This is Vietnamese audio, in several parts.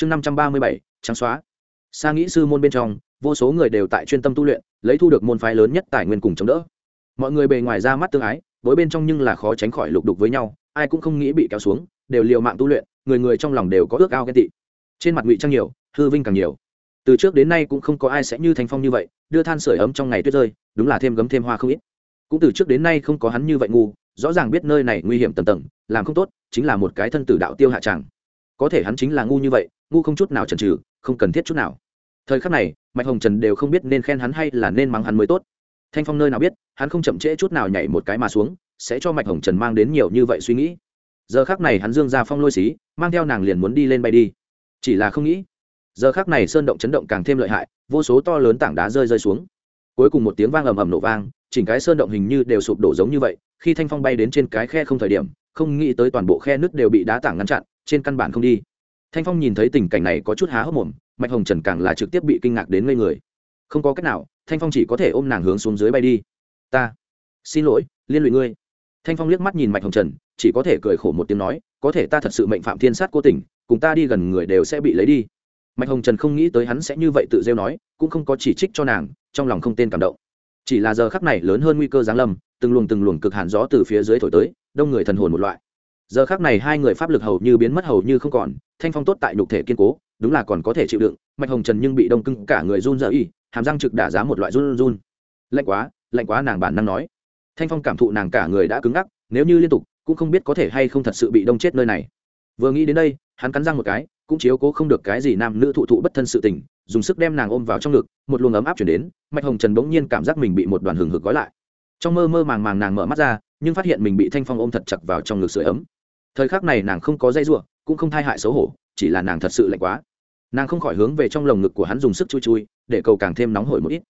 chương năm trăm ba mươi bảy, trắng xóa. Sa nghĩ sư môn bên trong, vô số người đều tại chuyên tâm tu luyện, lấy thu được môn phái lớn nhất tài nguyên cùng chống đỡ. Mọi người bề ngoài ra mắt tương ái với bên trong nhưng là khó tránh khỏi lục đục với nhau, ai cũng không nghĩ bị kéo xuống, đều liều mạng tu luyện, người người trong lòng đều có ước ao ghen tị. Trên mặt ngụy trang nhiều, hư vinh càng nhiều. Từ trước đến nay cũng không có ai sẽ như thanh phong như vậy, đưa than sửa ấm trong ngày tuyết rơi, đúng là thêm gấm thêm hoa không ít. Cũng từ trước đến nay không có hắn như vậy ngu, rõ ràng biết nơi này nguy hiểm tầm tầng, làm không tốt, chính là một cái thân tử đạo tiêu hạ tràng có thể hắn chính là ngu như vậy, ngu không chút nào chần trừ không cần thiết chút nào. Thời khắc này, mạch hồng trần đều không biết nên khen hắn hay là nên mắng hắn mới tốt. Thanh phong nơi nào biết, hắn không chậm trễ chút nào nhảy một cái mà xuống, sẽ cho mạch hồng trần mang đến nhiều như vậy suy nghĩ. Giờ khác này hắn dương ra phong lôi xí, mang theo nàng liền muốn đi lên bay đi. Chỉ là không nghĩ, giờ khác này sơn động chấn động càng thêm lợi hại, vô số to lớn tảng đá rơi rơi xuống. Cuối cùng một tiếng vang ầm ầm nổ vang, chỉnh cái sơn động hình như đều sụp đổ giống như vậy, khi thanh phong bay đến trên cái khe không thời điểm, không nghĩ tới toàn bộ khe nước đều bị đá tảng ngăn chặn trên căn bản không đi. Thanh phong nhìn thấy tình cảnh này có chút há hốc mồm, mạch hồng trần càng là trực tiếp bị kinh ngạc đến ngây người. Không có cách nào, thanh phong chỉ có thể ôm nàng hướng xuống dưới bay đi. Ta, xin lỗi, liên lụy ngươi. Thanh phong liếc mắt nhìn mạch hồng trần, chỉ có thể cười khổ một tiếng nói, có thể ta thật sự mệnh phạm thiên sát cô tình, cùng ta đi gần người đều sẽ bị lấy đi. Mạch hồng trần không nghĩ tới hắn sẽ như vậy tự rêu nói, cũng không có chỉ trích cho nàng, trong lòng không tên cảm động. Chỉ là giờ khắc này lớn hơn nguy cơ giáng lâm, từng luồng từng luồng cực hàn gió từ phía dưới thổi tới, đông người thần hồn một loại giờ khắc này hai người pháp lực hầu như biến mất hầu như không còn, thanh phong tốt tại nhục thể kiên cố, đúng là còn có thể chịu đựng, mạch hồng trần nhưng bị đông cưng cả người run dở y hàm răng trực đả giá một loại run run. Lạnh quá lạnh quá nàng bản năng nói. Thanh phong cảm thụ nàng cả người đã cứng ngắc, nếu như liên tục, cũng không biết có thể hay không thật sự bị đông chết nơi này. Vừa nghĩ đến đây, hắn cắn răng một cái, cũng chiếu cố không được cái gì nam nữ thụ thụ bất thân sự tình, dùng sức đem nàng ôm vào trong ngực, một luồng ấm áp chuyển đến, mạch hồng trần bỗng nhiên cảm giác mình bị một đoàn hừng hực gói lại. Trong mơ mơ màng màng nàng mở mắt ra, nhưng phát hiện mình bị thanh phong ôm thật chặt vào trong ngực sưởi ấm thời khắc này nàng không có dây ruộng cũng không thai hại xấu hổ, chỉ là nàng thật sự lạnh quá. Nàng không khỏi hướng về trong lồng ngực của hắn dùng sức chui chui, để cầu càng thêm nóng hổi một ít.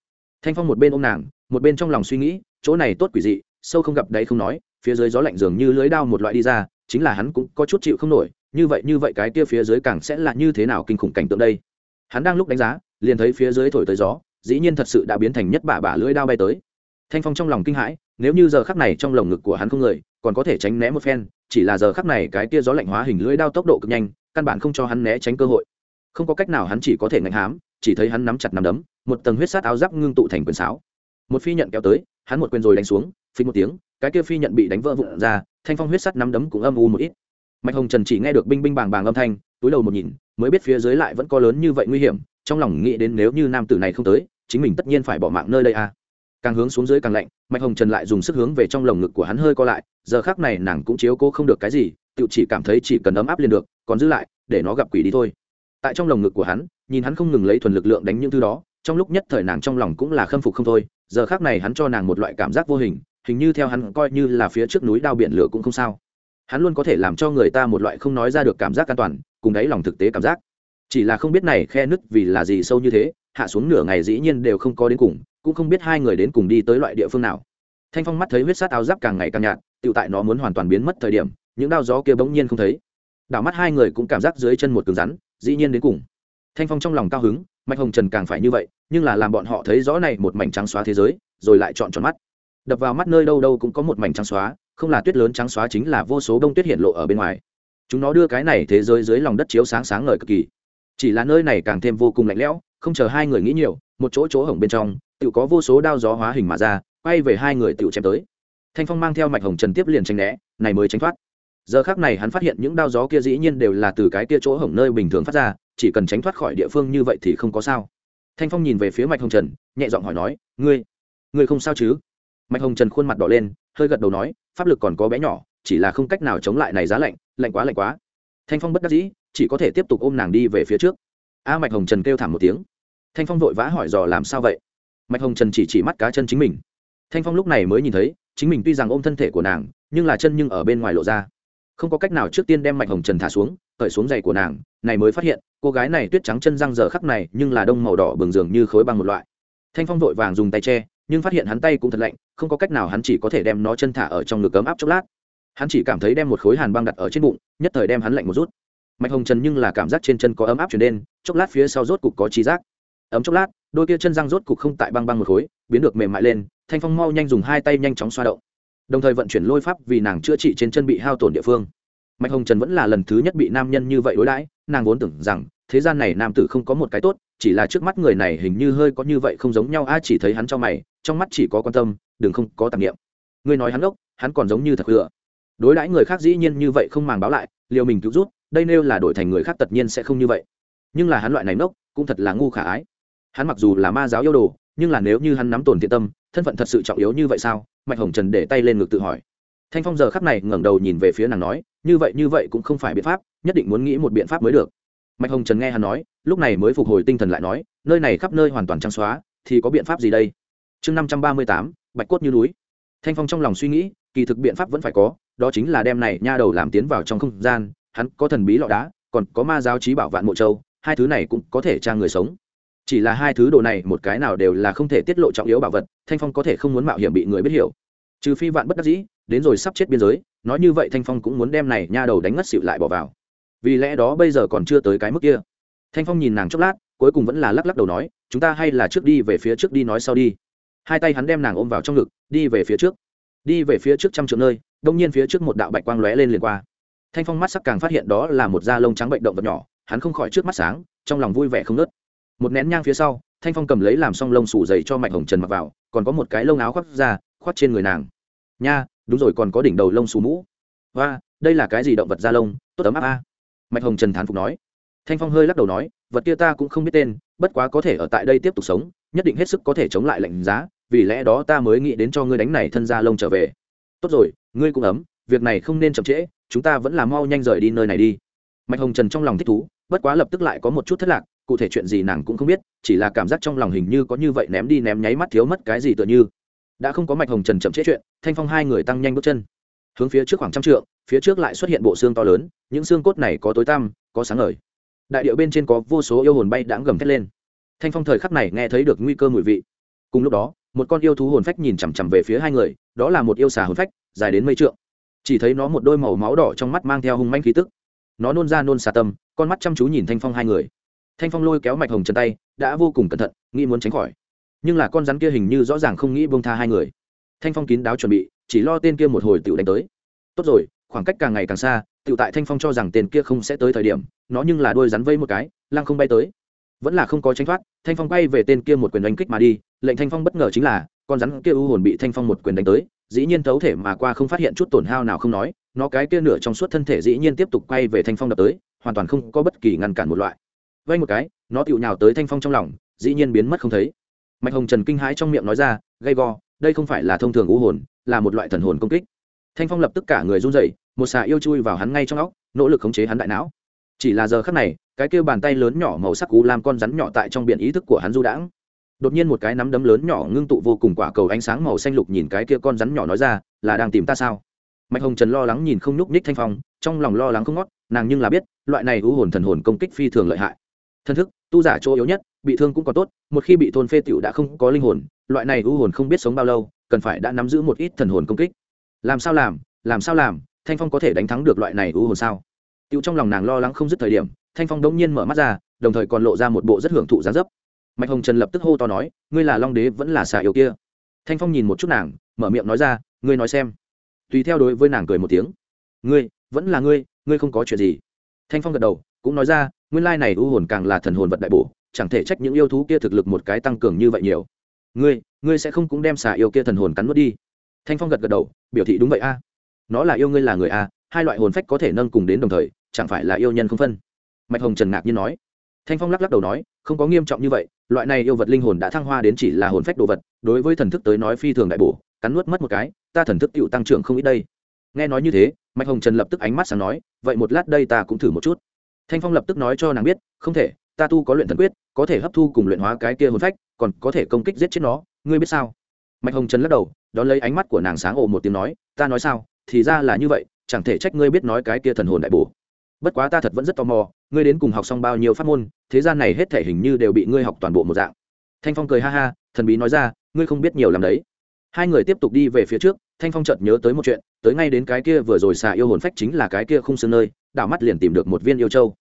Thanh phong một bên ôm nàng, một bên trong lòng suy nghĩ, chỗ này tốt quỷ dị, sâu không gặp đấy không nói, phía dưới gió lạnh dường như lưới đao một loại đi ra, chính là hắn cũng có chút chịu không nổi, như vậy như vậy cái kia phía dưới càng sẽ là như thế nào kinh khủng cảnh tượng đây? Hắn đang lúc đánh giá, liền thấy phía dưới thổi tới gió, dĩ nhiên thật sự đã biến thành nhất bả bả lưỡi đao bay tới. Thanh phong trong lòng kinh hãi, nếu như giờ khắc này trong lồng ngực của hắn không người, còn có thể tránh né một phen chỉ là giờ khắc này cái kia gió lạnh hóa hình lưỡi đao tốc độ cực nhanh, căn bản không cho hắn né tránh cơ hội. Không có cách nào hắn chỉ có thể ngạnh hám, chỉ thấy hắn nắm chặt nắm đấm, một tầng huyết sát áo giáp ngưng tụ thành quyền sáo. Một phi nhận kéo tới, hắn một quyền rồi đánh xuống phình một tiếng, cái kia phi nhận bị đánh vỡ vụn ra, thanh phong huyết sắt nắm đấm cũng âm u một ít. Mạch hồng trần chỉ nghe được binh binh bàng bàng âm thanh, túi đầu một nhìn, mới biết phía dưới lại vẫn có lớn như vậy nguy hiểm, trong lòng nghĩ đến nếu như nam tử này không tới, chính mình tất nhiên phải bỏ mạng nơi đây à càng hướng xuống dưới càng lạnh, mạch hồng trần lại dùng sức hướng về trong lồng ngực của hắn hơi co lại, giờ khác này nàng cũng chiếu cố không được cái gì, tự chỉ cảm thấy chỉ cần ấm áp liền được, còn giữ lại, để nó gặp quỷ đi thôi. Tại trong lồng ngực của hắn, nhìn hắn không ngừng lấy thuần lực lượng đánh những thứ đó, trong lúc nhất thời nàng trong lòng cũng là khâm phục không thôi, giờ khác này hắn cho nàng một loại cảm giác vô hình hình như theo hắn coi như là phía trước núi đao biển lửa cũng không sao. Hắn luôn có thể làm cho người ta một loại không nói ra được cảm giác an toàn, cùng đáy lòng thực tế cảm giác. Chỉ là không biết này khe nứt vì là gì sâu như thế, hạ xuống nửa ngày dĩ nhiên đều không có đến cùng cũng không biết hai người đến cùng đi tới loại địa phương nào. Thanh phong mắt thấy huyết sát áo giáp càng ngày càng nhạt tự tại nó muốn hoàn toàn biến mất thời điểm, những đao gió kia bỗng nhiên không thấy. Đảo mắt hai người cũng cảm giác dưới chân một cứng rắn, dĩ nhiên đến cùng. Thanh phong trong lòng cao hứng, mạch hồng trần càng phải như vậy, nhưng là làm bọn họ thấy rõ này một mảnh trắng xóa thế giới, rồi lại chọn tròn mắt. Đập vào mắt nơi đâu đâu cũng có một mảnh trắng xóa, không là tuyết lớn trắng xóa chính là vô số đông tuyết hiện lộ ở bên ngoài. Chúng nó đưa cái này thế giới dưới lòng đất chiếu sáng sáng ngời cực kỳ. Chỉ là nơi này càng thêm vô cùng lạnh lẽo, không chờ hai người nghĩ nhiều một chỗ chỗ hổng bên trong, tự có vô số đao gió hóa hình mà ra, quay về hai người tự chém tới. Thanh phong mang theo mạch hồng trần tiếp liền tranh né, này mới tránh thoát. Giờ khác này hắn phát hiện những đao gió kia dĩ nhiên đều là từ cái kia chỗ hổng nơi bình thường phát ra, chỉ cần tránh thoát khỏi địa phương như vậy thì không có sao. Thanh phong nhìn về phía mạch hồng trần, nhẹ giọng hỏi nói, ngươi ngươi không sao chứ? Mạch hồng trần khuôn mặt đỏ lên, hơi gật đầu nói, pháp lực còn có bé nhỏ, chỉ là không cách nào chống lại này giá lạnh lạnh quá lạnh quá. Thanh phong bất đắc dĩ, chỉ có thể tiếp tục ôm nàng đi về phía trước. A mạch hồng trần kêu thảm một tiếng thanh phong vội vã hỏi dò làm sao vậy? Mạch hồng trần chỉ chỉ mắt cá chân chính mình. Thanh phong lúc này mới nhìn thấy, chính mình tuy rằng ôm thân thể của nàng, nhưng là chân nhưng ở bên ngoài lộ ra. Không có cách nào trước tiên đem mạch hồng trần thả xuống, cởi xuống giày của nàng, này mới phát hiện, cô gái này tuyết trắng chân răng giờ khắc này nhưng là đông màu đỏ bừng dường như khối băng một loại. Thanh phong vội vàng dùng tay che, nhưng phát hiện hắn tay cũng thật lạnh, không có cách nào hắn chỉ có thể đem nó chân thả ở trong ngực cấm áp chốc lát. Hắn chỉ cảm thấy đem một khối hàn băng đặt ở trên bụng, nhất thời đem hắn lạnh một rút. Mạch hồng trần nhưng là cảm giác trên chân có ấm áp chuyển đến chốc lát phía sau rốt cục có trí giác ấm chốc lát, đôi kia chân răng rốt cục không tại băng băng một khối, biến được mềm mại lên, thanh phong mau nhanh dùng hai tay nhanh chóng xoa động. Đồng thời vận chuyển lôi pháp vì nàng chữa trị trên chân bị hao tổn địa phương. Mạch hồng trần vẫn là lần thứ nhất bị nam nhân như vậy đối đãi, nàng vốn tưởng rằng, thế gian này nam tử không có một cái tốt, chỉ là trước mắt người này hình như hơi có như vậy không giống nhau, a, chỉ thấy hắn cho mày, trong mắt chỉ có quan tâm, đừng không có tạp nghiệm ngươi nói hắn ốc hắn còn giống như thật lựa đối đãi người khác dĩ nhiên như vậy không màng báo lại, liều mình cứu rút, đây nêu là đổi thành người khác tất nhiên sẽ không như vậy. Nhưng là hắn loại này nốc cũng thật là ngu khả ái hắn mặc dù là ma giáo yêu đồ, nhưng là nếu như hắn nắm tổn thiện tâm, thân phận thật sự trọng yếu như vậy sao? Mạch hồng trần để tay lên ngực tự hỏi. Thanh phong giờ khắc này ngẩng đầu nhìn về phía nàng nói, như vậy như vậy cũng không phải biện pháp, nhất định muốn nghĩ một biện pháp mới được. Mạch hồng trần nghe hắn nói, lúc này mới phục hồi tinh thần lại nói, nơi này khắp nơi hoàn toàn trắng xóa, thì có biện pháp gì đây? Chương năm trăm ba mươi tám, bạch cốt như núi. Thanh phong trong lòng suy nghĩ, kỳ thực biện pháp vẫn phải có, đó chính là đem này nha đầu làm tiến vào trong không gian, hắn có thần bí lọ đá, còn có ma giáo trí bảo vạn mộ châu, hai thứ này cũng có thể tra người sống chỉ là hai thứ đồ này, một cái nào đều là không thể tiết lộ trọng yếu bảo vật, thanh phong có thể không muốn mạo hiểm bị người biết hiểu. Trừ phi vạn bất đắc dĩ, đến rồi sắp chết biên giới, nói như vậy thanh phong cũng muốn đem này nha đầu đánh ngất xịu lại bỏ vào. Vì lẽ đó bây giờ còn chưa tới cái mức kia. Thanh phong nhìn nàng chốc lát, cuối cùng vẫn là lắc lắc đầu nói, chúng ta hay là trước đi về phía trước đi nói sau đi. Hai tay hắn đem nàng ôm vào trong ngực, đi về phía trước. Đi về phía trước trăm trượng nơi, đông nhiên phía trước một đạo bạch quang lóe lên liền qua. Thanh phong mắt sắc càng phát hiện đó là một da lông trắng bệnh động vật nhỏ, hắn không khỏi trước mắt sáng, trong lòng vui vẻ không nớt một nén nhang phía sau, thanh phong cầm lấy làm xong lông sủ dày cho mạch hồng trần mặc vào, còn có một cái lông áo khoác ra, khoác trên người nàng. Nha, đúng rồi, còn có đỉnh đầu lông xù mũ. Và đây là cái gì động vật da lông? Tốt ấm áp a. Mạch hồng trần thán phục nói. Thanh phong hơi lắc đầu nói, vật kia ta cũng không biết tên, bất quá có thể ở tại đây tiếp tục sống, nhất định hết sức có thể chống lại lạnh giá, vì lẽ đó ta mới nghĩ đến cho ngươi đánh này thân da lông trở về. Tốt rồi, ngươi cũng ấm, việc này không nên chậm trễ, chúng ta vẫn là mau nhanh rời đi nơi này đi. Mạch hồng trần trong lòng thích thú, bất quá lập tức lại có một chút thất lạc cụ thể chuyện gì nàng cũng không biết, chỉ là cảm giác trong lòng hình như có như vậy ném đi ném nháy mắt thiếu mất cái gì tựa như. Đã không có mạch hồng trần chậm chế chuyện, thanh phong hai người tăng nhanh bước chân. Hướng phía trước khoảng trăm trượng, phía trước lại xuất hiện bộ xương to lớn, những xương cốt này có tối tăm, có sáng ngời. Đại điệu bên trên có vô số yêu hồn bay đãng gầm thét lên. Thanh phong thời khắc này nghe thấy được nguy cơ mùi vị. Cùng lúc đó, một con yêu thú hồn phách nhìn chằm chằm về phía hai người, đó là một yêu xà hồn phách, dài đến mấy trượng. Chỉ thấy nó một đôi màu máu đỏ trong mắt mang theo hung manh khí tức. Nó nôn ra nôn xà tâm, con mắt chăm chú nhìn thanh phong hai người thanh phong lôi kéo mạch hồng chân tay, đã vô cùng cẩn thận, nghĩ muốn tránh khỏi. Nhưng là con rắn kia hình như rõ ràng không nghĩ bông tha hai người. Thanh phong kín đáo chuẩn bị, chỉ lo tên kia một hồi tựu đánh tới. Tốt rồi, khoảng cách càng ngày càng xa tựu tại thanh phong cho rằng tên kia không sẽ tới thời điểm, nó nhưng là đôi rắn vây một cái, lăng không bay tới. Vẫn là không có tránh thoát, thanh phong bay về tên kia một quyền đánh kích mà đi, lệnh thanh phong bất ngờ chính là, con rắn kia u hồn bị thanh phong một quyền đánh tới, dĩ nhiên thấu thể mà qua không phát hiện chút tổn hao nào không nói, nó cái kia nửa trong suốt thân thể dĩ nhiên tiếp tục quay về thanh phong đập tới, hoàn toàn không có bất kỳ ngăn cản một loại vay một cái, nó tựu nhào tới thanh phong trong lòng, dĩ nhiên biến mất không thấy. Mạch hồng trần kinh hãi trong miệng nói ra, gay go, đây không phải là thông thường u hồn, là một loại thần hồn công kích. Thanh phong lập tức cả người run rẩy, một xà yêu chui vào hắn ngay trong óc, nỗ lực khống chế hắn đại não. Chỉ là giờ khắc này, cái kêu bàn tay lớn nhỏ màu sắc cú làm con rắn nhỏ tại trong biển ý thức của hắn du đãng. Đột nhiên một cái nắm đấm lớn nhỏ ngưng tụ vô cùng quả cầu ánh sáng màu xanh lục nhìn cái kia con rắn nhỏ nói ra, là đang tìm ta sao? Mạch hồng trần lo lắng nhìn không nhúc nhích thanh phong, trong lòng lo lắng không ngót, nàng nhưng là biết, loại này u hồn thần hồn công kích phi thường lợi hại thân thức, tu giả chỗ yếu nhất, bị thương cũng còn tốt, một khi bị thôn phê tiểu đã không có linh hồn, loại này u hồn không biết sống bao lâu, cần phải đã nắm giữ một ít thần hồn công kích. Làm sao làm làm sao làm, thanh phong có thể đánh thắng được loại này u hồn sao? Tiểu trong lòng nàng lo lắng không dứt thời điểm, thanh phong đống nhiên mở mắt ra, đồng thời còn lộ ra một bộ rất hưởng thụ giá dấp. Mạch hồng trần lập tức hô to nói, ngươi là long đế vẫn là xà yêu kia? Thanh phong nhìn một chút nàng, mở miệng nói ra, ngươi nói xem. Tùy theo đối với nàng cười một tiếng, ngươi, vẫn là ngươi ngươi không có chuyện gì. Thanh phong gật đầu, cũng nói ra nguyên lai này u hồn càng là thần hồn vật đại bổ, chẳng thể trách những yêu thú kia thực lực một cái tăng cường như vậy nhiều. Ngươi ngươi sẽ không cũng đem xà yêu kia thần hồn cắn nuốt đi. Thanh phong gật gật đầu, biểu thị đúng vậy a. Nó là yêu ngươi là người a, hai loại hồn phách có thể nâng cùng đến đồng thời, chẳng phải là yêu nhân không phân. Mạch hồng trần ngạc nhiên nói. Thanh phong lắc lắc đầu nói, không có nghiêm trọng như vậy, loại này yêu vật linh hồn đã thăng hoa đến chỉ là hồn phách đồ vật, đối với thần thức tới nói phi thường đại bổ, cắn nuốt mất một cái, ta thần thức tựu tăng trưởng không ít đây. Nghe nói như thế, mạch hồng trần lập tức ánh mắt sáng nói, vậy một lát đây ta cũng thử một chút thanh phong lập tức nói cho nàng biết, không thể, ta tu có luyện thần quyết, có thể hấp thu cùng luyện hóa cái kia hồn phách, còn có thể công kích giết chết nó, ngươi biết sao? Mạch hồng trần lắc đầu, đón lấy ánh mắt của nàng sáng ồ một tiếng nói, ta nói sao? Thì ra là như vậy, chẳng thể trách ngươi biết nói cái kia thần hồn đại bổ. Bất quá ta thật vẫn rất tò mò, ngươi đến cùng học xong bao nhiêu pháp môn, thế gian này hết thể hình như đều bị ngươi học toàn bộ một dạng. Thanh phong cười ha ha, thần bí nói ra, ngươi không biết nhiều làm đấy. Hai người tiếp tục đi về phía trước, thanh phong chợt nhớ tới một chuyện, tới ngay đến cái kia vừa rồi xà yêu hồn phách chính là cái kia không xương nơi đảo mắt liền tìm được một viên yêu châu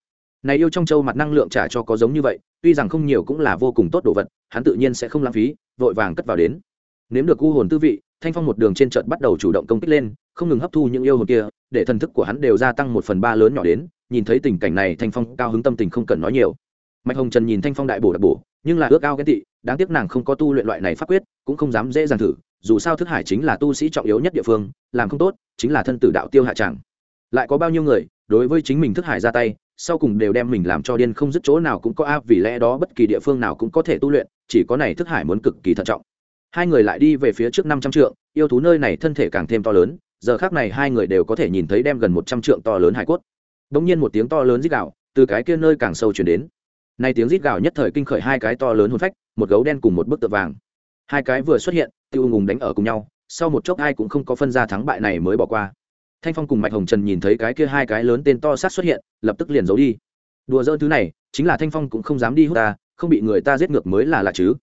này yêu trong châu mặt năng lượng trả cho có giống như vậy, tuy rằng không nhiều cũng là vô cùng tốt đồ vật, hắn tự nhiên sẽ không lãng phí, vội vàng cất vào đến. Nếm được u hồn tư vị, thanh phong một đường trên trận bắt đầu chủ động công kích lên, không ngừng hấp thu những yêu hồn kia, để thần thức của hắn đều gia tăng một phần ba lớn nhỏ đến, nhìn thấy tình cảnh này thanh phong cao hứng tâm tình không cần nói nhiều. Mạch hồng trần nhìn thanh phong đại bổ đặc bổ, nhưng là ước ao ghen tị, đáng tiếc nàng không có tu luyện loại này pháp quyết, cũng không dám dễ dàng thử, dù sao thức hải chính là tu sĩ trọng yếu nhất địa phương, làm không tốt, chính là thân tử đạo tiêu hạ tràng lại có bao nhiêu người đối với chính mình thức hải ra tay, sau cùng đều đem mình làm cho điên không dứt chỗ nào cũng có áp vì lẽ đó bất kỳ địa phương nào cũng có thể tu luyện, chỉ có này thức hải muốn cực kỳ thận trọng. Hai người lại đi về phía trước năm trăm trượng, yêu thú nơi này thân thể càng thêm to lớn, giờ khác này hai người đều có thể nhìn thấy đem gần một trăm trượng to lớn hải cốt. Đ ỗ n g nhiên một tiếng to lớn rít gạo từ cái kia nơi càng sâu chuyển đến. Nay tiếng rít gạo nhất thời kinh khởi hai cái to lớn hôn phách, một gấu đen cùng một bức tượng vàng. Hai cái vừa xuất hiện, tiêu ùng đánh ở cùng nhau, sau một chốc ai cũng không có phân ra thắng bại này mới bỏ qua thanh phong cùng mạch hồng trần nhìn thấy cái kia hai cái lớn tên to sát xuất hiện, lập tức liền giấu đi. Đùa dỡ thứ này, chính là thanh phong cũng không dám đi hút ta, không bị người ta giết ngược mới là lạ chứ.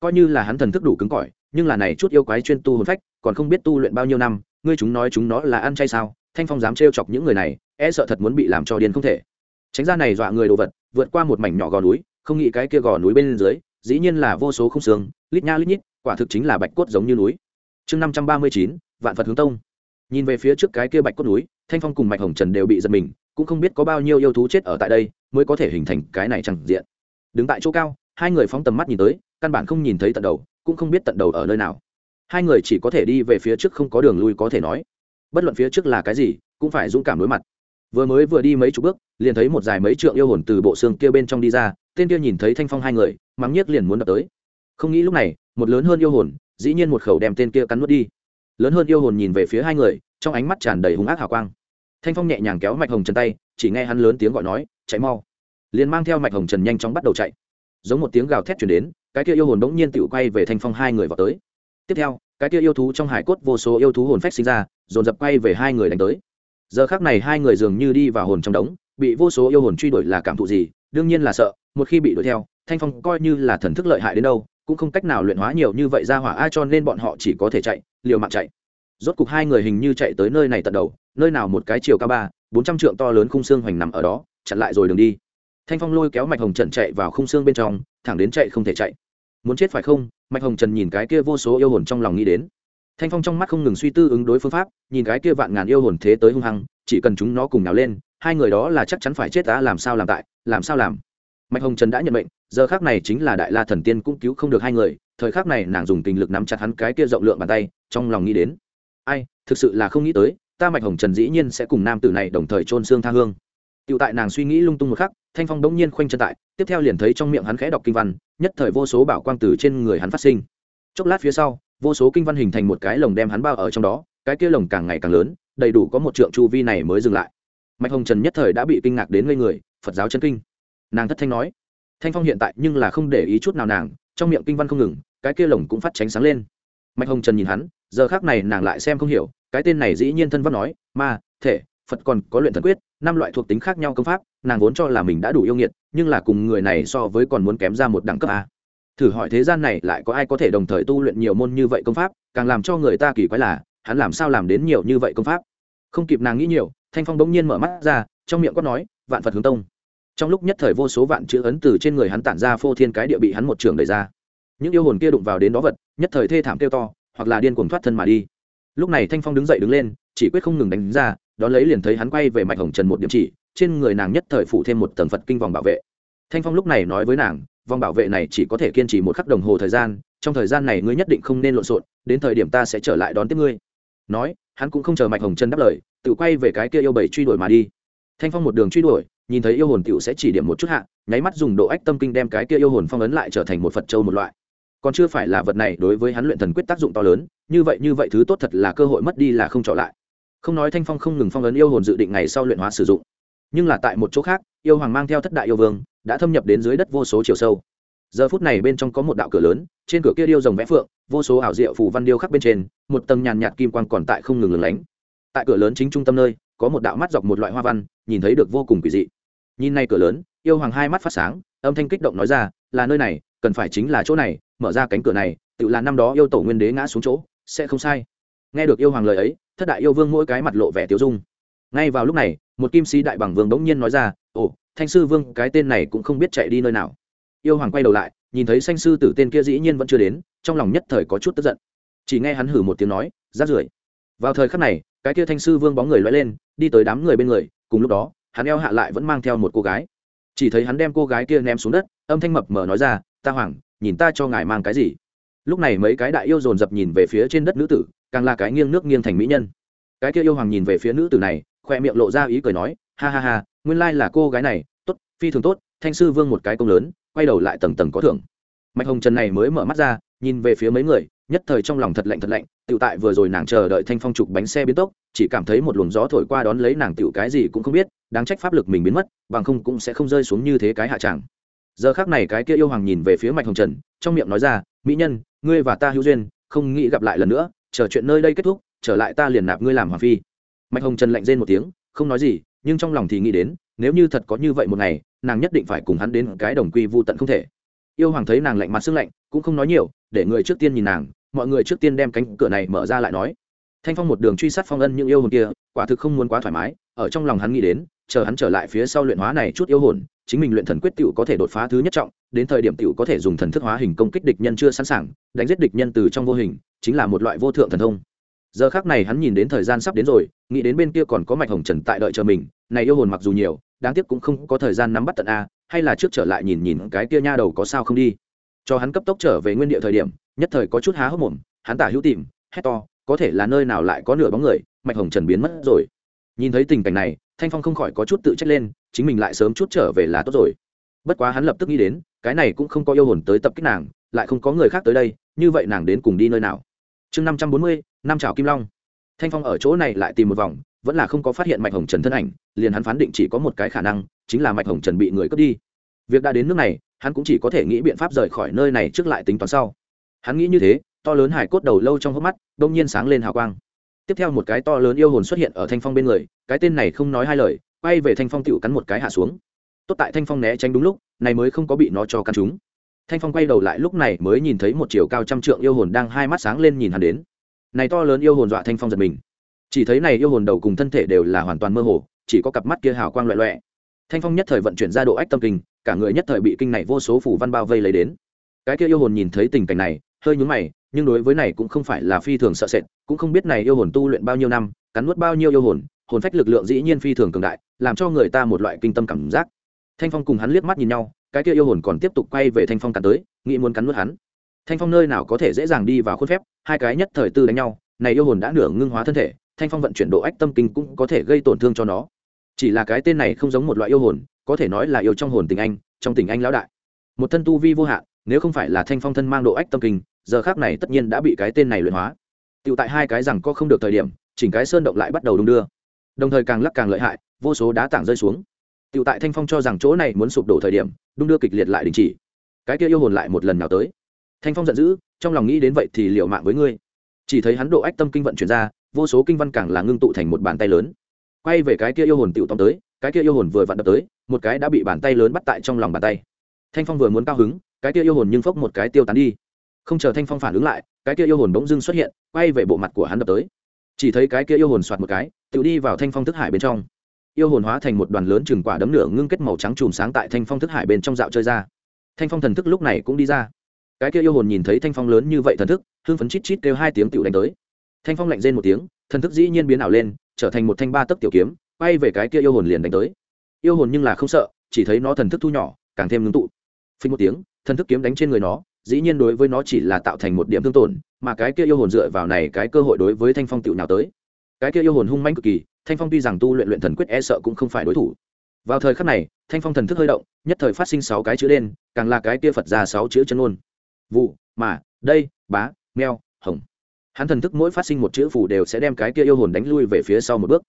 Coi như là hắn thần thức đủ cứng cỏi, nhưng là này chút yêu quái chuyên tu hồn phách, còn không biết tu luyện bao nhiêu năm, ngươi chúng nói chúng nó là ăn chay sao? Thanh phong dám trêu chọc những người này e sợ thật muốn bị làm cho điên không thể. Tránh ra này dọa người đồ vật, vượt qua một mảnh nhỏ gò núi, không nghĩ cái kia gò núi bên dưới, dĩ nhiên là vô số không xương, lít nha lít nhít, quả thực chính là bạch cốt giống như núi. Chương năm trăm ba mươi chín, vạn phật hướng tông nhìn về phía trước cái kia bạch cốt núi, thanh phong cùng mạch hồng trần đều bị giật mình, cũng không biết có bao nhiêu yêu thú chết ở tại đây mới có thể hình thành cái này chẳng diện. Đứng tại chỗ cao, hai người phóng tầm mắt nhìn tới, căn bản không nhìn thấy tận đầu, cũng không biết tận đầu ở nơi nào. Hai người chỉ có thể đi về phía trước không có đường lui có thể nói. Bất luận phía trước là cái gì, cũng phải dũng cảm đối mặt. Vừa mới vừa đi mấy chục bước, liền thấy một dài mấy trượng yêu hồn từ bộ xương kia bên trong đi ra, tên kia nhìn thấy thanh phong hai người, mắng nhiếc liền muốn đập tới. Không nghĩ lúc này, một lớn hơn yêu hồn, dĩ nhiên một khẩu đem tên kia cắn nuốt đi lớn hơn yêu hồn nhìn về phía hai người, trong ánh mắt tràn đầy hung ác hào quang. Thanh phong nhẹ nhàng kéo mạch hồng trần tay, chỉ nghe hắn lớn tiếng gọi nói, chạy mau. Liền mang theo mạch hồng trần nhanh chóng bắt đầu chạy. Giống một tiếng gào thét chuyển đến, cái kia yêu hồn bỗng nhiên tự quay về thanh phong hai người vào tới. Tiếp theo, cái kia yêu thú trong hải cốt vô số yêu thú hồn phách sinh ra, dồn dập quay về hai người đánh tới. Giờ khác này hai người dường như đi vào hồn trong đống, bị vô số yêu hồn truy đuổi là cảm thụ gì, đương nhiên là sợ, một khi bị đuổi theo, thanh phong coi như là thần thức lợi hại đến đâu, cũng không cách nào luyện hóa nhiều như vậy ra hỏa, ai cho nên bọn họ chỉ có thể chạy liều mạng chạy. Rốt cục hai người hình như chạy tới nơi này tận đầu, nơi nào một cái chiều cao ba, bốn trăm trượng to lớn khung xương hoành nằm ở đó, chặn lại rồi đường đi. Thanh phong lôi kéo mạch hồng trần chạy vào khung xương bên trong, thẳng đến chạy không thể chạy. Muốn chết phải không? Mạch hồng trần nhìn cái kia vô số yêu hồn trong lòng nghĩ đến. Thanh phong trong mắt không ngừng suy tư ứng đối phương pháp, nhìn cái kia vạn ngàn yêu hồn thế tới hung hăng, chỉ cần chúng nó cùng nào lên, hai người đó là chắc chắn phải chết đã làm sao làm tại, làm sao làm? Mạch hồng trần đã nhận mệnh, giờ khác này chính là đại la thần tiên cũng cứu không được hai người, thời khắc này nàng dùng tình lực nắm chặt hắn cái kia rộng lượng bàn tay, trong lòng nghĩ đến. Ai, thực sự là không nghĩ tới, ta mạch hồng trần dĩ nhiên sẽ cùng nam tử này đồng thời trôn xương tha hương. Tựu tại nàng suy nghĩ lung tung một khắc, thanh phong bỗng nhiên khoanh chân tại, tiếp theo liền thấy trong miệng hắn khẽ đọc kinh văn, nhất thời vô số bảo quang từ trên người hắn phát sinh. Chốc lát phía sau, vô số kinh văn hình thành một cái lồng đem hắn bao ở trong đó, cái kia lồng càng ngày càng lớn, đầy đủ có một trượng chu vi này mới dừng lại. Mạch hồng trần nhất thời đã bị kinh ngạc đến ngây người, phật giáo chân kinh nàng thất thanh nói. Thanh phong hiện tại nhưng là không để ý chút nào nàng, trong miệng kinh văn không ngừng, cái kia lồng cũng phát tránh sáng lên. Mạch hồng trần nhìn hắn, giờ khác này nàng lại xem không hiểu, cái tên này dĩ nhiên thân văn nói, ma, thể, phật còn có luyện thần quyết, năm loại thuộc tính khác nhau công pháp, nàng vốn cho là mình đã đủ yêu nghiệt, nhưng là cùng người này so với còn muốn kém ra một đẳng cấp a. Thử hỏi thế gian này lại có ai có thể đồng thời tu luyện nhiều môn như vậy công pháp, càng làm cho người ta kỳ quái là, hắn làm sao làm đến nhiều như vậy công pháp? Không kịp nàng nghĩ nhiều, thanh phong bỗng nhiên mở mắt ra, trong miệng có nói, vạn phật hướng tông trong lúc nhất thời vô số vạn chữ ấn từ trên người hắn tản ra phô thiên cái địa bị hắn một trường đẩy ra. Những yêu hồn kia đụng vào đến đó vật, nhất thời thê thảm kêu to, hoặc là điên cuồng thoát thân mà đi. Lúc này thanh phong đứng dậy đứng lên, chỉ quyết không ngừng đánh ra, đón lấy liền thấy hắn quay về mạch hồng trần một điểm chỉ, trên người nàng nhất thời phủ thêm một tầng phật kinh vòng bảo vệ. Thanh phong lúc này nói với nàng, vòng bảo vệ này chỉ có thể kiên trì một khắc đồng hồ thời gian, trong thời gian này ngươi nhất định không nên lộn xộn, đến thời điểm ta sẽ trở lại đón tiếp ngươi. Nói, hắn cũng không chờ mạch hồng trần đáp lời, tự quay về cái kia yêu bảy truy đuổi mà đi. Thanh phong một đường truy đuổi nhìn thấy yêu hồn tiểu sẽ chỉ điểm một chút hạ, nháy mắt dùng độ ách tâm kinh đem cái kia yêu hồn phong ấn lại trở thành một phật châu một loại. Còn chưa phải là vật này, đối với hắn luyện thần quyết tác dụng to lớn, như vậy như vậy thứ tốt thật là cơ hội mất đi là không trở lại. Không nói thanh phong không ngừng phong ấn yêu hồn dự định ngày sau luyện hóa sử dụng. Nhưng là tại một chỗ khác, yêu hoàng mang theo thất đại yêu vương, đã thâm nhập đến dưới đất vô số chiều sâu. Giờ phút này bên trong có một đạo cửa lớn, trên cửa kia điêu rồng vẽ phượng, vô số ảo diệu phù văn điêu khắc bên trên, một tầng nhàn nhạt kim quang còn tại không ngừng lừng lánh. Tại cửa lớn chính trung tâm nơi, có một đạo mắt dọc một loại hoa văn, nhìn thấy được vô cùng kỳ dị nhìn nay cửa lớn, yêu hoàng hai mắt phát sáng, âm thanh kích động nói ra, là nơi này, cần phải chính là chỗ này, mở ra cánh cửa này, tự là năm đó yêu tổ nguyên đế ngã xuống chỗ, sẽ không sai. Nghe được yêu hoàng lời ấy, thất đại yêu vương mỗi cái mặt lộ vẻ tiêu dung. Ngay vào lúc này, một kim sĩ đại bằng vương bỗng nhiên nói ra, ồ, thanh sư vương, cái tên này cũng không biết chạy đi nơi nào. Yêu hoàng quay đầu lại, nhìn thấy xanh sư tử tên kia dĩ nhiên vẫn chưa đến, trong lòng nhất thời có chút tức giận. Chỉ nghe hắn hử một tiếng nói, rát rưởi. Vào thời khắc này, cái kia thanh sư vương bóng người loay lên, đi tới đám người bên người, cùng lúc đó hắn eo hạ lại vẫn mang theo một cô gái. Chỉ thấy hắn đem cô gái kia ném xuống đất, âm thanh mập mờ nói ra, ta hoàng, nhìn ta cho ngài mang cái gì? Lúc này mấy cái đại yêu dồn dập nhìn về phía trên đất nữ tử, càng là cái nghiêng nước nghiêng thành mỹ nhân. Cái kia yêu hoàng nhìn về phía nữ tử này, khoe miệng lộ ra ý cười nói, ha ha ha, nguyên lai là cô gái này, tốt, phi thường tốt, thanh sư vương một cái công lớn, quay đầu lại tầng tầng có thưởng. Mạch hồng trần này mới mở mắt ra, nhìn về phía mấy người nhất thời trong lòng thật lạnh thật lạnh tự tại vừa rồi nàng chờ đợi thanh phong trục bánh xe biến tốc, chỉ cảm thấy một luồng gió thổi qua đón lấy nàng tựu cái gì cũng không biết, đáng trách pháp lực mình biến mất, bằng không cũng sẽ không rơi xuống như thế cái hạ tràng giờ khác này cái kia yêu hoàng nhìn về phía mạch hồng trần, trong miệng nói ra, mỹ nhân, ngươi và ta hữu duyên, không nghĩ gặp lại lần nữa, chờ chuyện nơi đây kết thúc, trở lại ta liền nạp ngươi làm hoàng phi. Mạch hồng trần lạnh rên một tiếng, không nói gì, nhưng trong lòng thì nghĩ đến, nếu như thật có như vậy một ngày, nàng nhất định phải cùng hắn đến cái đồng quy vô tận không thể. Yêu hoàng thấy nàng lạnh mặt xương lạnh, cũng không nói nhiều, để người trước tiên nhìn nàng mọi người trước tiên đem cánh cửa này mở ra lại nói. Thanh phong một đường truy sát phong ân những yêu hồn kia, quả thực không muốn quá thoải mái, ở trong lòng hắn nghĩ đến, chờ hắn trở lại phía sau luyện hóa này chút yêu hồn, chính mình luyện thần quyết tựu có thể đột phá thứ nhất trọng, đến thời điểm tựu có thể dùng thần thức hóa hình công kích địch nhân chưa sẵn sàng, đánh giết địch nhân từ trong vô hình, chính là một loại vô thượng thần thông. Giờ khác này hắn nhìn đến thời gian sắp đến rồi, nghĩ đến bên kia còn có mạch hồng trần tại đợi chờ mình, này yêu hồn mặc dù nhiều, đáng tiếc cũng không có thời gian nắm bắt tận a, hay là trước trở lại nhìn nhìn cái kia nha đầu có sao không đi cho hắn cấp tốc trở về nguyên địa thời điểm, nhất thời có chút há hốc mồm, hắn tả hữu tìm, hét to, có thể là nơi nào lại có nửa bóng người, mạch hồng trần biến mất rồi. Nhìn thấy tình cảnh này, thanh phong không khỏi có chút tự trách lên, chính mình lại sớm chút trở về là tốt rồi. Bất quá hắn lập tức nghĩ đến, cái này cũng không có yêu hồn tới tập kích nàng, lại không có người khác tới đây, như vậy nàng đến cùng đi nơi nào? Chương năm trăm bốn mươi, năm trào kim long. Thanh phong ở chỗ này lại tìm một vòng, vẫn là không có phát hiện mạch hồng trần thân ảnh, liền hắn phán định chỉ có một cái khả năng, chính là mạch hồng trần bị người cướp đi. Việc đã đến nước này hắn cũng chỉ có thể nghĩ biện pháp rời khỏi nơi này trước lại tính toán sau. Hắn nghĩ như thế, to lớn hải cốt đầu lâu trong hốc mắt, đông nhiên sáng lên hào quang. Tiếp theo một cái to lớn yêu hồn xuất hiện ở thanh phong bên người, cái tên này không nói hai lời, quay về thanh phong tựu cắn một cái hạ xuống. Tốt tại thanh phong né tránh đúng lúc, này mới không có bị nó cho cắn chúng thanh phong quay đầu lại lúc này mới nhìn thấy một chiều cao trăm trượng yêu hồn đang hai mắt sáng lên nhìn hắn đến. Này to lớn yêu hồn dọa thanh phong giật mình. Chỉ thấy này yêu hồn đầu cùng thân thể đều là hoàn toàn mơ hồ, chỉ có cặp mắt kia hào quang loẹ loẹ. Thanh phong nhất thời vận chuyển ra độ ách tâm kinh cả người nhất thời bị kinh này vô số phủ văn bao vây lấy đến. Cái kia yêu hồn nhìn thấy tình cảnh này, hơi nhướng mày, nhưng đối với này cũng không phải là phi thường sợ sệt, cũng không biết này yêu hồn tu luyện bao nhiêu năm, cắn nuốt bao nhiêu yêu hồn hồn phách lực lượng dĩ nhiên phi thường cường đại, làm cho người ta một loại kinh tâm cảm giác. Thanh phong cùng hắn liếc mắt nhìn nhau, cái kia yêu hồn còn tiếp tục quay về thanh phong cắn tới, nghĩ muốn cắn nuốt hắn. Thanh phong nơi nào có thể dễ dàng đi vào khuôn phép, hai cái nhất thời tư đánh nhau, này yêu hồn đã nửa ngưng hóa thân thể, thanh phong vận chuyển độ ách tâm kinh cũng có thể gây tổn thương cho nó. Chỉ là cái tên này không giống một loại yêu hồn có thể nói là yêu trong hồn tình anh, trong tình anh lão đại. Một thân tu vi vô hạn, nếu không phải là thanh phong thân mang độ ách tâm kinh, giờ khác này tất nhiên đã bị cái tên này luyện hóa. Tựu tại hai cái rằng có không được thời điểm, chỉnh cái sơn động lại bắt đầu đung đưa. Đồng thời càng lắc càng lợi hại, vô số đá tảng rơi xuống. Tựu tại thanh phong cho rằng chỗ này muốn sụp đổ thời điểm, đung đưa kịch liệt lại đình chỉ. Cái kia yêu hồn lại một lần nào tới. Thanh phong giận dữ, trong lòng nghĩ đến vậy thì liệu mạng với ngươi. Chỉ thấy hắn độ ách tâm kinh vận chuyển ra, vô số kinh văn càng là ngưng tụ thành một bàn tay lớn. Quay về cái kia yêu hồn tựu tóm tới cái kia yêu hồn vừa vặn đập tới, một cái đã bị bàn tay lớn bắt tại trong lòng bàn tay. Thanh phong vừa muốn cao hứng, cái kia yêu hồn nhưng phốc một cái tiêu tán đi. Không chờ thanh phong phản ứng lại, cái kia yêu hồn bỗng dưng xuất hiện, quay về bộ mặt của hắn đập tới. Chỉ thấy cái kia yêu hồn soạt một cái, tự đi vào thanh phong thức hải bên trong. Yêu hồn hóa thành một đoàn lớn chừng quả đấm nửa ngưng kết màu trắng chùm sáng tại thanh phong thức hải bên trong dạo chơi ra. Thanh phong thần thức lúc này cũng đi ra. Cái kia yêu hồn nhìn thấy thanh phong lớn như vậy thần thức, hưng phấn chít chít kêu hai tiếng tiểu đánh tới. Thanh phong lạnh rên một tiếng, thần thức dĩ nhiên biến ảo lên, trở thành một thanh ba tấc tiểu kiếm quay về cái kia yêu hồn liền đánh tới. Yêu hồn nhưng là không sợ, chỉ thấy nó thần thức thu nhỏ, càng thêm ngưng tụ. Phình một tiếng, thần thức kiếm đánh trên người nó, dĩ nhiên đối với nó chỉ là tạo thành một điểm thương tổn, mà cái kia yêu hồn dựa vào này cái cơ hội đối với thanh phong tiểu nào tới. Cái kia yêu hồn hung manh cực kỳ, thanh phong tuy rằng tu luyện luyện thần quyết e sợ cũng không phải đối thủ. Vào thời khắc này, thanh phong thần thức hơi động, nhất thời phát sinh sáu cái chữ đen, càng là cái kia phật ra sáu chữ chân ngôn. Vụ, mà, đây, bá, meo, hồng. Hắn thần thức mỗi phát sinh một chữ phù đều sẽ đem cái kia yêu hồn đánh lui về phía sau một bước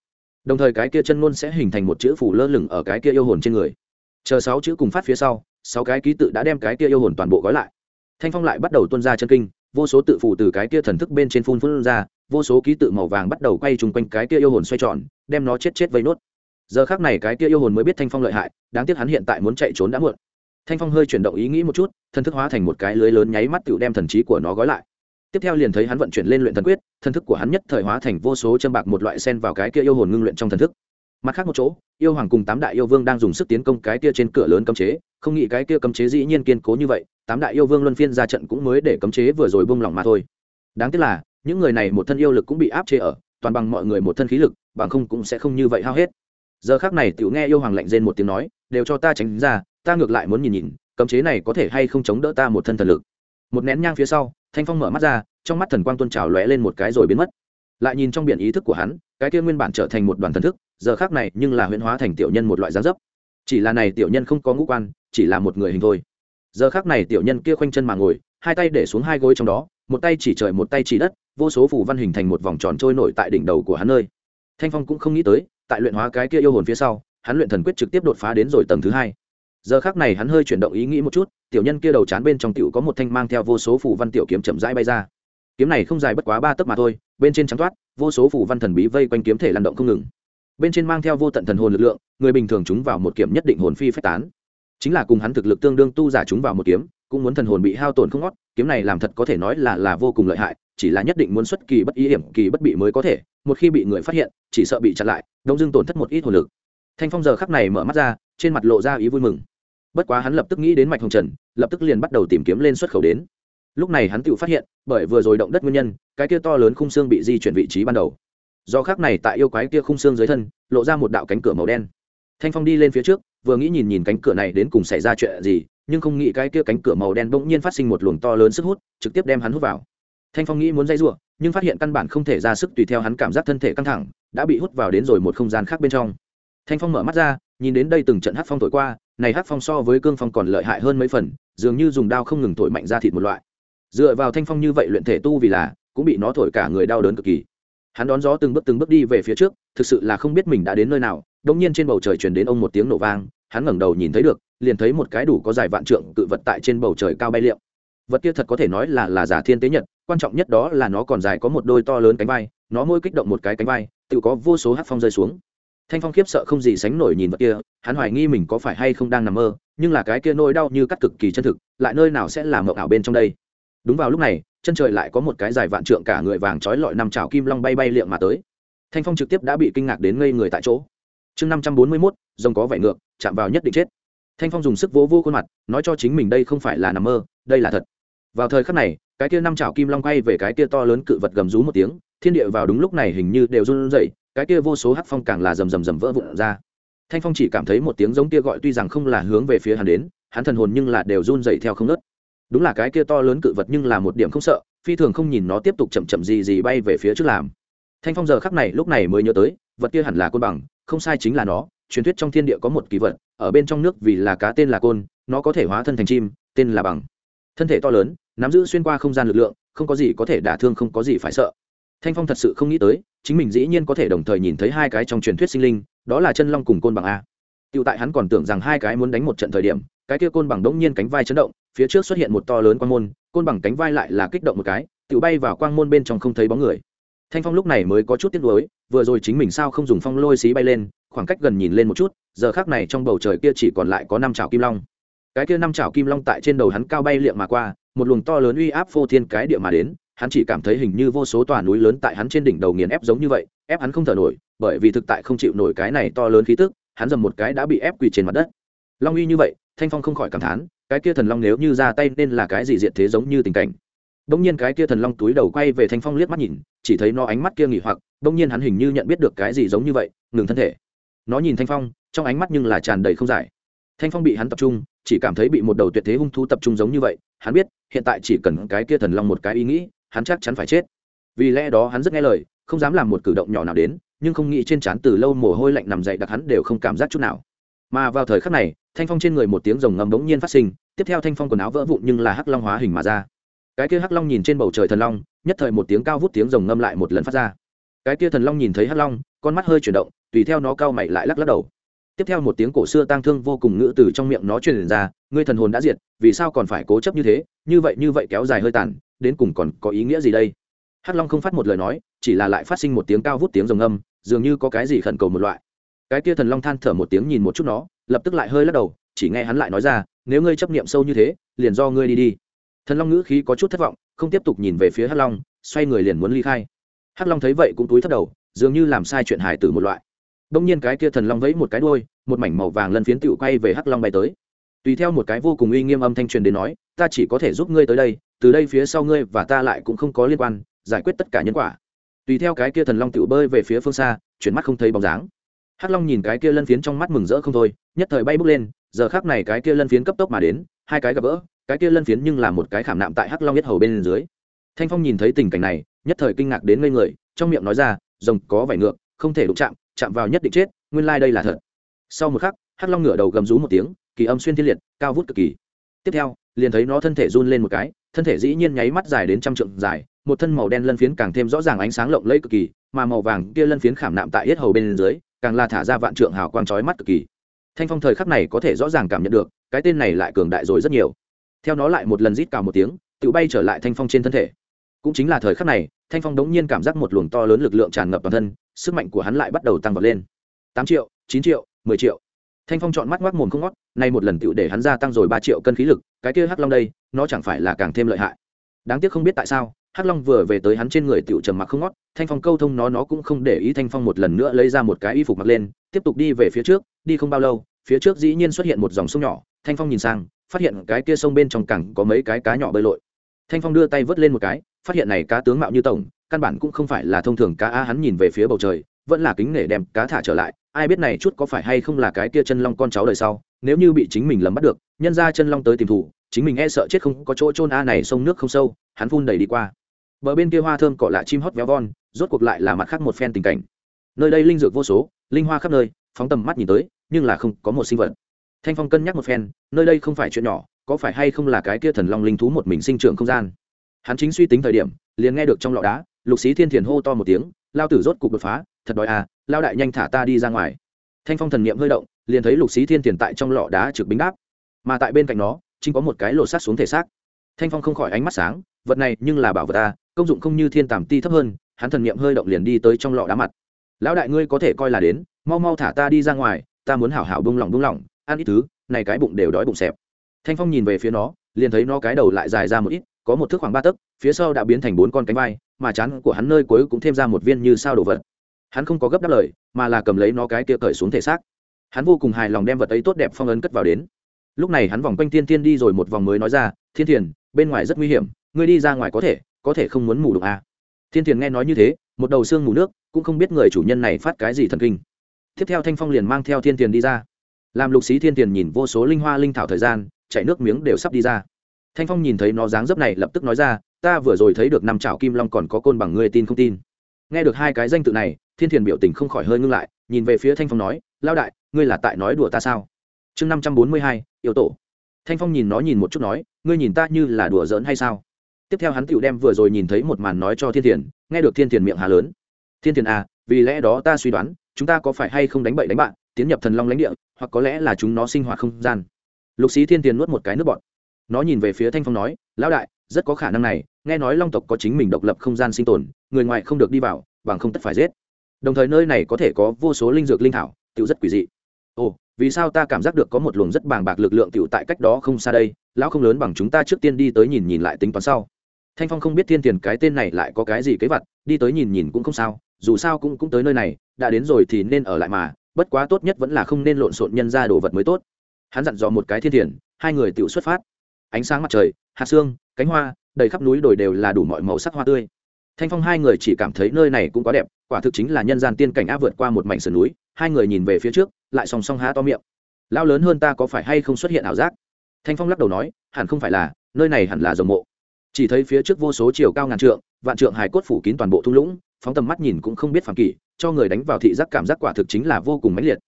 đồng thời cái kia chân ngôn sẽ hình thành một chữ phủ lơ lửng ở cái kia yêu hồn trên người. Chờ sáu chữ cùng phát phía sau, sáu cái ký tự đã đem cái kia yêu hồn toàn bộ gói lại. Thanh phong lại bắt đầu tuân ra chân kinh, vô số tự phủ từ cái kia thần thức bên trên phun phun ra, vô số ký tự màu vàng bắt đầu quay chung quanh cái kia yêu hồn xoay tròn, đem nó chết chết vây nốt. Giờ khác này cái kia yêu hồn mới biết thanh phong lợi hại, đáng tiếc hắn hiện tại muốn chạy trốn đã muộn. Thanh phong hơi chuyển động ý nghĩ một chút, thần thức hóa thành một cái lưới lớn nháy mắt tự đem thần trí của nó gói lại tiếp theo liền thấy hắn vận chuyển lên luyện thần quyết, thần thức của hắn nhất thời hóa thành vô số châm bạc một loại sen vào cái kia yêu hồn ngưng luyện trong thần thức. Mặt khác một chỗ, yêu hoàng cùng tám đại yêu vương đang dùng sức tiến công cái kia trên cửa lớn cấm chế, không nghĩ cái kia cấm chế dĩ nhiên kiên cố như vậy, tám đại yêu vương luân phiên ra trận cũng mới để cấm chế vừa rồi bung lỏng mà thôi. Đáng tiếc là, những người này một thân yêu lực cũng bị áp chế ở, toàn bằng mọi người một thân khí lực, bằng không cũng sẽ không như vậy hao hết. Giờ khác này tiểu nghe yêu hoàng lạnh rên một tiếng nói, đều cho ta tránh ra, ta ngược lại muốn nhìn nhìn, cấm chế này có thể hay không chống đỡ ta một thân thần lực. Một nén nhang phía sau thanh phong mở mắt ra, trong mắt thần quang tôn trào lóe lên một cái rồi biến mất. Lại nhìn trong biển ý thức của hắn, cái kia nguyên bản trở thành một đoàn thần thức, giờ khác này nhưng là huyễn hóa thành tiểu nhân một loại gián dấp. Chỉ là này tiểu nhân không có ngũ quan, chỉ là một người hình thôi. Giờ khác này tiểu nhân kia khoanh chân mà ngồi, hai tay để xuống hai gối trong đó, một tay chỉ trời một tay chỉ đất, vô số phù văn hình thành một vòng tròn trôi nổi tại đỉnh đầu của hắn nơi. Thanh phong cũng không nghĩ tới, tại luyện hóa cái kia yêu hồn phía sau, hắn luyện thần quyết trực tiếp đột phá đến rồi tầng thứ hai. Giờ khác này hắn hơi chuyển động ý nghĩ một chút tiểu nhân kia đầu chán bên trong tiểu có một thanh mang theo vô số phủ văn tiểu kiếm chậm rãi bay ra. Kiếm này không dài bất quá ba tấc mà thôi, bên trên trắng toát, vô số phủ văn thần bí vây quanh kiếm thể lăn động không ngừng. Bên trên mang theo vô tận thần hồn lực lượng, người bình thường chúng vào một kiếm nhất định hồn phi phách tán. Chính là cùng hắn thực lực tương đương tu giả chúng vào một kiếm, cũng muốn thần hồn bị hao tổn không ngót, kiếm này làm thật có thể nói là là vô cùng lợi hại, chỉ là nhất định muốn xuất kỳ bất ý hiểm, kỳ bất bị mới có thể, một khi bị người phát hiện, chỉ sợ bị chặn lại, đông dưng tổn thất một ít hồn lực. Thanh phong giờ khắc này mở mắt ra, trên mặt lộ ra ý vui mừng bất quá hắn lập tức nghĩ đến mạch hồng trần, lập tức liền bắt đầu tìm kiếm lên xuất khẩu đến. Lúc này hắn tự phát hiện, bởi vừa rồi động đất nguyên nhân, cái kia to lớn khung xương bị di chuyển vị trí ban đầu. Do khác này tại yêu quái kia khung xương dưới thân, lộ ra một đạo cánh cửa màu đen. Thanh phong đi lên phía trước, vừa nghĩ nhìn nhìn cánh cửa này đến cùng xảy ra chuyện gì, nhưng không nghĩ cái kia cánh cửa màu đen bỗng nhiên phát sinh một luồng to lớn sức hút, trực tiếp đem hắn hút vào. Thanh phong nghĩ muốn dây giụa nhưng phát hiện căn bản không thể ra sức tùy theo hắn cảm giác thân thể căng thẳng, đã bị hút vào đến rồi một không gian khác bên trong. Thanh phong mở mắt ra, nhìn đến đây từng trận hát phong thổi qua này hắc phong so với cương phong còn lợi hại hơn mấy phần, dường như dùng đao không ngừng thổi mạnh ra thịt một loại. Dựa vào thanh phong như vậy luyện thể tu vì là, cũng bị nó thổi cả người đau đớn cực kỳ. Hắn đón gió từng bước từng bước đi về phía trước, thực sự là không biết mình đã đến nơi nào đông nhiên trên bầu trời truyền đến ông một tiếng nổ vang, hắn ngẩng đầu nhìn thấy được, liền thấy một cái đủ có dài vạn trượng cự vật tại trên bầu trời cao bay liệm. Vật kia thật có thể nói là là giả thiên tế nhật, quan trọng nhất đó là nó còn dài có một đôi to lớn cánh vai, nó mỗi kích động một cái cánh vai, tự có vô số hát phong rơi xuống thanh phong khiếp sợ không gì sánh nổi nhìn vật kia, hắn hoài nghi mình có phải hay không đang nằm mơ, nhưng là cái kia nỗi đau như cắt cực kỳ chân thực, lại nơi nào sẽ là mộng ảo bên trong đây? Đúng vào lúc này, chân trời lại có một cái dài vạn trượng cả người vàng trói lọi năm trào kim long bay bay liệm mà tới. Thanh phong trực tiếp đã bị kinh ngạc đến ngây người tại chỗ. Chương năm trăm bốn mươi mốt, rồng có vẻ ngược, chạm vào nhất định chết. Thanh phong dùng sức vỗ vô khuôn mặt, nói cho chính mình đây không phải là nằm mơ, đây là thật. Vào thời khắc này, cái kia năm chảo kim long quay về cái kia to lớn cự vật gầm rú một tiếng, thiên địa vào đúng lúc này hình như đều run rẩy cái kia vô số hắc phong càng là rầm rầm rầm vỡ vụn ra. Thanh phong chỉ cảm thấy một tiếng giống kia gọi tuy rằng không là hướng về phía hắn đến, hắn thần hồn nhưng là đều run rẩy theo không nớt đúng là cái kia to lớn cự vật nhưng là một điểm không sợ, phi thường không nhìn nó tiếp tục chậm chậm gì gì bay về phía trước làm. Thanh phong giờ khắc này lúc này mới nhớ tới, vật kia hẳn là côn bằng, không sai chính là nó, truyền thuyết trong thiên địa có một kỳ vật, ở bên trong nước vì là cá tên là côn, nó có thể hóa thân thành chim, tên là bằng. Thân thể to lớn, nắm giữ xuyên qua không gian lực lượng, không có gì có thể đả thương, không có gì phải sợ. Thanh phong thật sự không nghĩ tới chính mình dĩ nhiên có thể đồng thời nhìn thấy hai cái trong truyền thuyết sinh linh, đó là chân long cùng côn bằng a. Tựu tại hắn còn tưởng rằng hai cái muốn đánh một trận thời điểm, cái kia côn bằng đống nhiên cánh vai chấn động, phía trước xuất hiện một to lớn quang môn, côn bằng cánh vai lại là kích động một cái tựu bay vào quang môn bên trong không thấy bóng người. Thanh phong lúc này mới có chút tiếc nuối, vừa rồi chính mình sao không dùng phong lôi xí bay lên, khoảng cách gần nhìn lên một chút, giờ khác này trong bầu trời kia chỉ còn lại có năm chảo kim long. Cái kia năm chảo kim long tại trên đầu hắn cao bay liệm mà qua, một luồng to lớn uy áp phô thiên cái địa mà đến hắn chỉ cảm thấy hình như vô số tòa núi lớn tại hắn trên đỉnh đầu nghiền ép giống như vậy, ép hắn không thở nổi, bởi vì thực tại không chịu nổi cái này to lớn khí tức, hắn dầm một cái đã bị ép quỳ trên mặt đất. Long uy như vậy, thanh phong không khỏi cảm thán, cái kia thần long nếu như ra tay nên là cái gì diện thế giống như tình cảnh. Bỗng nhiên cái kia thần long túi đầu quay về thanh phong liếc mắt nhìn, chỉ thấy nó ánh mắt kia nghỉ hoặc, bỗng nhiên hắn hình như nhận biết được cái gì giống như vậy, ngừng thân thể. Nó nhìn thanh phong, trong ánh mắt nhưng là tràn đầy không giải. Thanh phong bị hắn tập trung, chỉ cảm thấy bị một đầu tuyệt thế hung thú tập trung giống như vậy, hắn biết, hiện tại chỉ cần cái kia thần long một cái ý nghĩ hắn chắc chắn phải chết. Vì lẽ đó hắn rất nghe lời, không dám làm một cử động nhỏ nào đến, nhưng không nghĩ trên trán từ lâu mồ hôi lạnh nằm dậy đặc hắn đều không cảm giác chút nào. Mà vào thời khắc này, thanh phong trên người một tiếng rồng ngầm bỗng nhiên phát sinh, tiếp theo thanh phong quần áo vỡ vụn nhưng là hắc long hóa hình mà ra. Cái kia hắc long nhìn trên bầu trời thần long, nhất thời một tiếng cao vút tiếng rồng ngâm lại một lần phát ra. Cái kia thần long nhìn thấy hắc long, con mắt hơi chuyển động, tùy theo nó cao mày lại lắc lắc đầu. Tiếp theo một tiếng cổ xưa tang thương vô cùng ngữ từ trong miệng nó truyền ra, ngươi thần hồn đã diệt, vì sao còn phải cố chấp như thế? Như vậy như vậy kéo dài hơi tàn đến cùng còn có ý nghĩa gì đây? Hắc long không phát một lời nói, chỉ là lại phát sinh một tiếng cao vút tiếng rồng âm, dường như có cái gì khẩn cầu một loại. Cái kia thần long than thở một tiếng nhìn một chút nó, lập tức lại hơi lắc đầu, chỉ nghe hắn lại nói ra, nếu ngươi chấp niệm sâu như thế, liền do ngươi đi đi. Thần long ngữ khí có chút thất vọng, không tiếp tục nhìn về phía hắc long, xoay người liền muốn ly khai. Hắc long thấy vậy cũng túi thất đầu, dường như làm sai chuyện hài tử một loại. Đông nhiên cái kia thần long vẫy một cái đuôi, một mảnh màu vàng lân phiến tựu quay về hắc long bay tới. Tùy theo một cái vô cùng uy nghiêm âm thanh truyền đến nói, ta chỉ có thể giúp ngươi tới đây từ đây phía sau ngươi và ta lại cũng không có liên quan, giải quyết tất cả nhân quả. Tùy theo cái kia thần long tựu bơi về phía phương xa, chuyển mắt không thấy bóng dáng. Hắc long nhìn cái kia lân phiến trong mắt mừng rỡ không thôi, nhất thời bay bước lên, giờ khác này cái kia lân phiến cấp tốc mà đến, hai cái gặp vỡ cái kia lân phiến nhưng là một cái khảm nạm tại hắc long nhất hầu bên dưới. Thanh phong nhìn thấy tình cảnh này, nhất thời kinh ngạc đến ngây người, trong miệng nói ra, rồng có vải ngược, không thể đụng chạm chạm vào nhất định chết, nguyên lai、like、đây là thật. Sau một khắc, hắc long ngửa đầu gầm rú một tiếng, kỳ âm xuyên thiên liệt, cao vút cực kỳ. Tiếp theo, liền thấy nó thân thể run lên một cái thân thể dĩ nhiên nháy mắt dài đến trăm trượng dài, một thân màu đen lân phiến càng thêm rõ ràng ánh sáng lộng lẫy cực kỳ, mà màu vàng kia lân phiến khảm nạm tại yết hầu bên dưới, càng là thả ra vạn trượng hào quang chói mắt cực kỳ. Thanh phong thời khắc này có thể rõ ràng cảm nhận được, cái tên này lại cường đại rồi rất nhiều. Theo nó lại một lần rít cào một tiếng, tự bay trở lại thanh phong trên thân thể. Cũng chính là thời khắc này, thanh phong đống nhiên cảm giác một luồng to lớn lực lượng tràn ngập toàn thân, sức mạnh của hắn lại bắt đầu tăng vọt lên. Tám triệu, chín triệu, mười triệu thanh phong chọn mắt ngoác mồm không ngót, nay một lần tựu để hắn gia tăng rồi ba triệu cân khí lực, cái kia hắc long đây, nó chẳng phải là càng thêm lợi hại. Đáng tiếc không biết tại sao, hắc long vừa về tới hắn trên người tựu trầm mặc không ngót, thanh phong câu thông nó nó cũng không để ý thanh phong một lần nữa lấy ra một cái y phục mặc lên, tiếp tục đi về phía trước, đi không bao lâu, phía trước dĩ nhiên xuất hiện một dòng sông nhỏ, thanh phong nhìn sang, phát hiện cái kia sông bên trong cẳng có mấy cái cá nhỏ bơi lội. Thanh phong đưa tay vớt lên một cái, phát hiện này cá tướng mạo như tổng, căn bản cũng không phải là thông thường cá a, hắn nhìn về phía bầu trời, vẫn là kính nể đem cá thả trở lại ai biết này chút có phải hay không là cái kia chân long con cháu đời sau, nếu như bị chính mình lầm bắt được, nhân ra chân long tới tìm thủ, chính mình e sợ chết không có chỗ trôn a này sông nước không sâu, hắn phun đầy đi qua. Bờ bên kia hoa thơm cỏ lạ chim hót véo von, rốt cuộc lại là mặt khác một phen tình cảnh. Nơi đây linh dược vô số, linh hoa khắp nơi, phóng tầm mắt nhìn tới, nhưng là không có một sinh vật. Thanh phong cân nhắc một phen, nơi đây không phải chuyện nhỏ, có phải hay không là cái kia thần long linh thú một mình sinh trưởng không gian? Hắn chính suy tính thời điểm, liền nghe được trong lọ đá, lục xí thiên thiền hô to một tiếng, lao tử rốt cục đột phá, thật đói à lao đại nhanh thả ta đi ra ngoài. Thanh phong thần niệm hơi động, liền thấy lục sĩ thiên tiền tại trong lọ đá trực bính đáp. Mà tại bên cạnh nó, chính có một cái lộ sát xuống thể xác. Thanh phong không khỏi ánh mắt sáng, vật này nhưng là bảo vật ta, công dụng không như thiên tàm ti thấp hơn, hắn thần niệm hơi động liền đi tới trong lọ đá mặt. Lão đại ngươi có thể coi là đến, mau mau thả ta đi ra ngoài, ta muốn hảo hảo bung lỏng bung lỏng, ăn ít thứ, này cái bụng đều đói bụng xẹp. Thanh phong nhìn về phía nó, liền thấy nó cái đầu lại dài ra một ít, có một thước khoảng ba tấc, phía sau đã biến thành bốn con cánh vai, mà chán của hắn nơi cuối cũng thêm ra một viên như sao đồ vật hắn không có gấp đáp lời, mà là cầm lấy nó cái kia cởi xuống thể xác. Hắn vô cùng hài lòng đem vật ấy tốt đẹp phong ấn cất vào đến. Lúc này hắn vòng quanh thiên thiên đi rồi một vòng mới nói ra, thiên thiền, bên ngoài rất nguy hiểm, ngươi đi ra ngoài có thể có thể không muốn ngủ đục à. thiên thiền nghe nói như thế, một đầu xương ngủ nước, cũng không biết người chủ nhân này phát cái gì thần kinh. Tiếp theo thanh phong liền mang theo thiên thiền đi ra. Làm lục sĩ thiên thiền nhìn vô số linh hoa linh thảo thời gian chạy nước miếng đều sắp đi ra. Thanh phong nhìn thấy nó dáng dấp này lập tức nói ra, ta vừa rồi thấy được năm chảo kim long còn có côn bằng ngươi tin không tin? Nghe được hai cái danh tự này thiên thiền biểu tình không khỏi hơi ngưng lại, nhìn về phía thanh phong nói lao đại, ngươi là tại nói đùa ta sao? Chương năm trăm bốn mươi hai, yêu tổ. Thanh phong nhìn nó nhìn một chút nói, ngươi nhìn ta như là đùa giỡn hay sao? Tiếp theo hắn tựu đem vừa rồi nhìn thấy một màn nói cho thiên thiền, nghe được thiên thiền miệng hà lớn. Thiên thiền à vì lẽ đó ta suy đoán, chúng ta có phải hay không đánh bậy đánh bạn, tiến nhập thần long lãnh địa, hoặc có lẽ là chúng nó sinh hoạt không gian? Lục sĩ thiên thiền nuốt một cái nước bọt. Nó nhìn về phía thanh phong nói, lão đại, rất có khả năng này, nghe nói long tộc có chính mình độc lập không gian sinh tồn, người ngoài không được đi vào, bằng không tất phải giết đồng thời nơi này có thể có vô số linh dược linh thảo tự rất quỷ dị. Ồ, vì sao ta cảm giác được có một luồng rất bàng bạc lực lượng tiểu tại cách đó không xa đây, lão không lớn bằng chúng ta trước tiên đi tới nhìn nhìn lại tính toán sau. Thanh phong không biết thiên tiền cái tên này lại có cái gì kế vật, đi tới nhìn nhìn cũng không sao, dù sao cũng cũng tới nơi này, đã đến rồi thì nên ở lại mà, bất quá tốt nhất vẫn là không nên lộn xộn nhân ra đồ vật mới tốt. Hắn dặn dò một cái thiên tiền, hai người tự xuất phát. Ánh sáng mặt trời, hạt xương, cánh hoa, đầy khắp núi đồi đều là đủ mọi màu sắc hoa tươi thanh phong hai người chỉ cảm thấy nơi này cũng quá đẹp, quả thực chính là nhân gian tiên cảnh á vượt qua một mảnh sườn núi, hai người nhìn về phía trước, lại song song há to miệng. Lao lớn hơn ta có phải hay không xuất hiện ảo giác? Thanh phong lắc đầu nói, hẳn không phải là, nơi này hẳn là rồng mộ. Chỉ thấy phía trước vô số chiều cao ngàn trượng, vạn trượng hài cốt phủ kín toàn bộ thung lũng, phóng tầm mắt nhìn cũng không biết phàm kỷ cho người đánh vào thị giác cảm giác quả thực chính là vô cùng mãnh liệt.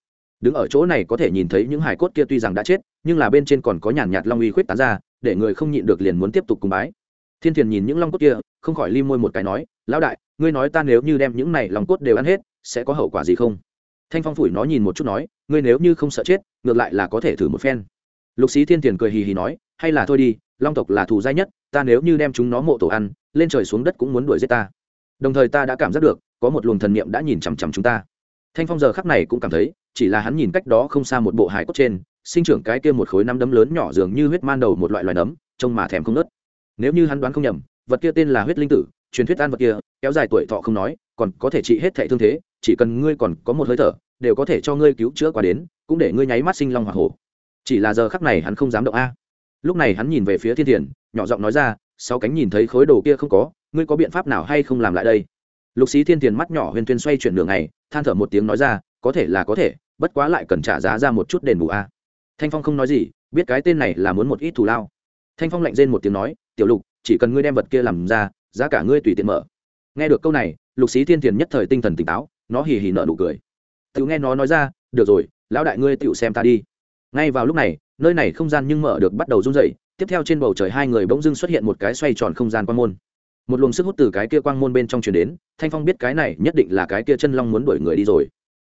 Đứng ở chỗ này có thể nhìn thấy những hài cốt kia tuy rằng đã chết, nhưng là bên trên còn có nhàn nhạt long uy khuyết tán ra, để người không nhịn được liền muốn tiếp tục cùng bái thiên thiền nhìn những long cốt kia, không khỏi lim môi một cái nói, lão đại, ngươi nói ta nếu như đem những này long cốt đều ăn hết, sẽ có hậu quả gì không? Thanh phong phủi nó nhìn một chút nói, ngươi nếu như không sợ chết, ngược lại là có thể thử một phen. Lục sĩ thiên thiền cười hì hì nói, hay là thôi đi, long tộc là thù dai nhất, ta nếu như đem chúng nó mộ tổ ăn, lên trời xuống đất cũng muốn đuổi giết ta. Đồng thời ta đã cảm giác được, có một luồng thần niệm đã nhìn chằm chằm chúng ta. Thanh phong giờ khắc này cũng cảm thấy, chỉ là hắn nhìn cách đó không xa một bộ hải cốt trên, sinh trưởng cái kia một khối năm đấm lớn nhỏ dường như huyết man đầu một loại loài nấm, trông mà thèm không nớt nếu như hắn đoán không nhầm, vật kia tên là huyết linh tử, truyền thuyết ăn vật kia, kéo dài tuổi thọ không nói, còn có thể trị hết thệ thương thế, chỉ cần ngươi còn có một hơi thở, đều có thể cho ngươi cứu chữa qua đến, cũng để ngươi nháy mắt sinh long hoa hổ. Chỉ là giờ khắc này hắn không dám động a. Lúc này hắn nhìn về phía thiên thiền, nhỏ giọng nói ra sau cánh nhìn thấy khối đồ kia không có, ngươi có biện pháp nào hay không làm lại đây? Lục sĩ thiên thiền mắt nhỏ huyền tuyên xoay chuyển đường này than thở một tiếng nói ra, có thể là có thể, bất quá lại cần trả giá ra một chút đền bù a. Thanh phong không nói gì, biết cái tên này là muốn một ít thù lao. Thanh phong lạnh rên một tiếng nói tiểu lục, chỉ cần ngươi đem vật kia làm ra, giá cả ngươi tùy tiện mở. Nghe được câu này, lục sĩ thiên thiền nhất thời tinh thần tỉnh táo, nó hì hì nợ nụ cười. Tự nghe nó nói ra, được rồi, lão đại ngươi tự xem ta đi. Ngay vào lúc này, nơi này không gian nhưng mở được bắt đầu run rẩy, tiếp theo trên bầu trời hai người bỗng dưng xuất hiện một cái xoay tròn không gian quang môn. Một luồng sức hút từ cái kia quang môn bên trong truyền đến, thanh phong biết cái này nhất định là cái kia chân long muốn đuổi người đi rồi.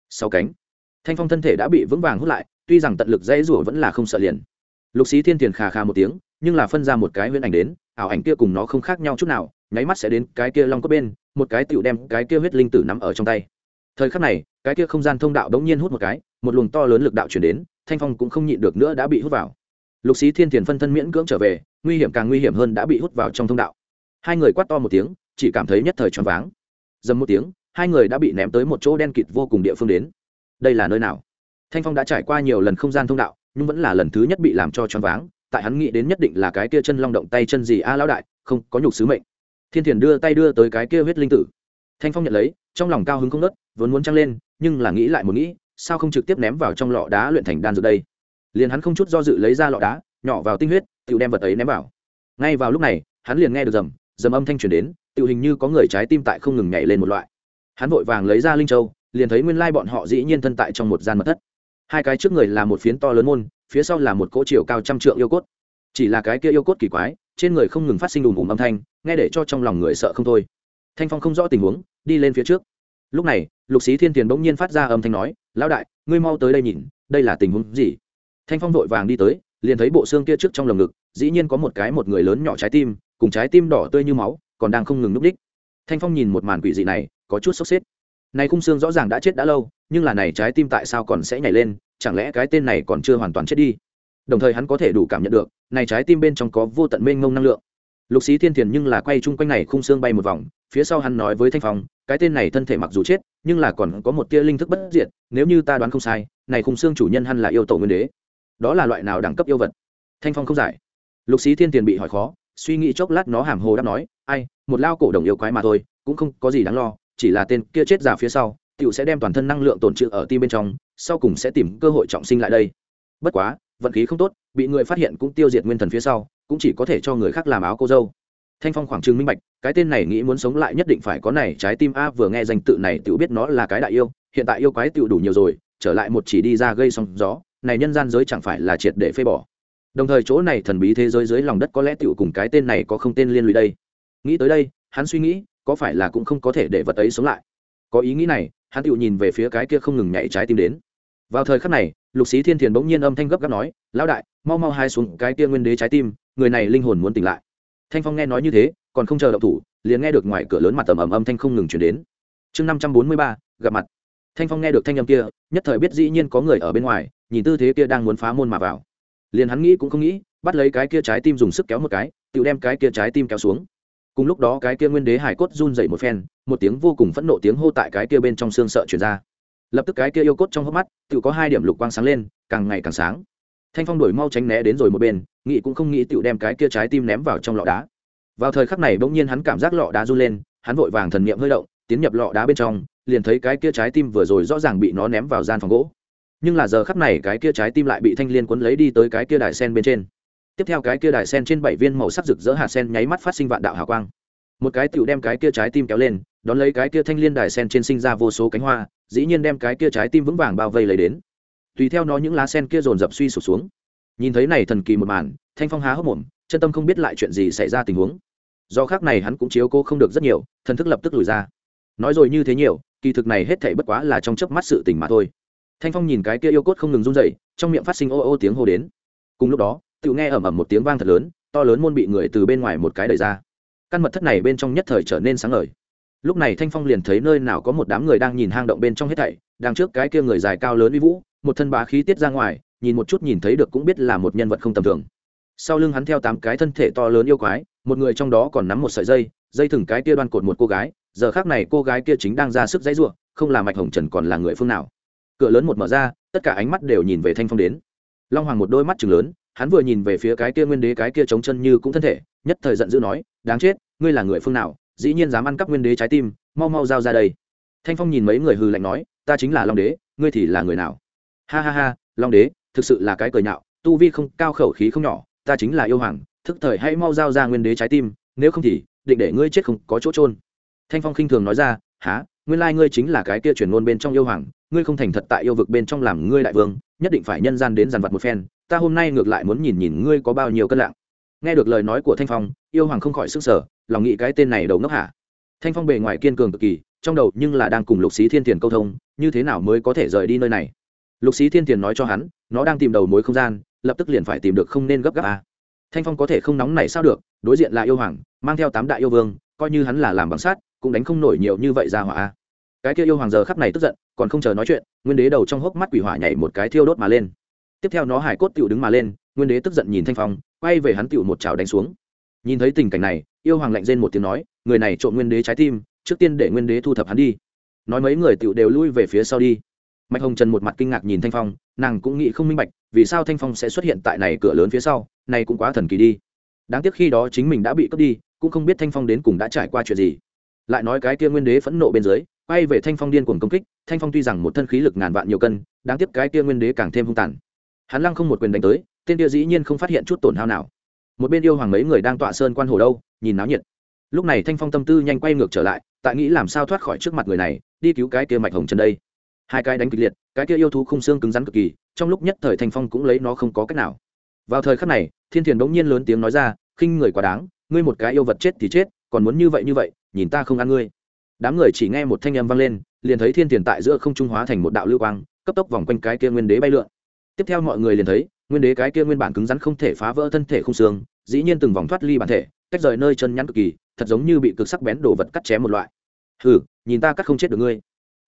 Sau cánh. Thanh phong thân thể đã bị vững vàng hút lại, tuy rằng tận lực dãy rủa vẫn là không sợ liền lục xí thiên tiền khà khà một tiếng, nhưng là phân ra một cái huyễn ảnh đến, ảo ảnh kia cùng nó không khác nhau chút nào, nháy mắt sẽ đến cái kia long cốt bên, một cái tựu đem cái kia huyết linh tử nắm ở trong tay. Thời khắc này, cái kia không gian thông đạo đống nhiên hút một cái, một luồng to lớn lực đạo chuyển đến, thanh phong cũng không nhịn được nữa đã bị hút vào. Lục xí thiên tiền phân thân miễn cưỡng trở về, nguy hiểm càng nguy hiểm hơn đã bị hút vào trong thông đạo. Hai người quát to một tiếng, chỉ cảm thấy nhất thời choáng váng. Dầm một tiếng, hai người đã bị ném tới một chỗ đen kịt vô cùng địa phương đến. Đây là nơi nào? Thanh phong đã trải qua nhiều lần không gian thông đạo nhưng vẫn là lần thứ nhất bị làm cho choáng váng, tại hắn nghĩ đến nhất định là cái kia chân long động tay chân gì a lão đại, không, có nhục sứ mệnh. Thiên thiền đưa tay đưa tới cái kia huyết linh tử. Thanh phong nhận lấy, trong lòng cao hứng không nớt vốn muốn trăng lên, nhưng là nghĩ lại một nghĩ, sao không trực tiếp ném vào trong lọ đá luyện thành đan dược đây? Liền hắn không chút do dự lấy ra lọ đá, nhỏ vào tinh huyết, tự đem vật ấy ném vào. Ngay vào lúc này, hắn liền nghe được rầm rầm âm thanh truyền đến, tự hình như có người trái tim tại không ngừng nhảy lên một loại. Hắn vội vàng lấy ra linh châu, liền thấy nguyên lai bọn họ dĩ nhiên thân tại trong một gian mật thất hai cái trước người là một phiến to lớn môn, phía sau là một cỗ chiều cao trăm trượng yêu cốt. Chỉ là cái kia yêu cốt kỳ quái, trên người không ngừng phát sinh đùm ùm âm thanh, nghe để cho trong lòng người sợ không thôi. Thanh phong không rõ tình huống, đi lên phía trước. Lúc này, lục sĩ thiên tiền bỗng nhiên phát ra âm thanh nói, lão đại, ngươi mau tới đây nhìn, đây là tình huống gì? Thanh phong vội vàng đi tới, liền thấy bộ xương kia trước trong lồng ngực, dĩ nhiên có một cái một người lớn nhỏ trái tim, cùng trái tim đỏ tươi như máu, còn đang không ngừng núp đích thanh phong nhìn một màn quỷ dị này, có chút sốc xếp này khung xương rõ ràng đã chết đã lâu, nhưng là này trái tim tại sao còn sẽ nhảy lên, chẳng lẽ cái tên này còn chưa hoàn toàn chết đi? Đồng thời hắn có thể đủ cảm nhận được, này trái tim bên trong có vô tận mênh mông năng lượng. Lục xí thiên thiền nhưng là quay chung quanh này khung xương bay một vòng, phía sau hắn nói với thanh phong, cái tên này thân thể mặc dù chết, nhưng là còn có một tia linh thức bất diệt, nếu như ta đoán không sai, này khung xương chủ nhân hắn là yêu tổ nguyên đế. Đó là loại nào đẳng cấp yêu vật? Thanh phong không giải. Lục xí thiên tiền bị hỏi khó, suy nghĩ chốc lát nó hàm hồ đáp nói, ai, một lao cổ đồng yêu quái mà thôi, cũng không có gì đáng lo chỉ là tên kia chết già phía sau, tiểu sẽ đem toàn thân năng lượng tồn trữ ở tim bên trong, sau cùng sẽ tìm cơ hội trọng sinh lại đây. Bất quá, vận khí không tốt, bị người phát hiện cũng tiêu diệt nguyên thần phía sau, cũng chỉ có thể cho người khác làm áo cô dâu. Thanh phong khoảng trừng minh bạch, cái tên này nghĩ muốn sống lại nhất định phải có này, trái tim a vừa nghe danh tự này tiểu biết nó là cái đại yêu, hiện tại yêu quái tiểu đủ nhiều rồi, trở lại một chỉ đi ra gây sóng gió, này nhân gian giới chẳng phải là triệt để phê bỏ. Đồng thời chỗ này thần bí thế giới dưới lòng đất có lẽ tiểu cùng cái tên này có không tên liên lụy đây. Nghĩ tới đây, hắn suy nghĩ có phải là cũng không có thể để vật ấy sống lại? Có ý nghĩ này, hắn tự nhìn về phía cái kia không ngừng nhảy trái tim đến. Vào thời khắc này, lục sĩ thiên thiền bỗng nhiên âm thanh gấp gáp nói, lão đại, mau mau hai xuống cái kia nguyên đế trái tim, người này linh hồn muốn tỉnh lại. Thanh phong nghe nói như thế, còn không chờ đậu thủ, liền nghe được ngoài cửa lớn mặt tầm ầm âm thanh không ngừng chuyển đến. Chương năm trăm bốn mươi ba, gặp mặt. Thanh phong nghe được thanh âm kia, nhất thời biết dĩ nhiên có người ở bên ngoài, nhìn tư thế kia đang muốn phá môn mà vào. Liền hắn nghĩ cũng không nghĩ, bắt lấy cái kia trái tim dùng sức kéo một cái tự đem cái kia trái tim kéo xuống cùng lúc đó cái kia nguyên đế hải cốt run dậy một phen, một tiếng vô cùng phẫn nộ tiếng hô tại cái kia bên trong xương sợ chuyển ra. Lập tức cái kia yêu cốt trong hốc mắt tự có hai điểm lục quang sáng lên, càng ngày càng sáng. Thanh phong đổi mau tránh né đến rồi một bên nghị cũng không nghĩ tự đem cái kia trái tim ném vào trong lọ đá. Vào thời khắc này bỗng nhiên hắn cảm giác lọ đá run lên, hắn vội vàng thần niệm hơi động, tiến nhập lọ đá bên trong, liền thấy cái kia trái tim vừa rồi rõ ràng bị nó ném vào gian phòng gỗ. Nhưng là giờ khắc này cái kia trái tim lại bị thanh liên quấn lấy đi tới cái kia đài sen bên trên tiếp theo cái kia đài sen trên bảy viên màu sắc rực rỡ hạt sen nháy mắt phát sinh vạn đạo hào quang. Một cái tựu đem cái kia trái tim kéo lên, đón lấy cái kia thanh liên đài sen trên sinh ra vô số cánh hoa, dĩ nhiên đem cái kia trái tim vững vàng bao vây lấy đến. Tùy theo nó những lá sen kia dồn dập suy sụp xuống. Nhìn thấy này thần kỳ một màn, thanh phong há hốc mồm, chân tâm không biết lại chuyện gì xảy ra tình huống. Do khác này hắn cũng chiếu cô không được rất nhiều, thần thức lập tức lùi ra. Nói rồi như thế nhiều, kỳ thực này hết thảy bất quá là trong chớp mắt sự tình mà thôi. Thanh phong nhìn cái kia yêu cốt không ngừng run rẩy, trong miệng phát sinh ô ô tiếng hô đến. Cùng lúc đó tự nghe ầm ầm một tiếng vang thật lớn, to lớn môn bị người từ bên ngoài một cái đẩy ra. Căn mật thất này bên trong nhất thời trở nên sáng ngời. Lúc này thanh phong liền thấy nơi nào có một đám người đang nhìn hang động bên trong hết thảy đang trước cái kia người dài cao lớn uy vũ, một thân bá khí tiết ra ngoài, nhìn một chút nhìn thấy được cũng biết là một nhân vật không tầm thường. Sau lưng hắn theo tám cái thân thể to lớn yêu quái, một người trong đó còn nắm một sợi dây dây thừng cái kia đoan cột một cô gái, giờ khác này cô gái kia chính đang ra sức dãy ruộng không là mạch hồng trần còn là người phương nào. Cửa lớn một mở ra, tất cả ánh mắt đều nhìn về thanh phong đến. Long hoàng một đôi mắt chừng lớn hắn vừa nhìn về phía cái kia nguyên đế, cái kia chống chân như cũng thân thể, nhất thời giận dữ nói, đáng chết, ngươi là người phương nào, dĩ nhiên dám ăn cắp nguyên đế trái tim, mau mau giao ra đây. Thanh phong nhìn mấy người hư lạnh nói, ta chính là long đế, ngươi thì là người nào? Ha ha ha, long đế, thực sự là cái cười nhạo, tu vi không, cao khẩu khí không nhỏ, ta chính là yêu hoàng, thức thời hãy mau giao ra nguyên đế trái tim, nếu không thì, định để ngươi chết không có chỗ trôn thanh phong khinh thường nói ra há nguyên lai ngươi chính là cái kia chuyển ngôn bên trong yêu hoàng, ngươi không thành thật tại yêu vực bên trong làm ngươi đại vương, nhất định phải nhân gian đến dàn vật một phen ta hôm nay ngược lại muốn nhìn nhìn ngươi có bao nhiêu cân lạng nghe được lời nói của thanh phong, yêu hoàng không khỏi sức sở lòng nghĩ cái tên này đầu ngốc hả thanh phong bề ngoài kiên cường cực kỳ, trong đầu nhưng là đang cùng lục sĩ thiên thiền câu thông, như thế nào mới có thể rời đi nơi này lục sĩ thiên thiền nói cho hắn, nó đang tìm đầu mối không gian, lập tức liền phải tìm được không nên gấp gáp à. thanh phong có thể không nóng này sao được, đối diện là yêu hoàng, mang theo tám đại yêu vương, coi như hắn là làm bằng sát cũng đánh không nổi nhiều như vậy ra hỏa à. cái kia yêu hoàng giờ khắp này tức giận, còn không chờ nói chuyện, nguyên đế đầu trong hốc mắt quỷ hỏa nhảy một cái thiêu đốt mà lên tiếp theo nó hải cốt tựu đứng mà lên, nguyên đế tức giận nhìn thanh phong, quay về hắn tựu một chảo đánh xuống. Nhìn thấy tình cảnh này, yêu hoàng lạnh rên một tiếng nói, người này trộm nguyên đế trái tim, trước tiên để nguyên đế thu thập hắn đi. Nói mấy người tựu đều lui về phía sau đi. Mạch hồng trần một mặt kinh ngạc nhìn thanh phong, nàng cũng nghĩ không minh bạch, vì sao thanh phong sẽ xuất hiện tại này cửa lớn phía sau, này cũng quá thần kỳ đi. Đáng tiếc khi đó chính mình đã bị cướp đi, cũng không biết thanh phong đến cùng đã trải qua chuyện gì. Lại nói cái kia nguyên đế phẫn nộ bên dưới, quay về thanh phong điên cuồng công kích, thanh phong tuy rằng một thân khí lực ngàn vạn nhiều cân, đáng tiếc cái kia nguyên đế càng thêm hung tàn hắn lăng không một quyền đánh tới, tên kia dĩ nhiên không phát hiện chút tổn hao nào. Một bên yêu hoàng mấy người đang tọa sơn quan hồ đâu, nhìn náo nhiệt. Lúc này thanh phong tâm tư nhanh quay ngược trở lại, tại nghĩ làm sao thoát khỏi trước mặt người này, đi cứu cái kia mạch hồng trần đây. Hai cái đánh kịch liệt, cái kia yêu thú khung xương cứng rắn cực kỳ, trong lúc nhất thời thanh phong cũng lấy nó không có cách nào. Vào thời khắc này, thiên thiền bỗng nhiên lớn tiếng nói ra, khinh người quá đáng, ngươi một cái yêu vật chết thì chết, còn muốn như vậy như vậy, nhìn ta không ăn ngươi. Đám người chỉ nghe một thanh âm vang lên, liền thấy thiên thiền tại giữa không trung hóa thành một đạo lưu quang, cấp tốc vòng quanh cái kia nguyên đế bay lượn tiếp theo mọi người liền thấy, nguyên đế cái kia nguyên bản cứng rắn không thể phá vỡ thân thể không xương, dĩ nhiên từng vòng thoát ly bản thể, cách rời nơi chân nhắn cực kỳ, thật giống như bị cực sắc bén đồ vật cắt chém một loại. Hừ, nhìn ta cắt không chết được ngươi.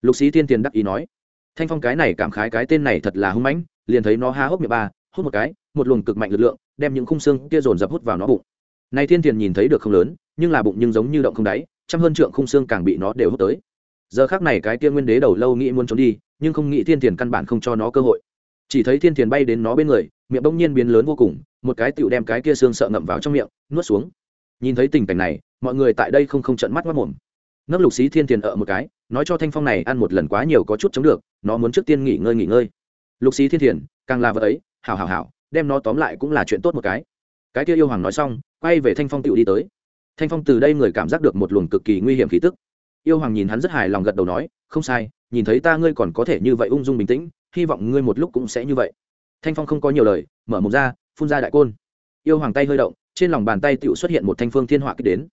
Lục sĩ thiên tiền đắc ý nói. Thanh phong cái này cảm khái cái tên này thật là hung mãnh, liền thấy nó há hốc miệng ba, hút một cái, một luồng cực mạnh lực lượng, đem những khung xương kia dồn dập hút vào nó bụng. Này thiên tiền nhìn thấy được không lớn, nhưng là bụng nhưng giống như động không đáy, trăm hơn trượng khung xương càng bị nó đều hút tới. Giờ khác này cái kia nguyên đế đầu lâu nghĩ muốn trốn đi, nhưng không nghĩ thiên tiền căn bản không cho nó cơ hội chỉ thấy thiên tiền bay đến nó bên người, miệng bỗng nhiên biến lớn vô cùng, một cái tựu đem cái kia xương sợ ngậm vào trong miệng, nuốt xuống. Nhìn thấy tình cảnh này, mọi người tại đây không không trận mắt mất mồm. Nấc lục xí thiên tiền ở một cái, nói cho thanh phong này ăn một lần quá nhiều có chút chống được, nó muốn trước tiên nghỉ ngơi nghỉ ngơi. Lục xí thiên thiền, càng là vợ ấy, hảo hảo hảo, đem nó tóm lại cũng là chuyện tốt một cái. Cái kia yêu hoàng nói xong, quay về thanh phong tựu đi tới. Thanh phong từ đây người cảm giác được một luồng cực kỳ nguy hiểm khí tức. Yêu hoàng nhìn hắn rất hài lòng gật đầu nói, không sai, nhìn thấy ta ngươi còn có thể như vậy ung dung bình tĩnh hy vọng ngươi một lúc cũng sẽ như vậy. Thanh phong không có nhiều lời, mở mồm ra, phun ra đại côn. Yêu hoàng tay hơi động, trên lòng bàn tay tựu xuất hiện một thanh phương thiên họa kích đến.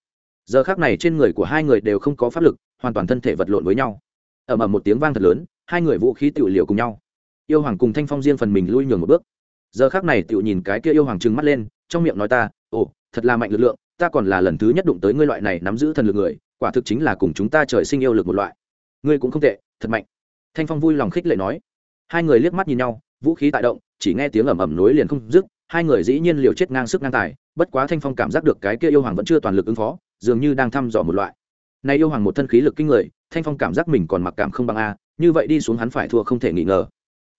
Giờ khác này trên người của hai người đều không có pháp lực, hoàn toàn thân thể vật lộn với nhau. Ẩm ẩm một tiếng vang thật lớn, hai người vũ khí tựu liều cùng nhau. Yêu hoàng cùng thanh phong riêng phần mình lui nhường một bước. Giờ khác này tựu nhìn cái kia yêu hoàng trừng mắt lên, trong miệng nói ta, ồ, thật là mạnh lực lượng, ta còn là lần thứ nhất đụng tới ngươi loại này nắm giữ thần lực người, quả thực chính là cùng chúng ta trời sinh yêu lực một loại. Ngươi cũng không tệ, thật mạnh. Thanh phong vui lòng khích lệ nói hai người liếc mắt nhìn nhau, vũ khí tại động, chỉ nghe tiếng ầm ầm nối liền không dứt, hai người dĩ nhiên liều chết ngang sức ngang tài, bất quá thanh phong cảm giác được cái kia yêu hoàng vẫn chưa toàn lực ứng phó, dường như đang thăm dò một loại. Nay yêu hoàng một thân khí lực kinh người, thanh phong cảm giác mình còn mặc cảm không bằng a, như vậy đi xuống hắn phải thua không thể nghi ngờ.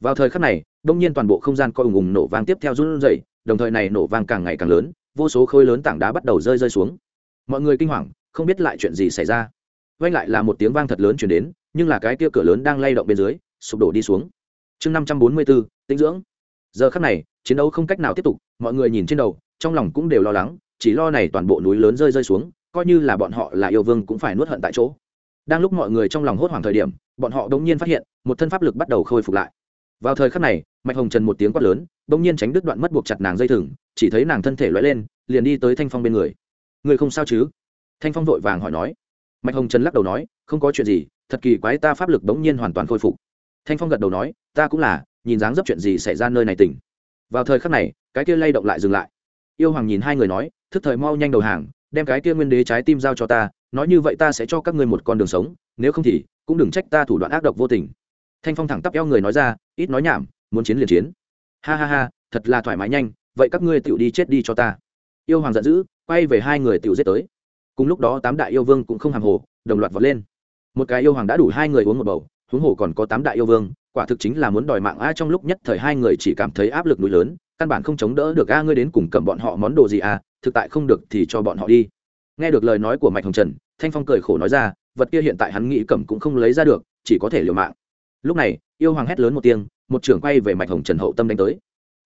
Vào thời khắc này, đông nhiên toàn bộ không gian coi ùng ùng nổ vang tiếp theo run rẩy, đồng thời này nổ vang càng ngày càng lớn, vô số khối lớn tảng đá bắt đầu rơi rơi xuống. Mọi người kinh hoàng, không biết lại chuyện gì xảy ra. Vang lại là một tiếng vang thật lớn chuyển đến, nhưng là cái kia cửa lớn đang lay động bên dưới, sụp đổ đi xuống chương năm trăm bốn mươi bốn, tinh dưỡng. Giờ khắc này, chiến đấu không cách nào tiếp tục, mọi người nhìn trên đầu, trong lòng cũng đều lo lắng, chỉ lo này toàn bộ núi lớn rơi rơi xuống, coi như là bọn họ là yêu vương cũng phải nuốt hận tại chỗ. Đang lúc mọi người trong lòng hốt hoảng thời điểm, bọn họ đột nhiên phát hiện, một thân pháp lực bắt đầu khôi phục lại. Vào thời khắc này, mạch hồng trần một tiếng quát lớn đột nhiên tránh đứt đoạn mất buộc chặt nàng dây thừng, chỉ thấy nàng thân thể loay lên, liền đi tới thanh phong bên người. Người không sao chứ? Thanh phong vội vàng hỏi nói. Mạch hồng trần lắc đầu nói, không có chuyện gì, thật kỳ quái ta pháp lực đột nhiên hoàn toàn khôi phục thanh phong gật đầu nói, ta cũng là, nhìn dáng dấp chuyện gì xảy ra nơi này tỉnh. Vào thời khắc này, cái kia lay động lại dừng lại. Yêu hoàng nhìn hai người nói, thức thời mau nhanh đầu hàng, đem cái kia nguyên đế trái tim giao cho ta, nói như vậy ta sẽ cho các ngươi một con đường sống, nếu không thì, cũng đừng trách ta thủ đoạn ác độc vô tình. Thanh phong thẳng tắp eo người nói ra, ít nói nhảm, muốn chiến liền chiến. Ha ha ha, thật là thoải mái nhanh, vậy các ngươi tựu đi chết đi cho ta. Yêu hoàng giận dữ, quay về hai người tựu giết tới. Cùng lúc đó tám đại yêu vương cũng không hàng hồ, đồng loạt vọt lên. Một cái yêu hoàng đã đủ hai người uống một bầu huống hồ còn có tám đại yêu vương, quả thực chính là muốn đòi mạng a trong lúc nhất thời hai người chỉ cảm thấy áp lực núi lớn, căn bản không chống đỡ được a ngươi đến cùng cầm bọn họ món đồ gì a, thực tại không được thì cho bọn họ đi. Nghe được lời nói của mạch hồng trần, thanh phong cười khổ nói ra, vật kia hiện tại hắn nghĩ cầm cũng không lấy ra được, chỉ có thể liều mạng. Lúc này, yêu hoàng hét lớn một tiếng, một trưởng quay về mạch hồng trần hậu tâm đánh tới.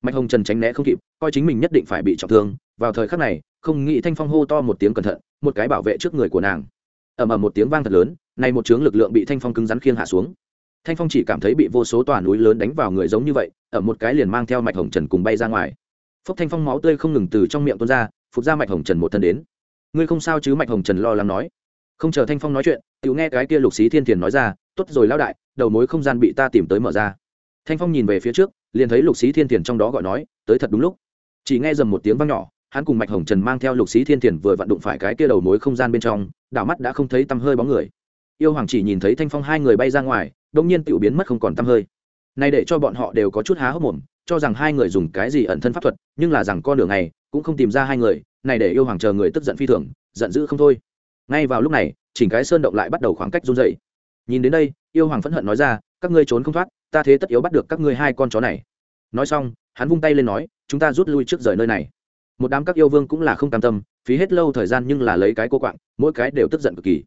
Mạch hồng trần tránh né không kịp, coi chính mình nhất định phải bị trọng thương, vào thời khắc này, không nghĩ thanh phong hô to một tiếng cẩn thận, một cái bảo vệ trước người của nàng. Ầm ầm một tiếng vang thật lớn nay một chướng lực lượng bị thanh phong cứng rắn khiêng hạ xuống. Thanh phong chỉ cảm thấy bị vô số tòa núi lớn đánh vào người giống như vậy, ở một cái liền mang theo mạch hồng trần cùng bay ra ngoài. Phốc thanh phong máu tươi không ngừng từ trong miệng tuôn ra phục ra mạch hồng trần một thân đến. Ngươi không sao chứ mạch hồng trần lo lắng nói. Không chờ thanh phong nói chuyện tự nghe cái kia lục xí thiên thiền nói ra, tốt rồi lao đại, đầu mối không gian bị ta tìm tới mở ra. Thanh phong nhìn về phía trước, liền thấy lục xí thiên thiền trong đó gọi nói, tới thật đúng lúc. Chỉ nghe dầm một tiếng vang nhỏ, hắn cùng mạch hồng trần mang theo lục xí thiên thiền vừa vặn đụng phải cái kia đầu mối không gian bên trong, đảo mắt đã không thấy tăm hơi bóng người yêu hoàng chỉ nhìn thấy thanh phong hai người bay ra ngoài đông nhiên tự biến mất không còn tăm hơi. Này để cho bọn họ đều có chút há hốc mồm, cho rằng hai người dùng cái gì ẩn thân pháp thuật, nhưng là rằng con đường này cũng không tìm ra hai người, này để yêu hoàng chờ người tức giận phi thường, giận dữ không thôi. Ngay vào lúc này, chỉnh cái sơn động lại bắt đầu khoảng cách run dậy nhìn đến đây, yêu hoàng phẫn hận nói ra, các ngươi trốn không thoát, ta thế tất yếu bắt được các ngươi hai con chó này. Nói xong, hắn vung tay lên nói, chúng ta rút lui trước rời nơi này. Một đám các yêu vương cũng là không cam tâm, phí hết lâu thời gian nhưng là lấy cái cô quạng, mỗi cái đều tức giận cực kỳ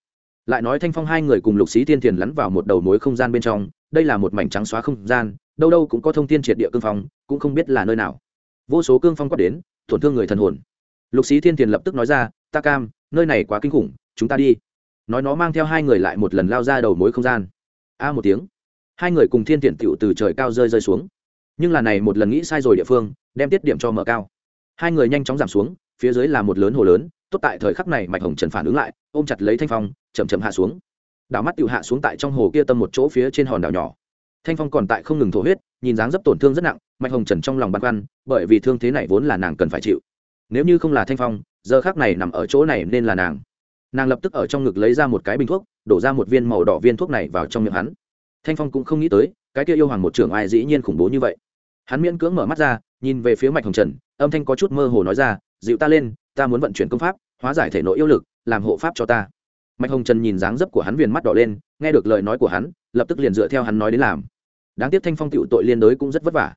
lại nói thanh phong hai người cùng lục sĩ thiên thiền lắn vào một đầu mối không gian bên trong, đây là một mảnh trắng xóa không gian, đâu đâu cũng có thông tin triệt địa cương phong, cũng không biết là nơi nào. Vô số cương phong quát đến, tổn thương người thần hồn. Lục sĩ thiên thiền lập tức nói ra, ta cam, nơi này quá kinh khủng, chúng ta đi. Nói nó mang theo hai người lại một lần lao ra đầu mối không gian. A một tiếng. Hai người cùng thiên thiện tựu từ trời cao rơi rơi xuống. Nhưng là này một lần nghĩ sai rồi địa phương, đem tiết điểm cho mở cao. Hai người nhanh chóng giảm xuống phía dưới là một lớn hồ lớn, tốt tại thời khắc này mạch hồng trần phản ứng lại, ôm chặt lấy thanh phong, chậm chậm hạ xuống. Đảo mắt tự hạ xuống tại trong hồ kia tâm một chỗ phía trên hòn đảo nhỏ. Thanh phong còn tại không ngừng thổ huyết, nhìn dáng dấp tổn thương rất nặng, mạch hồng trần trong lòng băn khoăn, bởi vì thương thế này vốn là nàng cần phải chịu. Nếu như không là thanh phong, giờ khác này nằm ở chỗ này nên là nàng. Nàng lập tức ở trong ngực lấy ra một cái bình thuốc, đổ ra một viên màu đỏ viên thuốc này vào trong miệng hắn. Thanh phong cũng không nghĩ tới, cái kia yêu hoàng một trưởng ai dĩ nhiên khủng bố như vậy. Hắn miễn cưỡng mở mắt ra, nhìn về phía mạch hồng trần, âm thanh có chút mơ hồ nói ra dịu ta lên, ta muốn vận chuyển công pháp, hóa giải thể nội yêu lực, làm hộ pháp cho ta. Mạch hồng trần nhìn dáng dấp của hắn viền mắt đỏ lên, nghe được lời nói của hắn, lập tức liền dựa theo hắn nói đến làm. Đáng tiếc thanh phong tựu tội liên đới cũng rất vất vả.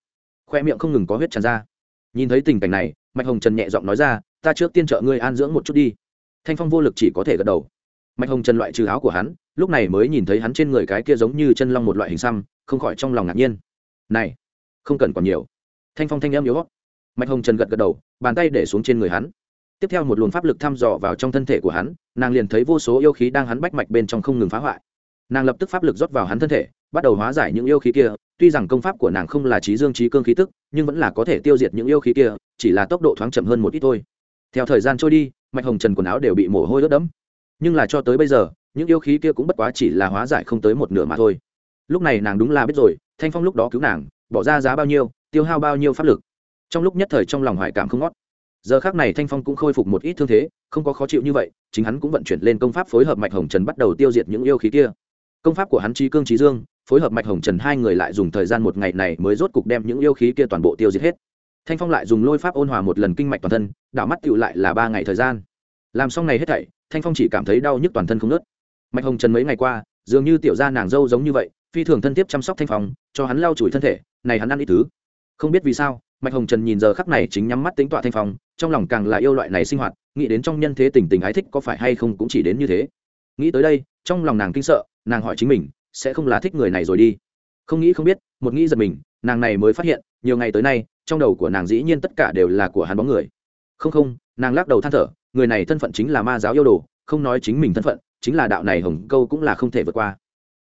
Khoe miệng không ngừng có huyết tràn ra. Nhìn thấy tình cảnh này, mạch hồng trần nhẹ giọng nói ra, ta trước tiên trợ ngươi an dưỡng một chút đi. Thanh phong vô lực chỉ có thể gật đầu. Mạch hồng trần loại trừ áo của hắn, lúc này mới nhìn thấy hắn trên người cái kia giống như chân long một loại hình xăm, không khỏi trong lòng ngạc nhiên. Này, không cần còn nhiều. Thanh phong thanh em yếu mạch hồng trần gật gật đầu, bàn tay để xuống trên người hắn. Tiếp theo một luồng pháp lực thăm dò vào trong thân thể của hắn, nàng liền thấy vô số yêu khí đang hắn bách mạch bên trong không ngừng phá hoại. Nàng lập tức pháp lực rót vào hắn thân thể, bắt đầu hóa giải những yêu khí kia, tuy rằng công pháp của nàng không là trí dương trí cương khí tức, nhưng vẫn là có thể tiêu diệt những yêu khí kia, chỉ là tốc độ thoáng chậm hơn một ít thôi. Theo thời gian trôi đi, mạch hồng trần quần áo đều bị mồ hôi ướt đẫm. Nhưng là cho tới bây giờ, những yêu khí kia cũng bất quá chỉ là hóa giải không tới một nửa mà thôi. Lúc này nàng đúng là biết rồi, thanh phong lúc đó cứu nàng, bỏ ra giá bao nhiêu, tiêu hao bao nhiêu pháp lực trong lúc nhất thời trong lòng hoài cảm không ngót. Giờ khác này thanh phong cũng khôi phục một ít thương thế, không có khó chịu như vậy, chính hắn cũng vận chuyển lên công pháp phối hợp mạch hồng trần bắt đầu tiêu diệt những yêu khí kia. Công pháp của hắn trí cương trí dương, phối hợp mạch hồng trần hai người lại dùng thời gian một ngày này mới rốt cục đem những yêu khí kia toàn bộ tiêu diệt hết. Thanh phong lại dùng lôi pháp ôn hòa một lần kinh mạch toàn thân đảo mắt tựu lại là ba ngày thời gian. Làm xong này hết thảy, thanh phong chỉ cảm thấy đau nhức toàn thân không nớt mạch hồng trần mấy ngày qua, dường như tiểu ra nàng dâu giống như vậy, phi thường thân thiết chăm sóc thanh phong, cho hắn lau chùi thân thể, này hắn ăn ít thứ. Không biết vì sao mạch hồng trần nhìn giờ khắc này chính nhắm mắt tính tọa thanh phong, trong lòng càng là yêu loại này sinh hoạt, nghĩ đến trong nhân thế tình tình ái thích có phải hay không cũng chỉ đến như thế. Nghĩ tới đây, trong lòng nàng kinh sợ, nàng hỏi chính mình, sẽ không là thích người này rồi đi. Không nghĩ không biết, một nghĩ giật mình, nàng này mới phát hiện, nhiều ngày tới nay, trong đầu của nàng dĩ nhiên tất cả đều là của hắn bóng người. Không không, nàng lắc đầu than thở, người này thân phận chính là ma giáo yêu đồ, không nói chính mình thân phận, chính là đạo này hồng câu cũng là không thể vượt qua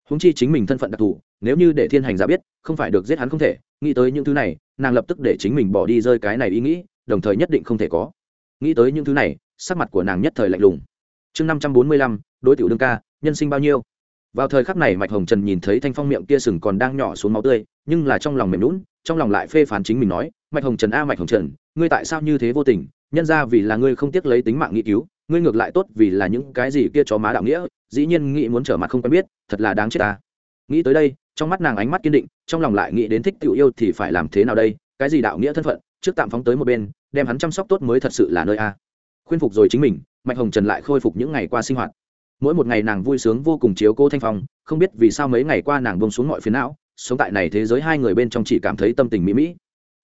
húng chi chính mình thân phận đặc thù, nếu như để thiên hành giả biết, không phải được giết hắn không thể, nghĩ tới những thứ này, nàng lập tức để chính mình bỏ đi rơi cái này ý nghĩ, đồng thời nhất định không thể có. Nghĩ tới những thứ này, sắc mặt của nàng nhất thời lạnh lùng. Chương năm trăm bốn mươi lăm, đối tiểu đương ca, nhân sinh bao nhiêu? Vào thời khắc này mạch hồng trần nhìn thấy thanh phong miệng kia sừng còn đang nhỏ xuống máu tươi, nhưng là trong lòng mềm lún trong lòng lại phê phán chính mình nói, mạch hồng trần a, mạch hồng trần, ngươi tại sao như thế vô tình? Nhân ra vì là ngươi không tiếc lấy tính mạng nghĩ cứu, ngươi ngược lại tốt vì là những cái gì kia chó má đạo nghĩa, dĩ nhiên nghĩ muốn trở mặt không quen biết, thật là đáng chết ta. Nghĩ tới đây, trong mắt nàng ánh mắt kiên định, trong lòng lại nghĩ đến thích tự yêu thì phải làm thế nào đây, cái gì đạo nghĩa thân phận, trước tạm phóng tới một bên, đem hắn chăm sóc tốt mới thật sự là nơi a. Khuyên phục rồi chính mình, mạch hồng trần lại khôi phục những ngày qua sinh hoạt. Mỗi một ngày nàng vui sướng vô cùng chiếu cô thanh phong, không biết vì sao mấy ngày qua nàng bông xuống mọi phiến não, sống tại này thế giới hai người bên trong chỉ cảm thấy tâm tình mỹ mỹ.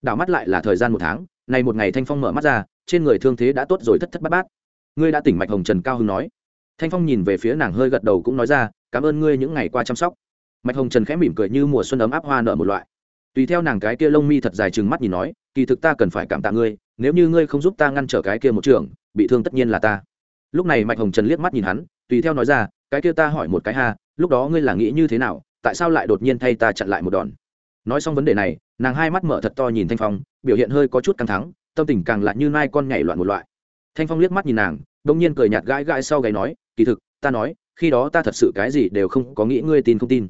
Đảo mắt lại là thời gian một tháng, nay một ngày thanh phong mở mắt ra trên người thương thế đã tốt rồi thất thất bát bát. Ngươi đã tỉnh mạch hồng trần cao hưng nói. Thanh phong nhìn về phía nàng hơi gật đầu cũng nói ra, cảm ơn ngươi những ngày qua chăm sóc. Mạch hồng trần khẽ mỉm cười như mùa xuân ấm áp hoa nở một loại. Tùy theo nàng cái kia lông mi thật dài chừng mắt nhìn nói, kỳ thực ta cần phải cảm tạ ngươi, nếu như ngươi không giúp ta ngăn trở cái kia một trường, bị thương tất nhiên là ta. Lúc này mạch hồng trần liếc mắt nhìn hắn, tùy theo nói ra, cái kia ta hỏi một cái ha, lúc đó ngươi là nghĩ như thế nào, tại sao lại đột nhiên thay ta chặn lại một đòn? Nói xong vấn đề này, nàng hai mắt mở thật to nhìn thanh phong, biểu hiện hơi có chút căng thẳng tâm tình càng lại như nai con nhảy loạn một loại. Thanh phong liếc mắt nhìn nàng đông nhiên cười nhạt gãi gãi sau gáy nói, kỳ thực, ta nói, khi đó ta thật sự cái gì đều không có nghĩ ngươi tin không tin.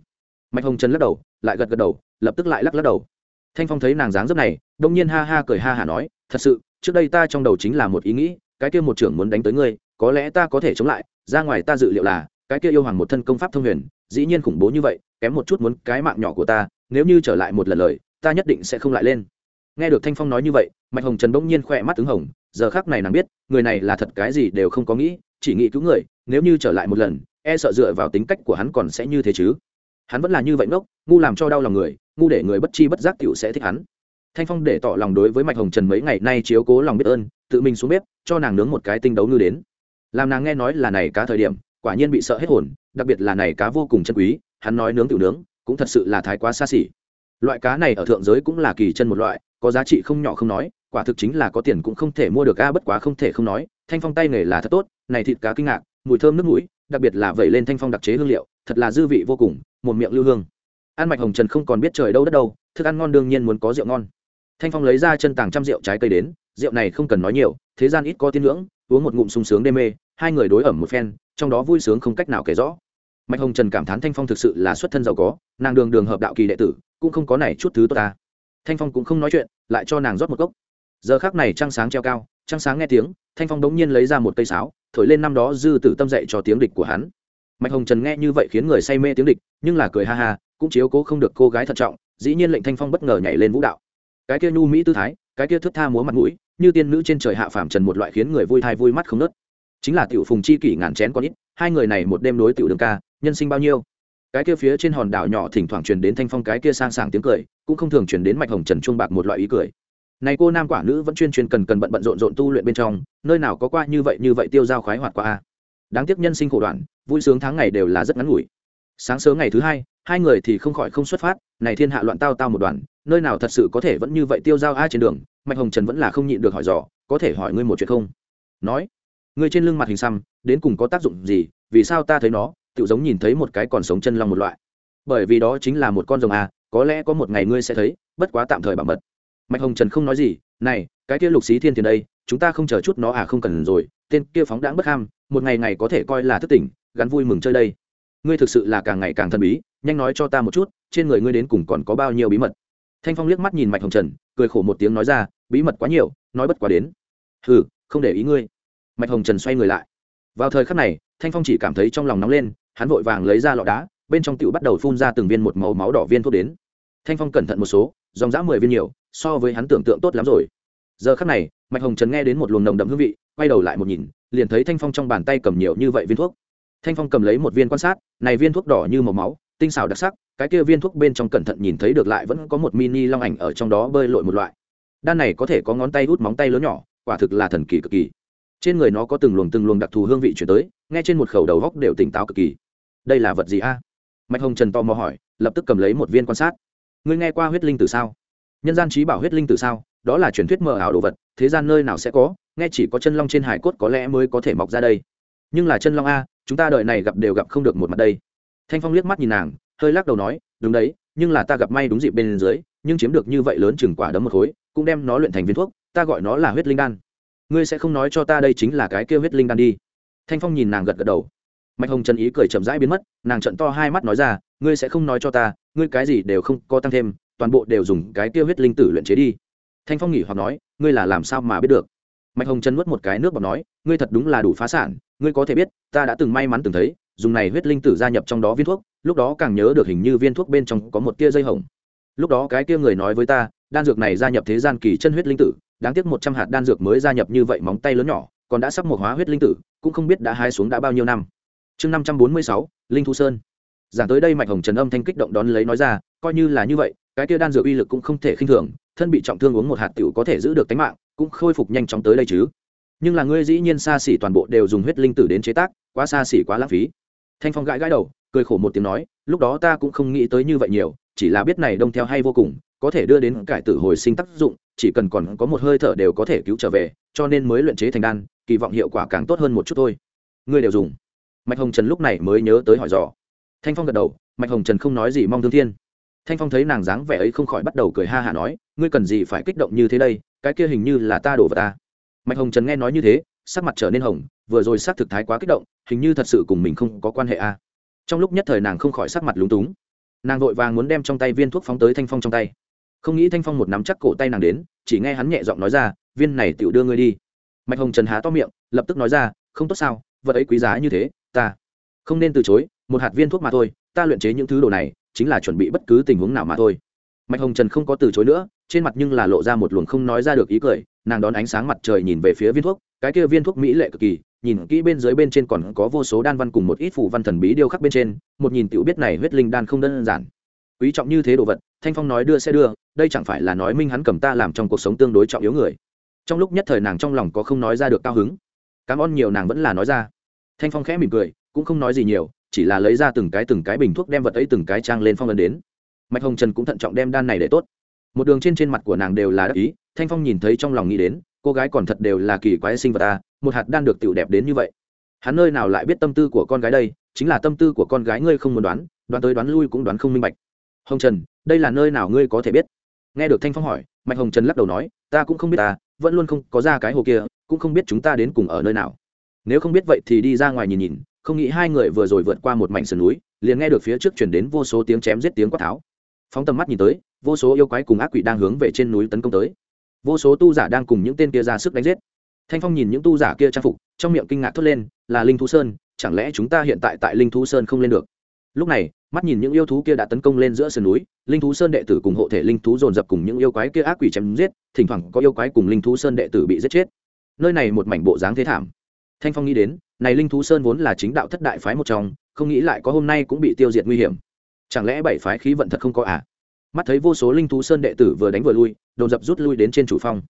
Mạch hồng trần lắc đầu, lại gật gật đầu, lập tức lại lắc lắc đầu. Thanh phong thấy nàng dáng dấp này đông nhiên ha ha cười ha hả nói, thật sự, trước đây ta trong đầu chính là một ý nghĩ, cái kia một trưởng muốn đánh tới ngươi, có lẽ ta có thể chống lại, ra ngoài ta dự liệu là, cái kia yêu hoàng một thân công pháp thông huyền, dĩ nhiên khủng bố như vậy, kém một chút muốn cái mạng nhỏ của ta, nếu như trở lại một lần lời, ta nhất định sẽ không lại lên nghe được thanh phong nói như vậy, mạch hồng trần bỗng nhiên khỏe mắt tướng hồng, giờ khác này nàng biết, người này là thật cái gì đều không có nghĩ, chỉ nghĩ cứu người, nếu như trở lại một lần e sợ dựa vào tính cách của hắn còn sẽ như thế chứ. Hắn vẫn là như vậy ngốc, ngu làm cho đau lòng người, ngu để người bất chi bất giác t sẽ thích hắn. Thanh phong để tỏ lòng đối với mạch hồng trần mấy ngày nay chiếu cố lòng biết ơn, tự mình xuống bếp, cho nàng nướng một cái tinh đấu ngư đến. Làm nàng nghe nói là này cá thời điểm, quả nhiên bị sợ hết hồn, đặc biệt là này cá vô cùng chân quý, hắn nói nướng tự nướng, cũng thật sự là thái quá xa xỉ. Loại cá này ở thượng giới cũng là kỳ chân một loại có giá trị không nhỏ không nói, quả thực chính là có tiền cũng không thể mua được a, bất quá không thể không nói, thanh phong tay nghề là thật tốt, này thịt cá kinh ngạc, mùi thơm nước mũi, đặc biệt là vẩy lên thanh phong đặc chế hương liệu, thật là dư vị vô cùng, một miệng lưu hương. Ăn mạch hồng trần không còn biết trời đâu đất đâu, thức ăn ngon đương nhiên muốn có rượu ngon. Thanh phong lấy ra chân tàng trăm rượu trái cây đến, rượu này không cần nói nhiều, thế gian ít có tiên ngưỡng, uống một ngụm sung sướng đê mê, hai người đối ẩm một phen, trong đó vui sướng không cách nào kể rõ. Mạch hồng trần cảm thán thanh phong thực sự là xuất thân giàu có, nàng đường đường hợp đạo kỳ đệ tử, cũng không có này chút thứ tốt ta thanh phong cũng không nói chuyện, lại cho nàng rót một cốc. Giờ khác này trăng sáng treo cao, trăng sáng nghe tiếng, thanh phong đống nhiên lấy ra một cây sáo, thổi lên năm đó dư tử tâm dậy cho tiếng địch của hắn. Mạch hồng trần nghe như vậy khiến người say mê tiếng địch, nhưng là cười ha ha, cũng chiếu cố không được cô gái thận trọng, dĩ nhiên lệnh thanh phong bất ngờ nhảy lên vũ đạo. Cái kia nhu mỹ tư thái, cái kia thức tha múa mặt mũi, như tiên nữ trên trời hạ phàm trần một loại khiến người vui thai vui mắt không nớt. Chính là tiểu phùng chi kỷ ngàn chén con ít, hai người này một đêm đối tiểu đường ca, nhân sinh bao nhiêu? Cái kia phía trên hòn đảo nhỏ thỉnh thoảng truyền đến thanh phong, cái kia sang sảng tiếng cười, cũng không thường truyền đến mạch hồng trần chuông bạc một loại ý cười. Này cô nam quả nữ vẫn chuyên chuyên cần cần bận bận rộn rộn tu luyện bên trong, nơi nào có qua như vậy như vậy tiêu dao khoái hoạt qua a. Đáng tiếc nhân sinh khổ đoạn, vui sướng tháng ngày đều là rất ngắn ngủi. Sáng sớm ngày thứ hai hai người thì không khỏi không xuất phát, này thiên hạ loạn tao tao một đoàn nơi nào thật sự có thể vẫn như vậy tiêu dao a trên đường, mạch hồng trần vẫn là không nhịn được hỏi dò, có thể hỏi ngươi một chuyện không? Nói, ngươi trên lưng mặt hình xăm, đến cùng có tác dụng gì, vì sao ta thấy nó tự giống nhìn thấy một cái còn sống chân long một loại. Bởi vì đó chính là một con rồng à? có lẽ có một ngày ngươi sẽ thấy, bất quá tạm thời bảo mật. Mạch hồng trần không nói gì, này, cái kia lục xí thiên tiền đây, chúng ta không chờ chút nó à không cần rồi, tên kia phóng đãng bất ham, một ngày ngày có thể coi là thức tỉnh, gắn vui mừng chơi đây. Ngươi thực sự là càng ngày càng thần bí, nhanh nói cho ta một chút, trên người ngươi đến cùng còn có bao nhiêu bí mật? Thanh phong liếc mắt nhìn mạch hồng trần, cười khổ một tiếng nói ra, bí mật quá nhiều, nói bất quá đến. Ừ không để ý ngươi. Mạch hồng trần xoay người lại. Vào thời khắc này thanh phong chỉ cảm thấy trong lòng nóng lên, hắn vội vàng lấy ra lọ đá, bên trong tựu bắt đầu phun ra từng viên một màu máu đỏ viên thuốc đến. Thanh phong cẩn thận một số, dòng dã mười viên nhiều, so với hắn tưởng tượng tốt lắm rồi. Giờ khắc này, mạch hồng trần nghe đến một luồng nồng đậm hương vị, quay đầu lại một nhìn, liền thấy thanh phong trong bàn tay cầm nhiều như vậy viên thuốc. Thanh phong cầm lấy một viên quan sát, này viên thuốc đỏ như màu máu, tinh xảo đặc sắc, cái kia viên thuốc bên trong cẩn thận nhìn thấy được lại vẫn có một mini long ảnh ở trong đó bơi lội một loại. Đan này có thể có ngón tay hút móng tay lớn nhỏ, quả thực là thần kỳ cực kỳ trên người nó có từng luồng từng luồng đặc thù hương vị chuyển tới, nghe trên một khẩu đầu góc đều tỉnh táo cực kỳ. Đây là vật gì a? Mạch hồng trần tò mò hỏi, lập tức cầm lấy một viên quan sát. Ngươi nghe qua huyết linh từ sao? Nhân gian trí bảo huyết linh từ sao? Đó là truyền thuyết mờ ảo đồ vật, thế gian nơi nào sẽ có? Nghe chỉ có chân long trên hải cốt có lẽ mới có thể mọc ra đây. Nhưng là chân long a, chúng ta đợi này gặp đều gặp không được một mặt đây. Thanh phong liếc mắt nhìn nàng, hơi lắc đầu nói, đúng đấy, nhưng là ta gặp may đúng dịp bên dưới, nhưng chiếm được như vậy lớn chừng quả đấm một khối, cũng đem nó luyện thành viên thuốc, ta gọi nó là huyết linh đan ngươi sẽ không nói cho ta đây chính là cái kêu huyết linh đan đi. Thanh phong nhìn nàng gật gật đầu. Mạch hồng trần ý cười chậm rãi biến mất, nàng trận to hai mắt nói ra, ngươi sẽ không nói cho ta, ngươi cái gì đều không có tăng thêm, toàn bộ đều dùng cái tiêu huyết linh tử luyện chế đi. Thanh phong nghỉ hoặc nói, ngươi là làm sao mà biết được? Mạch hồng trần nuốt một cái nước bọc nói, ngươi thật đúng là đủ phá sản, ngươi có thể biết, ta đã từng may mắn từng thấy, dùng này huyết linh tử gia nhập trong đó viên thuốc, lúc đó càng nhớ được hình như viên thuốc bên trong có một tia dây hồng. Lúc đó cái kia người nói với ta, đan dược này gia nhập thế gian kỳ chân huyết linh tử đáng tiếc một trăm hạt đan dược mới gia nhập như vậy móng tay lớn nhỏ, còn đã sắp một hóa huyết linh tử, cũng không biết đã hái xuống đã bao nhiêu năm. Chương năm trăm bốn mươi sáu, linh thu sơn. Giảng tới đây mạch hồng trần âm thanh kích động đón lấy nói ra, coi như là như vậy, cái kia đan dược uy lực cũng không thể khinh thường, thân bị trọng thương uống một hạt tiểu có thể giữ được tính mạng, cũng khôi phục nhanh chóng tới đây chứ. Nhưng là ngươi dĩ nhiên xa xỉ toàn bộ đều dùng huyết linh tử đến chế tác, quá xa xỉ quá lãng phí. Thanh phong gãi gãi đầu, cười khổ một tiếng nói, lúc đó ta cũng không nghĩ tới như vậy nhiều, chỉ là biết này đông theo hay vô cùng có thể đưa đến cải tử hồi sinh tác dụng, chỉ cần còn có một hơi thở đều có thể cứu trở về, cho nên mới luyện chế thành đan, kỳ vọng hiệu quả càng tốt hơn một chút thôi. Ngươi đều dùng. Mạch hồng trần lúc này mới nhớ tới hỏi dò. Thanh phong gật đầu, mạch hồng trần không nói gì mong thương thiên. Thanh phong thấy nàng dáng vẻ ấy không khỏi bắt đầu cười ha hả nói, ngươi cần gì phải kích động như thế đây, cái kia hình như là ta đổ vào ta. Mạch hồng trần nghe nói như thế, sắc mặt trở nên hồng, vừa rồi sắc thực thái quá kích động, hình như thật sự cùng mình không có quan hệ a. Trong lúc nhất thời nàng không khỏi sắc mặt lúng túng. Nàng vội vàng muốn đem trong tay viên thuốc phóng tới thanh phong trong tay không nghĩ thanh phong một nắm chắc cổ tay nàng đến, chỉ nghe hắn nhẹ giọng nói ra, viên này tựu đưa ngươi đi. Mạch hồng trần há to miệng, lập tức nói ra, không tốt sao, vật ấy quý giá như thế, ta không nên từ chối, một hạt viên thuốc mà thôi, ta luyện chế những thứ đồ này, chính là chuẩn bị bất cứ tình huống nào mà thôi. Mạch hồng trần không có từ chối nữa, trên mặt nhưng là lộ ra một luồng không nói ra được ý cười, nàng đón ánh sáng mặt trời nhìn về phía viên thuốc, cái kia viên thuốc mỹ lệ cực kỳ, nhìn kỹ bên dưới bên trên còn có vô số đan văn cùng một ít phủ văn thần bí điêu khắc bên trên, một nhìn tiểu biết này huyết linh đan không đơn giản. Quý trọng như thế đồ vật thanh phong nói đưa sẽ đưa, đây chẳng phải là nói minh hắn cầm ta làm trong cuộc sống tương đối trọng yếu người. Trong lúc nhất thời nàng trong lòng có không nói ra được cao hứng. Cảm ơn nhiều nàng vẫn là nói ra. Thanh phong khẽ mỉm cười, cũng không nói gì nhiều, chỉ là lấy ra từng cái từng cái bình thuốc đem vật ấy từng cái trang lên phong ấn đến. Mạch hồng trần cũng thận trọng đem đan này để tốt. Một đường trên trên mặt của nàng đều là đắc ý, thanh phong nhìn thấy trong lòng nghĩ đến, cô gái còn thật đều là kỳ quái sinh vật ta một hạt đan được tựu đẹp đến như vậy. Hắn nơi nào lại biết tâm tư của con gái đây, chính là tâm tư của con gái ngươi không muốn đoán đoán tới đoán lui cũng đoán không minh bạch hồng trần, đây là nơi nào ngươi có thể biết? Nghe được thanh phong hỏi, mạch hồng trần lắc đầu nói, ta cũng không biết ta, vẫn luôn không có ra cái hồ kia, cũng không biết chúng ta đến cùng ở nơi nào. Nếu không biết vậy thì đi ra ngoài nhìn nhìn, không nghĩ hai người vừa rồi vượt qua một mảnh sườn núi, liền nghe được phía trước chuyển đến vô số tiếng chém giết tiếng quát tháo. Phóng tầm mắt nhìn tới, vô số yêu quái cùng ác quỷ đang hướng về trên núi tấn công tới. Vô số tu giả đang cùng những tên kia ra sức đánh giết. Thanh phong nhìn những tu giả kia trang phục, trong miệng kinh ngạc thốt lên, là linh thú sơn, chẳng lẽ chúng ta hiện tại tại linh thú sơn không lên được? Lúc này, mắt nhìn những yêu thú kia đã tấn công lên giữa sườn núi, linh thú sơn đệ tử cùng hộ thể linh thú dồn dập cùng những yêu quái kia ác quỷ chém giết, thỉnh thoảng có yêu quái cùng linh thú sơn đệ tử bị giết chết. Nơi này một mảnh bộ dáng thế thảm. Thanh phong nghĩ đến, này linh thú sơn vốn là chính đạo thất đại phái một trong, không nghĩ lại có hôm nay cũng bị tiêu diệt nguy hiểm. Chẳng lẽ bảy phái khí vận thật không có à? Mắt thấy vô số linh thú sơn đệ tử vừa đánh vừa lui đồn dập rút lui đến trên chủ phong.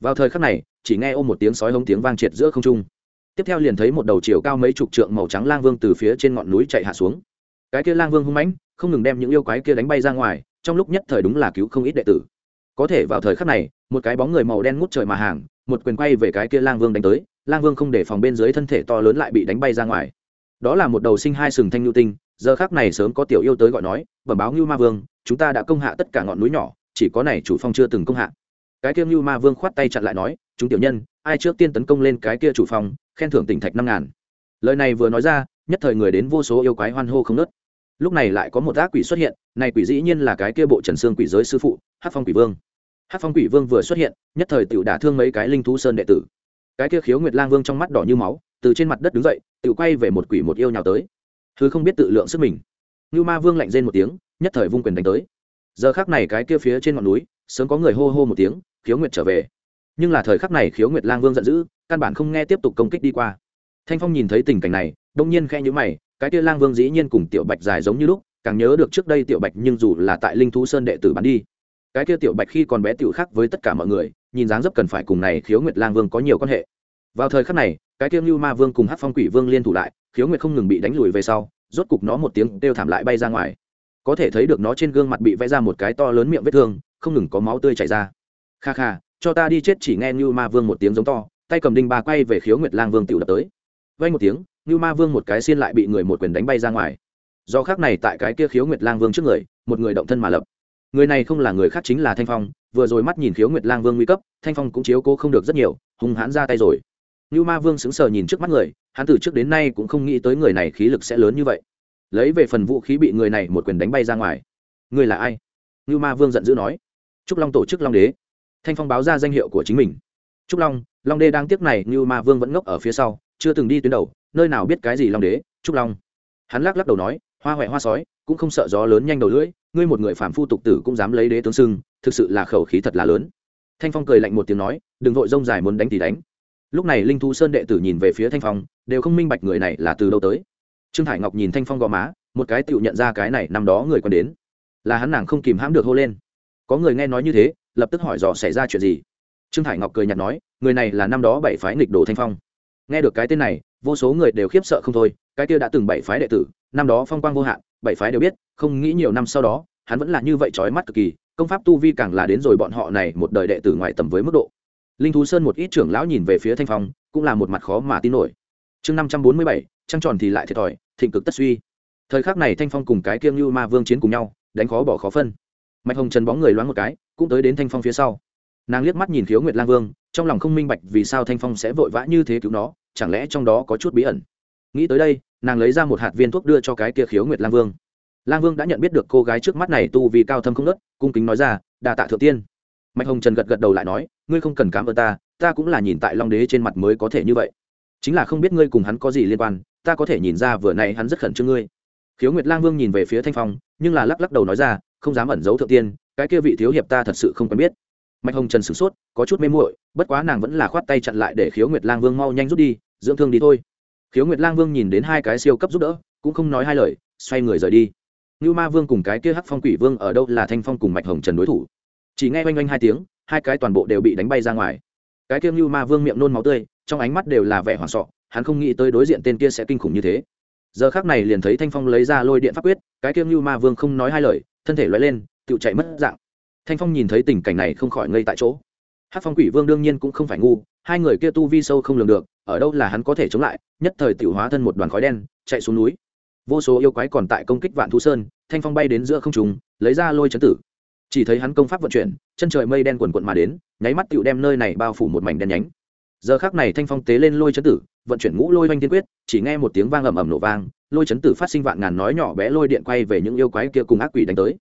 Vào thời khắc này, chỉ nghe ôm một tiếng sói hống tiếng vang triệt giữa không trung. Tiếp theo liền thấy một đầu chiều cao mấy chục trượng màu trắng lang vương từ phía trên ngọn núi chạy hạ xuống cái kia lang vương hung mãnh, không ngừng đem những yêu quái kia đánh bay ra ngoài, trong lúc nhất thời đúng là cứu không ít đệ tử. Có thể vào thời khắc này, một cái bóng người màu đen ngút trời mà hàng, một quyền quay về cái kia lang vương đánh tới, lang vương không để phòng bên dưới thân thể to lớn lại bị đánh bay ra ngoài. Đó là một đầu sinh hai sừng thanh nhu tinh, giờ khác này sớm có tiểu yêu tới gọi nói, bẩm báo ngưu ma vương, chúng ta đã công hạ tất cả ngọn núi nhỏ, chỉ có này chủ phong chưa từng công hạ. Cái kia ngưu ma vương khoát tay chặn lại nói, chúng tiểu nhân, ai trước tiên tấn công lên cái kia chủ phong, khen thưởng tỉnh thạch năm ngàn. Lời này vừa nói ra, nhất thời người đến vô số yêu quái hoan hô không nớt lúc này lại có một ác quỷ xuất hiện, này quỷ dĩ nhiên là cái kia bộ trần xương quỷ giới sư phụ hát phong quỷ vương. Hát phong quỷ vương vừa xuất hiện, nhất thời tự đả thương mấy cái linh thú sơn đệ tử. Cái kia khiếu nguyệt lang vương trong mắt đỏ như máu, từ trên mặt đất đứng dậy tự quay về một quỷ một yêu nhào tới. Thứ không biết tự lượng sức mình. Như ma vương lạnh rên một tiếng, nhất thời vung quyền đánh tới. Giờ khác này cái kia phía trên ngọn núi, sớm có người hô hô một tiếng, khiếu nguyệt trở về. Nhưng là thời khắc này khiếu nguyệt lang vương giận dữ, căn bản không nghe tiếp tục công kích đi qua. Thanh phong nhìn thấy tình cảnh này, đông nhiên khe nhữ mày cái kia lang vương dĩ nhiên cùng tiểu bạch dài giống như lúc, càng nhớ được trước đây tiểu bạch nhưng dù là tại linh thú sơn đệ tử bắn đi. Cái kia tiểu bạch khi còn bé tiểu khác với tất cả mọi người, nhìn dáng dấp cần phải cùng này khiếu nguyệt lang vương có nhiều quan hệ. Vào thời khắc này, cái kia lưu ma vương cùng hát phong quỷ vương liên thủ lại, khiếu nguyệt không ngừng bị đánh lùi về sau, rốt cục nó một tiếng kêu thảm lại bay ra ngoài. Có thể thấy được nó trên gương mặt bị vẽ ra một cái to lớn miệng vết thương, không ngừng có máu tươi chảy ra. Kha kha, cho ta đi chết chỉ nghe như ma vương một tiếng giống to, tay cầm đinh ba quay về khiếu nguyệt lang vương tiểu đập tới vay một tiếng như ma vương một cái xiên lại bị người một quyền đánh bay ra ngoài. Do khác này tại cái kia khiếu nguyệt lang vương trước người, một người động thân mà lập. Người này không là người khác chính là thanh phong, vừa rồi mắt nhìn khiếu nguyệt lang vương nguy cấp, thanh phong cũng chiếu cố không được rất nhiều, hung hãn ra tay rồi. Như ma vương sững sờ nhìn trước mắt người, hắn từ trước đến nay cũng không nghĩ tới người này khí lực sẽ lớn như vậy. Lấy về phần vũ khí bị người này một quyền đánh bay ra ngoài. Người là ai? Như ma vương giận dữ nói. Trúc long tổ chức long đế. Thanh phong báo ra danh hiệu của chính mình. Trúc long long đế đang tiếc này như ma vương vẫn ngốc ở phía sau chưa từng đi tuyến đầu, nơi nào biết cái gì long đế, trúc long. Hắn lắc lắc đầu nói, hoa huệ hoa sói, cũng không sợ gió lớn nhanh đầu lưỡi, ngươi một người phàm phu tục tử cũng dám lấy đế tướng sưng thực sự là khẩu khí thật là lớn. Thanh phong cười lạnh một tiếng nói, đừng vội rông dài muốn đánh thì đánh. Lúc này linh thu sơn đệ tử nhìn về phía thanh phong, đều không minh bạch người này là từ đâu tới. Trương hải ngọc nhìn thanh phong gò má, một cái tựu nhận ra cái này năm đó người còn đến. Là hắn nàng không kìm hãm được hô lên. Có người nghe nói như thế, lập tức hỏi dò xảy ra chuyện gì. Trương hải ngọc cười nhạt nói, người này là năm đó bảy phái nghịch đồ thanh phong nghe được cái tên này, vô số người đều khiếp sợ không thôi, cái kia đã từng bảy phái đệ tử, năm đó phong quang vô hạn, bảy phái đều biết, không nghĩ nhiều năm sau đó, hắn vẫn là như vậy trói mắt cực kỳ, công pháp tu vi càng là đến rồi bọn họ này một đời đệ tử ngoài tầm với mức độ. Linh thú sơn một ít trưởng lão nhìn về phía thanh phong, cũng là một mặt khó mà tin nổi. Chương năm trăm bốn mươi bảy, trăng tròn thì lại thiệt thòi, thịnh cực tất suy. Thời khắc này thanh phong cùng cái kiêng như ma vương chiến cùng nhau, đánh khó bỏ khó phân. Mạch hồng trần bóng người loáng một cái, cũng tới đến thanh phong phía sau. Nàng liếc mắt nhìn khiếu nguyệt lang vương trong lòng không minh bạch vì sao thanh phong sẽ vội vã như thế cứu nó, chẳng lẽ trong đó có chút bí ẩn? Nghĩ tới đây, nàng lấy ra một hạt viên thuốc đưa cho cái kia khiếu nguyệt lang vương. Lang vương đã nhận biết được cô gái trước mắt này tu vì cao thâm không nớt cung kính nói ra đà tạ thượng tiên. Mạch hồng trần gật gật đầu lại nói, ngươi không cần cảm ơn ta ta cũng là nhìn tại long đế trên mặt mới có thể như vậy. Chính là không biết ngươi cùng hắn có gì liên quan, ta có thể nhìn ra vừa nay hắn rất khẩn trương ngươi. Khiếu nguyệt lang vương nhìn về phía thanh phong, nhưng là lắc lắc đầu nói ra, không dám ẩn giấu thượng tiên, cái kia vị thiếu hiệp ta thật sự không quen biết mạch hồng trần sửng sốt, có chút mê muội, bất quá nàng vẫn là khoát tay chặn lại để khiếu nguyệt lang vương mau nhanh rút đi, dưỡng thương đi thôi. Khiếu nguyệt lang vương nhìn đến hai cái siêu cấp giúp đỡ, cũng không nói hai lời, xoay người rời đi. Như ma vương cùng cái kia hắc phong quỷ vương ở đâu là thanh phong cùng mạch hồng trần đối thủ? Chỉ nghe oanh oanh hai tiếng, hai cái toàn bộ đều bị đánh bay ra ngoài. Cái kia như ma vương miệng nôn máu tươi, trong ánh mắt đều là vẻ hoảng sọ, hắn không nghĩ tới đối diện tên kia sẽ kinh khủng như thế. Giờ khác này liền thấy thanh phong lấy ra lôi điện pháp quyết, cái kia như ma vương không nói hai lời, thân thể loại lên tự chạy mất dạng thanh phong nhìn thấy tình cảnh này không khỏi ngây tại chỗ. Hát phong quỷ vương đương nhiên cũng không phải ngu, hai người kia tu vi sâu không lường được, ở đâu là hắn có thể chống lại, nhất thời tự hóa thân một đoàn khói đen, chạy xuống núi. Vô số yêu quái còn tại công kích vạn thú sơn, thanh phong bay đến giữa không trùng lấy ra lôi chấn tử. Chỉ thấy hắn công pháp vận chuyển, chân trời mây đen quần quận mà đến, nháy mắt tựu đem nơi này bao phủ một mảnh đen nhánh. Giờ khác này thanh phong tế lên lôi chấn tử, vận chuyển ngũ lôi oanh tiên quyết, chỉ nghe một tiếng vang ầm ầm nổ vang, lôi chấn tử phát sinh vạn ngàn nói nhỏ bé lôi điện quay về những yêu quái kia cùng ác quỷ đánh tới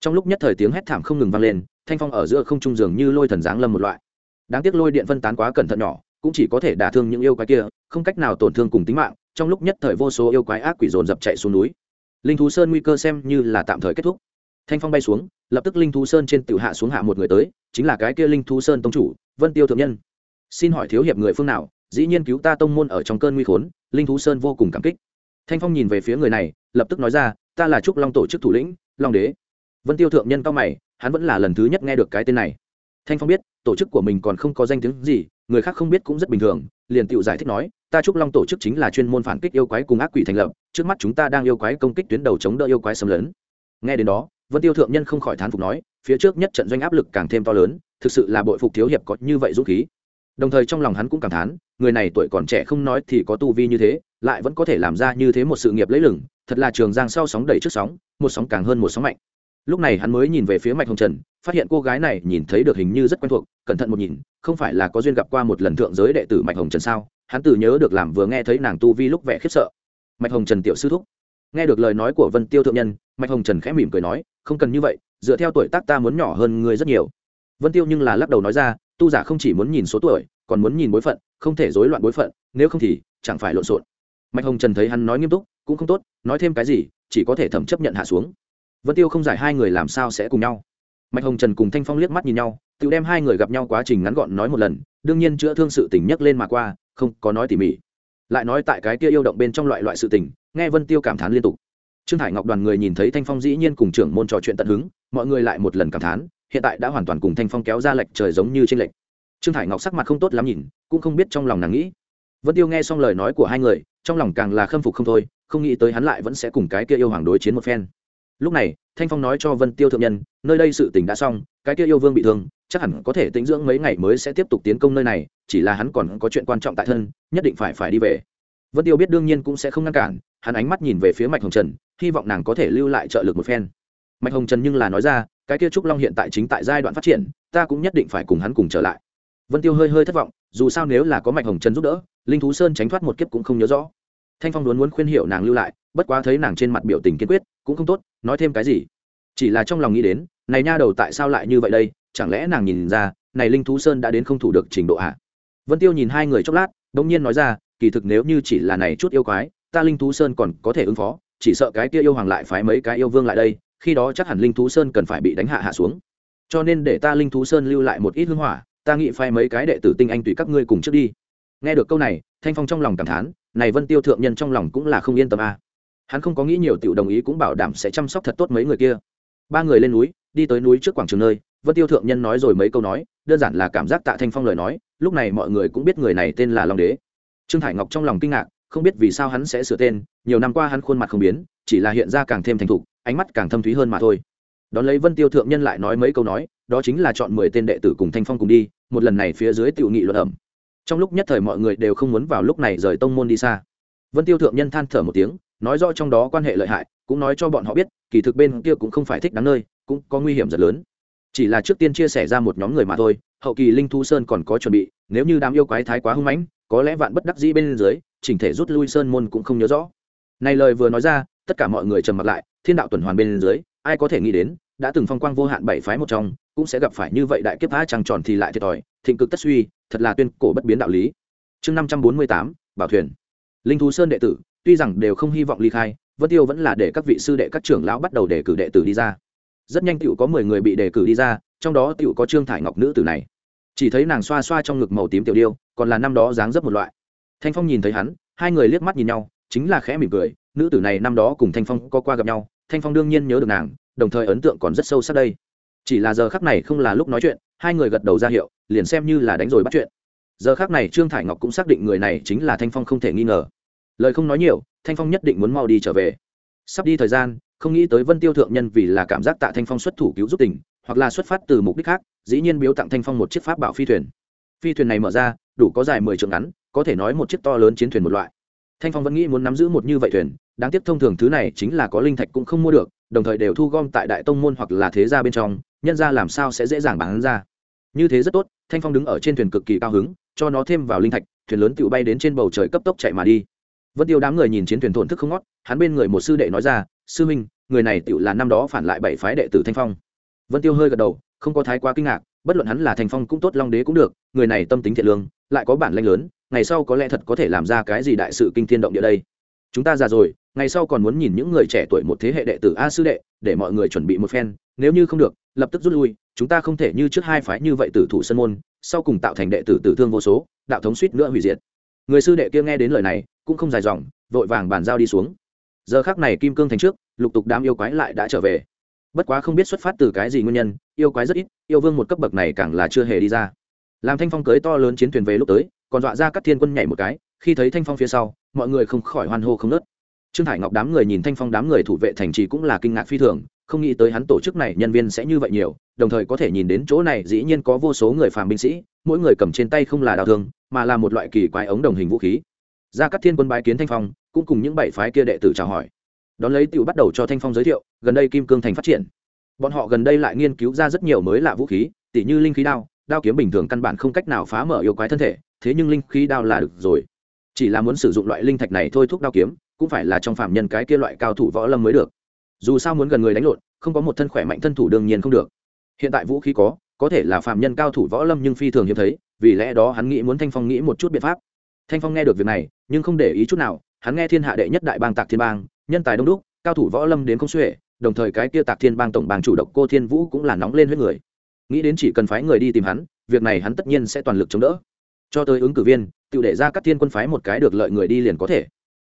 trong lúc nhất thời tiếng hét thảm không ngừng vang lên, thanh phong ở giữa không trung dường như lôi thần giáng lâm một loại. Đáng tiếc lôi điện phân tán quá cẩn thận nhỏ, cũng chỉ có thể đả thương những yêu quái kia, không cách nào tổn thương cùng tính mạng, trong lúc nhất thời vô số yêu quái ác quỷ dồn dập chạy xuống núi. Linh thú sơn nguy cơ xem như là tạm thời kết thúc. Thanh phong bay xuống, lập tức linh thú sơn trên tiểu hạ xuống hạ một người tới, chính là cái kia linh thú sơn tông chủ, vân tiêu thượng nhân. Xin hỏi thiếu hiệp người phương nào, dĩ nhiên cứu ta tông môn ở trong cơn nguy khốn, linh thú sơn vô cùng cảm kích. Thanh phong nhìn về phía người này, lập tức nói ra, ta là trúc long tổ chức thủ lĩnh, long đế vân tiêu thượng nhân cao mày, hắn vẫn là lần thứ nhất nghe được cái tên này. Thanh phong biết, tổ chức của mình còn không có danh tiếng gì, người khác không biết cũng rất bình thường, liền tự giải thích nói, ta trúc long tổ chức chính là chuyên môn phản kích yêu quái cùng ác quỷ thành lập, trước mắt chúng ta đang yêu quái công kích tuyến đầu chống đỡ yêu quái xâm lấn. Nghe đến đó, vân tiêu thượng nhân không khỏi thán phục nói, phía trước nhất trận doanh áp lực càng thêm to lớn, thực sự là bội phục thiếu hiệp có như vậy dũng khí. Đồng thời trong lòng hắn cũng cảm thán, người này tuổi còn trẻ không nói thì có tu vi như thế, lại vẫn có thể làm ra như thế một sự nghiệp lấy lừng, thật là trường giang sau sóng đẩy trước sóng, một sóng càng hơn một sóng mạnh lúc này hắn mới nhìn về phía mạch hồng trần, phát hiện cô gái này nhìn thấy được hình như rất quen thuộc, cẩn thận một nhìn, không phải là có duyên gặp qua một lần thượng giới đệ tử mạch hồng trần sao? Hắn tự nhớ được làm vừa nghe thấy nàng tu vi lúc vẻ khiếp sợ. Mạch hồng trần tiểu sư thúc. Nghe được lời nói của vân tiêu thượng nhân, mạch hồng trần khẽ mỉm cười nói, không cần như vậy, dựa theo tuổi tác ta muốn nhỏ hơn ngươi rất nhiều. Vân tiêu nhưng là lắc đầu nói ra, tu giả không chỉ muốn nhìn số tuổi, còn muốn nhìn bối phận, không thể rối loạn bối phận, nếu không thì chẳng phải lộn xộn. Mạch hồng trần thấy hắn nói nghiêm túc, cũng không tốt, nói thêm cái gì, chỉ có thể thẩm chấp nhận hạ xuống vân tiêu không giải hai người làm sao sẽ cùng nhau. Mạch hồng trần cùng thanh phong liếc mắt nhìn nhau, tự đem hai người gặp nhau quá trình ngắn gọn nói một lần, đương nhiên chữa thương sự tình nhắc lên mà qua, không có nói tỉ mỉ. Lại nói tại cái kia yêu động bên trong loại loại sự tình, nghe vân tiêu cảm thán liên tục. Trương hải ngọc đoàn người nhìn thấy thanh phong dĩ nhiên cùng trưởng môn trò chuyện tận hứng, mọi người lại một lần cảm thán, hiện tại đã hoàn toàn cùng thanh phong kéo ra lệch trời giống như trên lệch. Trương hải ngọc sắc mặt không tốt lắm nhìn, cũng không biết trong lòng nàng nghĩ. Vân tiêu nghe xong lời nói của hai người, trong lòng càng là khâm phục không thôi, không nghĩ tới hắn lại vẫn sẽ cùng cái kia yêu hoàng đối chiến một phen lúc này, thanh phong nói cho vân tiêu thượng nhân, nơi đây sự tình đã xong, cái kia yêu vương bị thương, chắc hẳn có thể tĩnh dưỡng mấy ngày mới sẽ tiếp tục tiến công nơi này, chỉ là hắn còn có chuyện quan trọng tại thân, nhất định phải phải đi về. Vân tiêu biết đương nhiên cũng sẽ không ngăn cản, hắn ánh mắt nhìn về phía mạch hồng trần, hy vọng nàng có thể lưu lại trợ lực một phen. Mạch hồng trần nhưng là nói ra, cái kia trúc long hiện tại chính tại giai đoạn phát triển, ta cũng nhất định phải cùng hắn cùng trở lại. Vân tiêu hơi hơi thất vọng, dù sao nếu là có mạch hồng trần giúp đỡ, linh thú sơn tránh thoát một kiếp cũng không nhớ rõ. Thanh phong muốn muốn khuyên hiệu nàng lưu lại, bất quá thấy nàng trên mặt biểu tình kiên quyết cũng không tốt, nói thêm cái gì? Chỉ là trong lòng nghĩ đến, này nha đầu tại sao lại như vậy đây? Chẳng lẽ nàng nhìn ra, này linh thú sơn đã đến không thủ được trình độ hạ vân tiêu nhìn hai người chốc lát đ ỗ n g nhiên nói ra, kỳ thực nếu như chỉ là này chút yêu quái, ta linh thú sơn còn có thể ứng phó, chỉ sợ cái kia yêu hoàng lại phái mấy cái yêu vương lại đây, khi đó chắc hẳn linh thú sơn cần phải bị đánh hạ hạ xuống. Cho nên để ta linh thú sơn lưu lại một ít hưng hỏa, ta nghĩ phái mấy cái đệ tử tinh anh tùy các ngươi cùng trước đi. Nghe được câu này, thanh phong trong lòng cảm thán, này vân tiêu thượng nhân trong lòng cũng là không yên tâm a. à hắn không có nghĩ nhiều, tiểu đồng ý cũng bảo đảm sẽ chăm sóc thật tốt mấy người kia. Ba người lên núi, đi tới núi trước quảng trường nơi, vân tiêu thượng nhân nói rồi mấy câu nói, đơn giản là cảm giác tạ thanh phong lời nói, lúc này mọi người cũng biết người này tên là long đế. Trương hải ngọc trong lòng kinh ngạc, không biết vì sao hắn sẽ sửa tên, nhiều năm qua hắn khuôn mặt không biến, chỉ là hiện ra càng thêm thành thục, ánh mắt càng thâm thúy hơn mà thôi. Đón lấy vân tiêu thượng nhân lại nói mấy câu nói, đó chính là chọn mười tên đệ tử cùng thanh phong cùng đi, một lần này phía dưới tiểu nghị luận ẩm. Trong lúc nhất thời mọi người đều không muốn vào lúc này rời tông môn đi xa. Vân tiêu thượng nhân than thở một tiếng nói rõ trong đó quan hệ lợi hại, cũng nói cho bọn họ biết, kỳ thực bên kia cũng không phải thích đáng nơi, cũng có nguy hiểm rất lớn. Chỉ là trước tiên chia sẻ ra một nhóm người mà thôi, hậu kỳ linh thu sơn còn có chuẩn bị, nếu như đám yêu quái thái quá hưng mãnh, có lẽ vạn bất đắc dĩ bên dưới, chỉnh thể rút lui sơn môn cũng không nhớ rõ. Này lời vừa nói ra, tất cả mọi người trầm mặt lại, thiên đạo tuần hoàn bên dưới, ai có thể nghĩ đến, đã từng phong quang vô hạn bảy phái một trong, cũng sẽ gặp phải như vậy đại kiếp phá trăng tròn thì lại thiệt thòi, thịnh cực tất suy, thật là tuyên cổ bất biến đạo lý. Chương năm trăm bốn mươi tám, bảo thuyền. Linh thú sơn đệ tử tuy rằng đều không hy vọng ly khai, vân tiêu vẫn là để các vị sư đệ các trưởng lão bắt đầu đề cử đệ tử đi ra. Rất nhanh tựu có mười người bị đề cử đi ra, trong đó tựu có trương thải ngọc nữ tử này. Chỉ thấy nàng xoa xoa trong ngực màu tím tiểu điêu, còn là năm đó dáng dấp một loại. Thanh phong nhìn thấy hắn, hai người liếc mắt nhìn nhau, chính là khẽ mỉm cười, nữ tử này năm đó cùng thanh phong có qua gặp nhau, thanh phong đương nhiên nhớ được nàng, đồng thời ấn tượng còn rất sâu sắc đây. Chỉ là giờ khắc này không là lúc nói chuyện, hai người gật đầu ra hiệu, liền xem như là đánh rồi bắt chuyện. Giờ khắc này trương thải ngọc cũng xác định người này chính là thanh phong không thể nghi ngờ lời không nói nhiều, thanh phong nhất định muốn mau đi trở về. Sắp đi thời gian, không nghĩ tới vân tiêu thượng nhân vì là cảm giác tạ thanh phong xuất thủ cứu giúp tỉnh hoặc là xuất phát từ mục đích khác, dĩ nhiên biếu tặng thanh phong một chiếc pháp bảo phi thuyền. Phi thuyền này mở ra, đủ có dài mười trượng ngắn, có thể nói một chiếc to lớn chiến thuyền một loại. Thanh phong vẫn nghĩ muốn nắm giữ một như vậy thuyền, đáng tiếc thông thường thứ này chính là có linh thạch cũng không mua được, đồng thời đều thu gom tại đại tông môn hoặc là thế gia bên trong, nhân ra làm sao sẽ dễ dàng bán ra. Như thế rất tốt, thanh phong đứng ở trên thuyền cực kỳ cao hứng, cho nó thêm vào linh thạch, thuyền lớn tự bay đến trên bầu trời cấp tốc chạy mà đi vân tiêu đám người nhìn chiến thuyền thổn thức không ngót, hắn bên người một sư đệ nói ra, sư minh người này tựu là năm đó phản lại bảy phái đệ tử thanh phong. Vân tiêu hơi gật đầu, không có thái quá kinh ngạc, bất luận hắn là thanh phong cũng tốt, long đế cũng được, người này tâm tính thiện lương, lại có bản lanh lớn, ngày sau có lẽ thật có thể làm ra cái gì đại sự kinh thiên động địa đây. Chúng ta già rồi, ngày sau còn muốn nhìn những người trẻ tuổi một thế hệ đệ tử a sư đệ, để mọi người chuẩn bị một phen, nếu như không được, lập tức rút lui, chúng ta không thể như trước hai phái như vậy tử thủ sân môn, sau cùng tạo thành đệ tử tử thương vô số, đạo thống suýt nữa hủy diệt. Người sư đệ kia nghe đến lời này cũng không dài dòng, vội vàng bàn giao đi xuống. Giờ khác này kim cương thành trước, lục tục đám yêu quái lại đã trở về. Bất quá không biết xuất phát từ cái gì nguyên nhân, yêu quái rất ít, yêu vương một cấp bậc này càng là chưa hề đi ra. Làm thanh phong cưới to lớn chiến thuyền về lúc tới, còn dọa ra các thiên quân nhảy một cái, khi thấy thanh phong phía sau, mọi người không khỏi hoan hô không nớt. Trương thải ngọc đám người nhìn thanh phong đám người thủ vệ thành trì cũng là kinh ngạc phi thường, không nghĩ tới hắn tổ chức này nhân viên sẽ như vậy nhiều, đồng thời có thể nhìn đến chỗ này dĩ nhiên có vô số người phàm binh sĩ, mỗi người cầm trên tay không là đào thương, mà là một loại kỳ quái ống đồng hình vũ khí ra các thiên quân bái kiến thanh phong, cũng cùng những bảy phái kia đệ tử chào hỏi. Đón lấy tiểu bắt đầu cho thanh phong giới thiệu, gần đây kim cương thành phát triển. Bọn họ gần đây lại nghiên cứu ra rất nhiều mới lạ vũ khí, tỉ như linh khí đao đao kiếm bình thường căn bản không cách nào phá mở yêu quái thân thể, thế nhưng linh khí đao là được rồi. Chỉ là muốn sử dụng loại linh thạch này thôi thúc đao kiếm, cũng phải là trong phạm nhân cái kia loại cao thủ võ lâm mới được. Dù sao muốn gần người đánh lộn, không có một thân khỏe mạnh thân thủ đương nhiên không được. Hiện tại vũ khí có có thể là phạm nhân cao thủ võ lâm nhưng phi thường hiếm thấy, vì lẽ đó hắn nghĩ muốn thanh phong nghĩ một chút biện pháp thanh phong nghe được việc này, nhưng không để ý chút nào, hắn nghe thiên hạ đệ nhất đại bang tạc thiên bang, nhân tài đông đúc, cao thủ võ lâm đến không xuể, đồng thời cái kia tạc thiên bang tổng bang chủ độc cô thiên vũ cũng là nóng lên huyết người. Nghĩ đến chỉ cần phái người đi tìm hắn, việc này hắn tất nhiên sẽ toàn lực chống đỡ. Cho tới ứng cử viên, tự để ra các thiên quân phái một cái được lợi người đi liền có thể.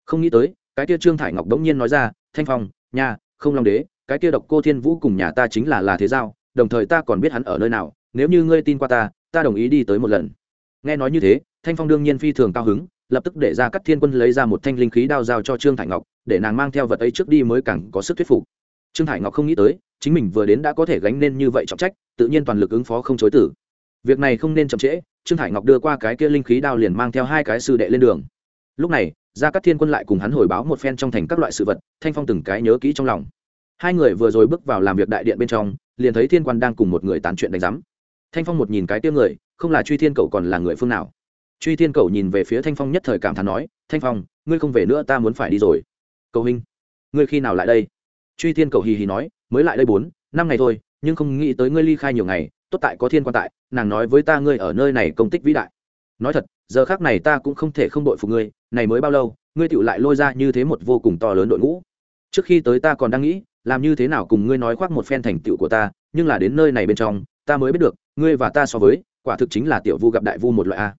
Không nghĩ tới, cái kia trương thải ngọc đống nhiên nói ra, thanh phong nhà không long đế, cái kia độc cô thiên vũ cùng nhà ta chính là là thế giao, đồng thời ta còn biết hắn ở nơi nào, nếu như ngươi tin qua ta ta đồng ý đi tới một lần. Nghe nói như thế thanh phong đương nhiên phi thường cao hứng, lập tức để ra cắt thiên quân lấy ra một thanh linh khí đao giao cho trương thải ngọc, để nàng mang theo vật ấy trước đi mới càng có sức thuyết phục. Trương thải ngọc không nghĩ tới, chính mình vừa đến đã có thể gánh nên như vậy trọng trách, tự nhiên toàn lực ứng phó không chối tử việc này không nên chậm trễ, trương thải ngọc đưa qua cái kia linh khí đao liền mang theo hai cái sư đệ lên đường. Lúc này gia cát thiên quân lại cùng hắn hồi báo một phen trong thành các loại sự vật, thanh phong từng cái nhớ kỹ trong lòng. Hai người vừa rồi bước vào làm việc đại điện bên trong, liền thấy thiên quan đang cùng một người tán chuyện đánh giám. Thanh phong một nhìn cái tiêu người, không là truy thiên cậu còn là người phương nào? Truy thiên Cầu nhìn về phía thanh phong nhất thời cảm thán nói, thanh phong, ngươi không về nữa ta muốn phải đi rồi. Cầu hình ngươi khi nào lại đây? Truy thiên Cầu hì hì nói, mới lại đây bốn, năm ngày thôi, nhưng không nghĩ tới ngươi ly khai nhiều ngày, tốt tại có thiên quan tại, nàng nói với ta ngươi ở nơi này công tích vĩ đại. Nói thật, giờ khác này ta cũng không thể không đội phục ngươi, này mới bao lâu, ngươi tựu lại lôi ra như thế một vô cùng to lớn đội ngũ. Trước khi tới ta còn đang nghĩ, làm như thế nào cùng ngươi nói khoác một phen thành tựu của ta, nhưng là đến nơi này bên trong, ta mới biết được, ngươi và ta so với, quả thực chính là tiểu vu gặp đại vu một loại a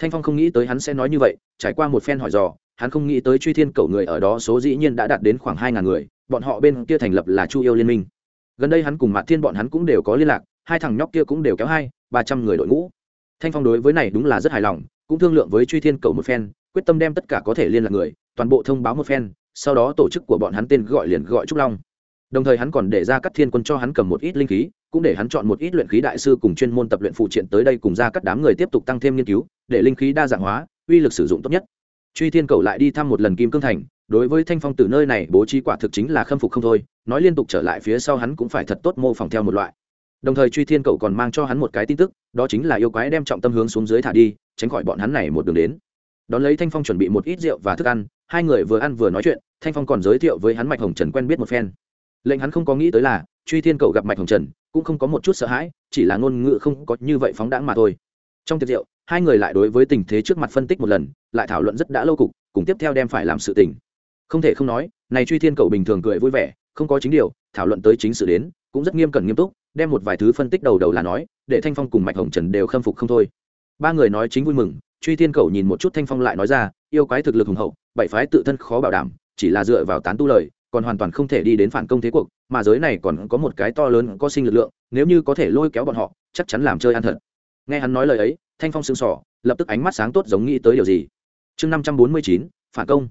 thanh phong không nghĩ tới hắn sẽ nói như vậy, trải qua một phen hỏi dò, hắn không nghĩ tới truy thiên cầu người ở đó số dĩ nhiên đã đạt đến khoảng hai ngàn người, bọn họ bên kia thành lập là chu yêu liên minh. Gần đây hắn cùng mạt thiên bọn hắn cũng đều có liên lạc, hai thằng nhóc kia cũng đều kéo hai, ba trăm người đội ngũ. Thanh phong đối với này đúng là rất hài lòng, cũng thương lượng với truy thiên cầu một phen, quyết tâm đem tất cả có thể liên lạc người, toàn bộ thông báo một phen, sau đó tổ chức của bọn hắn tên gọi liền gọi trúc long. Đồng thời hắn còn để ra các thiên quân cho hắn cầm một ít linh khí cũng để hắn chọn một ít luyện khí đại sư cùng chuyên môn tập luyện phụ triện tới đây cùng ra các đám người tiếp tục tăng thêm nghiên cứu, để linh khí đa dạng hóa, uy lực sử dụng tốt nhất. Truy thiên cầu lại đi thăm một lần kim cương thành, đối với thanh phong từ nơi này bố trí quả thực chính là khâm phục không thôi, nói liên tục trở lại phía sau hắn cũng phải thật tốt mô phỏng theo một loại. Đồng thời truy thiên cầu còn mang cho hắn một cái tin tức, đó chính là yêu quái đem trọng tâm hướng xuống dưới thả đi, tránh khỏi bọn hắn này một đường đến. Đón lấy thanh phong chuẩn bị một ít rượu và thức ăn, hai người vừa ăn vừa nói chuyện, thanh phong còn giới thiệu với hắn mạch hồng trần quen biết một phen. Lệnh hắn không có nghĩ tới là, truy thiên cầu gặp mạch hồng trần cũng không có một chút sợ hãi, chỉ là ngôn ngữ không có như vậy phóng đãng mà thôi. Trong tiệc rượu, hai người lại đối với tình thế trước mặt phân tích một lần, lại thảo luận rất đã lâu cục, cùng tiếp theo đem phải làm sự tình. Không thể không nói, này truy thiên cầu bình thường cười vui vẻ, không có chính điều, thảo luận tới chính sự đến, cũng rất nghiêm cẩn nghiêm túc, đem một vài thứ phân tích đầu đầu là nói, để thanh phong cùng mạch hồng trần đều khâm phục không thôi. Ba người nói chính vui mừng, truy thiên cầu nhìn một chút thanh phong lại nói ra, yêu quái thực lực hùng hậu, bảy phái tự thân khó bảo đảm, chỉ là dựa vào tán tu lời còn hoàn toàn không thể đi đến phản công thế cuộc, mà giới này còn có một cái to lớn có sinh lực lượng, nếu như có thể lôi kéo bọn họ, chắc chắn làm chơi ăn thật. Nghe hắn nói lời ấy, thanh phong sưng sỏ lập tức ánh mắt sáng tốt giống nghĩ tới điều gì. Chương năm trăm bốn mươi chín, phản công.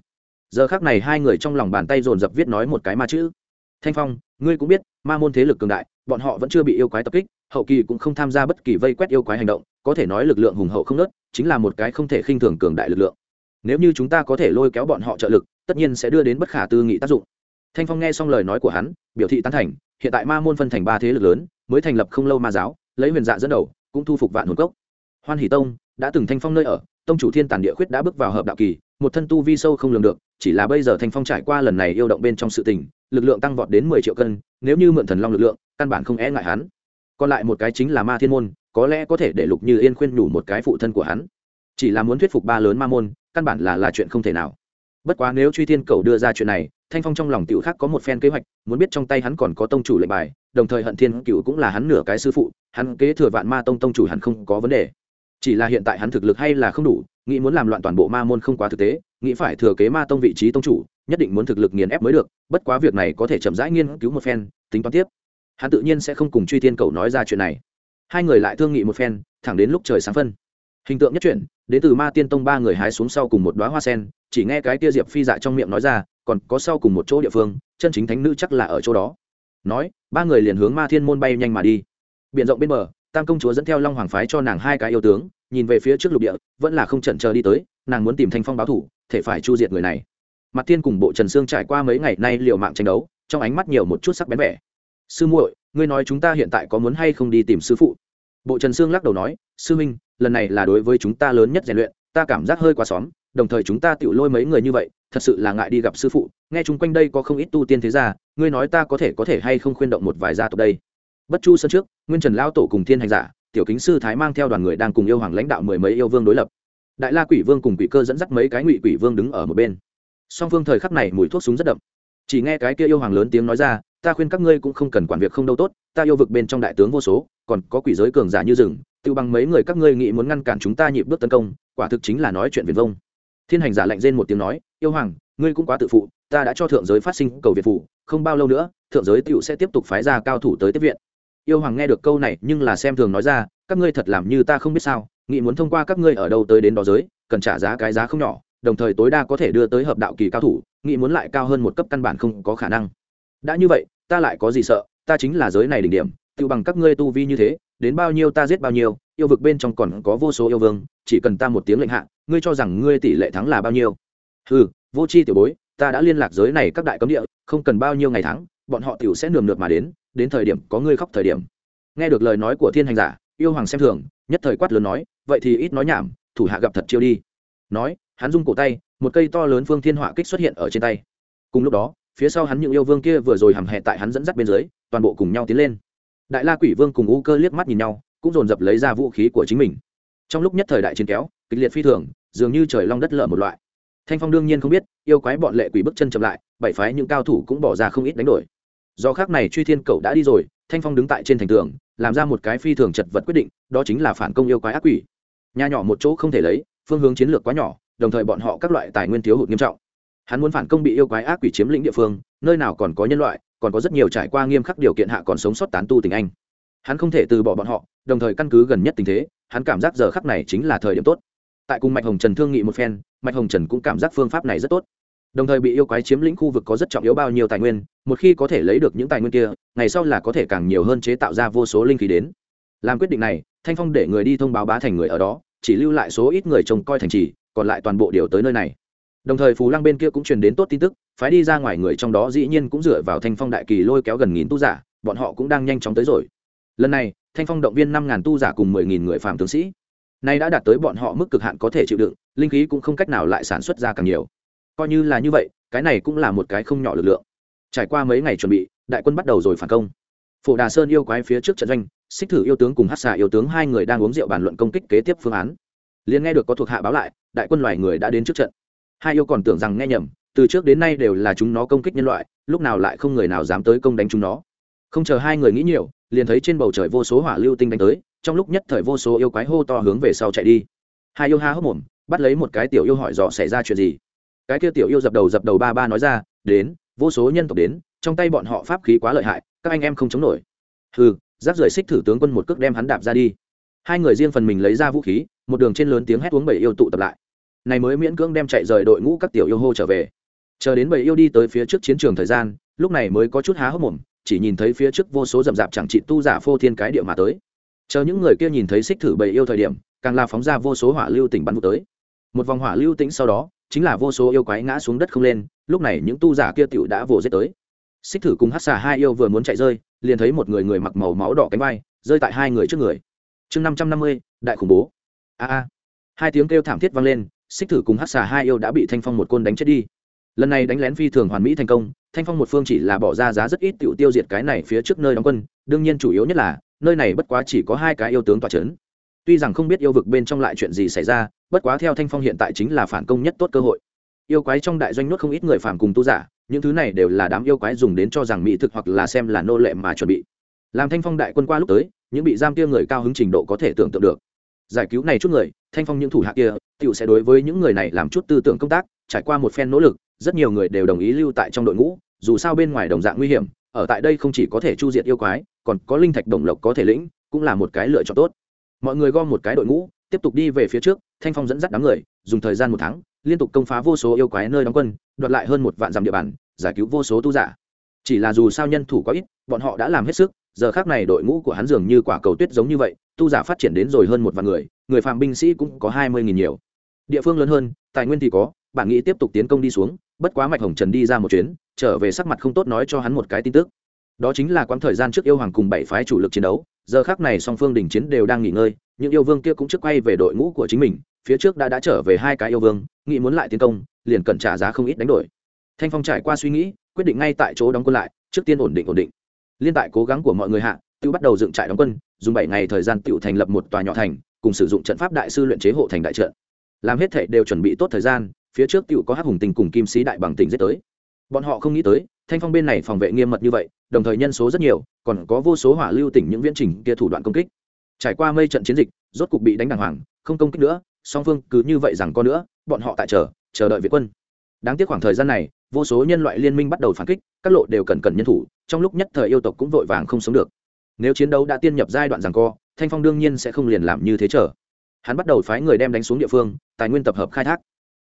Giờ khác này hai người trong lòng bàn tay dồn dập viết nói một cái ma chữ. Thanh phong, ngươi cũng biết, ma môn thế lực cường đại, bọn họ vẫn chưa bị yêu quái tập kích, hậu kỳ cũng không tham gia bất kỳ vây quét yêu quái hành động, có thể nói lực lượng hùng hậu không nớt chính là một cái không thể khinh thường cường đại lực lượng. Nếu như chúng ta có thể lôi kéo bọn họ trợ lực, tất nhiên sẽ đưa đến bất khả tư nghị tác dụng thanh phong nghe xong lời nói của hắn, biểu thị tán thành, hiện tại ma môn phân thành ba thế lực lớn, mới thành lập không lâu ma giáo, lấy huyền dạ dẫn đầu, cũng thu phục vạn hồn cốc. Hoan hỷ tông đã từng thanh phong nơi ở, tông chủ thiên tàn địa khuyết đã bước vào hợp đạo kỳ, một thân tu vi sâu không lường được, chỉ là bây giờ thanh phong trải qua lần này yêu động bên trong sự tình, lực lượng tăng vọt đến mười triệu cân, nếu như mượn thần long lực lượng, căn bản không e ngại hắn. Còn lại một cái chính là ma thiên môn, có lẽ có thể để lục như yên khuyên nhủ một cái phụ thân của hắn. Chỉ là muốn thuyết phục ba lớn ma môn, căn bản là là chuyện không thể nào bất quá nếu truy thiên cầu đưa ra chuyện này, thanh phong trong lòng tiểu khác có một phen kế hoạch, muốn biết trong tay hắn còn có tông chủ lệnh bài, đồng thời hận thiên cựu cũng là hắn nửa cái sư phụ, hắn kế thừa vạn ma tông tông chủ hắn không có vấn đề. Chỉ là hiện tại hắn thực lực hay là không đủ, nghĩ muốn làm loạn toàn bộ ma môn không quá thực tế, nghĩ phải thừa kế ma tông vị trí tông chủ, nhất định muốn thực lực nghiền ép mới được, bất quá việc này có thể chậm rãi nghiên cứu một phen, tính toán tiếp. Hắn tự nhiên sẽ không cùng truy thiên cầu nói ra chuyện này. Hai người lại thương nghị một phen, thẳng đến lúc trời sáng phân. Hình tượng nhất chuyển đến từ ma tiên tông ba người hái xuống sau cùng một đoá hoa sen, chỉ nghe cái tia diệp phi dạ trong miệng nói ra, còn có sau cùng một chỗ địa phương, chân chính thánh nữ chắc là ở chỗ đó. Nói, ba người liền hướng ma thiên môn bay nhanh mà đi. B i ể n rộng bên bờ, tam công chúa dẫn theo long hoàng phái cho nàng hai cái yêu tướng, nhìn về phía trước lục địa, vẫn là không chần chờ đi tới, nàng muốn tìm thanh phong báo thủ, thể phải chu diệt người này. Mặt tiên cùng bộ trần sương trải qua mấy ngày nay liệu mạng tranh đấu, trong ánh mắt nhiều một chút sắc bén vẻ. Sư muội, ngươi nói chúng ta hiện tại có muốn hay không đi tìm sư phụ? Bộ trần sương lắc đầu nói, sư minh lần này là đối với chúng ta lớn nhất rèn luyện, ta cảm giác hơi quá xóm, đồng thời chúng ta tự lôi mấy người như vậy, thật sự là ngại đi gặp sư phụ. Nghe chung quanh đây có không ít tu tiên thế gia, ngươi nói ta có thể có thể hay không khuyên động một vài gia tộc đây? Bất chu sân trước, nguyên trần lao tổ cùng thiên hành giả, tiểu kính sư thái mang theo đoàn người đang cùng yêu hoàng lãnh đạo mười mấy yêu vương đối lập. Đại la quỷ vương cùng quỷ cơ dẫn dắt mấy cái ngụy quỷ vương đứng ở một bên. Song phương thời khắc này mùi thuốc súng rất đậm. Chỉ nghe cái kia yêu hoàng lớn tiếng nói ra ta khuyên các ngươi cũng không cần quản việc không đâu tốt, ta yêu vực bên trong đại tướng vô số, còn có quỷ giới cường giả như rừng tự bằng mấy người các ngươi nghĩ muốn ngăn cản chúng ta nhịp bước tấn công, quả thực chính là nói chuyện viền vông. Thiên hành giả lạnh rên một tiếng nói, yêu hoàng, ngươi cũng quá tự phụ, ta đã cho thượng giới phát sinh cầu việt phụ, không bao lâu nữa, thượng giới tựu sẽ tiếp tục phái ra cao thủ tới tiếp viện. Yêu hoàng nghe được câu này, nhưng là xem thường nói ra, các ngươi thật làm như ta không biết sao, nghĩ muốn thông qua các ngươi ở đâu tới đến đó giới, cần trả giá cái giá không nhỏ, đồng thời tối đa có thể đưa tới hợp đạo kỳ cao thủ, nghĩ muốn lại cao hơn một cấp căn bản không có khả năng. Đã như vậy ta lại có gì sợ ta chính là giới này đỉnh điểm tự bằng các ngươi tu vi như thế đến bao nhiêu ta giết bao nhiêu yêu vực bên trong còn có vô số yêu vương chỉ cần ta một tiếng lệnh hạ ngươi cho rằng ngươi tỷ lệ thắng là bao nhiêu? Ừ vô c h i tiểu bối ta đã liên lạc giới này các đại cấm địa không cần bao nhiêu ngày tháng, bọn họ tiểu sẽ nườm nượp mà đến đến thời điểm có ngươi khóc thời điểm. Nghe được lời nói của thiên hành giả yêu hoàng xem thường nhất thời quát lớn nói vậy thì ít nói nhảm thủ hạ gặp thật chiêu đi. Nói hắn rung cổ tay một cây to lớn phương thiên họa kích xuất hiện ở trên tay. Cùng lúc đó phía sau hắn những yêu vương kia vừa rồi hầm hẹ tại hắn dẫn dắt bên dưới, toàn bộ cùng nhau tiến lên. Đại la quỷ vương cùng u cơ liếc mắt nhìn nhau, cũng dồn dập lấy ra vũ khí của chính mình. Trong lúc nhất thời đại chiến kéo, kịch liệt phi thường, dường như trời long đất lở một loại. Thanh phong đương nhiên không biết, yêu quái bọn lệ quỷ bước chân chậm lại, bảy phái những cao thủ cũng bỏ ra không ít đánh đổi. Do khác này truy thiên cậu đã đi rồi, thanh phong đứng tại trên thành tường, làm ra một cái phi thường chật vật quyết định, đó chính là phản công yêu quái ác quỷ. Nhà nhỏ một chỗ không thể lấy, phương hướng chiến lược quá nhỏ, đồng thời bọn họ các loại tài nguyên thiếu hụt nghiêm trọng hắn muốn phản công bị yêu quái ác quỷ chiếm lĩnh địa phương, nơi nào còn có nhân loại, còn có rất nhiều trải qua nghiêm khắc điều kiện hạ còn sống sót tán tu tình anh. Hắn không thể từ bỏ bọn họ, đồng thời căn cứ gần nhất tình thế, hắn cảm giác giờ khắc này chính là thời điểm tốt. Tại cùng mạch hồng trần thương nghị một phen, mạch hồng trần cũng cảm giác phương pháp này rất tốt. Đồng thời bị yêu quái chiếm lĩnh khu vực có rất trọng yếu bao nhiêu tài nguyên, một khi có thể lấy được những tài nguyên kia, ngày sau là có thể càng nhiều hơn chế tạo ra vô số linh khí đến. Làm quyết định này, thanh phong để người đi thông báo bá thành người ở đó, chỉ lưu lại số ít người trông coi thành trì, còn lại toàn bộ điều tới nơi này đồng thời phù lăng bên kia cũng truyền đến tốt tin tức, phái đi ra ngoài người trong đó dĩ nhiên cũng dựa vào thanh phong đại kỳ lôi kéo gần nghìn tu giả, bọn họ cũng đang nhanh chóng tới rồi. Lần này, thanh phong động viên năm ngàn tu giả cùng mười nghìn người phạm tướng sĩ. Nay đã đạt tới bọn họ mức cực hạn có thể chịu đựng, linh khí cũng không cách nào lại sản xuất ra càng nhiều. Coi như là như vậy, cái này cũng là một cái không nhỏ lực lượng. Trải qua mấy ngày chuẩn bị, đại quân bắt đầu rồi phản công. Phổ đà sơn yêu quái phía trước trận doanh, xích thử yêu tướng cùng hát xà yêu tướng hai người đang uống rượu bàn luận công kích kế tiếp phương án. Liền nghe được có thuộc hạ báo lại, đại quân loài người đã đến trước trận hai yêu còn tưởng rằng nghe nhầm, từ trước đến nay đều là chúng nó công kích nhân loại, lúc nào lại không người nào dám tới công đánh chúng nó. Không chờ hai người nghĩ nhiều, liền thấy trên bầu trời vô số hỏa lưu tinh đánh tới, trong lúc nhất thời vô số yêu quái hô to hướng về sau chạy đi. Hai yêu ha hốc mồm, bắt lấy một cái tiểu yêu hỏi dò xảy ra chuyện gì. Cái kia tiểu yêu dập đầu dập đầu ba ba nói ra, đến, vô số nhân tộc đến, trong tay bọn họ pháp khí quá lợi hại, các anh em không chống nổi. Hừ giáp rời xích thử tướng quân một cước đem hắn đạp ra đi. Hai người riêng phần mình lấy ra vũ khí, một đường trên lớn tiếng hét uống bảy yêu tụ tập lại này mới miễn cưỡng đem chạy rời đội ngũ các tiểu yêu hô trở về. Chờ đến bầy yêu đi tới phía trước chiến trường thời gian, lúc này mới có chút há hốc mồm, chỉ nhìn thấy phía trước vô số rậm rạp chẳng trị tu giả phô thiên cái địa mà tới. Chờ những người kia nhìn thấy xích thử bầy yêu thời điểm, càng là phóng ra vô số hỏa lưu tỉnh bắn vụ tới. Một vòng hỏa lưu tĩnh sau đó, chính là vô số yêu quái ngã xuống đất không lên, lúc này những tu giả kia tựu đã vồ giết tới. Xích thử cùng hát xà hai yêu vừa muốn chạy rơi, liền thấy một người người mặc màu máu đỏ cánh bay rơi tại hai người trước người. Chương năm trăm năm mươi, đại khủng bố. A a. Hai tiếng kêu thảm thiết vang lên xích thử cùng hát xà hai yêu đã bị thanh phong một côn đánh chết đi. Lần này đánh lén phi thường hoàn mỹ thành công, thanh phong một phương chỉ là bỏ ra giá rất ít tiểu tiêu diệt cái này phía trước nơi đóng quân, đương nhiên chủ yếu nhất là, nơi này bất quá chỉ có hai cái yêu tướng tọa c h ấ n tuy rằng không biết yêu vực bên trong lại chuyện gì xảy ra, bất quá theo thanh phong hiện tại chính là phản công nhất tốt cơ hội. Yêu quái trong đại doanh nuốt không ít người phản cùng tu giả, những thứ này đều là đám yêu quái dùng đến cho rằng mỹ thực hoặc là xem là nô lệ mà chuẩn bị. Làm thanh phong đại quân qua lúc tới, những bị giam kia người cao hứng trình độ có thể tưởng tượng được. Giải cứu này chút người, thanh phong những thủ hạ kia Tiểu sẽ đối với những người này làm chút tư tưởng công tác, trải qua một phen nỗ lực, rất nhiều người đều đồng ý lưu tại trong đội ngũ, dù sao bên ngoài đồng dạng nguy hiểm, ở tại đây không chỉ có thể chu diệt yêu quái, còn có linh thạch đồng lộc có thể lĩnh, cũng là một cái lựa chọn tốt. Mọi người gom một cái đội ngũ, tiếp tục đi về phía trước, thanh phong dẫn dắt đám người, dùng thời gian một tháng, liên tục công phá vô số yêu quái nơi đóng quân, đoạt lại hơn một vạn dặm địa bàn, giải cứu vô số tu giả. Chỉ là dù sao nhân thủ có ít, bọn họ đã làm hết sức, giờ khác này đội ngũ của hắn dường như quả cầu tuyết giống như vậy, tu giả phát triển đến rồi hơn một vạn người người phạm binh sĩ cũng có hai mươi nghìn nhiều địa phương lớn hơn, tài nguyên thì có, bạn nghĩ tiếp tục tiến công đi xuống, bất quá mạch hồng trần đi ra một chuyến, trở về sắc mặt không tốt nói cho hắn một cái tin tức. Đó chính là quãng thời gian trước yêu hoàng cùng bảy phái chủ lực chiến đấu, giờ khác này song phương đình chiến đều đang nghỉ ngơi, những yêu vương kia cũng trước quay về đội ngũ của chính mình, phía trước đã đã trở về hai cái yêu vương, nghĩ muốn lại tiến công, liền cần trả giá không ít đánh đổi. Thanh phong trải qua suy nghĩ, quyết định ngay tại chỗ đóng quân lại, trước tiên ổn định ổn định. Liên tại cố gắng của mọi người hạ tự bắt đầu dựng trại đóng quân, dùng bảy ngày thời gian tự thành lập một tòa nhỏ thành, cùng sử dụng trận pháp đại sư luyện chế hộ thành đại trận làm hết thệ đều chuẩn bị tốt thời gian, phía trước tự có hắc hùng tình cùng kim sĩ đại bằng tình giết tới. Bọn họ không nghĩ tới, thanh phong bên này phòng vệ nghiêm mật như vậy, đồng thời nhân số rất nhiều, còn có vô số hỏa lưu tỉnh những viễn trình kia thủ đoạn công kích. Trải qua mây trận chiến dịch, rốt cục bị đánh đàng hoàng, không công kích nữa, song phương cứ như vậy rằng có nữa, bọn họ tại chờ chờ đợi việt quân. Đáng tiếc khoảng thời gian này, vô số nhân loại liên minh bắt đầu phản kích, các lộ đều cần cần nhân thủ, trong lúc nhất thời yêu tộc cũng vội vàng không sống được. Nếu chiến đấu đã tiên nhập giai đoạn rằng co, thanh phong đương nhiên sẽ không liền làm như thế chờ. Hắn bắt đầu phái người đem đánh xuống địa phương tài nguyên tập hợp khai thác.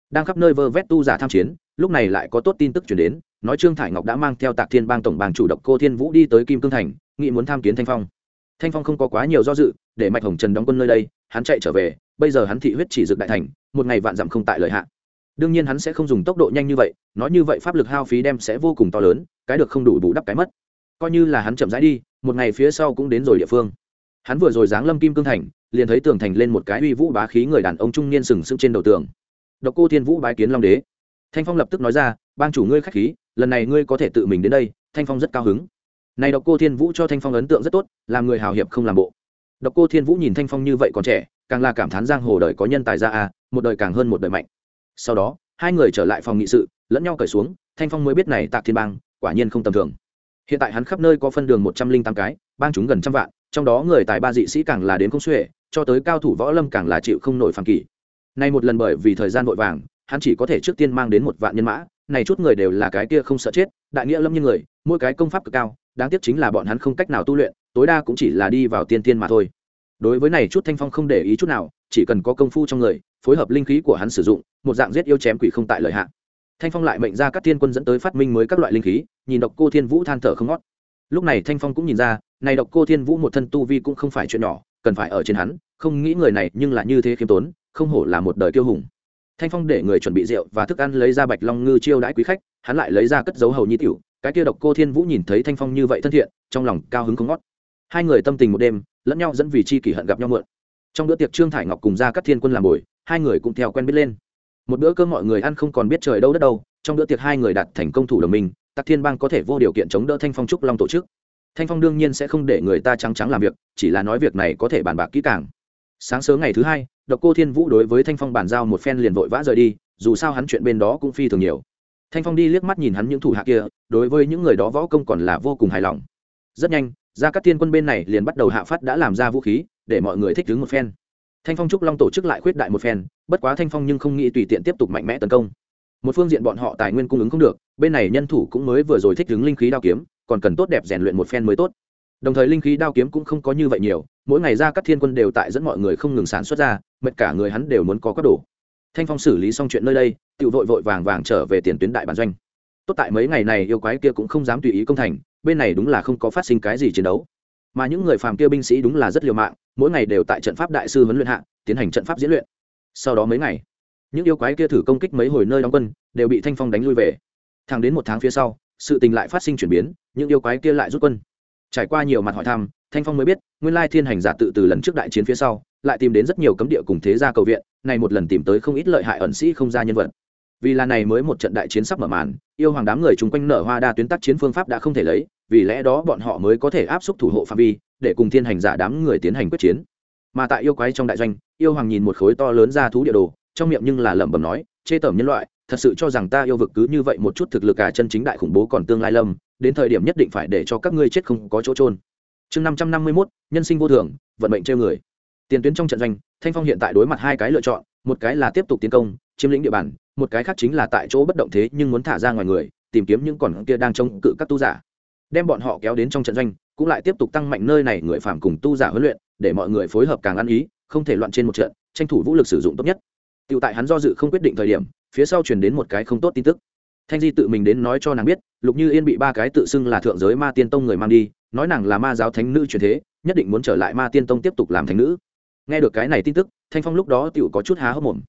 Đang khắp nơi vơ vét tu giả tham chiến, lúc này lại có tốt tin tức chuyển đến, nói trương thải ngọc đã mang theo tạc thiên bang tổng bang chủ động cô thiên vũ đi tới kim cương thành, nghị muốn tham kiến thanh phong. Thanh phong không có quá nhiều do dự, để mạch hồng trần đóng quân nơi đây, hắn chạy trở về, bây giờ hắn thị huyết chỉ dựng đại thành, một ngày vạn dặm không tại lợi hạn đương nhiên hắn sẽ không dùng tốc độ nhanh như vậy, nói như vậy pháp lực hao phí đem sẽ vô cùng to lớn, cái được không đủ bù đắp cái mất. Coi như là hắn chậm rãi đi, một ngày phía sau cũng đến rồi địa phương. Hắn vừa rồi giáng lâm kim cương thành liền thấy tường thành lên một cái uy vũ bá khí người đàn ông trung niên sừng sững trên đầu tường. Độc cô thiên vũ bái kiến long đế. Thanh phong lập tức nói ra, bang chủ ngươi k h á c h khí, lần này ngươi có thể tự mình đến đây. Thanh phong rất cao hứng. Này độc cô thiên vũ cho thanh phong ấn tượng rất tốt, làm người hào hiệp không làm bộ. Độc cô thiên vũ nhìn thanh phong như vậy còn trẻ, càng là cảm thán giang hồ đời có nhân tài ra à một đời càng hơn một đời mạnh. Sau đó, hai người trở lại phòng nghị sự, lẫn nhau cởi xuống, thanh phong mới biết này tạc thiên bang, quả nhiên không tầm thường. Hiện tại hắn khắp nơi có phân đường một trăm linh tám cái, bang chúng gần trăm vạn, trong đó người tài ba dị sĩ càng là đến không xuể cho tới cao thủ võ lâm càng là chịu không nổi phàm kỷ nay một lần bởi vì thời gian vội vàng, hắn chỉ có thể trước tiên mang đến một vạn nhân mã, này chút người đều là cái kia không sợ chết, đại nghĩa lâm như người, mỗi cái công pháp cực cao, đáng tiếc chính là bọn hắn không cách nào tu luyện, tối đa cũng chỉ là đi vào tiên tiên mà thôi. Đối với này chút thanh phong không để ý chút nào, chỉ cần có công phu trong người, phối hợp linh khí của hắn sử dụng, một dạng giết yêu chém quỷ không tại lợi hạn thanh phong lại mệnh ra các thiên quân dẫn tới phát minh mới các loại linh khí, nhìn độc cô thiên vũ than thở không ngót. Lúc này thanh phong cũng nhìn ra, này độc cô thiên vũ một thân tu vi cũng không phải chuyện nhỏ cần phải ở trên hắn, không nghĩ người này nhưng là như thế khiêm tốn, không hổ là một đời kiêu hùng. Thanh phong để người chuẩn bị rượu và thức ăn lấy ra bạch long ngư chiêu đãi quý khách, hắn lại lấy ra cất dấu hầu nhi tiểu, cái kia độc cô thiên vũ nhìn thấy thanh phong như vậy thân thiện, trong lòng cao hứng không ngót. Hai người tâm tình một đêm, lẫn nhau dẫn vì chi kỷ hận gặp nhau mượn. Trong bữa tiệc trương thải ngọc cùng ra các thiên quân làm bồi hai người cũng theo quen biết lên. Một bữa cơm mọi người ăn không còn biết trời đâu đất đâu, trong bữa tiệc hai người đạt thành công thủ đồng minh tắc thiên bang có thể vô điều kiện chống đỡ thanh phong trúc long tổ chức thanh phong đương nhiên sẽ không để người ta trắng trắng làm việc, chỉ là nói việc này có thể bàn bạc kỹ càng. Sáng sớm ngày thứ hai, độc cô thiên vũ đối với thanh phong bàn giao một phen liền vội vã rời đi, dù sao hắn chuyện bên đó cũng phi thường nhiều. Thanh phong đi liếc mắt nhìn hắn những thủ hạ kia, đối với những người đó võ công còn là vô cùng hài lòng. Rất nhanh ra các tiên quân bên này liền bắt đầu hạ phát đã làm ra vũ khí, để mọi người thích ứng một phen. Thanh phong trúc long tổ chức lại khuyết đại một phen, bất quá thanh phong nhưng không nghĩ tùy tiện tiếp tục mạnh mẽ tấn công. Một phương diện bọn họ tài nguyên cung ứng không được, bên này nhân thủ cũng mới vừa rồi thích ứng linh khí đao kiếm còn cần tốt đẹp rèn luyện một phen mới tốt. Đồng thời linh khí đao kiếm cũng không có như vậy nhiều, mỗi ngày ra các thiên quân đều tại dẫn mọi người không ngừng sản xuất ra, mệt cả người hắn đều muốn có các đồ. Thanh phong xử lý xong chuyện nơi đây tự vội vội vàng vàng trở về tiền tuyến đại bản doanh. Tốt tại mấy ngày này yêu quái kia cũng không dám tùy ý công thành, bên này đúng là không có phát sinh cái gì chiến đấu. Mà những người phàm kia binh sĩ đúng là rất liều mạng, mỗi ngày đều tại trận pháp đại sư huấn luyện hạ, tiến hành trận pháp diễn luyện. Sau đó mấy ngày, những yêu quái kia thử công kích mấy hồi nơi đóng quân, đều bị thanh phong đánh lui về. Thẳng đến một tháng phía sau sự tình lại phát sinh chuyển biến, những yêu quái kia lại rút quân. Trải qua nhiều mặt hỏi thăm, thanh phong mới biết, nguyên lai thiên hành giả tự từ lần trước đại chiến phía sau, lại tìm đến rất nhiều cấm địa cùng thế gia cầu viện, này một lần tìm tới không ít lợi hại ẩn sĩ không ra nhân vật. Vì là này mới một trận đại chiến sắp mở màn, yêu hoàng đám người chung quanh nở hoa đa tuyến tác chiến phương pháp đã không thể lấy, vì lẽ đó bọn họ mới có thể áp xúc thủ hộ phạm vi, để cùng thiên hành giả đám người tiến hành quyết chiến. Mà tại yêu quái trong đại doanh, yêu hoàng nhìn một khối to lớn ra thú địa đồ, trong miệng nhưng là lẩm bẩm nói, chê tởm nhân loại thật sự cho rằng ta yêu vực cứ như vậy một chút thực lực cả chân chính đại khủng bố còn tương lai lâm đến thời điểm nhất định phải để cho các ngươi chết không có chỗ trôn chương năm trăm năm mươi mốt nhân sinh vô thường vận mệnh treo người. Tiền tuyến trong trận doanh thanh phong hiện tại đối mặt hai cái lựa chọn một cái là tiếp tục tiến công chiếm lĩnh địa bàn một cái khác chính là tại chỗ bất động thế nhưng muốn thả ra ngoài người tìm kiếm những còn kia đang trông cự các tu giả. Đem bọn họ kéo đến trong trận doanh cũng lại tiếp tục tăng mạnh nơi này người phạm cùng tu giả huấn luyện để mọi người phối hợp càng ăn ý không thể loạn trên một trận tranh thủ vũ lực sử dụng tốt nhất. Tiểu tại hắn do dự không quyết định thời điểm, phía sau truyền đến một cái không tốt tin tức. Thanh Di tự mình đến nói cho nàng biết, Lục Như Yên bị ba cái tự xưng là thượng giới Ma Tiên Tông người mang đi, nói nàng là ma giáo thánh nữ truyền thế, nhất định muốn trở lại Ma Tiên Tông tiếp tục làm thánh nữ. Nghe được cái này tin tức, Thanh Phong lúc đó tiểu có chút há hốc mồm.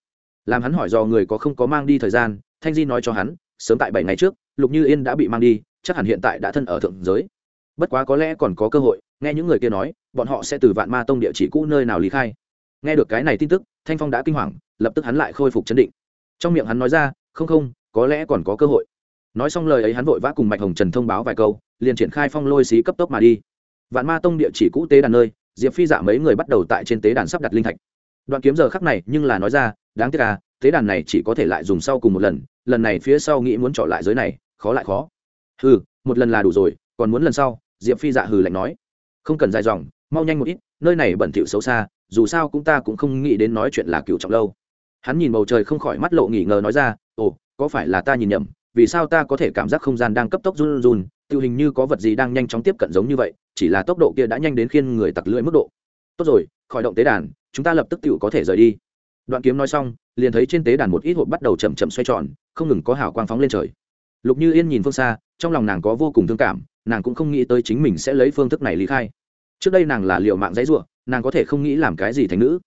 Làm hắn hỏi do người có không có mang đi thời gian, Thanh Di nói cho hắn, sớm tại bảy ngày trước, Lục Như Yên đã bị mang đi, chắc hẳn hiện tại đã thân ở thượng giới. Bất quá có lẽ còn có cơ hội, nghe những người kia nói, bọn họ sẽ từ Vạn Ma Tông địa chỉ cũ nơi nào lý khai. Nghe được cái này tin tức, Thanh Phong đã kinh hoàng, lập tức hắn lại khôi phục chấn định trong miệng hắn nói ra, không không, có lẽ còn có cơ hội. Nói xong lời ấy hắn vội vã cùng mạch hồng trần thông báo vài câu, liền triển khai phong lôi xí cấp tốc mà đi. Vạn ma tông địa chỉ cũ tế đàn nơi, diệp phi dạ mấy người bắt đầu tại trên tế đàn sắp đặt linh thạch. Đoạn kiếm giờ khắc này nhưng là nói ra, đáng tiếc à tế đàn này chỉ có thể lại dùng sau cùng một lần lần này phía sau nghĩ muốn trọ lại giới này, khó lại khó. Hừ, một lần là đủ rồi, còn muốn lần sau? Diệp phi dạ hừ lạnh nói. Không cần dài dòng, mau nhanh một ít, nơi này bẩn thỉu xấu xa, dù sao cũng ta cũng không nghĩ đến nói chuyện là cựu trọng lâu hắn nhìn bầu trời không khỏi mắt lộ nghỉ ngờ nói ra, ồ, có phải là ta nhìn nhầm? Vì sao ta có thể cảm giác không gian đang cấp tốc run run? Tự hình như có vật gì đang nhanh chóng tiếp cận giống như vậy, chỉ là tốc độ kia đã nhanh đến khiên người tặc lưỡi mức độ. Tốt rồi, khỏi động tế đàn, chúng ta lập tức tự có thể rời đi. Đoạn kiếm nói xong, liền thấy trên tế đàn một ít hộp bắt đầu chậm chậm xoay tròn, không ngừng có hào quang phóng lên trời. Lục như yên nhìn phương xa, trong lòng nàng có vô cùng thương cảm, nàng cũng không nghĩ tới chính mình sẽ lấy phương thức này lý khai. Trước đây nàng là liệu mạng dãy ruộng nàng có thể không nghĩ làm cái gì thành nữ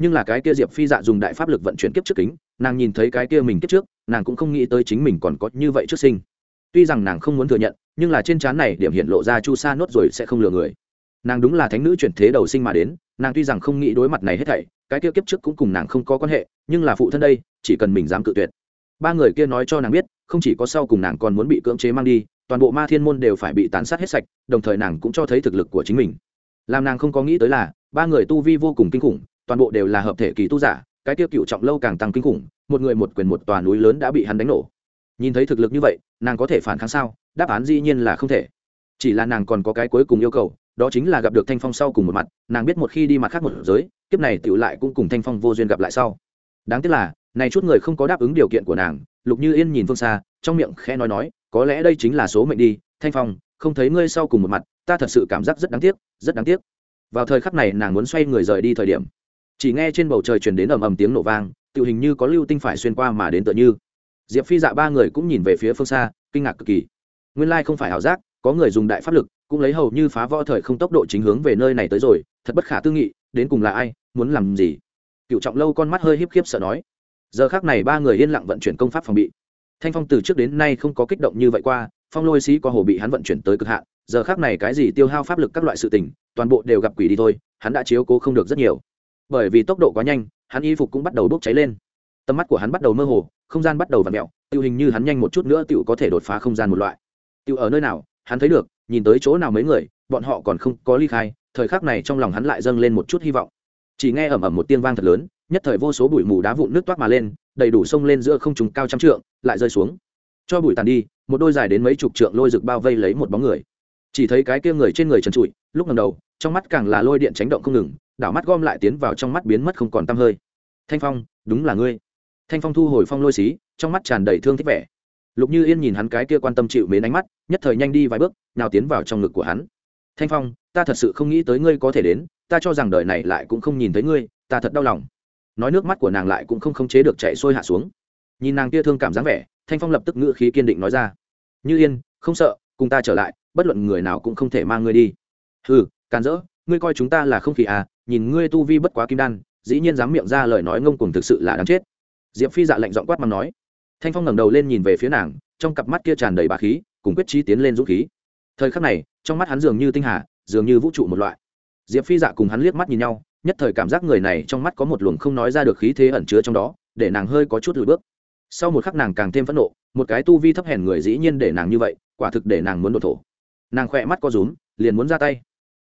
nhưng là cái kia diệp phi dạ dùng đại pháp lực vận chuyển kiếp trước kính, nàng nhìn thấy cái kia mình kiếp trước, nàng cũng không nghĩ tới chính mình còn có như vậy trước sinh. Tuy rằng nàng không muốn thừa nhận, nhưng là trên trán này điểm hiện lộ ra chu sa nốt rồi sẽ không lừa người. Nàng đúng là thánh nữ chuyển thế đầu sinh mà đến, nàng tuy rằng không nghĩ đối mặt này hết thảy, cái kia kiếp trước cũng cùng nàng không có quan hệ, nhưng là phụ thân đây, chỉ cần mình dám cự tuyệt. Ba người kia nói cho nàng biết, không chỉ có sau cùng nàng còn muốn bị cưỡng chế mang đi, toàn bộ ma thiên môn đều phải bị tàn sát hết sạch, đồng thời nàng cũng cho thấy thực lực của chính mình. Làm nàng không có nghĩ tới là, ba người tu vi vô cùng kinh khủng toàn bộ đều là hợp thể kỳ tu giả, cái tiêu cựu trọng lâu càng tăng kinh khủng, một người một quyền một tòa núi lớn đã bị hắn đánh nổ. Nhìn thấy thực lực như vậy, nàng có thể phản kháng sao? Đáp án dĩ nhiên là không thể. Chỉ là nàng còn có cái cuối cùng yêu cầu, đó chính là gặp được thanh phong sau cùng một mặt, nàng biết một khi đi mặt khác một giới, kiếp này tựu lại cũng cùng thanh phong vô duyên gặp lại sau. Đáng tiếc là, này chút người không có đáp ứng điều kiện của nàng, lục như yên nhìn phương xa, trong miệng khẽ nói nói, có lẽ đây chính là số mệnh đi, thanh phong, không thấy ngươi sau cùng một mặt, ta thật sự cảm giác rất đáng tiếc, rất đáng tiếc. Vào thời khắc này nàng muốn xoay người rời đi thời điểm chỉ nghe trên bầu trời truyền đến ầm ầm tiếng nổ vang tự hình như có lưu tinh phải xuyên qua mà đến tựa như. Diệp phi dạ ba người cũng nhìn về phía phương xa, kinh ngạc cực kỳ. Nguyên lai không phải ảo giác, có người dùng đại pháp lực, cũng lấy hầu như phá võ thời không tốc độ chính hướng về nơi này tới rồi, thật bất khả tư nghị, đến cùng là ai, muốn làm gì? Cựu trọng lâu con mắt hơi híp khiếp sợ nói. Giờ khác này ba người yên lặng vận chuyển công pháp phòng bị. Thanh phong từ trước đến nay không có kích động như vậy qua, phong lôi sĩ có hồ bị hắn vận chuyển tới cực hạn, giờ khác này cái gì tiêu hao pháp lực các loại sự tình, toàn bộ đều gặp quỷ đi thôi, hắn đã chiếu cố không được rất nhiều bởi vì tốc độ quá nhanh, hắn y phục cũng bắt đầu bốc cháy lên. Tầm mắt của hắn bắt đầu mơ hồ, không gian bắt đầu v ặ mẹo tiêu hình như hắn nhanh một chút nữa tựu có thể đột phá không gian một loại. Tựu ở nơi nào, hắn thấy được, nhìn tới chỗ nào mấy người, bọn họ còn không có ly khai, thời khắc này trong lòng hắn lại dâng lên một chút hy vọng. Chỉ nghe ẩm ẩm một tiếng vang thật lớn, nhất thời vô số bụi mù đá vụn nước toát mà lên, đầy đủ sông lên giữa không trùng cao trăm trượng, lại rơi xuống. Cho bụi tàn đi, một đôi dài đến mấy chục trượng lôi rực bao vây lấy một bóng người. Chỉ thấy cái kia người trên người trần trụi, lúc ngầm đầu, trong mắt càng là lôi điện tránh động không ngừng đảo mắt gom lại tiến vào trong mắt biến mất không còn t hơi. Thanh phong, đúng là ngươi. Thanh phong thu hồi phong lôi xí, trong mắt tràn đầy thương thích vẻ. Lục như yên nhìn hắn cái kia quan tâm chịu mến ánh mắt, nhất thời nhanh đi vài bước, nào tiến vào trong ngực của hắn. Thanh phong, ta thật sự không nghĩ tới ngươi có thể đến, ta cho rằng đời này lại cũng không nhìn thấy ngươi, ta thật đau lòng. Nói nước mắt của nàng lại cũng không khống chế được chạy sôi hạ xuống. Nhìn nàng kia thương cảm dáng vẻ, thanh phong lập tức ngữ khí kiên định nói ra. Như yên, không sợ, cùng ta trở lại, bất luận người nào cũng không thể mang ngươi đi. Ừ càn rỡ, ngươi coi chúng ta là không khí à nhìn ngươi tu vi bất quá kim đan, dĩ nhiên dám miệng ra lời nói ngông cuồng thực sự là đáng chết. Diệp phi dạ lệnh giọng quát mắng nói. Thanh phong ngẩng đầu lên nhìn về phía nàng, trong cặp mắt kia tràn đầy bà khí, cùng quyết trí tiến lên dũng khí. Thời khắc này, trong mắt hắn dường như tinh hà, dường như vũ trụ một loại. Diệp phi dạ cùng hắn liếc mắt nhìn nhau, nhất thời cảm giác người này trong mắt có một luồng không nói ra được khí thế ẩn chứa trong đó, để nàng hơi có chút lùi bước. Sau một khắc nàng càng thêm phẫn nộ, một cái tu vi thấp hèn người dĩ nhiên để nàng như vậy, quả thực để nàng muốn đột thổ. Nàng khỏe mắt co rúm, liền muốn ra tay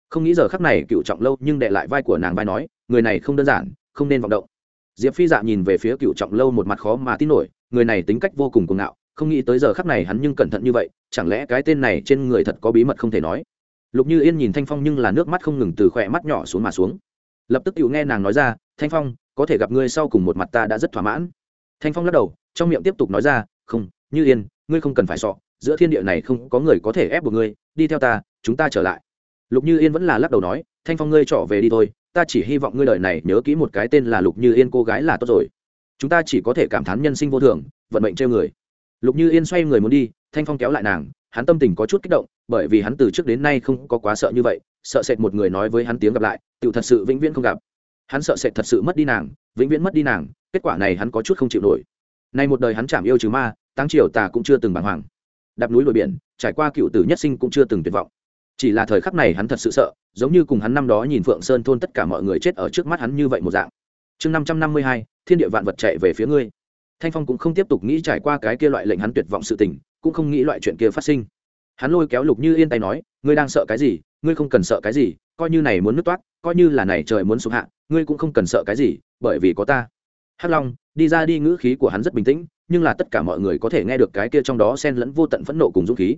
không nghĩ giờ khắc này cựu trọng lâu nhưng đệ lại vai của nàng vai nói, người này không đơn giản, không nên vọng động. Diệp phi dạ nhìn về phía cựu trọng lâu một mặt khó mà tin nổi, người này tính cách vô cùng cuồng ngạo, không nghĩ tới giờ khắc này hắn nhưng cẩn thận như vậy, chẳng lẽ cái tên này trên người thật có bí mật không thể nói? Lục như yên nhìn thanh phong nhưng là nước mắt không ngừng từ khỏe mắt nhỏ xuống mà xuống. Lập tức cựu nghe nàng nói ra, thanh phong, có thể gặp ngươi sau cùng một mặt ta đã rất thỏa mãn. Thanh phong lắc đầu, trong miệng tiếp tục nói ra, không, như yên, ngươi không cần phải sọ, giữa thiên địa này không có người có thể ép buộc ngươi, đi theo ta, chúng ta trở lại lục như yên vẫn là lắc đầu nói, thanh phong ngươi trở về đi thôi, ta chỉ hy vọng ngươi đời này nhớ kỹ một cái tên là lục như yên cô gái là tốt rồi. Chúng ta chỉ có thể cảm thán nhân sinh vô thường, vận mệnh trêu người. Lục như yên xoay người muốn đi, thanh phong kéo lại nàng, hắn tâm tình có chút kích động, bởi vì hắn từ trước đến nay không có quá sợ như vậy, sợ sệt một người nói với hắn tiếng gặp lại tự thật sự vĩnh viễn không gặp. Hắn sợ sệt thật sự mất đi nàng, vĩnh viễn mất đi nàng, kết quả này hắn có chút không chịu nổi. Nay một đời hắn chảm yêu trừ ma tăng triều tà cũng chưa từng bàng hoàng. Đạp núi lội biển, trải qua cựu tử nhất sinh cũng chưa từng tuyệt vọng chỉ là thời khắc này hắn thật sự sợ, giống như cùng hắn năm đó nhìn phượng sơn thôn tất cả mọi người chết ở trước mắt hắn như vậy một dạng. Chương năm trăm năm mươi hai, thiên địa vạn vật chạy về phía ngươi. Thanh phong cũng không tiếp tục nghĩ trải qua cái kia loại lệnh hắn tuyệt vọng sự tình, cũng không nghĩ loại chuyện kia phát sinh. Hắn lôi kéo lục như yên tay nói, ngươi đang sợ cái gì? Ngươi không cần sợ cái gì, coi như này muốn nứt toát, coi như là này trời muốn xuống hạ, ngươi cũng không cần sợ cái gì, bởi vì có ta. Hắc long, đi ra đi, ngữ khí của hắn rất bình tĩnh, nhưng là tất cả mọi người có thể nghe được cái kia trong đó xen lẫn vô tận phẫn nộ cùng dũng khí.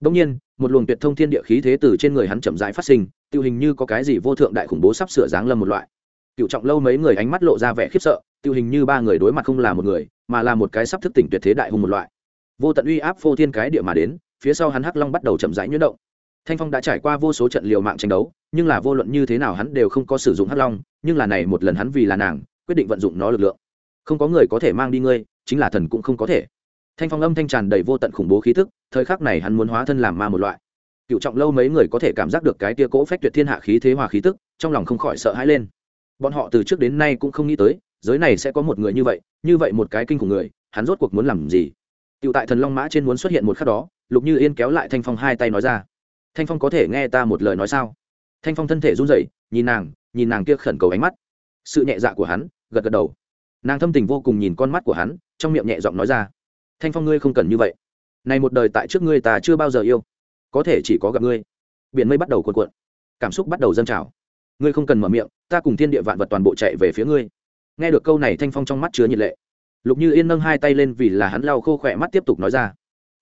Đông nhiên, một luồng tuyệt thông thiên địa khí thế từ trên người hắn chậm rãi phát sinh, tiêu hình như có cái gì vô thượng đại khủng bố sắp sửa giáng lâm một loại. Cựu trọng lâu mấy người ánh mắt lộ ra vẻ khiếp sợ, tiêu hình như ba người đối mặt không là một người, mà là một cái sắp thức tỉnh tuyệt thế đại hùng một loại. Vô tận uy áp phô thiên cái địa mà đến, phía sau hắn hắc long bắt đầu chậm rãi nhuyễn động. Thanh Phong đã trải qua vô số trận liều mạng tranh đấu, nhưng là vô luận như thế nào hắn đều không có sử dụng hắc long, nhưng là này một lần hắn vì là nàng, quyết định vận dụng nó lực lượng. Không có người có thể mang đi ngươi, chính là thần cũng không có thể thanh phong âm thanh tràn đầy vô tận khủng bố khí tức, thời khắc này hắn muốn hóa thân làm ma một loại. Cựu trọng lâu mấy người có thể cảm giác được cái tia cỗ phách tuyệt thiên hạ khí thế hòa khí tức, trong lòng không khỏi sợ hãi lên. Bọn họ từ trước đến nay cũng không nghĩ tới, giới này sẽ có một người như vậy như vậy một cái kinh khủng người, hắn rốt cuộc muốn làm gì? Cựu tại thần long mã trên muốn xuất hiện một khắc đó, lục như yên kéo lại thanh phong hai tay nói ra. Thanh phong có thể nghe ta một lời nói sao? Thanh phong thân thể run rẩy, nhìn nàng nhìn nàng kia khẩn cầu ánh mắt. Sự nhẹ dạ của hắn, gật gật đầu. Nàng thâm tình vô cùng nhìn con mắt của hắn, trong miệng nhẹ giọng nói ra thanh phong ngươi không cần như vậy. Này một đời tại trước ngươi ta chưa bao giờ yêu. Có thể chỉ có gặp ngươi. Biển mây bắt đầu cuộn cuộn. Cảm xúc bắt đầu dâng trào. Ngươi không cần mở miệng, ta cùng thiên địa vạn vật toàn bộ chạy về phía ngươi. Nghe được câu này thanh phong trong mắt chứa nhiệt lệ. Lục như yên nâng hai tay lên vì là hắn lau khô khỏe mắt tiếp tục nói ra.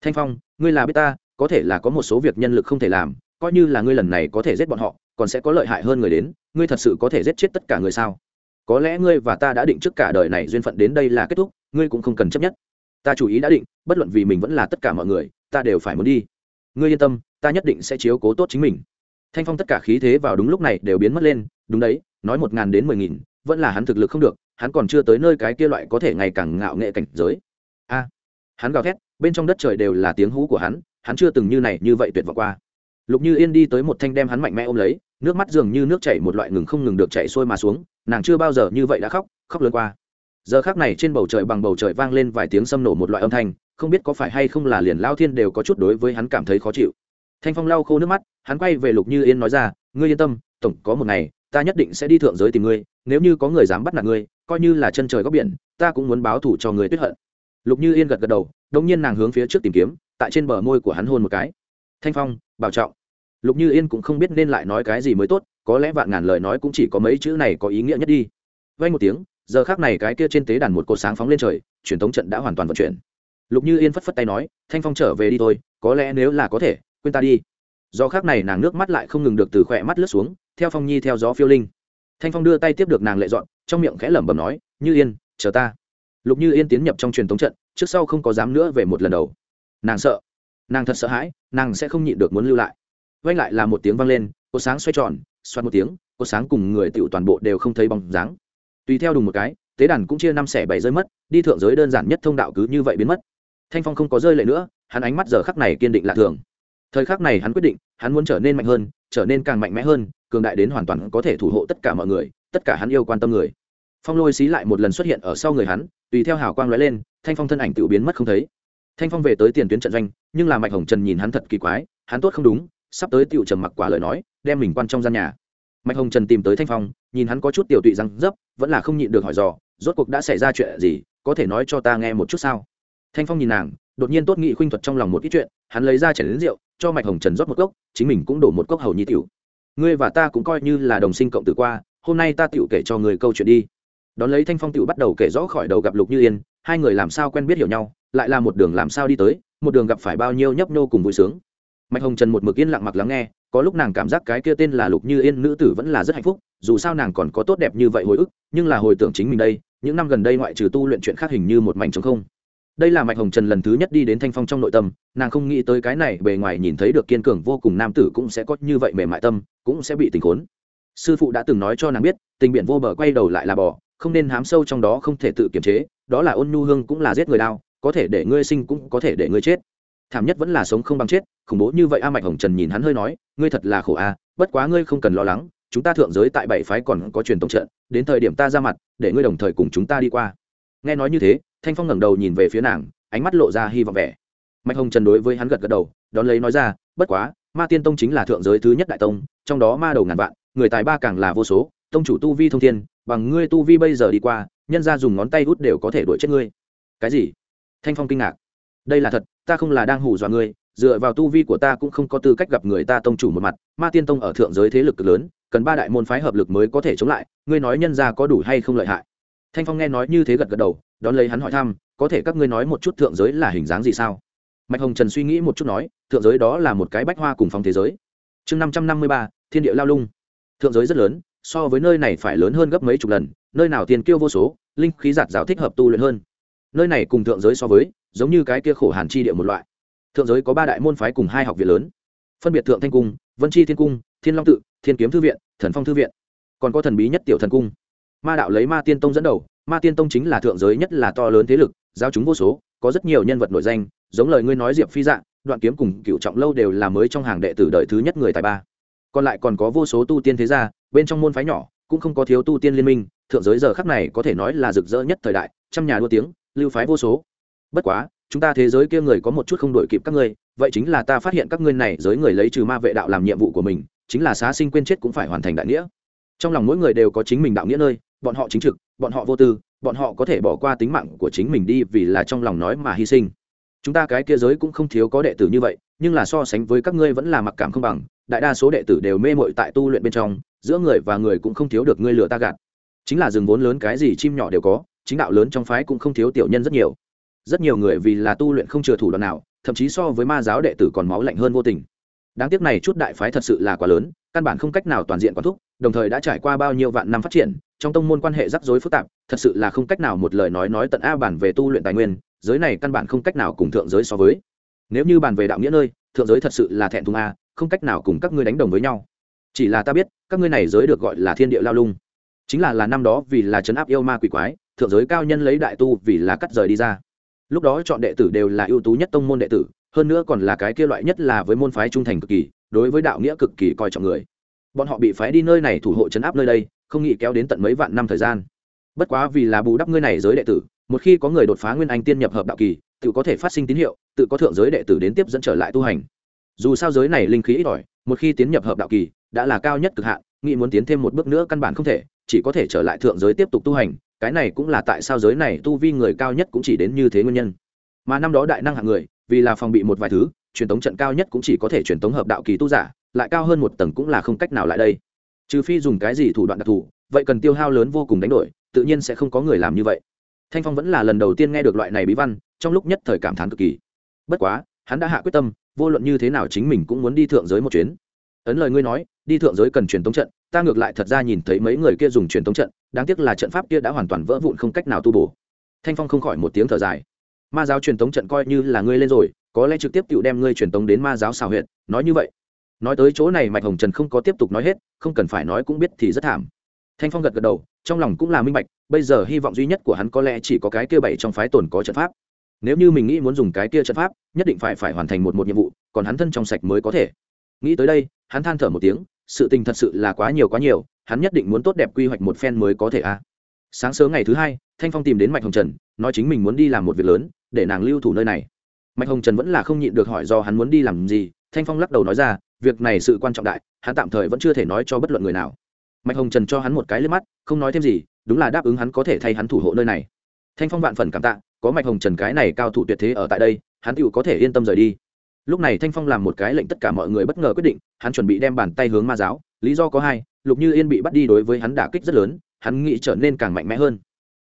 Thanh phong, ngươi là biết ta, có thể là có một số việc nhân lực không thể làm, coi như là ngươi lần này có thể giết bọn họ, còn sẽ có lợi hại hơn người đến, ngươi thật sự có thể giết chết tất cả người sao? Có lẽ ngươi và ta đã định trước cả đời này duyên phận đến đây là kết thúc, ngươi cũng không cần chấp nhất ta chủ ý đã định, bất luận vì mình vẫn là tất cả mọi người, ta đều phải muốn đi. Ngươi yên tâm, ta nhất định sẽ chiếu cố tốt chính mình. Thanh phong tất cả khí thế vào đúng lúc này đều biến mất lên, đúng đấy, nói một ngàn đến mười nghìn, vẫn là hắn thực lực không được, hắn còn chưa tới nơi cái kia loại có thể ngày càng ngạo nghệ cảnh giới. A, hắn gào thét, bên trong đất trời đều là tiếng hú của hắn hắn chưa từng như này, như vậy tuyệt vọng qua. Lục như yên đi tới một thanh đem hắn mạnh mẽ ôm lấy, nước mắt dường như nước chảy một loại ngừng không ngừng được chảy xuôi mà xuống, nàng chưa bao giờ như vậy đã khóc khóc lớn qua giờ khác này trên bầu trời bằng bầu trời vang lên vài tiếng xâm nổ một loại âm thanh, không biết có phải hay không là liền lao thiên đều có chút đối với hắn cảm thấy khó chịu. Thanh phong lau khô nước mắt, hắn quay về lục như yên nói ra, ngươi yên tâm, tổng, có một ngày, ta nhất định sẽ đi thượng giới tìm ngươi, nếu như có người dám bắt nạt ngươi, coi như là chân trời góc biển, ta cũng muốn báo thủ cho người tuyết hận. Lục như yên gật gật đầu đông nhiên nàng hướng phía trước tìm kiếm, tại trên bờ môi của hắn hôn một cái. Thanh phong, bảo trọng. Lục như yên cũng không biết nên lại nói cái gì mới tốt, có lẽ vạn ngàn lời nói cũng chỉ có mấy chữ này có ý nghĩa nhất đi. Vay một tiếng giờ khác này cái kia trên tế đàn một cột sáng phóng lên trời, truyền thống trận đã hoàn toàn vận chuyển. Lục như yên phất phất tay nói, thanh phong trở về đi thôi, có lẽ nếu là có thể, quên ta đi. Do khác này nàng nước mắt lại không ngừng được từ khỏe mắt lướt xuống, theo phong nhi theo gió phiêu linh. Thanh phong đưa tay tiếp được nàng lệ dọn, trong miệng khẽ lẩm bẩm nói, như yên, chờ ta. Lục như yên tiến nhập trong truyền thống trận, trước sau không có dám nữa về một lần đầu. Nàng sợ. Nàng thật sợ hãi, nàng sẽ không nhịn được muốn lưu lại. Vang lại là một tiếng vang lên có sáng xoay tròn xoát một tiếng có sáng cùng người tựu toàn bộ đều không thấy bóng dáng tùy theo đùng một cái, tế đàn cũng chia năm xẻ bảy rơi mất, đi thượng giới đơn giản nhất thông đạo cứ như vậy biến mất. Thanh phong không có rơi lệ nữa, hắn ánh mắt giờ khắc này kiên định lạ thường. Thời khắc này hắn quyết định, hắn muốn trở nên mạnh hơn, trở nên càng mạnh mẽ hơn, cường đại đến hoàn toàn có thể thủ hộ tất cả mọi người, tất cả hắn yêu quan tâm người. Phong lôi xí lại một lần xuất hiện ở sau người hắn, tùy theo hào quang lóe lên, thanh phong thân ảnh tự biến mất không thấy. Thanh phong về tới tiền tuyến trận doanh, nhưng là mạnh hồng trần nhìn hắn thật kỳ quái, hắn tốt không đúng, sắp tới tựu trầm mặc quả lời nói, đem mình quan trong gian nhà mạch hồng trần tìm tới thanh phong, nhìn hắn có chút tiểu tụy răng dấp, vẫn là không nhịn được hỏi dò, rốt cuộc đã xảy ra chuyện gì, có thể nói cho ta nghe một chút sao? Thanh phong nhìn nàng, đột nhiên tốt nghị khuynh thuật trong lòng một ít chuyện, hắn lấy ra chảy đến rượu, cho mạch hồng trần rót một cốc, chính mình cũng đổ một cốc hầu nhi tiểu. Ngươi và ta cũng coi như là đồng sinh cộng tử qua, hôm nay ta tiểu kể cho người câu chuyện đi. Đón lấy thanh phong tiểu bắt đầu kể rõ khỏi đầu gặp lục như yên, hai người làm sao quen biết hiểu nhau, lại là một đường làm sao đi tới, một đường gặp phải bao nhiêu nhấp nô cùng vui sướng mạch hồng trần một mực yên lặng mặc lắng nghe, có lúc nàng cảm giác cái kia tên là lục như yên nữ tử vẫn là rất hạnh phúc, dù sao nàng còn có tốt đẹp như vậy hồi ức, nhưng là hồi tưởng chính mình đây, những năm gần đây ngoại trừ tu luyện chuyện khác hình như một mảnh trống không. Đây là mạch hồng trần lần thứ nhất đi đến thanh phong trong nội tâm, nàng không nghĩ tới cái này bề ngoài nhìn thấy được kiên cường vô cùng nam tử cũng sẽ có như vậy mềm mại tâm, cũng sẽ bị tình khốn sư phụ đã từng nói cho nàng biết, tình biển vô bờ quay đầu lại là bò, không nên hám sâu trong đó không thể tự kiềm chế, đó là ôn nhu hương cũng là giết người đao có thể để ngươi sinh cũng có thể để ngươi chết thảm nhất vẫn là sống không bằng chết, khủng bố như vậy a mạch hồng trần nhìn hắn hơi nói, ngươi thật là khổ a, bất quá ngươi không cần lo lắng, chúng ta thượng giới tại bảy phái còn có truyền tổng trận, đến thời điểm ta ra mặt, để ngươi đồng thời cùng chúng ta đi qua. Nghe nói như thế, thanh phong ngẩng đầu nhìn về phía nàng, ánh mắt lộ ra hy vọng vẻ. Mạch hồng trần đối với hắn gật gật đầu, đón lấy nói ra, bất quá, ma tiên tông chính là thượng giới thứ nhất đại tông, trong đó ma đầu ngàn vạn, người tài ba càng là vô số, tông chủ tu vi thông thiên, bằng ngươi tu vi bây giờ đi qua, nhân ra dùng ngón tay hút đều có thể đuổi chết ngươi. Cái gì? Thanh phong kinh ngạc đây là thật, ta không là đang hù dọa ngươi, dựa vào tu vi của ta cũng không có tư cách gặp người ta tông chủ một mặt, ma tiên tông ở thượng giới thế lực cực lớn, cần ba đại môn phái hợp lực mới có thể chống lại, ngươi nói nhân ra có đủ hay không lợi hại? Thanh phong nghe nói như thế gật gật đầu, đón lấy hắn hỏi thăm, có thể các ngươi nói một chút thượng giới là hình dáng gì sao? Mạch hồng trần suy nghĩ một chút nói, thượng giới đó là một cái bách hoa cùng phong thế giới. Chương năm trăm năm mươi ba, thiên địa lao lung. Thượng giới rất lớn, so với nơi này phải lớn hơn gấp mấy chục lần, nơi nào tiền kiêu vô số, linh khí giạt rào thích hợp tu luyện hơn. Nơi này cùng thượng giới so với giống như cái kia khổ hàn chi địa một loại. Thượng giới có ba đại môn phái cùng hai học viện lớn. Phân biệt thượng thanh cung, vân chi thiên cung, thiên long tự, thiên kiếm thư viện, thần phong thư viện. Còn có thần bí nhất tiểu thần cung. Ma đạo lấy ma tiên tông dẫn đầu, ma tiên tông chính là thượng giới nhất là to lớn thế lực giao chúng vô số, có rất nhiều nhân vật nổi danh, giống lời ngươi nói diệp phi dạng đoạn kiếm cùng cựu trọng lâu đều là mới trong hàng đệ tử đời thứ nhất người tài ba. Còn lại còn có vô số tu tiên thế gia, bên trong môn phái nhỏ, cũng không có thiếu tu tiên liên minh, thượng giới giờ khắc này có thể nói là rực rỡ nhất thời đại, trăm nhà đua tiếng, lưu phái vô số bất quá, chúng ta thế giới kia người có một chút không đổi kịp các ngươi, vậy chính là ta phát hiện các ngươi này giới người lấy trừ ma vệ đạo làm nhiệm vụ của mình, chính là xá sinh quên chết cũng phải hoàn thành đại nghĩa. Trong lòng mỗi người đều có chính mình đạo nghĩa nơi, bọn họ chính trực, bọn họ vô tư, bọn họ có thể bỏ qua tính mạng của chính mình đi vì là trong lòng nói mà hy sinh. Chúng ta cái kia giới cũng không thiếu có đệ tử như vậy, nhưng là so sánh với các ngươi vẫn là mặc cảm không bằng, đại đa số đệ tử đều mê mội tại tu luyện bên trong, giữa người và người cũng không thiếu được ngươi lừa ta gạt. Chính là rừng vốn lớn cái gì chim nhỏ đều có, chính đạo lớn trong phái cũng không thiếu tiểu nhân rất nhiều rất nhiều người vì là tu luyện không chừa thủ đoạn nào, thậm chí so với ma giáo đệ tử còn máu lạnh hơn vô tình. Đáng tiếc này chút đại phái thật sự là quá lớn, căn bản không cách nào toàn diện quản thúc, đồng thời đã trải qua bao nhiêu vạn năm phát triển, trong tông môn quan hệ rắc rối phức tạp, thật sự là không cách nào một lời nói nói tận a bản về tu luyện tài nguyên, giới này căn bản không cách nào cùng thượng giới so với. Nếu như bàn về đạo nghĩa nơi, thượng giới thật sự là thẹn thùng a, không cách nào cùng các ngươi đánh đồng với nhau. Chỉ là ta biết, các ngươi này giới được gọi là thiên địa lao lung. Chính là là năm đó vì là chấn áp yêu ma quỷ quái, thượng giới cao nhân lấy đại tu vì là cắt rời đi ra lúc đó chọn đệ tử đều là ưu tú nhất tông môn đệ tử, hơn nữa còn là cái kia loại nhất là với môn phái trung thành cực kỳ, đối với đạo nghĩa cực kỳ coi trọng người. Bọn họ bị phái đi nơi này thủ hộ chấn áp nơi đây, không nghĩ kéo đến tận mấy vạn năm thời gian. Bất quá vì là bù đắp ngươi này giới đệ tử, một khi có người đột phá nguyên anh tiên nhập hợp đạo kỳ, tự có thể phát sinh tín hiệu, tự có thượng giới đệ tử đến tiếp dẫn trở lại tu hành. Dù sao giới này linh khí ít ỏi, một khi tiến nhập hợp đạo kỳ, đã là cao nhất cực hạn, nghĩ muốn tiến thêm một bước nữa căn bản không thể, chỉ có thể trở lại thượng giới tiếp tục tu hành cái này cũng là tại sao giới này tu vi người cao nhất cũng chỉ đến như thế nguyên nhân. Mà năm đó đại năng hạng người, vì là phòng bị một vài thứ, truyền tống trận cao nhất cũng chỉ có thể truyền tống hợp đạo kỳ tu giả, lại cao hơn một tầng cũng là không cách nào lại đây. Trừ phi dùng cái gì thủ đoạn đặc thù, vậy cần tiêu hao lớn vô cùng đánh đổi, tự nhiên sẽ không có người làm như vậy. Thanh phong vẫn là lần đầu tiên nghe được loại này bí văn, trong lúc nhất thời cảm thán cực kỳ. Bất quá, hắn đã hạ quyết tâm, vô luận như thế nào chính mình cũng muốn đi thượng giới một chuyến. Ấn lời ngươi nói, đi thượng giới cần truyền tống trận ta ngược lại thật ra nhìn thấy mấy người kia dùng truyền thống trận, đáng tiếc là trận pháp kia đã hoàn toàn vỡ vụn không cách nào tu bổ. Thanh phong không khỏi một tiếng thở dài. Ma giáo truyền thống trận coi như là ngươi lên rồi, có lẽ trực tiếp tự đem ngươi truyền thống đến ma giáo xào huyện nói như vậy. Nói tới chỗ này mạch hồng trần không có tiếp tục nói hết, không cần phải nói cũng biết thì rất thảm. Thanh phong gật gật đầu, trong lòng cũng là minh bạch, bây giờ hy vọng duy nhất của hắn có lẽ chỉ có cái kia bảy trong phái tồn có trận pháp. Nếu như mình nghĩ muốn dùng cái kia trận pháp, nhất định phải phải hoàn thành một một nhiệm vụ, còn hắn thân trong sạch mới có thể. Nghĩ tới đây, hắn than thở một tiếng sự tình thật sự là quá nhiều quá nhiều, hắn nhất định muốn tốt đẹp quy hoạch một phen mới có thể a sáng sớm ngày thứ hai, thanh phong tìm đến mạch hồng trần, nói chính mình muốn đi làm một việc lớn, để nàng lưu thủ nơi này. Mạch hồng trần vẫn là không nhịn được hỏi do hắn muốn đi làm gì, thanh phong lắc đầu nói ra, việc này sự quan trọng đại, hắn tạm thời vẫn chưa thể nói cho bất luận người nào. Mạch hồng trần cho hắn một cái lên mắt, không nói thêm gì, đúng là đáp ứng hắn có thể thay hắn thủ hộ nơi này. Thanh phong vạn phần cảm tạ, có mạch hồng trần cái này cao thủ tuyệt thế ở tại đây, hắn tựu có thể yên tâm rời đi lúc này thanh phong làm một cái lệnh tất cả mọi người bất ngờ quyết định, hắn chuẩn bị đem bàn tay hướng ma giáo. Lý do có hai, lục như yên bị bắt đi đối với hắn đả kích rất lớn, hắn nghĩ trở nên càng mạnh mẽ hơn.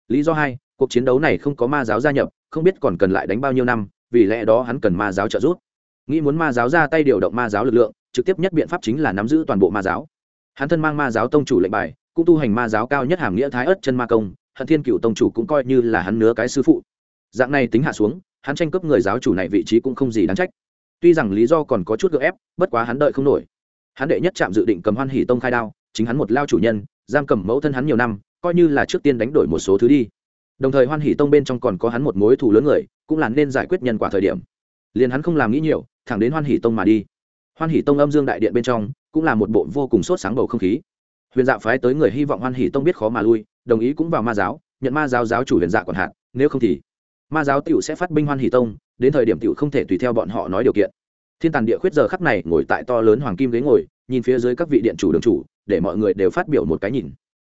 Lý do hai, cuộc chiến đấu này không có ma giáo gia nhập, không biết còn cần lại đánh bao nhiêu năm, vì lẽ đó hắn cần ma giáo trợ giúp. Nghĩ muốn ma giáo ra tay điều động ma giáo lực lượng, trực tiếp nhất biện pháp chính là nắm giữ toàn bộ ma giáo. Hắn thân mang ma giáo tông chủ lệnh bài, cũng tu hành ma giáo cao nhất hàm nghĩa thái ất chân ma công, hận thiên cựu tông chủ cũng coi như là hắn nứa cái sư phụ. Dạng này tính hạ xuống, hắn tranh cướp người giáo chủ này vị trí cũng không gì đáng trách tuy rằng lý do còn có chút gợ ép, bất quá hắn đợi không nổi. Hắn đệ nhất chạm dự định cầm hoan hỷ tông khai đao, chính hắn một lao chủ nhân, giam cầm mẫu thân hắn nhiều năm, coi như là trước tiên đánh đổi một số thứ đi. Đồng thời hoan hỷ tông bên trong còn có hắn một mối thù lớn người, cũng là nên giải quyết nhân quả thời điểm. Liền hắn không làm nghĩ nhiều, thẳng đến hoan hỷ tông mà đi. Hoan hỷ tông âm dương đại điện bên trong, cũng là một bộ vô cùng sốt sáng bầu không khí. Huyền dạ phái tới người hy vọng hoan hỷ tông biết khó mà lui, đồng ý cũng vào ma giáo, nhận ma giáo giáo chủ huyền dạ còn hạn nếu không thì ma giáo t sẽ phát binh hoan hỷ tông đến thời điểm t không thể tùy theo bọn họ nói điều kiện. Thiên tàn địa khuyết giờ khắc này ngồi tại to lớn hoàng kim ghế ngồi, nhìn phía dưới các vị điện chủ đường chủ, để mọi người đều phát biểu một cái nhìn.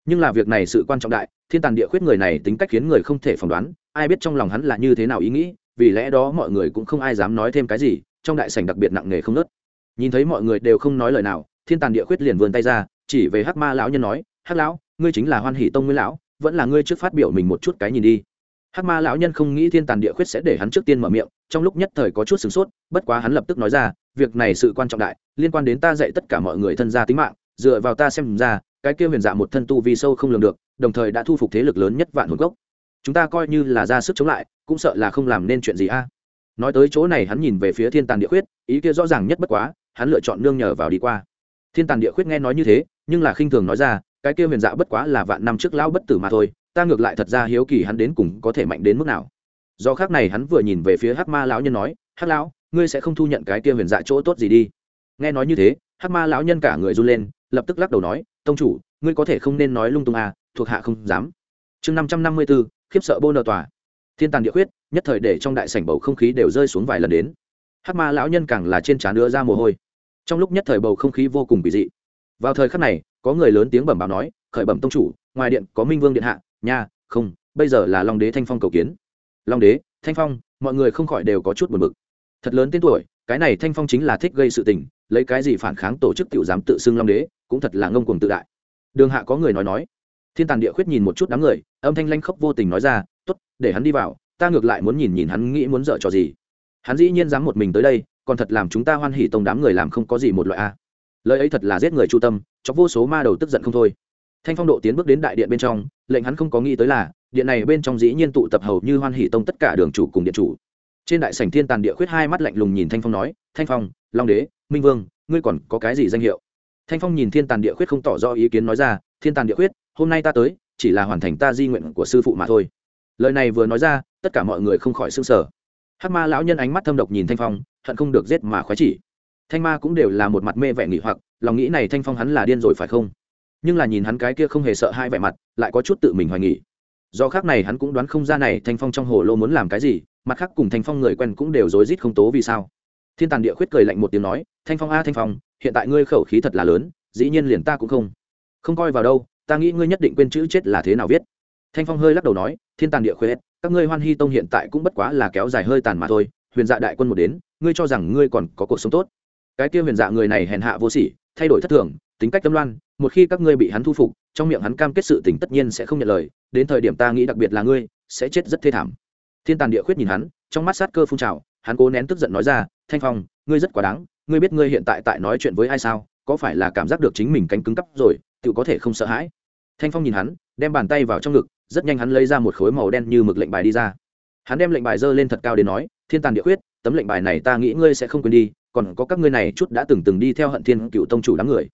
Nhưng là việc này sự quan trọng đại, thiên tàn địa khuyết người này tính cách khiến người không thể phỏng đoán, ai biết trong lòng hắn là như thế nào ý nghĩ, vì lẽ đó mọi người cũng không ai dám nói thêm cái gì, trong đại sảnh đặc biệt nặng nề không nớt. Nhìn thấy mọi người đều không nói lời nào, thiên tàn địa khuyết liền vươn tay ra, chỉ về hắc ma lão nhân nói, hắc lão, ngươi chính là hoan hỷ tông nguyên lão, vẫn là ngươi trước phát biểu mình một chút cái nhìn đi hắc ma lão nhân không nghĩ thiên tàn địa khuyết sẽ để hắn trước tiên mở miệng, trong lúc nhất thời có chút sửng sốt, bất quá hắn lập tức nói ra, việc này sự quan trọng đại, liên quan đến ta dạy tất cả mọi người thân gia tính mạng, dựa vào ta xem ra, cái kia huyền dạ một thân tu vi sâu không lường được, đồng thời đã thu phục thế lực lớn nhất vạn hồn gốc. Chúng ta coi như là ra sức chống lại, cũng sợ là không làm nên chuyện gì a. Nói tới chỗ này hắn nhìn về phía thiên tàn địa khuyết, ý kia rõ ràng nhất bất quá, hắn lựa chọn nương nhờ vào đi qua. Thiên tàn địa khuyết nghe nói như thế, nhưng là khinh thường nói ra, cái kia huyền dạ bất quá là vạn năm trước lão bất tử mà thôi ta ngược lại thật ra hiếu kỳ hắn đến cùng có thể mạnh đến mức nào. Do khác này hắn vừa nhìn về phía hắc ma lão nhân nói, hắc lão, ngươi sẽ không thu nhận cái kia huyền dạ chỗ tốt gì đi. Nghe nói như thế, hắc ma lão nhân cả người run lên, lập tức lắc đầu nói, tông chủ, ngươi có thể không nên nói lung tung à thuộc hạ không dám. Chương năm trăm năm mươi b ố khiếp sợ bô nợ tòa. Thiên tàn địa khuyết, nhất thời để trong đại sảnh bầu không khí đều rơi xuống vài lần đến. Hắc ma lão nhân càng là trên trán đưa ra mồ hôi. Trong lúc nhất thời bầu không khí vô cùng kỳ dị. Vào thời khắc này, có người lớn tiếng bẩm báo nói, khởi bẩm tông chủ, ngoài điện có minh vương điện hạ nha, không, bây giờ là long đế thanh phong cầu kiến. Long đế, thanh phong, mọi người không khỏi đều có chút buồn bực. Thật lớn tên tuổi, cái này thanh phong chính là thích gây sự tình, lấy cái gì phản kháng tổ chức tiểu giám tự xưng long đế, cũng thật là ngông cuồng tự đại. Đường hạ có người nói nói. Thiên tàn địa khuyết nhìn một chút đám người, âm thanh lanh khóc vô tình nói ra t ố t để hắn đi vào, ta ngược lại muốn nhìn nhìn hắn nghĩ muốn dở trò gì. Hắn dĩ nhiên dám một mình tới đây, còn thật làm chúng ta hoan hỉ tông đám người làm không có gì một loại a. Lời ấy thật là giết người chu tâm cho vô số ma đầu tức giận không thôi thanh phong độ tiến bước đến đại điện bên trong, lệnh hắn không có nghĩ tới là, điện này bên trong dĩ nhiên tụ tập hầu như hoan hỷ tông tất cả đường chủ cùng điện chủ. Trên đại sảnh thiên tàn địa khuyết hai mắt lạnh lùng nhìn thanh phong nói, thanh phong, long đế, minh vương, ngươi còn có cái gì danh hiệu? Thanh phong nhìn thiên tàn địa khuyết không tỏ rõ ý kiến nói ra, thiên tàn địa khuyết, hôm nay ta tới, chỉ là hoàn thành ta di nguyện của sư phụ mà thôi. Lời này vừa nói ra, tất cả mọi người không khỏi s ư n g sở hắc ma lão nhân ánh mắt thâm độc nhìn thanh phong, hận không được giết mà khoái chỉ. Thanh ma cũng đều là một mặt mê vẻ nghỉ hoặc, lòng nghĩ này thanh phong hắn là điên rồi phải không? Nhưng là nhìn hắn cái kia không hề sợ hai vẻ mặt, lại có chút tự mình hoài nghỉ do khác này hắn cũng đoán không ra này thanh phong trong hồ lô muốn làm cái gì, mặt khác cùng thanh phong người quen cũng đều rối rít không tố vì sao. Thiên tàn địa khuyết cười lạnh một tiếng nói, thanh phong a, thanh phong, hiện tại ngươi khẩu khí thật là lớn, dĩ nhiên liền ta cũng không không coi vào đâu, ta nghĩ ngươi nhất định quên chữ chết là thế nào viết. Thanh phong hơi lắc đầu nói, thiên tàn địa khuyết, các ngươi hoan hy tông hiện tại cũng bất quá là kéo dài hơi tàn mà thôi, huyền dạ đại quân một đến, ngươi cho rằng ngươi còn có cuộc sống tốt. Cái kia huyền dạ người này hèn hạ vô sỉ thay đổi thất thường, tính cách tâm loan, một khi các ngươi bị hắn thu phục, trong miệng hắn cam kết sự tình tất nhiên sẽ không nhận lời, đến thời điểm ta nghĩ đặc biệt là ngươi, sẽ chết rất thê thảm. Thiên tàn địa khuyết nhìn hắn, trong mắt sát cơ phun trào, hắn cố nén tức giận nói ra, thanh phong, ngươi rất quá đáng, ngươi biết ngươi hiện tại tại nói chuyện với ai sao? Có phải là cảm giác được chính mình cánh cứng cắp rồi tự có thể không sợ hãi? Thanh phong nhìn hắn, đem bàn tay vào trong ngực, rất nhanh hắn lấy ra một khối màu đen như mực lệnh bài đi ra. Hắn đem lệnh bài dơ lên thật cao đến nói, thiên tàn địa khuyết, tấm lệnh bài này ta nghĩ ngươi sẽ không quên đi còn có các ngươi này chút đã từng từng đi theo hận thiên cựu tông chủ đám người.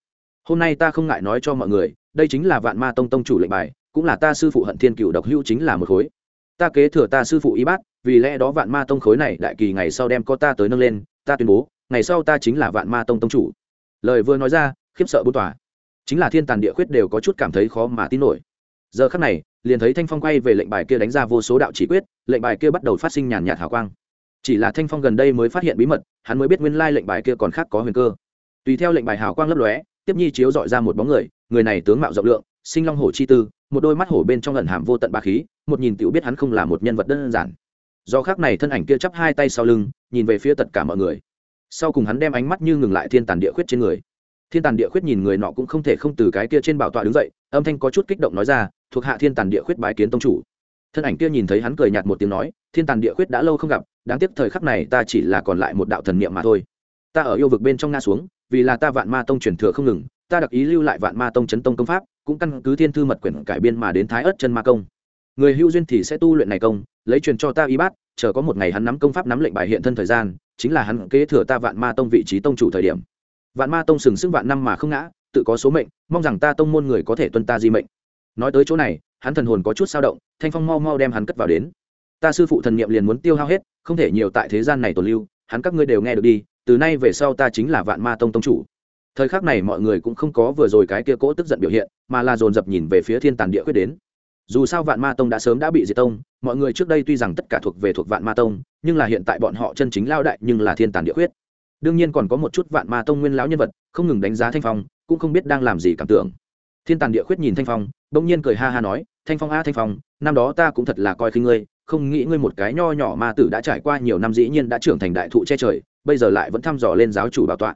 Hôm nay ta không ngại nói cho mọi người, đây chính là vạn ma tông tông chủ lệnh bài, cũng là ta sư phụ hận thiên cựu độc hữu chính là một khối. Ta kế thừa ta sư phụ y bát, vì lẽ đó vạn ma tông khối này đại kỳ ngày sau đem có ta tới nâng lên, ta tuyên bố, ngày sau ta chính là vạn ma tông tông chủ. Lời vừa nói ra, khiếp sợ bút tòa. Chính là thiên tàn địa khuyết đều có chút cảm thấy khó mà tin nổi. Giờ khắc này, liền thấy thanh phong quay về lệnh bài kia đánh ra vô số đạo chỉ quyết, lệnh bài kia bắt đầu phát sinh nhàn nhạt hào quang chỉ là thanh phong gần đây mới phát hiện bí mật, hắn mới biết nguyên lai lệnh bài kia còn khác có huyền cơ. Tùy theo lệnh bài hào quang lấp lóe, tiếp nhi chiếu dọi ra một bóng người người này tướng mạo rộng lượng, sinh long hổ chi tư, một đôi mắt hổ bên trong lần hàm vô tận ba khí, một nhìn tiểu biết hắn không là một nhân vật đơn giản. Do khác này thân ảnh kia chắp hai tay sau lưng, nhìn về phía tất cả mọi người. Sau cùng hắn đem ánh mắt như ngừng lại thiên tàn địa khuyết trên người. Thiên tàn địa khuyết nhìn người nọ cũng không thể không từ cái kia trên bảo tọa đứng dậy, âm thanh có chút kích động nói ra, thuộc hạ thiên tàn địa khuyết bái kiến tông chủ. Thân ảnh kia nhìn thấy hắn cười nhạt một tiếng nói, thiên tàn địa khuyết đã lâu không gặp đáng tiếc thời khắc này ta chỉ là còn lại một đạo thần niệm mà thôi. Ta ở yêu vực bên trong nga xuống, vì là ta vạn ma tông truyền thừa không ngừng, ta đặc ý lưu lại vạn ma tông chấn tông công pháp, cũng căn cứ thiên thư mật quyển cải biên mà đến thái ớt chân ma công. Người hữu duyên thì sẽ tu luyện này công, lấy truyền cho ta y bát, chờ có một ngày hắn nắm công pháp nắm lệnh bài hiện thân thời gian, chính là hắn kế thừa ta vạn ma tông vị trí tông chủ thời điểm. Vạn ma tông sừng sững vạn năm mà không ngã, tự có số mệnh, mong rằng ta tông môn người có thể tuân ta di mệnh. Nói tới chỗ này, hắn thần hồn có chút sao động, thanh phong mau mau đem hắn cất vào đến ta sư phụ thần niệm liền muốn tiêu hao hết, không thể nhiều tại thế gian này tồn lưu, hắn các ngươi đều nghe được đi, từ nay về sau ta chính là vạn ma tông tông chủ. Thời khắc này mọi người cũng không có vừa rồi cái kia cỗ tức giận biểu hiện, mà là dồn dập nhìn về phía thiên tàn địa quyết đến. Dù sao vạn ma tông đã sớm đã bị diệt tông, mọi người trước đây tuy rằng tất cả thuộc về thuộc vạn ma tông, nhưng là hiện tại bọn họ chân chính lao đại nhưng là thiên tàn địa quyết. Đương nhiên còn có một chút vạn ma tông nguyên lão nhân vật, không ngừng đánh giá thanh phong, cũng không biết đang làm gì cảm tưởng. Thiên tàn địa khuyết nhìn thanh phong, bỗng nhiên cười ha ha nói, thanh phong a, thanh phong, năm đó ta cũng thật là coi khi ngươi không nghĩ ngươi một cái nho nhỏ ma tử đã trải qua nhiều năm dĩ nhiên đã trưởng thành đại thụ che trời, bây giờ lại vẫn thăm dò lên giáo chủ bảo tọa.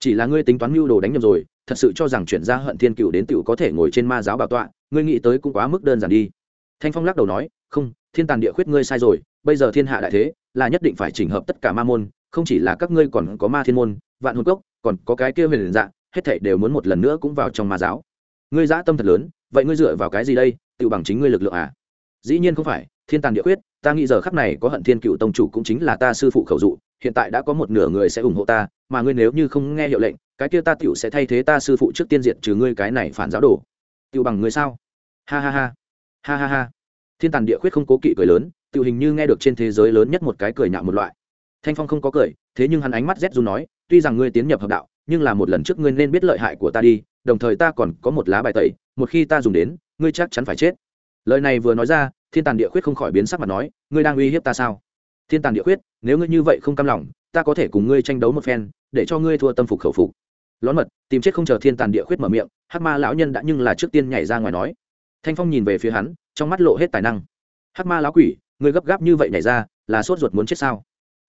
Chỉ là ngươi tính toán mưu đồ đánh nhầm rồi, thật sự cho rằng chuyển ra hận thiên cựu đến tựu có thể ngồi trên ma giáo bảo tọa, ngươi nghĩ tới cũng quá mức đơn giản đi. Thanh phong lắc đầu nói, không, thiên tàn địa khuyết ngươi sai rồi, bây giờ thiên hạ đại thế, là nhất định phải chỉnh hợp tất cả ma môn, không chỉ là các ngươi còn có ma thiên môn, vạn hồn cốc, còn có cái kia huyền dạng hết thảy đều muốn một lần nữa cũng vào trong ma giáo. Ngươi dã tâm thật lớn, vậy ngươi dựa vào cái gì đây tự bằng chính ngươi lực lượng à? Dĩ nhiên không phải thiên tàn địa khuyết, ta nghĩ giờ khắc này có hận thiên cựu tông chủ cũng chính là ta sư phụ khẩu dụ, hiện tại đã có một nửa người sẽ ủng hộ ta, mà ngươi nếu như không nghe hiệu lệnh, cái kia ta tựu sẽ thay thế ta sư phụ trước tiên diệt trừ ngươi cái này phản giáo đồ. Tựu bằng ngươi sao? Ha ha ha. Ha ha ha. Thiên tàn địa khuyết không cố kỵ cười lớn tự hình như nghe được trên thế giới lớn nhất một cái cười nhạo một loại. Thanh phong không có cười, thế nhưng hắn ánh mắt rét dù nói, tuy rằng ngươi tiến nhập hợp đạo, nhưng là một lần trước ngươi nên biết lợi hại của ta đi, đồng thời ta còn có một lá bài tẩy, một khi ta dùng đến, ngươi chắc chắn phải chết. Lời này vừa nói ra thiên tàn địa khuyết không khỏi biến sắc mặt nói, ngươi đang uy hiếp ta sao? Thiên tàn địa khuyết, nếu ngươi như vậy không cam lòng, ta có thể cùng ngươi tranh đấu một phen, để cho ngươi thua tâm phục khẩu phục. Lón mật, tìm chết không chờ thiên tàn địa khuyết mở miệng, hắc ma lão nhân đã nhưng là trước tiên nhảy ra ngoài nói. Thanh phong nhìn về phía hắn, trong mắt lộ hết tài năng. Hắc ma lão quỷ, ngươi gấp gáp như vậy nhảy ra, là sốt ruột muốn chết sao?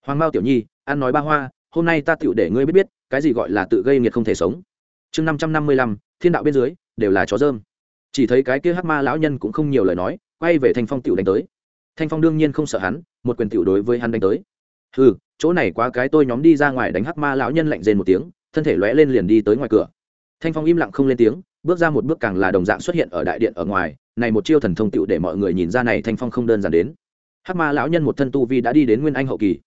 Hoàng mao tiểu nhi, ăn nói ba hoa, hôm nay ta tựu để ngươi biết biết, cái gì gọi là tự gây nghiệt không thể sống. Chương năm trăm năm mươi lăm, thiên đạo bên dưới, đều là chó dơm. Chỉ thấy cái kia hắc ma lão nhân cũng không nhiều lời nói quay về thanh phong tiểu đánh tới. Thanh phong đương nhiên không sợ hắn, một quyền tiểu đối với hắn đánh tới. Ừ chỗ này quá cái tôi nhóm đi ra ngoài đánh hắc ma lão nhân lạnh rên một tiếng, thân thể lóe lên liền đi tới ngoài cửa. Thanh phong im lặng không lên tiếng, bước ra một bước càng là đồng dạng xuất hiện ở đại điện ở ngoài, này một chiêu thần thông tựu để mọi người nhìn ra này thanh phong không đơn giản đến. Hắc ma lão nhân một thân tu vi đã đi đến nguyên anh hậu kỳ.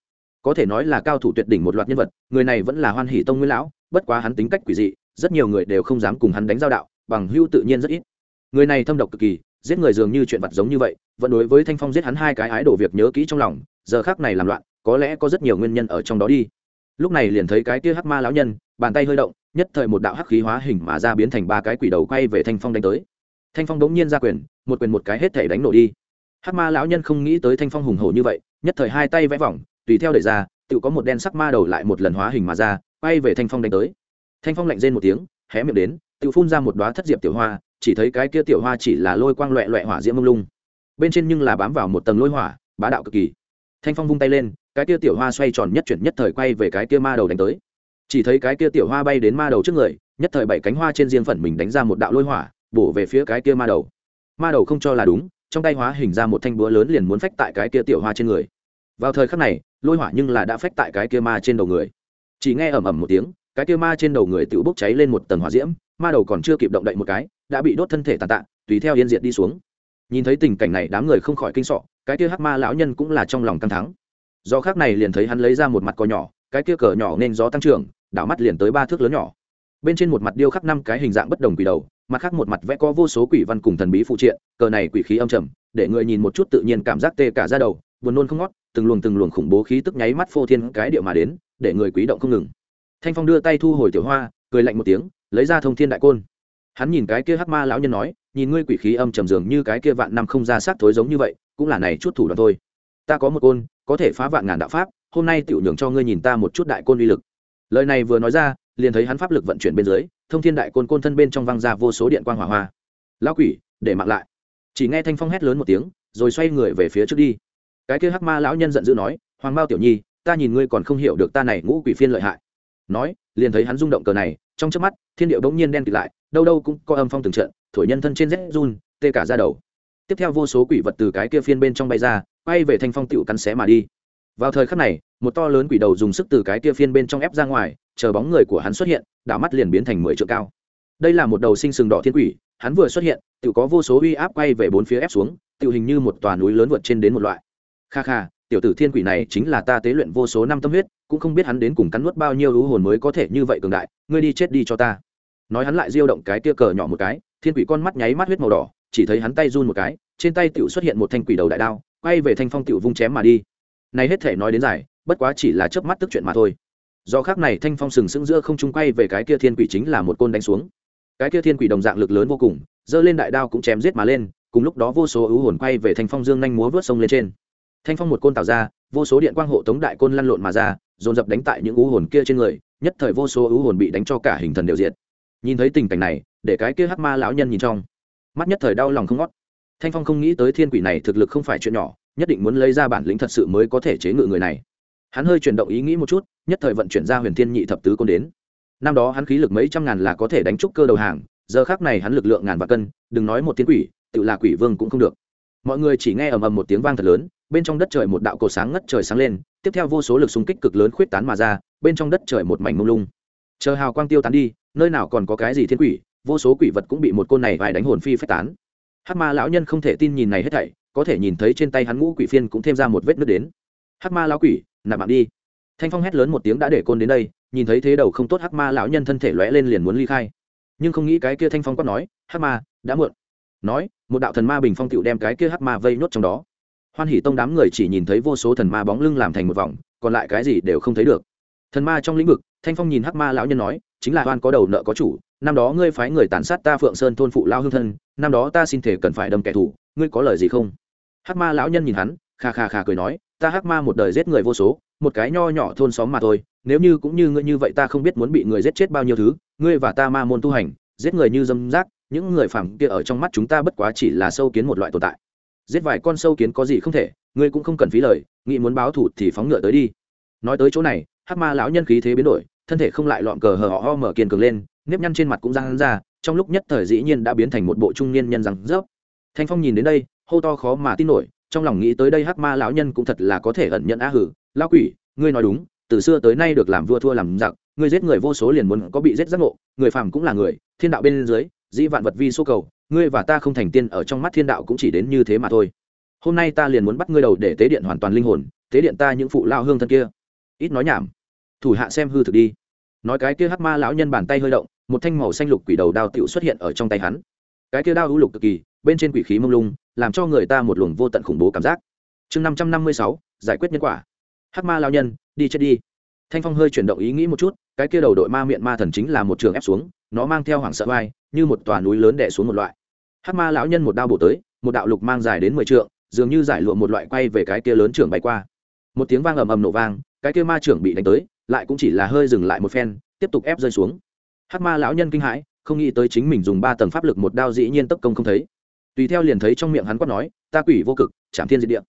Có thể nói là cao thủ tuyệt đỉnh một loạt nhân vật, người này vẫn là hoan hỷ tông nguyên lão, bất quá hắn tính cách quỷ dị, rất nhiều người đều không dám cùng hắn đánh giao đạo, bằng hưu tự nhiên rất ít. Người này thâm độc cực kỳ giết người dường như chuyện vật giống như vậy, vẫn đối với thanh phong giết hắn hai cái ái đổ việc nhớ kỹ trong lòng, giờ khác này làm loạn, có lẽ có rất nhiều nguyên nhân ở trong đó đi. Lúc này liền thấy cái kia hắc ma lão nhân, bàn tay hơi động, nhất thời một đạo hắc khí hóa hình mà ra biến thành ba cái quỷ đầu quay về thanh phong đánh tới. Thanh phong đống nhiên ra quyền, một quyền một cái hết thể đánh nổ đi. Hắc ma lão nhân không nghĩ tới thanh phong hùng hổ như vậy, nhất thời hai tay vẽ vòng, tùy theo đẩy ra, tự có một đen sắc ma đầu lại một lần hóa hình mà ra, quay về thanh phong đánh tới. Thanh phong lạnh rên một tiếng, hé miệng đến, tự phun ra một đoá thất diệp tiểu hoa chỉ thấy cái kia tiểu hoa chỉ là lôi quang loẹ loẹ hỏa diễm mông lung. Bên trên nhưng là bám vào một tầng lôi hỏa, bá đạo cực kỳ. Thanh phong vung tay lên, cái kia tiểu hoa xoay tròn nhất chuyển nhất thời quay về cái kia ma đầu đánh tới. Chỉ thấy cái kia tiểu hoa bay đến ma đầu trước người, nhất thời bảy cánh hoa trên riêng phần mình đánh ra một đạo lôi hỏa, bổ về phía cái kia ma đầu. Ma đầu không cho là đúng, trong tay hóa hình ra một thanh búa lớn liền muốn phách tại cái kia tiểu hoa trên người. Vào thời khắc này, lôi hỏa nhưng là đã phách tại cái kia ma trên đầu người. Chỉ nghe ầm ầm một tiếng, cái kia ma trên đầu người tự bốc cháy lên một tầng hỏa diễm, ma đầu còn chưa kịp động đậy một cái đã bị đốt thân thể tàn tạ, tùy theo yên diệt đi xuống. Nhìn thấy tình cảnh này, đám người không khỏi kinh sọ cái kia hắc ma lão nhân cũng là trong lòng căng thắng do khác này liền thấy hắn lấy ra một mặt cò nhỏ, cái kia cờ nhỏ nên gió tăng trưởng, đảo mắt liền tới ba thước lớn nhỏ. Bên trên một mặt điêu khắc năm cái hình dạng bất đồng quỷ đầu, mặt khác một mặt vẽ có vô số quỷ văn cùng thần bí phụ triện, cờ này quỷ khí âm trầm, để người nhìn một chút tự nhiên cảm giác tê cả ra đầu, buồn nôn không ngót, từng luồng từng luồng khủng bố khí tức nháy mắt phô thiên cái điệu mà đến, để người quý động không ngừng. Thanh phong đưa tay thu hồi tiểu hoa, cười lạnh một tiếng, lấy ra thông thiên đại côn hắn nhìn cái kia hắc ma lão nhân nói, nhìn ngươi quỷ khí âm trầm dường như cái kia vạn năm không ra sát thối giống như vậy, cũng là này chút thủ đoạn thôi. Ta có một côn, có thể phá vạn ngàn đạo pháp, hôm nay tiểu nhường cho ngươi nhìn ta một chút đại côn uy lực. Lời này vừa nói ra, liền thấy hắn pháp lực vận chuyển bên dưới, thông thiên đại côn côn thân bên trong văng ra vô số điện quang hỏa hoa. Lão quỷ, để mặc lại. Chỉ nghe thanh phong hét lớn một tiếng, rồi xoay người về phía trước đi. Cái kia hắc ma lão nhân giận dữ nói, hoàng bao tiểu nhi, ta nhìn ngươi còn không hiểu được ta này ngũ quỷ phiên lợi hại. Nói, liền thấy hắn rung động cờ này trong chớp mắt, thiên điệu bỗng nhiên đen kịt lại, đâu đâu cũng có âm phong từng trận, thổi nhân thân trên rét run, tê cả ra đầu. Tiếp theo vô số quỷ vật từ cái kia phiên bên trong bay ra, quay về thanh phong tựu cắn xé mà đi. Vào thời khắc này, một to lớn quỷ đầu dùng sức từ cái kia phiên bên trong ép ra ngoài, chờ bóng người của hắn xuất hiện, đảo mắt liền biến thành mười trượng cao. Đây là một đầu sinh sừng đỏ thiên quỷ, hắn vừa xuất hiện tự có vô số uy áp quay về bốn phía ép xuống tự hình như một tòa núi lớn vượt trên đến một loại. Kha kha tiểu tử thiên quỷ này chính là ta tế luyện vô số năm tâm huyết, cũng không biết hắn đến cùng cắn nuốt bao nhiêu lũ hồn mới có thể như vậy cường đại, ngươi đi chết đi cho ta. Nói hắn lại diêu động cái tia cờ nhỏ một cái, thiên quỷ con mắt nháy mắt huyết màu đỏ, chỉ thấy hắn tay run một cái, trên tay tựu xuất hiện một thanh quỷ đầu đại đao, quay về thanh phong tựu vung chém mà đi. Này hết thể nói đến dài, bất quá chỉ là chớp mắt tức chuyện mà thôi. Do khác này thanh phong sừng sững giữa không trung quay về cái kia thiên quỷ chính là một côn đánh xuống. Cái kia thiên quỷ đồng dạng lực lớn vô cùng, giơ lên đại đao cũng chém giết mà lên, cùng lúc đó vô số ưu hồn quay về thanh phong dương nhanh múa vớt sông lên trên thanh phong một côn tạo ra, vô số điện quang hộ tống đại côn lăn lộn mà ra, dồn dập đánh tại những ú hồn kia trên người, nhất thời vô số ú hồn bị đánh cho cả hình thần đều diệt. Nhìn thấy tình cảnh này, để cái kia hắc ma lão nhân nhìn trong, mắt nhất thời đau lòng không ngót. Thanh phong không nghĩ tới thiên quỷ này thực lực không phải chuyện nhỏ, nhất định muốn lấy ra bản lĩnh thật sự mới có thể chế ngự người này. Hắn hơi chuyển động ý nghĩ một chút, nhất thời vận chuyển ra huyền thiên nhị thập tứ côn đến. Năm đó hắn khí lực mấy trăm ngàn là có thể đánh trúc cơ đầu hàng, giờ khác này hắn lực lượng ngàn và cân, đừng nói một thiên quỷ, tự là quỷ vương cũng không được. Mọi người chỉ nghe ầm ầm một tiếng vang thật lớn bên trong đất trời một đạo cổ sáng ngất trời sáng lên, tiếp theo vô số lực xung kích cực lớn khuyết tán mà ra, bên trong đất trời một mảnh mông lung. Chờ hào quang tiêu tán đi, nơi nào còn có cái gì thiên quỷ, vô số quỷ vật cũng bị một côn này vài đánh hồn phi phách tán. Hắc ma lão nhân không thể tin nhìn này hết thảy, có thể nhìn thấy trên tay hắn ngũ quỷ phiên cũng thêm ra một vết nước đến. Hắc ma lão quỷ, nạp mạng đi. Thanh phong hét lớn một tiếng đã để côn đến đây, nhìn thấy thế đầu không tốt hắc ma lão nhân thân thể lóe lên liền muốn ly khai. Nhưng không nghĩ cái kia thanh phong quát nói, hắc ma, đã muộn. Nói, một đạo thần ma bình phong tựu đem cái kia hắc ma vây nhốt trong đó hoan Hỷ tông đám người chỉ nhìn thấy vô số thần ma bóng lưng làm thành một vòng, còn lại cái gì đều không thấy được. Thần ma trong lĩnh vực, thanh phong nhìn hắc ma lão nhân nói, chính là oan có đầu nợ có chủ, năm đó ngươi phái người tàn sát ta phượng sơn thôn phụ lao hương thân, năm đó ta xin thể cần phải đâm kẻ thù, ngươi có lời gì không? Hắc ma lão nhân nhìn hắn, kha kha kha cười nói, ta hắc ma một đời giết người vô số, một cái nho nhỏ thôn xóm mà thôi, nếu như cũng như ngươi như vậy ta không biết muốn bị người giết chết bao nhiêu thứ, ngươi và ta ma môn tu hành, giết người như dâm rác, những người phàm kia ở trong mắt chúng ta bất quá chỉ là sâu kiến một loại tồn tại giết vài con sâu kiến có gì không thể, ngươi cũng không cần phí lời, nghĩ muốn báo thù thì phóng ngựa tới đi. Nói tới chỗ này, hắc ma lão nhân khí thế biến đổi, thân thể không lại lọn cờ hờ ho mở kiên cường lên, nếp nhăn trên mặt cũng răng ra, trong lúc nhất thời dĩ nhiên đã biến thành một bộ trung niên nhân rằng rớp. Thanh phong nhìn đến đây, hô to khó mà tin nổi, trong lòng nghĩ tới đây hắc ma lão nhân cũng thật là có thể ẩn nhận á hử. Lão quỷ, ngươi nói đúng, từ xưa tới nay được làm vua thua làm giặc, ngươi giết người vô số liền muốn có bị giết giác ngộ, người phàm cũng là người, thiên đạo bên dưới, dĩ vạn vật vi số cầu ngươi và ta không thành tiên ở trong mắt thiên đạo cũng chỉ đến như thế mà thôi. Hôm nay ta liền muốn bắt ngươi đầu để tế điện hoàn toàn linh hồn, tế điện ta những phụ lao hương thân kia. Ít nói nhảm. Thủ hạ xem hư thực đi. Nói cái kia hắc ma lão nhân bàn tay hơi động, một thanh màu xanh lục quỷ đầu đao tựu xuất hiện ở trong tay hắn. Cái kia đao hữu lục cực kỳ, bên trên quỷ khí mông lung, làm cho người ta một luồng vô tận khủng bố cảm giác. Chương năm trăm năm mươi sáu, giải quyết nhân quả. Hắc ma lao nhân, đi chết đi. Thanh phong hơi chuyển động ý nghĩ một chút, cái kia đầu đội ma miệng ma thần chính là một trường ép xuống, nó mang theo hoảng sợ vai như một tòa núi lớn đẻ xuống một loại. Hát ma lão nhân một đao bổ tới, một đạo lục mang dài đến mười trượng, dường như giải lụa một loại quay về cái kia lớn trưởng bay qua. Một tiếng vang ầm ầm nổ vang, cái kia ma trưởng bị đánh tới, lại cũng chỉ là hơi dừng lại một phen, tiếp tục ép rơi xuống. Hát ma lão nhân kinh hãi, không nghĩ tới chính mình dùng ba tầng pháp lực một đao dĩ nhiên tốc công không thấy. Tùy theo liền thấy trong miệng hắn quát nói, ta quỷ vô cực chạm thiên diệt địa.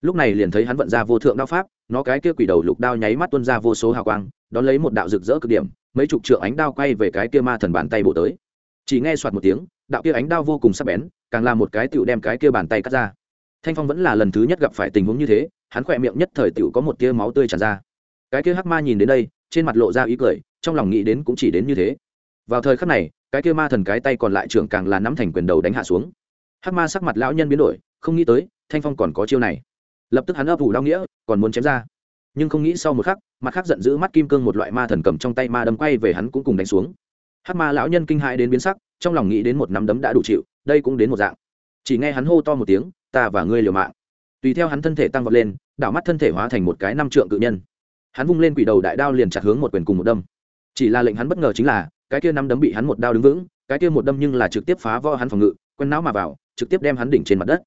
Lúc này liền thấy hắn vận ra vô thượng đao pháp, nó cái kia quỷ đầu lục đao nháy mắt tuôn ra vô số hào quang, đón lấy một đạo rực rỡ cực điểm, mấy chục trượng ánh đao quay về cái kia ma thần bàn tay bổ tới. Chỉ nghe soạt một tiếng đạo kia ánh đao vô cùng sắc bén, càng là một cái tựu đem cái kia bàn tay cắt ra. Thanh phong vẫn là lần thứ nhất gặp phải tình huống như thế, hắn khỏe miệng nhất thời tựu có một tia máu tươi tràn ra. Cái kia hắc ma nhìn đến đây, trên mặt lộ ra ý cười, trong lòng nghĩ đến cũng chỉ đến như thế. Vào thời khắc này, cái kia ma thần cái tay còn lại trưởng càng là nắm thành quyền đầu đánh hạ xuống. Hắc ma sắc mặt lão nhân biến đổi, không nghĩ tới, thanh phong còn có chiêu này. Lập tức hắn ấp ủ đau nghĩa, còn muốn chém ra. Nhưng không nghĩ sau một khắc, mặt khác giận dữ mắt kim cương một loại ma thần cầm trong tay ma đâm quay về hắn cũng cùng đánh xuống. Hắc ma lão nhân kinh hãi đến biến sắc trong lòng nghĩ đến một nắm đấm đã đủ chịu, đây cũng đến một dạng. Chỉ nghe hắn hô to một tiếng, ta và ngươi liều mạng. Tùy theo hắn thân thể tăng vọt lên, đảo mắt thân thể hóa thành một cái năm trượng cự nhân. Hắn vung lên quỷ đầu đại đao liền chặt hướng một quyền cùng một đâm. Chỉ là lệnh hắn bất ngờ chính là, cái kia năm đấm bị hắn một đao đứng vững, cái kia một đâm nhưng là trực tiếp phá vo hắn phòng ngự quen não mà vào, trực tiếp đem hắn đỉnh trên mặt đất.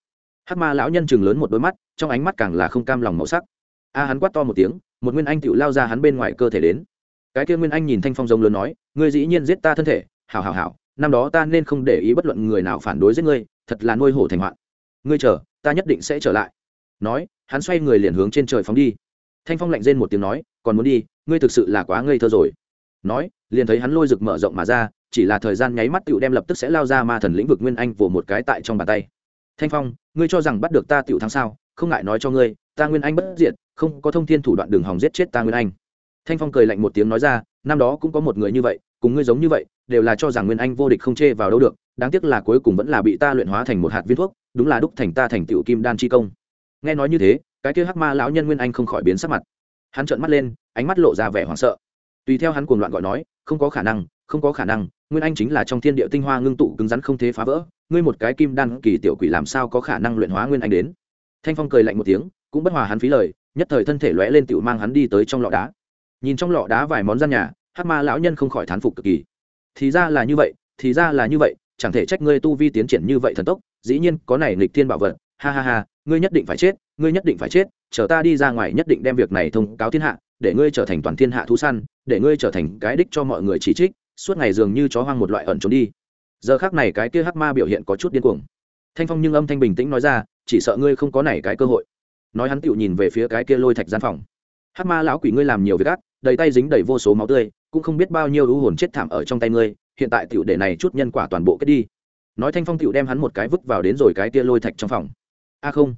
Hắc ma lão nhân chừng lớn một đôi mắt, trong ánh mắt càng là không cam lòng màu sắc. A hắn quát to một tiếng, một nguyên anh tựu lao ra hắn bên ngoài cơ thể đến. Cái kia nguyên anh nhìn thanh phong giống lớn nói, ngươi dĩ nhiên giết ta thân thể, hảo hảo hảo năm đó ta nên không để ý bất luận người nào phản đối giết ngươi, thật là nuôi hổ thành hoạn. Ngươi chờ, ta nhất định sẽ trở lại. Nói, hắn xoay người liền hướng trên trời phóng đi. Thanh phong lạnh rên một tiếng nói, còn muốn đi, ngươi thực sự là quá ngây thơ rồi. Nói, liền thấy hắn lôi rực mở rộng mà ra, chỉ là thời gian nháy mắt tựu đem lập tức sẽ lao ra ma thần lĩnh vực nguyên anh vồ một cái tại trong bàn tay. Thanh phong, ngươi cho rằng bắt được ta tựu thắng sao? Không ngại nói cho ngươi, ta nguyên anh bất diệt, không có thông thiên thủ đoạn đường hòng giết chết ta nguyên anh. Thanh phong cười lạnh một tiếng nói ra, năm đó cũng có một người như vậy cùng ngươi giống như vậy, đều là cho rằng nguyên anh vô địch không chê vào đâu được, đáng tiếc là cuối cùng vẫn là bị ta luyện hóa thành một hạt viên thuốc, đúng là đúc thành ta thành tựu kim đan chi công. Nghe nói như thế, cái kia hắc ma lão nhân nguyên anh không khỏi biến sắc mặt. Hắn trợn mắt lên, ánh mắt lộ ra vẻ hoảng sợ. Tùy theo hắn cuồng loạn gọi nói, không có khả năng, không có khả năng, nguyên anh chính là trong thiên địa tinh hoa ngưng tụ cứng rắn không thể phá vỡ, ngươi một cái kim đan kỳ tiểu quỷ làm sao có khả năng luyện hóa nguyên anh đến? Thanh phong cười lạnh một tiếng, cũng bất hòa hắn phí lời, nhất thời thân thể lóe lên tựu mang hắn đi tới trong lọ đá. Nhìn trong lọ đá vài món gian nhà hát ma lão nhân không khỏi thán phục cực kỳ. Thì ra là như vậy, thì ra là như vậy, chẳng thể trách ngươi tu vi tiến triển như vậy thần tốc, dĩ nhiên có này nghịch thiên bảo vật. Ha ha ha, ngươi nhất định phải chết, ngươi nhất định phải chết, chờ ta đi ra ngoài nhất định đem việc này thông cáo thiên hạ, để ngươi trở thành toàn thiên hạ thú săn, để ngươi trở thành cái đích cho mọi người chỉ trích, suốt ngày dường như chó hoang một loại ẩn trốn đi. Giờ khác này cái kia hắc ma biểu hiện có chút điên cuồng. Thanh phong nhưng âm thanh bình tĩnh nói ra, chỉ sợ ngươi không có này cái cơ hội. Nói hắn tựu nhìn về phía cái kia lôi thạch gian phòng. Hát ma lão quỷ ngươi làm nhiều việc ác, đầy tay dính đầy vô số máu tươi, cũng không biết bao nhiêu lũ hồn chết thảm ở trong tay ngươi, hiện tại tiểu để này chút nhân quả toàn bộ kết đi. Nói thanh phong tiểu đem hắn một cái vứt vào đến rồi cái kia lôi thạch trong phòng. A không.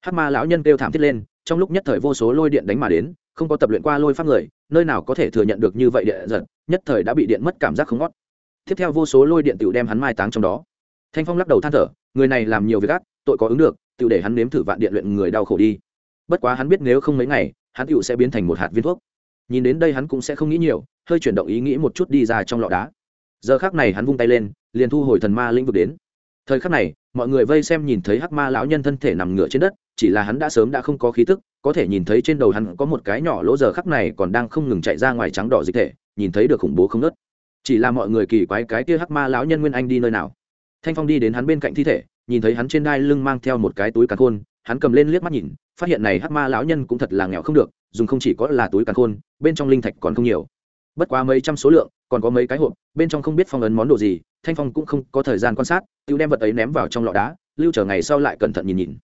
Hát ma lão nhân kêu thảm thiết lên, trong lúc nhất thời vô số lôi điện đánh mà đến, không có tập luyện qua lôi pháp người, nơi nào có thể thừa nhận được như vậy địa giật nhất thời đã bị điện mất cảm giác không ngót. Tiếp theo vô số lôi điện tựu đem hắn mai táng trong đó. Thanh phong lắc đầu than thở, người này làm nhiều việc ác, tội có ứng được tựu để hắn nếm thử vạn điện luyện người đau khổ đi bất quá hắn biết nếu không mấy ngày, hắn tựu sẽ biến thành một hạt viên thuốc. Nhìn đến đây hắn cũng sẽ không nghĩ nhiều, hơi chuyển động ý nghĩ một chút đi ra trong lọ đá. Giờ khác này hắn vung tay lên, liền thu hồi thần ma lĩnh vực đến. Thời khắc này, mọi người vây xem nhìn thấy hắc ma lão nhân thân thể nằm ngửa trên đất, chỉ là hắn đã sớm đã không có khí tức, có thể nhìn thấy trên đầu hắn có một cái nhỏ lỗ giờ khắc này còn đang không ngừng chạy ra ngoài trắng đỏ dịch thể, nhìn thấy được khủng bố không nớt chỉ là mọi người kỳ quái cái kia hắc ma lão nhân nguyên anh đi nơi nào? Thanh phong đi đến hắn bên cạnh thi thể, nhìn thấy hắn trên đai lưng mang theo một cái túi càn khôn hắn cầm lên liếc mắt nhìn, phát hiện này hắc ma lão nhân cũng thật là nghèo không được, dùng không chỉ có là túi càn khôn, bên trong linh thạch còn không nhiều. Bất quá mấy trăm số lượng, còn có mấy cái hộp, bên trong không biết phong ấn món đồ gì, thanh phong cũng không có thời gian quan sát tự đem vật ấy ném vào trong lọ đá, lưu trở ngày sau lại cẩn thận nhìn nhìn.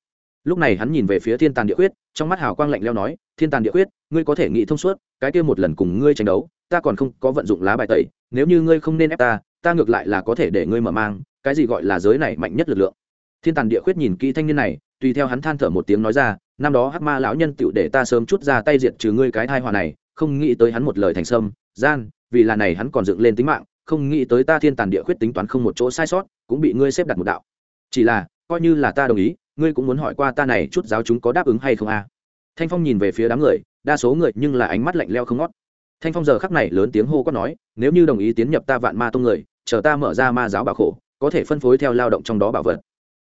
Lúc này hắn nhìn về phía thiên tàn địa quyết trong mắt hào quang lạnh leo nói, thiên tàn địa quyết ngươi có thể nghĩ thông suốt, cái kia một lần cùng ngươi tranh đấu, ta còn không có vận dụng lá bài tẩy, nếu như ngươi không nên ép ta ta ngược lại là có thể để ngươi mở mang, cái gì gọi là giới này mạnh nhất lực lượng. Thiên tàn địa quyết nhìn kỹ thanh niên này tùy theo hắn than thở một tiếng nói ra, năm đó hắc ma lão nhân tựu để ta sớm chút ra tay diệt trừ ngươi cái thai họa này, không nghĩ tới hắn một lời thành sâm, gian, vì là này hắn còn dựng lên tính mạng, không nghĩ tới ta thiên tàn địa khuyết tính toán không một chỗ sai sót, cũng bị ngươi xếp đặt một đạo. Chỉ là, coi như là ta đồng ý, ngươi cũng muốn hỏi qua ta này chút giáo chúng có đáp ứng hay không a? À? thanh phong nhìn về phía đám người, đa số người nhưng là ánh mắt lạnh leo không ngót. Thanh phong giờ khắc này lớn tiếng hô quát nói, nếu như đồng ý tiến nhập ta vạn ma tông người, chờ ta mở ra ma giáo bảo khổ, có thể phân phối theo lao động trong đó bảo vật.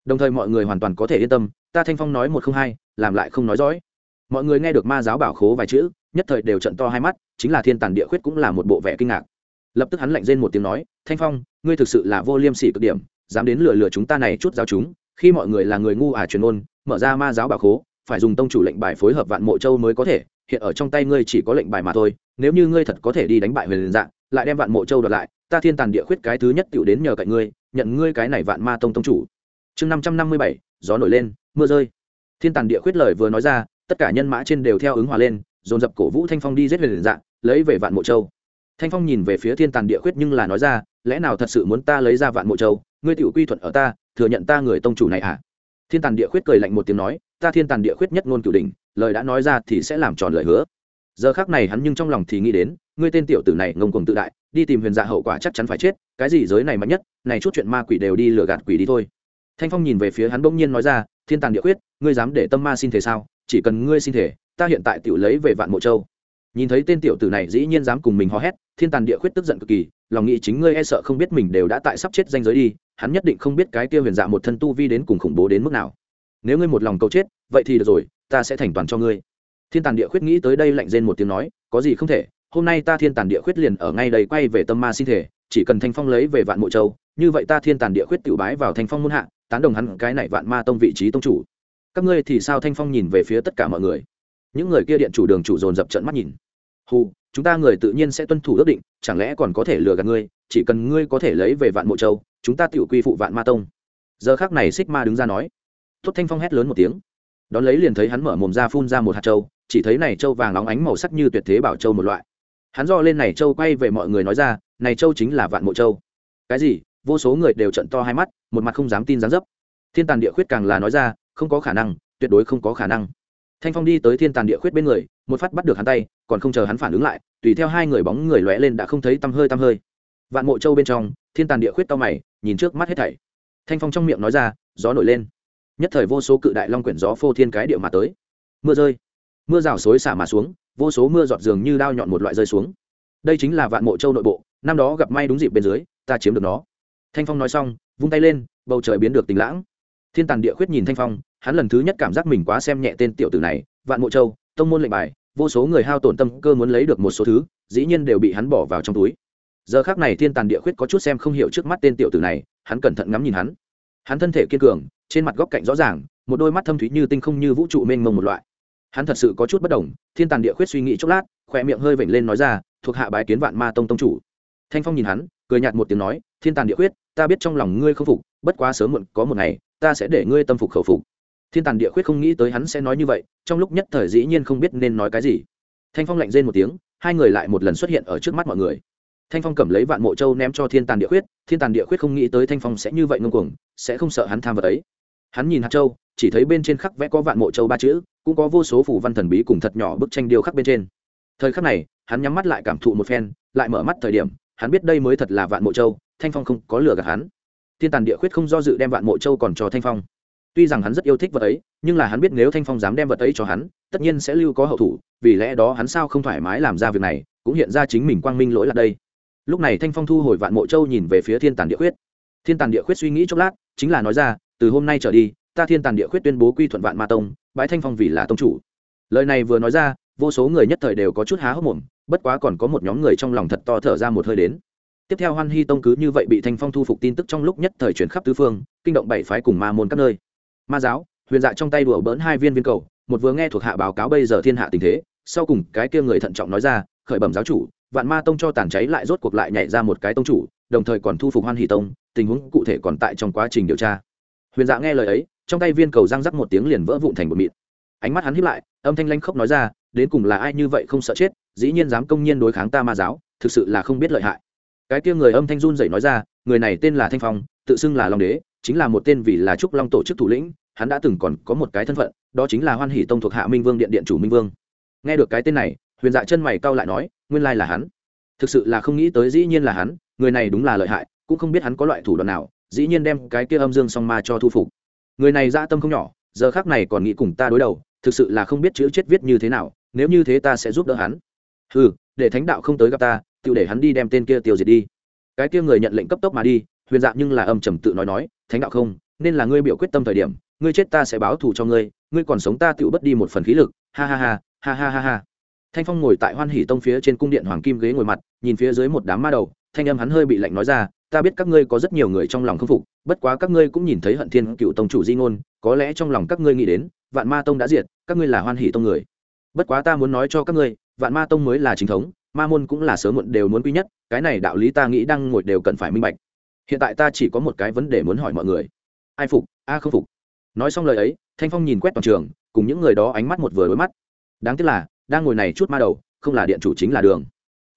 Đồng thời mọi người hoàn toàn có thể yên tâm ta thanh phong nói một không hai, làm lại không nói dõi mọi người nghe được ma giáo bảo khố vài chữ, nhất thời đều trận to hai mắt, chính là thiên tàn địa khuyết cũng là một bộ vẻ kinh ngạc. Lập tức hắn lạnh rên một tiếng nói, thanh phong, ngươi thực sự là vô liêm sỉ cực điểm, dám đến lừa lừa chúng ta này chút giáo chúng, khi mọi người là người ngu à truyền ôn mở ra ma giáo bảo khố, phải dùng tông chủ lệnh bài phối hợp vạn mộ châu mới có thể, hiện ở trong tay ngươi chỉ có lệnh bài mà thôi, nếu như ngươi thật có thể đi đánh bại huyền dạng lại đem vạn mộ châu đoạt lại, ta thiên tàn địa khuyết cái thứ nhất tựu đến nhờ cạnh ngươi, nhận ngươi cái này vạn ma tông tông chủ. Chương năm trăm năm mươi bảy gió nổi lên, mưa rơi. Thiên tàn địa khuyết lời vừa nói ra, tất cả nhân mã trên đều theo ứng hòa lên, dồn dập cổ vũ thanh phong đi giết huyền dạng lấy về vạn mộ châu. Thanh phong nhìn về phía thiên tàn địa khuyết nhưng là nói ra, lẽ nào thật sự muốn ta lấy ra vạn mộ châu? Ngươi tự quy thuận ở ta, thừa nhận ta người tông chủ này à? Thiên tàn địa khuyết cười lạnh một tiếng nói, ta thiên tàn địa khuyết nhất ngôn cửu đình lời đã nói ra thì sẽ làm tròn lời hứa. Giờ khác này hắn nhưng trong lòng thì nghĩ đến, ngươi tên tiểu tử này ngông cuồng tự đại, đi tìm huyền dạ hậu quả chắc chắn phải chết, cái gì giới này mạnh nhất, này chút chuyện ma quỷ đều đi lừa gạt quỷ đi thôi thanh phong nhìn về phía hắn bỗng nhiên nói ra, thiên tàn địa khuyết, ngươi dám để tâm ma xin thể sao? Chỉ cần ngươi xin thể, ta hiện tại tiểu lấy về vạn mộ châu. Nhìn thấy tên tiểu tử này dĩ nhiên dám cùng mình hò hét, thiên tàn địa khuyết tức giận cực kỳ, lòng nghĩ chính ngươi e sợ không biết mình đều đã tại sắp chết danh giới đi, hắn nhất định không biết cái kia huyền dạ một thân tu vi đến cùng khủng bố đến mức nào. Nếu ngươi một lòng cầu chết, vậy thì được rồi, ta sẽ thành toàn cho ngươi. Thiên tàn địa khuyết nghĩ tới đây lạnh rên một tiếng nói, có gì không thể, hôm nay ta thiên tàn địa khuyết liền ở ngay đây quay về tâm ma sinh thể, chỉ cần thanh phong lấy về vạn mộ châu, như vậy ta thiên tàn địa khuyết tự bái vào thanh phong muôn hạ tán đồng hắn cái này vạn ma tông vị trí tông chủ. Các ngươi thì sao thanh phong nhìn về phía tất cả mọi người? Những người kia điện chủ đường chủ dồn dập trận mắt nhìn. Hù, chúng ta người tự nhiên sẽ tuân thủ ước định, chẳng lẽ còn có thể lừa gạt ngươi? Chỉ cần ngươi có thể lấy về vạn mộ châu, chúng ta tự quy phụ vạn ma tông. Giờ khác này xích ma đứng ra nói. Tốt, thanh phong hét lớn một tiếng. Đón lấy liền thấy hắn mở mồm ra phun ra một hạt châu, chỉ thấy này châu vàng óng ánh màu sắc như tuyệt thế bảo châu một loại. Hắn do lên này châu quay về mọi người nói ra, này châu chính là vạn mộ châu. Cái gì? Vô số người đều trận to hai mắt, một mặt không dám tin dám dấp. Thiên tàn địa khuyết càng là nói ra, không có khả năng, tuyệt đối không có khả năng. Thanh phong đi tới thiên tàn địa khuyết bên người, một phát bắt được hắn tay, còn không chờ hắn phản ứng lại, tùy theo hai người bóng người lóe lên đã không thấy tăm hơi tăm hơi. Vạn mộ châu bên trong, thiên tàn địa khuyết tao mày, nhìn trước mắt hết thảy. Thanh phong trong miệng nói ra, gió nổi lên. Nhất thời vô số cự đại long quyển gió phô thiên cái địa mà tới. Mưa rơi. Mưa rào xối xả mà xuống, vô số mưa giọt dường như đao nhọn một loại rơi xuống. Đây chính là vạn mộ châu nội bộ, năm đó gặp may đúng dịp bên dưới, ta chiếm được nó thanh phong nói xong, vung tay lên, bầu trời biến được tình lãng. Thiên tàn địa khuyết nhìn thanh phong, hắn lần thứ nhất cảm giác mình quá xem nhẹ tên tiểu tử này, vạn mộ châu, tông môn lệnh bài, vô số người hao tổn tâm cơ muốn lấy được một số thứ, dĩ nhiên đều bị hắn bỏ vào trong túi. Giờ khác này thiên tàn địa khuyết có chút xem không hiểu trước mắt tên tiểu tử này, hắn cẩn thận ngắm nhìn hắn. Hắn thân thể kiên cường, trên mặt góc cạnh rõ ràng, một đôi mắt thâm thúy như tinh không như vũ trụ mênh mông một loại. Hắn thật sự có chút bất đồng, thiên tàn địa khuyết suy nghĩ chốc lát khỏe miệng hơi vểnh lên nói ra, thuộc hạ bái kiến vạn ma tông tông chủ. Thanh phong nhìn hắn cười nhạt một tiếng nói, thiên tàn địa khuyết, ta biết trong lòng ngươi không phục, bất quá sớm muộn có một ngày, ta sẽ để ngươi tâm phục khẩu phục. Thiên tàn địa khuyết không nghĩ tới hắn sẽ nói như vậy, trong lúc nhất thời dĩ nhiên không biết nên nói cái gì. Thanh phong lạnh rên một tiếng, hai người lại một lần xuất hiện ở trước mắt mọi người. Thanh phong cầm lấy vạn mộ châu ném cho thiên tàn địa khuyết, thiên tàn địa khuyết không nghĩ tới thanh phong sẽ như vậy ngông cuồng, sẽ không sợ hắn tham vật ấy. Hắn nhìn hạt châu, chỉ thấy bên trên khắc vẽ có vạn mộ châu ba chữ, cũng có vô số phủ văn thần bí cùng thật nhỏ bức tranh điêu khắc bên trên. Thời khắc này, hắn nhắm mắt lại cảm thụ một phen, lại mở mắt thời điểm hắn biết đây mới thật là vạn mộ châu, thanh phong không có lừa gạt hắn. Thiên tàn địa khuyết không do dự đem vạn mộ châu còn cho thanh phong. Tuy rằng hắn rất yêu thích vật ấy, nhưng là hắn biết nếu thanh phong dám đem vật ấy cho hắn, tất nhiên sẽ lưu có hậu thủ, vì lẽ đó hắn sao không thoải mái làm ra việc này, cũng hiện ra chính mình quang minh lỗi là đây. Lúc này thanh phong thu hồi vạn mộ châu nhìn về phía thiên tàn địa khuyết. Thiên tàn địa khuyết suy nghĩ chốc lát, chính là nói ra, từ hôm nay trở đi, ta thiên tàn địa khuyết tuyên bố quy thuận vạn ma tông bãi thanh phong vì là tông chủ. Lời này vừa nói ra, vô số người nhất thời đều có chút há hốc mồm bất quá còn có một nhóm người trong lòng thật to thở ra một hơi đến. Tiếp theo hoan hy tông cứ như vậy bị thanh phong thu phục tin tức trong lúc nhất thời chuyển khắp tứ phương, kinh động bảy phái cùng ma môn các nơi. Ma giáo, huyền dạ trong tay đùa bỡn hai viên viên cầu, một vừa nghe thuộc hạ báo cáo bây giờ thiên hạ tình thế, sau cùng cái kia người thận trọng nói ra, khởi bẩm giáo chủ, vạn ma tông cho tàn cháy lại rốt cuộc lại nhảy ra một cái tông chủ, đồng thời còn thu phục hoan hỷ tông, tình huống cụ thể còn tại trong quá trình điều tra. Huyền dạ nghe lời ấy, trong tay viên cầu răng rắc một tiếng liền vỡ vụn thành một mịn. Ánh mắt hắn hiếp lại, âm thanh lanh khóc nói ra, đến cùng là ai như vậy không sợ chết dĩ nhiên dám công nhiên đối kháng ta ma giáo, thực sự là không biết lợi hại. Cái kia người âm thanh run dậy nói ra, người này tên là thanh phong, tự xưng là long đế, chính là một tên vì là trúc long tổ chức thủ lĩnh, hắn đã từng còn có một cái thân phận, đó chính là hoan hỷ tông thuộc hạ minh vương điện điện chủ minh vương. Nghe được cái tên này, huyền dạ chân mày cau lại nói, nguyên lai là hắn. Thực sự là không nghĩ tới dĩ nhiên là hắn, người này đúng là lợi hại, cũng không biết hắn có loại thủ đoạn nào, dĩ nhiên đem cái kia âm dương song ma cho thu phục. Người này dã tâm không nhỏ, giờ khác này còn nghĩ cùng ta đối đầu, thực sự là không biết chữ chết viết như thế nào, nếu như thế ta sẽ giúp đỡ hắn ừ để thánh đạo không tới gặp ta tự để hắn đi đem tên kia tiêu diệt đi. Cái kia người nhận lệnh cấp tốc mà đi, huyền dạng nhưng là âm trầm tự nói nói, thánh đạo không, nên là ngươi biểu quyết tâm thời điểm, ngươi chết ta sẽ báo thù cho ngươi ngươi còn sống ta tự bất đi một phần khí lực. Ha ha ha ha ha ha ha. Thanh phong ngồi tại hoan hỷ tông phía trên cung điện hoàng kim ghế ngồi mặt, nhìn phía dưới một đám ma đầu, thanh âm hắn hơi bị lạnh nói ra, ta biết các ngươi có rất nhiều người trong lòng không phục, bất quá các ngươi cũng nhìn thấy hận thiên cựu tông chủ di ngôn, có lẽ trong lòng các ngươi nghĩ đến, vạn ma tông đã diệt, các ngươi là hoan hỷ tông người. Bất quá ta muốn nói cho các ngươi vạn ma tông mới là chính thống, ma môn cũng là sớm muộn đều muốn quy nhất, cái này đạo lý ta nghĩ đang ngồi đều cần phải minh bạch. Hiện tại ta chỉ có một cái vấn đề muốn hỏi mọi người. Ai phục, a không phục? Nói xong lời ấy, thanh phong nhìn quét toàn trường, cùng những người đó ánh mắt một vừa đối mắt. Đáng tiếc là, đang ngồi này chút ma đầu, không là điện chủ chính là đường.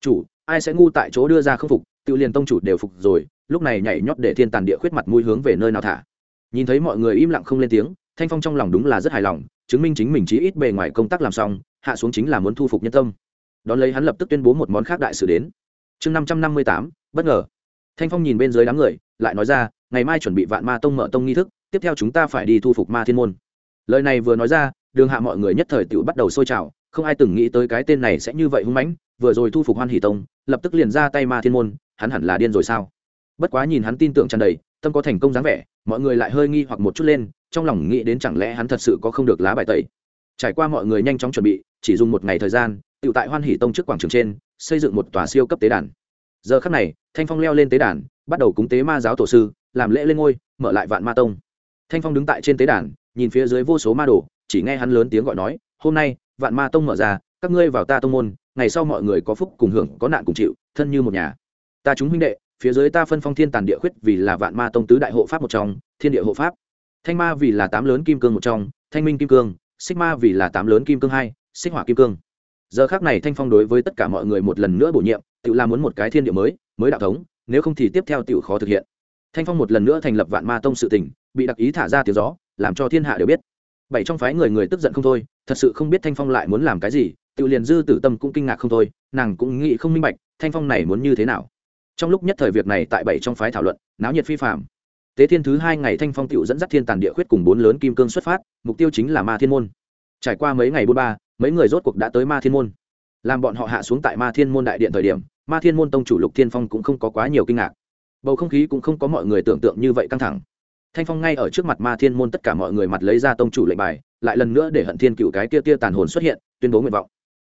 Chủ, ai sẽ ngu tại chỗ đưa ra không phục, tự liền tông chủ đều phục rồi, lúc này nhảy nhót để thiên tàn địa khuyết mặt mũi hướng về nơi nào thả. Nhìn thấy mọi người im lặng không lên tiếng, thanh phong trong lòng đúng là rất hài lòng, chứng minh chính mình chí ít bề ngoài công tác làm xong hạ xuống chính là muốn thu phục nhân tâm. Đón lấy hắn lập tức tuyên bố một món khác đại sự đến. Chương năm trăm năm mươi tám, bất ngờ. Thanh phong nhìn bên dưới đám người, lại nói ra, ngày mai chuẩn bị vạn ma tông mở tông nghi thức, tiếp theo chúng ta phải đi thu phục ma thiên môn. Lời này vừa nói ra, đường hạ mọi người nhất thời tự bắt đầu sôi trào, không ai từng nghĩ tới cái tên này sẽ như vậy hung mãnh, vừa rồi thu phục hoan hỷ tông, lập tức liền ra tay ma thiên môn, hắn hẳn là điên rồi sao? Bất quá nhìn hắn tin tưởng tràn đầy, tâm có thành công dáng vẻ, mọi người lại hơi nghi hoặc một chút lên, trong lòng nghĩ đến chẳng lẽ hắn thật sự có không được lá bài tẩy. Trải qua mọi người nhanh chóng chuẩn bị chỉ dùng một ngày thời gian tự tại hoan hỷ tông trước quảng trường trên, xây dựng một tòa siêu cấp tế đàn. Giờ khắc này, thanh phong leo lên tế đàn, bắt đầu cúng tế ma giáo tổ sư, làm lễ lên ngôi, mở lại vạn ma tông. Thanh phong đứng tại trên tế đàn, nhìn phía dưới vô số ma đồ, chỉ nghe hắn lớn tiếng gọi nói, hôm nay, vạn ma tông mở ra, các ngươi vào ta tông môn, ngày sau mọi người có phúc cùng hưởng, có nạn cùng chịu, thân như một nhà. Ta chúng huynh đệ, phía dưới ta phân phong thiên tàn địa khuyết vì là vạn ma tông tứ đại hộ pháp một trong, thiên địa hộ pháp. Thanh ma vì là tám lớn kim cương một trong, thanh minh kim cương, xích ma vì là tám lớn kim cương hai xích hỏa kim cương. Giờ khác này thanh phong đối với tất cả mọi người một lần nữa bổ nhiệm, tự làm muốn một cái thiên địa mới mới đạo thống, nếu không thì tiếp theo tự khó thực hiện. Thanh phong một lần nữa thành lập vạn ma tông sự tỉnh bị đặc ý thả ra tiếng gió, làm cho thiên hạ đều biết. Bảy trong phái người người tức giận không thôi, thật sự không biết thanh phong lại muốn làm cái gì, tự liền dư tử tâm cũng kinh ngạc không thôi, nàng cũng nghĩ không minh bạch, thanh phong này muốn như thế nào. Trong lúc nhất thời việc này tại bảy trong phái thảo luận, náo nhiệt phi phạm tế thiên thứ hai ngày thanh phong tự dẫn dắt thiên tàn địa khuyết cùng bốn lớn kim cương xuất phát, mục tiêu chính là ma thiên môn. Trải qua mấy ngày bốn ba mấy người rốt cuộc đã tới ma thiên môn. Làm bọn họ hạ xuống tại ma thiên môn đại điện thời điểm, ma thiên môn tông chủ lục thiên phong cũng không có quá nhiều kinh ngạc. Bầu không khí cũng không có mọi người tưởng tượng như vậy căng thẳng. Thanh phong ngay ở trước mặt ma thiên môn tất cả mọi người mặt lấy ra tông chủ lệnh bài, lại lần nữa để hận thiên cựu cái tia tia tàn hồn xuất hiện, tuyên bố nguyện vọng.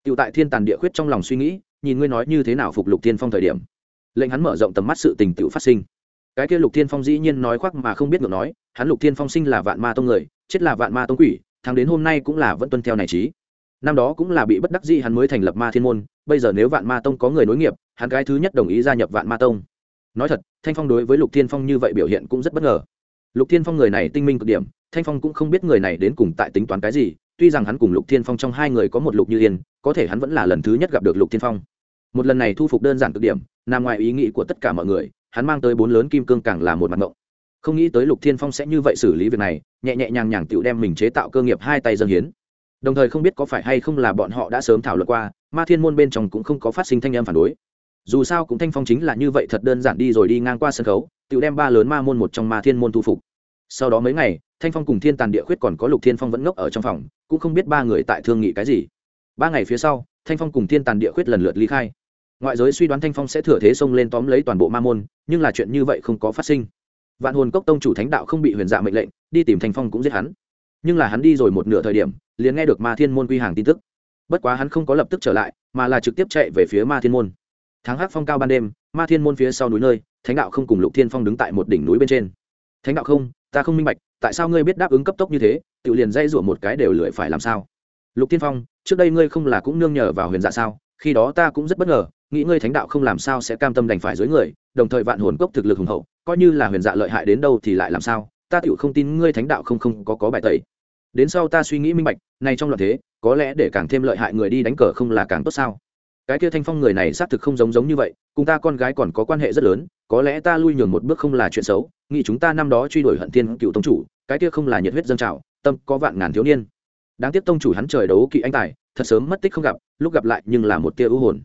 Cựu tại thiên tàn địa khuyết trong lòng suy nghĩ, nhìn ngươi nói như thế nào phục lục thiên phong thời điểm. Lệnh hắn mở rộng tầm mắt sự tình tự phát sinh. Cái kia lục thiên phong dĩ nhiên nói khoác mà không biết ngược nói, hắn lục thiên phong sinh là vạn ma tông người, chết là vạn ma tông quỷ thằng đến hôm nay cũng là vẫn tuân theo này trí năm đó cũng là bị bất đắc dĩ hắn mới thành lập ma thiên môn, bây giờ nếu vạn ma tông có người nối nghiệp, hắn cái thứ nhất đồng ý gia nhập vạn ma tông. Nói thật, thanh phong đối với lục thiên phong như vậy biểu hiện cũng rất bất ngờ. Lục thiên phong người này tinh minh cực điểm, thanh phong cũng không biết người này đến cùng tại tính toán cái gì, tuy rằng hắn cùng lục thiên phong trong hai người có một lục như yên, có thể hắn vẫn là lần thứ nhất gặp được lục thiên phong. Một lần này thu phục đơn giản cực điểm, nằm ngoài ý nghĩ của tất cả mọi người, hắn mang tới bốn lớn kim cương càng là một mặt ngộng. Không nghĩ tới lục thiên phong sẽ như vậy xử lý việc này, nhẹ nhẹ nhàng nhàng tựu đem mình chế tạo cơ nghiệp hai tay dân hiến đồng thời không biết có phải hay không là bọn họ đã sớm thảo luận qua, ma thiên môn bên trong cũng không có phát sinh thanh âm phản đối. Dù sao cũng thanh phong chính là như vậy thật đơn giản đi rồi đi ngang qua sân khấu, tự đem ba lớn ma môn một trong ma thiên môn thu phục. Sau đó mấy ngày, thanh phong cùng thiên tàn địa khuyết còn có lục thiên phong vẫn ngốc ở trong phòng, cũng không biết ba người tại thương nghị cái gì. Ba ngày phía sau, thanh phong cùng thiên tàn địa khuyết lần lượt ly khai. Ngoại giới suy đoán thanh phong sẽ thừa thế xông lên tóm lấy toàn bộ ma môn, nhưng là chuyện như vậy không có phát sinh. Vạn hồn cốc tông chủ thánh đạo không bị huyền dạ mệnh lệnh, đi tìm thanh phong cũng giết hắn nhưng là hắn đi rồi một nửa thời điểm, liền nghe được ma thiên môn quy hàng tin tức. Bất quá hắn không có lập tức trở lại, mà là trực tiếp chạy về phía ma thiên môn. Tháng hát phong cao ban đêm, ma thiên môn phía sau núi nơi, thánh đạo không cùng lục thiên phong đứng tại một đỉnh núi bên trên. Thánh đạo không, ta không minh bạch, tại sao ngươi biết đáp ứng cấp tốc như thế, tự liền dây rủa một cái đều lười phải làm sao? Lục thiên phong, trước đây ngươi không là cũng nương nhờ vào huyền dạ sao, khi đó ta cũng rất bất ngờ, nghĩ ngươi thánh đạo không làm sao sẽ cam tâm đành phải dưới người, đồng thời vạn hồn cốc thực lực hùng hậu, coi như là huyền dạ lợi hại đến đâu thì lại làm sao? Ta tựu không tin ngươi thánh đạo không không có có bài tẩy. Đến sau ta suy nghĩ minh bạch, này trong loạn thế, có lẽ để càng thêm lợi hại người đi đánh cờ không là càng tốt sao? Cái kia thanh phong người này xác thực không giống giống như vậy, cùng ta con gái còn có quan hệ rất lớn, có lẽ ta lui nhường một bước không là chuyện xấu, nghĩ chúng ta năm đó truy đuổi hận thiên cựu tông chủ, cái kia không là nhiệt huyết dân trào, tâm có vạn ngàn thiếu niên. Đáng tiếc tông chủ hắn trời đấu kỵ anh tài, thật sớm mất tích không gặp, lúc gặp lại nhưng là một tia ưu hồn.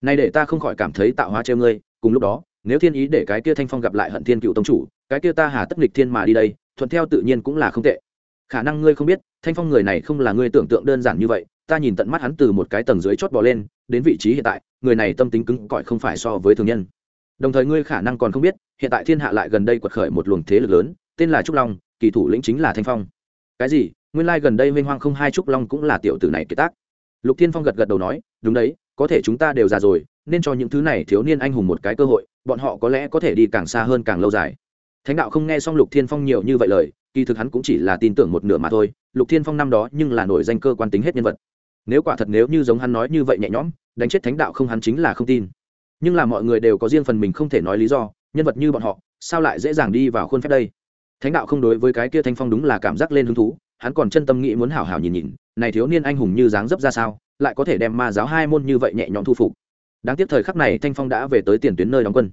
Nay để ta không khỏi cảm thấy tạo hóa treo ngươi, cùng lúc đó nếu thiên ý để cái kia thanh phong gặp lại hận thiên cựu tông chủ, cái kia ta hà tất nghịch thiên mà đi đây, thuận theo tự nhiên cũng là không tệ. Khả năng ngươi không biết, thanh phong người này không là ngươi tưởng tượng đơn giản như vậy, ta nhìn tận mắt hắn từ một cái tầng dưới chót bò lên, đến vị trí hiện tại, người này tâm tính cứng cỏi không phải so với thường nhân. Đồng thời ngươi khả năng còn không biết, hiện tại thiên hạ lại gần đây quật khởi một luồng thế lực lớn, tên là trúc long, kỳ thủ lĩnh chính là thanh phong. Cái gì? Nguyên lai、like、gần đây minh hoang không hai trúc long cũng là tiểu tử này kế tác. Lục thiên phong gật gật đầu nói, đúng đấy, có thể chúng ta đều già rồi nên cho những thứ này thiếu niên anh hùng một cái cơ hội, bọn họ có lẽ có thể đi càng xa hơn càng lâu dài. Thánh đạo không nghe xong lục thiên phong nhiều như vậy lời, kỳ thực hắn cũng chỉ là tin tưởng một nửa mà thôi, lục thiên phong năm đó nhưng là nổi danh cơ quan tính hết nhân vật. Nếu quả thật nếu như giống hắn nói như vậy nhẹ nhõm, đánh chết thánh đạo không hắn chính là không tin. Nhưng là mọi người đều có riêng phần mình không thể nói lý do, nhân vật như bọn họ, sao lại dễ dàng đi vào khuôn phép đây? Thánh đạo không đối với cái kia thanh phong đúng là cảm giác lên hứng thú, hắn còn chân tâm nghĩ muốn hảo hảo nhìn nhìn, này thiếu niên anh hùng như dáng dấp ra sao, lại có thể đem ma giáo hai môn như vậy nhẹ nhõm thu phục đáng tiếc thời khắc này thanh phong đã về tới tiền tuyến nơi đóng quân.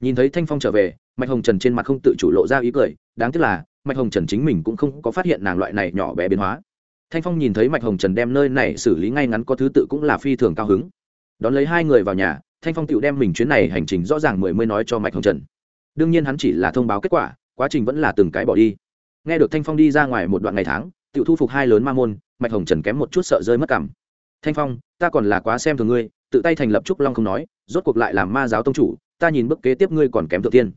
Nhìn thấy thanh phong trở về, mạch hồng trần trên mặt không tự chủ lộ ra ý cười, đáng tiếc là mạch hồng trần chính mình cũng không có phát hiện nàng loại này nhỏ bé biến hóa. Thanh phong nhìn thấy mạch hồng trần đem nơi này xử lý ngay ngắn có thứ tự cũng là phi thường cao hứng. Đón lấy hai người vào nhà, thanh phong tự đem mình chuyến này hành trình rõ ràng mười mươi nói cho mạch hồng trần. Đương nhiên hắn chỉ là thông báo kết quả, quá trình vẫn là từng cái bỏ đi. Nghe được thanh phong đi ra ngoài một đoạn ngày tháng tự thu phục hai lớn ma môn, mạch hồng trần kém một chút sợ rơi mất cảm. Thanh phong, ta còn là quá xem thường ngươi tự tay thành lập trúc long không nói, rốt cuộc lại làm ma giáo tông chủ, ta nhìn bức kế tiếp ngươi còn kém tự tiên.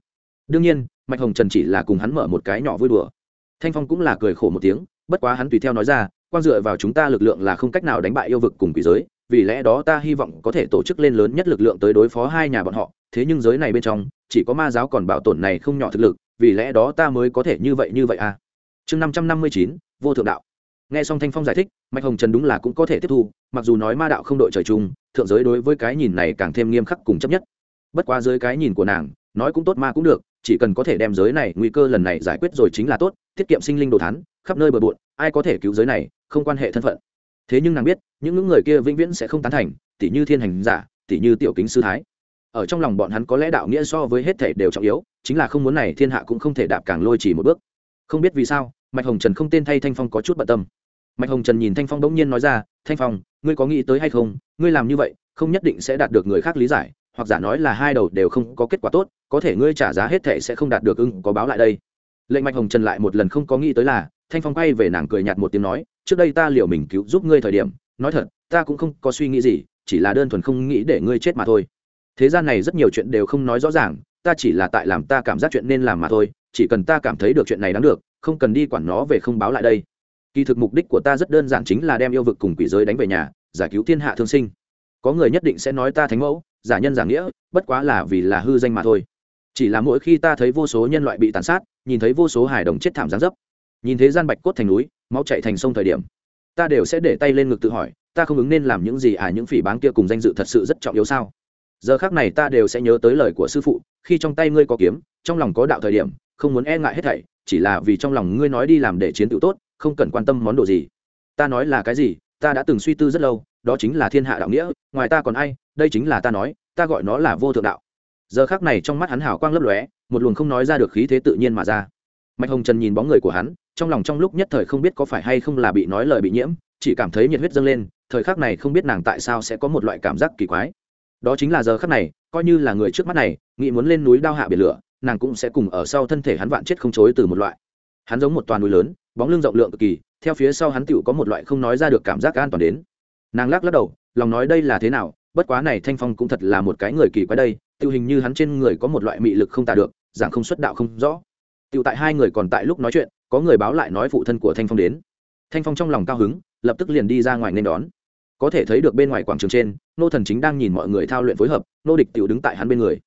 Đương nhiên, mạch hồng trần chỉ là cùng hắn mở một cái nhỏ vui đùa. Thanh phong cũng là cười khổ một tiếng, bất quá hắn tùy theo nói ra quan dựa vào chúng ta lực lượng là không cách nào đánh bại yêu vực cùng quỷ giới, vì lẽ đó ta hy vọng có thể tổ chức lên lớn nhất lực lượng tới đối phó hai nhà bọn họ, thế nhưng giới này bên trong, chỉ có ma giáo còn bảo tồn này không nhỏ thực lực, vì lẽ đó ta mới có thể như vậy như vậy à. Chương năm trăm năm mươi chín, vô thượng đạo. Nghe xong thanh phong giải thích, mạch hồng trần đúng là cũng có thể tiếp thu, mặc dù nói ma đạo không đội trời chung thượng giới đối với cái nhìn này càng thêm nghiêm khắc cùng chấp nhất. Bất quá dưới cái nhìn của nàng nói cũng tốt mà cũng được chỉ cần có thể đem giới này nguy cơ lần này giải quyết rồi chính là tốt tiết kiệm sinh linh đồ thán, khắp nơi bờ bộn ai có thể cứu giới này không quan hệ thân phận. Thế nhưng nàng biết những những người kia vĩnh viễn sẽ không tán thành tỷ như thiên hành giả tỷ như tiểu kính sư thái. Ở trong lòng bọn hắn có lẽ đạo nghĩa so với hết thể đều trọng yếu chính là không muốn này thiên hạ cũng không thể đạp càng lôi chỉ một bước. Không biết vì sao mạch hồng trần không tên thay thanh phong có chút bận tâm mạch hồng trần nhìn thanh phong bỗng nhiên nói ra, thanh phong, ngươi có nghĩ tới hay không? Ngươi làm như vậy, không nhất định sẽ đạt được người khác lý giải, hoặc giả nói là hai đầu đều không có kết quả tốt, có thể ngươi trả giá hết thệ sẽ không đạt được ưng có báo lại đây. Lệnh mạch hồng trần lại một lần không có nghĩ tới là, thanh phong quay về nàng cười nhạt một tiếng nói, trước đây ta liệu mình cứu giúp ngươi thời điểm, nói thật, ta cũng không có suy nghĩ gì, chỉ là đơn thuần không nghĩ để ngươi chết mà thôi. Thế gian này rất nhiều chuyện đều không nói rõ ràng, ta chỉ là tại làm ta cảm giác chuyện nên làm mà thôi, chỉ cần ta cảm thấy được chuyện này đáng được, không cần đi quản nó về không báo lại đây kỳ thực mục đích của ta rất đơn giản chính là đem yêu vực cùng quỷ giới đánh về nhà, giải cứu thiên hạ thương sinh. Có người nhất định sẽ nói ta thánh mẫu, giả nhân giả nghĩa, bất quá là vì là hư danh mà thôi. Chỉ là mỗi khi ta thấy vô số nhân loại bị tàn sát, nhìn thấy vô số hài đồng chết thảm gián dấp, nhìn thấy gian bạch cốt thành núi, máu chạy thành sông thời điểm, ta đều sẽ để tay lên ngực tự hỏi, ta không ứng nên làm những gì à những phỉ báng kia cùng danh dự thật sự rất trọng yếu sao? Giờ khác này ta đều sẽ nhớ tới lời của sư phụ, khi trong tay ngươi có kiếm, trong lòng có đạo thời điểm, không muốn e ngại hết thảy, chỉ là vì trong lòng ngươi nói đi làm để chiến tựu tốt không cần quan tâm món đồ gì. Ta nói là cái gì, ta đã từng suy tư rất lâu, đó chính là thiên hạ đạo nghĩa, ngoài ta còn ai, đây chính là ta nói, ta gọi nó là vô thượng đạo. Giờ khác này trong mắt hắn hào quang lấp lóe, một luồng không nói ra được khí thế tự nhiên mà ra. Mạch hồng trần nhìn bóng người của hắn, trong lòng trong lúc nhất thời không biết có phải hay không là bị nói lời bị nhiễm, chỉ cảm thấy nhiệt huyết dâng lên, thời khắc này không biết nàng tại sao sẽ có một loại cảm giác kỳ quái. Đó chính là giờ khắc này, coi như là người trước mắt này, nghĩ muốn lên núi đao hạ biển lửa, nàng cũng sẽ cùng ở sau thân thể hắn vạn chết không chối từ một loại. Hắn giống một toàn núi lớn bóng lưng rộng lượng cực kỳ, theo phía sau hắn tựu có một loại không nói ra được cảm giác an toàn đến. Nàng lắc lắc đầu, lòng nói đây là thế nào, bất quá này thanh phong cũng thật là một cái người kỳ quái đây tiêu hình như hắn trên người có một loại mị lực không tả được dạng không xuất đạo không rõ. Tiêu tại hai người còn tại lúc nói chuyện, có người báo lại nói phụ thân của thanh phong đến. Thanh phong trong lòng cao hứng, lập tức liền đi ra ngoài nên đón. Có thể thấy được bên ngoài quảng trường trên, nô thần chính đang nhìn mọi người thao luyện phối hợp, nô địch tiểu đứng tại hắn bên người.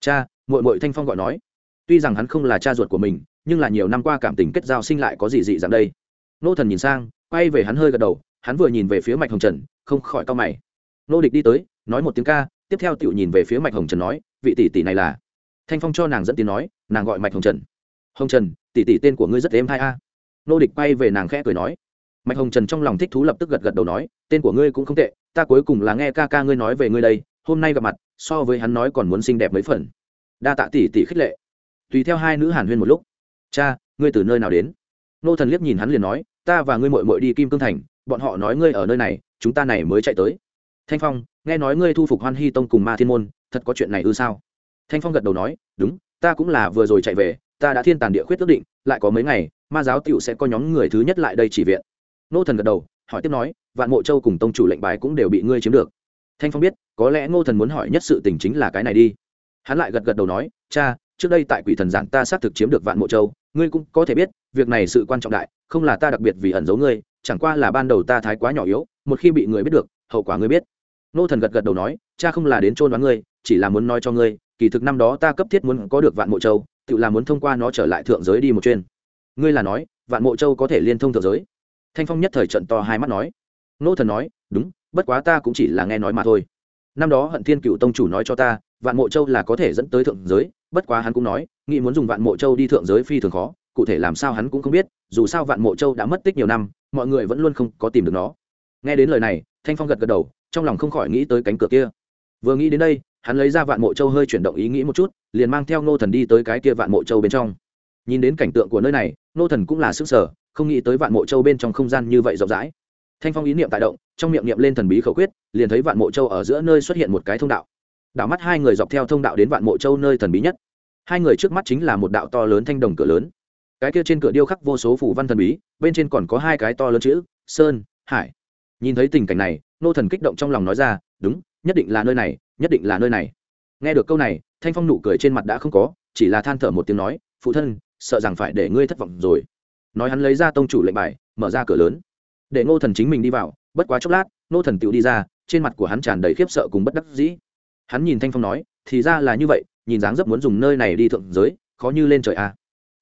Cha, muội muội thanh phong gọi nói. Tuy rằng hắn không là cha ruột của mình nhưng là nhiều năm qua cảm tình kết giao sinh lại có gì dị dạng đây? Nô thần nhìn sang, quay về hắn hơi gật đầu, hắn vừa nhìn về phía mạch hồng trần, không khỏi cau mày. Nô địch đi tới, nói một tiếng ca, tiếp theo tiểu nhìn về phía mạch hồng trần nói, vị tỷ tỷ này là? Thanh phong cho nàng dẫn tiếng nói, nàng gọi mạch hồng trần. Hồng trần, tỷ tỷ tên của ngươi rất êm hai a. Nô địch quay về nàng khẽ cười nói. Mạch hồng trần trong lòng thích thú lập tức gật gật đầu nói, tên của ngươi cũng không tệ, ta cuối cùng là nghe ca ca ngươi nói về ngươi đây, hôm nay gặp mặt, so với hắn nói còn muốn xinh đẹp mấy phần. Đa tạ tỷ tỷ khích lệ. Tùy theo hai nữ hàn huyên một lúc cha, ngươi từ nơi nào đến? Nô thần liếc nhìn hắn liền nói, ta và ngươi mội mội đi kim cương thành, bọn họ nói ngươi ở nơi này, chúng ta này mới chạy tới. Thanh phong, nghe nói ngươi thu phục hoan hy tông cùng ma thiên môn, thật có chuyện này ư sao? Thanh phong gật đầu nói, đúng, ta cũng là vừa rồi chạy về, ta đã thiên tàn địa khuyết ước định, lại có mấy ngày, ma giáo tựu sẽ có nhóm người thứ nhất lại đây chỉ viện. Nô thần gật đầu, hỏi tiếp nói, vạn mộ châu cùng tông chủ lệnh bài cũng đều bị ngươi chiếm được. Thanh phong biết, có lẽ ngô thần muốn hỏi nhất sự tình chính là cái này đi. Hắn lại gật gật đầu nói, cha trước đây tại quỷ thần giản ta xác thực chiếm được vạn mộ châu, ngươi cũng có thể biết, việc này sự quan trọng đại, không là ta đặc biệt vì ẩn giấu ngươi, chẳng qua là ban đầu ta thái quá nhỏ yếu, một khi bị người biết được, hậu quả ngươi biết. Nô thần gật gật đầu nói, cha không là đến trôn đoán ngươi, chỉ là muốn nói cho ngươi, kỳ thực năm đó ta cấp thiết muốn có được vạn mộ châu, tự là muốn thông qua nó trở lại thượng giới đi một chuyên ngươi là nói, vạn mộ châu có thể liên thông thượng giới? Thanh phong nhất thời trận to hai mắt nói. Nô thần nói, đúng, bất quá ta cũng chỉ là nghe nói mà thôi năm đó hận thiên cựu tông chủ nói cho ta, vạn mộ châu là có thể dẫn tới thượng giới, bất quá hắn cũng nói, nghĩ muốn dùng vạn mộ châu đi thượng giới phi thường khó, cụ thể làm sao hắn cũng không biết, dù sao vạn mộ châu đã mất tích nhiều năm, mọi người vẫn luôn không có tìm được nó. Nghe đến lời này, thanh phong gật gật đầu, trong lòng không khỏi nghĩ tới cánh cửa kia. Vừa nghĩ đến đây, hắn lấy ra vạn mộ châu hơi chuyển động ý nghĩ một chút, liền mang theo ngô thần đi tới cái kia vạn mộ châu bên trong. Nhìn đến cảnh tượng của nơi này, ngô thần cũng là sức sở không nghĩ tới vạn mộ châu bên trong không gian như vậy rộng rãi thanh phong ý niệm tại động, trong miệng niệm lên thần bí khẩu quyết, liền thấy vạn mộ châu ở giữa nơi xuất hiện một cái thông đạo. Đảo mắt hai người dọc theo thông đạo đến vạn mộ châu nơi thần bí nhất. Hai người trước mắt chính là một đạo to lớn thanh đồng cửa lớn. Cái kia trên cửa điêu khắc vô số phủ văn thần bí, bên trên còn có hai cái to lớn chữ, sơn, hải. Nhìn thấy tình cảnh này, nô thần kích động trong lòng nói ra, đúng, nhất định là nơi này, nhất định là nơi này. Nghe được câu này, thanh phong nụ cười trên mặt đã không có, chỉ là than thở một tiếng nói, phụ thân, sợ rằng phải để ngươi thất vọng rồi. Nói hắn lấy ra tông chủ lệnh bài, mở ra cửa lớn để ngô thần chính mình đi vào, bất quá chốc lát, ngô thần tựu đi ra, trên mặt của hắn tràn đầy khiếp sợ cùng bất đắc dĩ. Hắn nhìn thanh phong nói, thì ra là như vậy, nhìn dáng dấp muốn dùng nơi này đi thượng giới, khó như lên trời a à.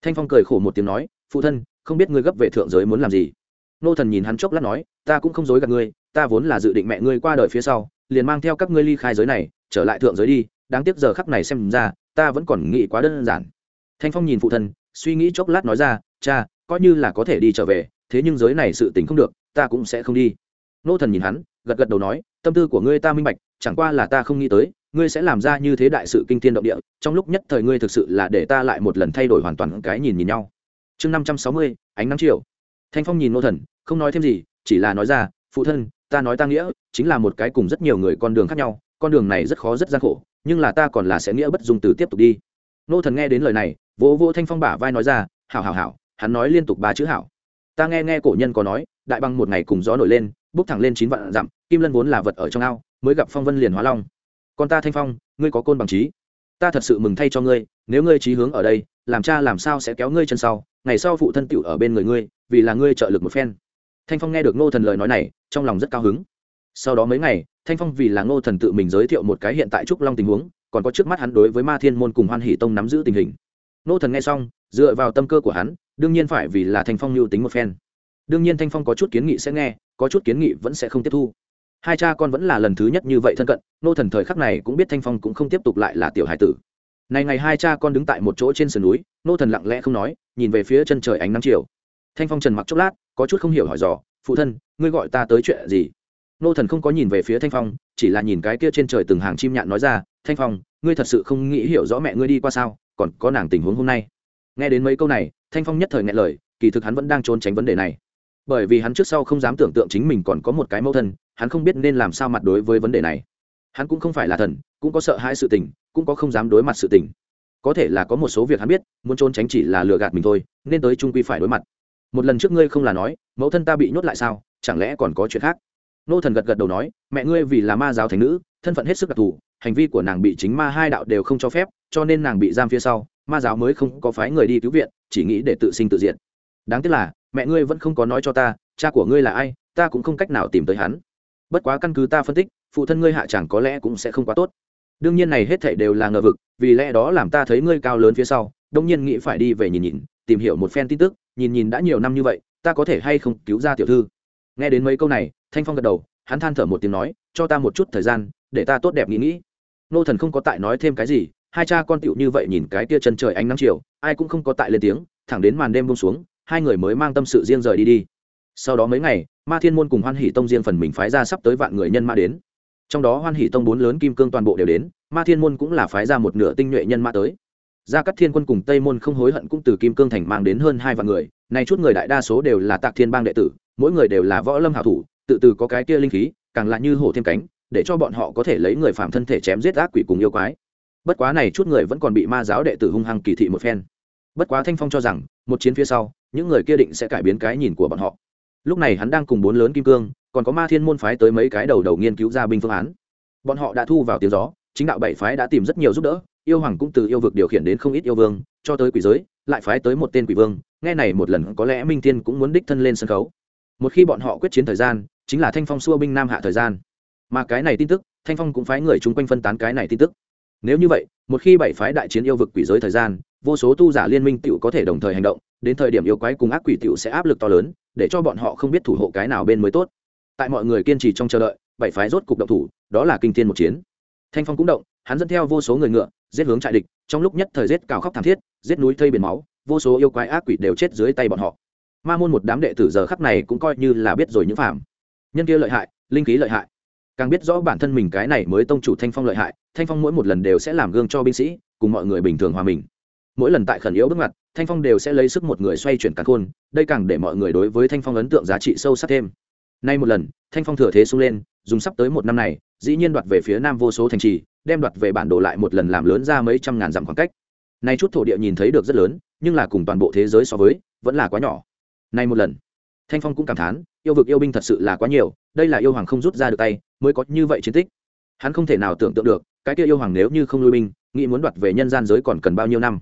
thanh phong cười khổ một tiếng nói, phụ thân, không biết ngươi gấp về thượng giới muốn làm gì. Nô thần nhìn hắn chốc lát nói, ta cũng không dối gạt ngươi, ta vốn là dự định mẹ ngươi qua đời phía sau, liền mang theo các ngươi ly khai giới này, trở lại thượng giới đi, đáng tiếc giờ khắc này xem ra, ta vẫn còn nghĩ quá đơn giản. Thanh phong nhìn phụ thân, suy nghĩ chốc lát nói ra, cha, coi như là có thể đi trở về thế nhưng giới này sự tình không được, ta cũng sẽ không đi. Nô thần nhìn hắn, gật gật đầu nói, tâm tư của ngươi ta minh bạch, chẳng qua là ta không nghĩ tới, ngươi sẽ làm ra như thế đại sự kinh thiên động địa, trong lúc nhất thời ngươi thực sự là để ta lại một lần thay đổi hoàn toàn cái nhìn nhìn nhau. Chương năm trăm sáu mươi, ánh nắng chiều. Thanh phong nhìn nô thần, không nói thêm gì, chỉ là nói ra, phụ thân, ta nói ta nghĩa, chính là một cái cùng rất nhiều người con đường khác nhau, con đường này rất khó rất gian khổ, nhưng là ta còn là sẽ nghĩa bất dùng từ tiếp tục đi. Nô thần nghe đến lời này, vỗ vỗ thanh phong bả vai nói ra, hảo hảo hảo, hắn nói liên tục ba chữ hảo ta nghe nghe cổ nhân có nói, đại băng một ngày cùng gió nổi lên bốc thẳng lên chín vạn dặm, kim lân vốn là vật ở trong ao, mới gặp phong vân liền hóa long. Còn ta thanh phong, ngươi có côn bằng trí. Ta thật sự mừng thay cho ngươi, nếu ngươi trí hướng ở đây, làm cha làm sao sẽ kéo ngươi chân sau, ngày sau phụ thân tựu ở bên người ngươi, vì là ngươi trợ lực một phen. Thanh phong nghe được ngô thần lời nói này, trong lòng rất cao hứng. Sau đó mấy ngày, thanh phong vì là ngô thần tự mình giới thiệu một cái hiện tại trúc long tình huống, còn có trước mắt hắn đối với ma thiên môn cùng hoan hỷ tông nắm giữ tình hình. Ngô thần nghe xong, dựa vào tâm cơ của hắn đương nhiên phải vì là thanh phong lưu tính một phen. Đương nhiên thanh phong có chút kiến nghị sẽ nghe, có chút kiến nghị vẫn sẽ không tiếp thu. Hai cha con vẫn là lần thứ nhất như vậy thân cận, nô thần thời khắc này cũng biết thanh phong cũng không tiếp tục lại là tiểu hải tử. Này ngày hai cha con đứng tại một chỗ trên sườn núi, nô thần lặng lẽ không nói, nhìn về phía chân trời ánh nắng chiều. Thanh phong trần mặc chốc lát, có chút không hiểu hỏi dò, phụ thân, ngươi gọi ta tới chuyện gì? Nô thần không có nhìn về phía thanh phong, chỉ là nhìn cái kia trên trời từng hàng chim nhạn nói ra, thanh phong, ngươi thật sự không nghĩ hiểu rõ mẹ ngươi đi qua sao, còn có nàng tình huống hôm nay? Nghe đến mấy câu này, thanh phong nhất thời nghe lời, kỳ thực hắn vẫn đang trốn tránh vấn đề này. Bởi vì hắn trước sau không dám tưởng tượng chính mình còn có một cái mẫu thân, hắn không biết nên làm sao mặt đối với vấn đề này. Hắn cũng không phải là thần, cũng có sợ hãi sự tình, cũng có không dám đối mặt sự tình. Có thể là có một số việc hắn biết, muốn trốn tránh chỉ là lừa gạt mình thôi, nên tới trung quy phải đối mặt. Một lần trước ngươi không là nói, mẫu thân ta bị nhốt lại sao, chẳng lẽ còn có chuyện khác? Nô thần gật gật đầu nói, mẹ ngươi vì là ma giáo thành nữ, thân phận hết sức đặc thù, hành vi của nàng bị chính ma hai đạo đều không cho phép, cho nên nàng bị giam phía sau ma giáo mới không có phái người đi cứu viện, chỉ nghĩ để tự sinh tự diện đáng tiếc là, mẹ ngươi vẫn không có nói cho ta, cha của ngươi là ai, ta cũng không cách nào tìm tới hắn. Bất quá căn cứ ta phân tích, phụ thân ngươi hạ chẳng có lẽ cũng sẽ không quá tốt. Đương nhiên này hết thảy đều là ngờ vực, vì lẽ đó làm ta thấy ngươi cao lớn phía sau đông nhiên nghĩ phải đi về nhìn nhìn, tìm hiểu một phen tin tức, nhìn nhìn đã nhiều năm như vậy, ta có thể hay không cứu ra tiểu thư. Nghe đến mấy câu này, thanh phong gật đầu, hắn than thở một tiếng nói, cho ta một chút thời gian, để ta tốt đẹp nghĩ nghĩ. Nô thần không có tại nói thêm cái gì hai cha con tựu như vậy nhìn cái tia chân trời ánh nắng chiều, ai cũng không có tại lên tiếng, thẳng đến màn đêm bông xuống, hai người mới mang tâm sự riêng rời đi đi. Sau đó mấy ngày, ma thiên môn cùng hoan hỷ tông riêng phần mình phái ra sắp tới vạn người nhân ma đến. Trong đó hoan hỷ tông bốn lớn kim cương toàn bộ đều đến, ma thiên môn cũng là phái ra một nửa tinh nhuệ nhân ma tới. Gia cắt thiên quân cùng tây môn không hối hận cũng từ kim cương thành mang đến hơn hai vạn người, này chút người đại đa số đều là tạc thiên bang đệ tử, mỗi người đều là võ lâm hảo thủ, tự từ có cái kia linh khí, càng là như hổ thêm cánh, để cho bọn họ có thể lấy người phạm thân thể chém giết ác quỷ cùng yêu quái bất quá này chút người vẫn còn bị ma giáo đệ tử hung hăng kỳ thị một phen. Bất quá thanh phong cho rằng, một chiến phía sau, những người kia định sẽ cải biến cái nhìn của bọn họ. Lúc này hắn đang cùng bốn lớn kim cương, còn có ma thiên môn phái tới mấy cái đầu đầu nghiên cứu ra binh phương án. Bọn họ đã thu vào tiếng gió, chính đạo bảy phái đã tìm rất nhiều giúp đỡ, yêu hoàng cũng từ yêu vực điều khiển đến không ít yêu vương, cho tới quỷ giới, lại phái tới một tên quỷ vương, nghe này một lần có lẽ minh thiên cũng muốn đích thân lên sân khấu. Một khi bọn họ quyết chiến thời gian, chính là thanh phong xua binh nam hạ thời gian. Mà cái này tin tức, thanh phong cũng phái người chung quanh phân tán cái này tin tức nếu như vậy, một khi bảy phái đại chiến yêu vực quỷ giới thời gian, vô số tu giả liên minh tựu có thể đồng thời hành động, đến thời điểm yêu quái cùng ác quỷ tựu sẽ áp lực to lớn, để cho bọn họ không biết thủ hộ cái nào bên mới tốt. Tại mọi người kiên trì trong chờ đợi, bảy phái rốt cục động thủ, đó là kinh thiên một chiến. Thanh phong cũng động, hắn dẫn theo vô số người ngựa, giết hướng trại địch, trong lúc nhất thời giết cào khóc thảm thiết, giết núi thây biển máu, vô số yêu quái ác quỷ đều chết dưới tay bọn họ. Ma môn một đám đệ tử giờ khắc này cũng coi như là biết rồi những phàm. Nhân kia lợi hại, linh khí lợi hại càng biết rõ bản thân mình cái này mới tông chủ thanh phong lợi hại, thanh phong mỗi một lần đều sẽ làm gương cho binh sĩ, cùng mọi người bình thường hòa mình. Mỗi lần tại khẩn yếu bước ngoặt, thanh phong đều sẽ lấy sức một người xoay chuyển cả khôn, đây càng để mọi người đối với thanh phong ấn tượng giá trị sâu sắc thêm. Nay một lần, thanh phong thừa thế sung lên, dùng sắp tới một năm này, dĩ nhiên đoạt về phía nam vô số thành trì, đem đoạt về bản đồ lại một lần làm lớn ra mấy trăm ngàn dặm khoảng cách. Nay chút thổ địa nhìn thấy được rất lớn, nhưng là cùng toàn bộ thế giới so với, vẫn là quá nhỏ. Nay một lần, thanh phong cũng cảm thán, yêu vực yêu binh thật sự là quá nhiều đây là yêu hoàng không rút ra được tay, mới có như vậy chiến tích. Hắn không thể nào tưởng tượng được, cái kia yêu hoàng nếu như không lui binh, nghĩ muốn đoạt về nhân gian giới còn cần bao nhiêu năm.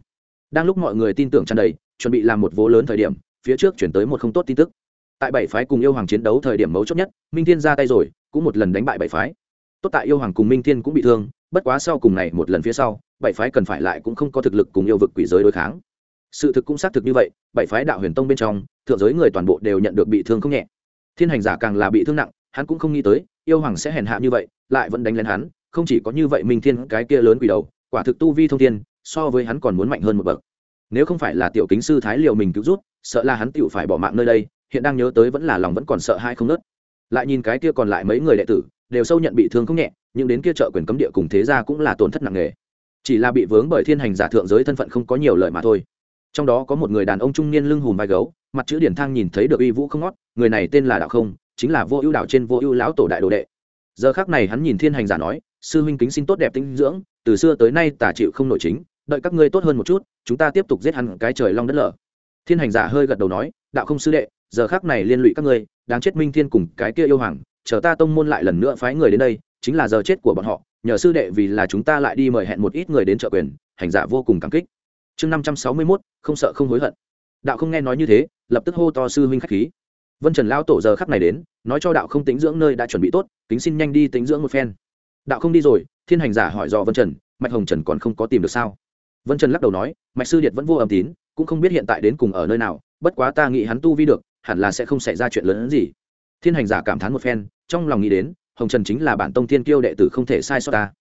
Đang lúc mọi người tin tưởng tràn đầy, chuẩn bị làm một vố lớn thời điểm, phía trước chuyển tới một không tốt tin tức. Tại bảy phái cùng yêu hoàng chiến đấu thời điểm mấu chốt nhất, minh thiên ra tay rồi, cũng một lần đánh bại bảy phái. Tốt tại yêu hoàng cùng minh thiên cũng bị thương, bất quá sau cùng này một lần phía sau, bảy phái cần phải lại cũng không có thực lực cùng yêu vực quỷ giới đối kháng. Sự thực cũng xác thực như vậy, bảy phái đạo huyền tông bên trong, thượng giới người toàn bộ đều nhận được bị thương không nhẹ. Thiên hành giả càng là bị thương nặng hắn cũng không nghĩ tới, yêu hoàng sẽ hèn hạ như vậy, lại vẫn đánh lên hắn, không chỉ có như vậy minh thiên cái kia lớn quỷ đầu, quả thực tu vi thông thiên, so với hắn còn muốn mạnh hơn một bậc. Nếu không phải là tiểu kính sư thái liều mình cứu rút sợ là hắn tựu phải bỏ mạng nơi đây, hiện đang nhớ tới vẫn là lòng vẫn còn sợ hai không nớt lại nhìn cái kia còn lại mấy người đệ tử, đều sâu nhận bị thương không nhẹ, nhưng đến kia trợ quyền cấm địa cùng thế gia cũng là tổn thất nặng nề. Chỉ là bị vướng bởi thiên hành giả thượng giới thân phận không có nhiều lời mà thôi. Trong đó có một người đàn ông trung niên lưng hùm vai gấu, mặt chữ điển thang nhìn thấy được uy vũ không ngót, người này tên là đạo không chính là vô ưu đạo trên vô ưu lão tổ đại đồ đệ. Giờ khác này hắn nhìn thiên hành giả nói, sư huynh kính xin tốt đẹp tinh dưỡng, từ xưa tới nay tả chịu không nội chính, đợi các ngươi tốt hơn một chút, chúng ta tiếp tục giết hắn cái trời long đất lở. Thiên hành giả hơi gật đầu nói, đạo không sư đệ, giờ khác này liên lụy các ngươi, đáng chết minh thiên cùng cái kia yêu hoàng, chờ ta tông môn lại lần nữa phái người đến đây, chính là giờ chết của bọn họ, nhờ sư đệ vì là chúng ta lại đi mời hẹn một ít người đến trợ quyền, hành giả vô cùng cảm kích. Chương năm trăm sáu mươi mốt, không sợ không hối hận. Đạo không nghe nói như thế, lập tức hô to sư huynh khách khí vân trần lao tổ giờ khắc này đến, nói cho đạo không tính dưỡng nơi đã chuẩn bị tốt, kính xin nhanh đi tính dưỡng một phen. Đạo không đi rồi, thiên hành giả hỏi dò vân trần, mạch hồng trần còn không có tìm được sao? Vân trần lắc đầu nói, mạch sư điệt vẫn vô âm tín, cũng không biết hiện tại đến cùng ở nơi nào, bất quá ta nghĩ hắn tu vi được, hẳn là sẽ không xảy ra chuyện lớn hơn gì. Thiên hành giả cảm thán một phen, trong lòng nghĩ đến, hồng trần chính là bản tông thiên kiêu đệ tử không thể sai sót ta.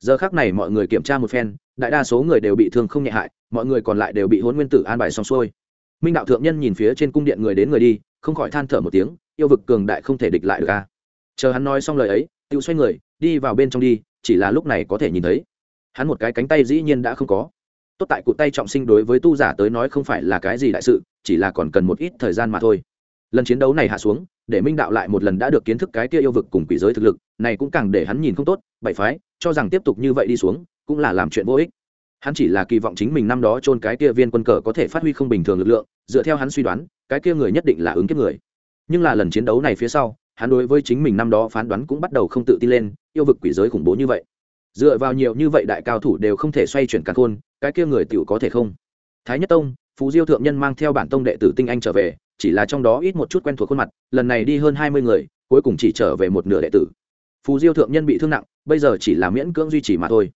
Giờ khác này mọi người kiểm tra một phen, đại đa số người đều bị thương không nhẹ hại, mọi người còn lại đều bị hôn nguyên tử an bài xong xuôi. Minh đạo thượng nhân nhìn phía trên cung điện người đến người đi không khỏi than thở một tiếng, yêu vực cường đại không thể địch lại được ca chờ hắn nói xong lời ấy tự xoay người, đi vào bên trong đi, chỉ là lúc này có thể nhìn thấy. Hắn một cái cánh tay dĩ nhiên đã không có. Tốt tại cụ tay trọng sinh đối với tu giả tới nói không phải là cái gì đại sự, chỉ là còn cần một ít thời gian mà thôi. Lần chiến đấu này hạ xuống, để minh đạo lại một lần đã được kiến thức cái kia yêu vực cùng quỷ giới thực lực, này cũng càng để hắn nhìn không tốt, bảy phái, cho rằng tiếp tục như vậy đi xuống, cũng là làm chuyện vô ích. Hắn chỉ là kỳ vọng chính mình năm đó chôn cái kia viên quân cờ có thể phát huy không bình thường lực lượng, dựa theo hắn suy đoán cái kia người nhất định là ứng kiếp người. Nhưng là lần chiến đấu này phía sau, hắn đối với chính mình năm đó phán đoán cũng bắt đầu không tự tin lên, yêu vực quỷ giới khủng bố như vậy. Dựa vào nhiều như vậy đại cao thủ đều không thể xoay chuyển căn khôn, cái kia người tiểu có thể không? Thái nhất tông, phú diêu thượng nhân mang theo bản tông đệ tử tinh anh trở về, chỉ là trong đó ít một chút quen thuộc khuôn mặt, lần này đi hơn hai mươi người, cuối cùng chỉ trở về một nửa đệ tử. Phù diêu thượng nhân bị thương nặng, bây giờ chỉ là miễn cưỡng duy trì mà thôi.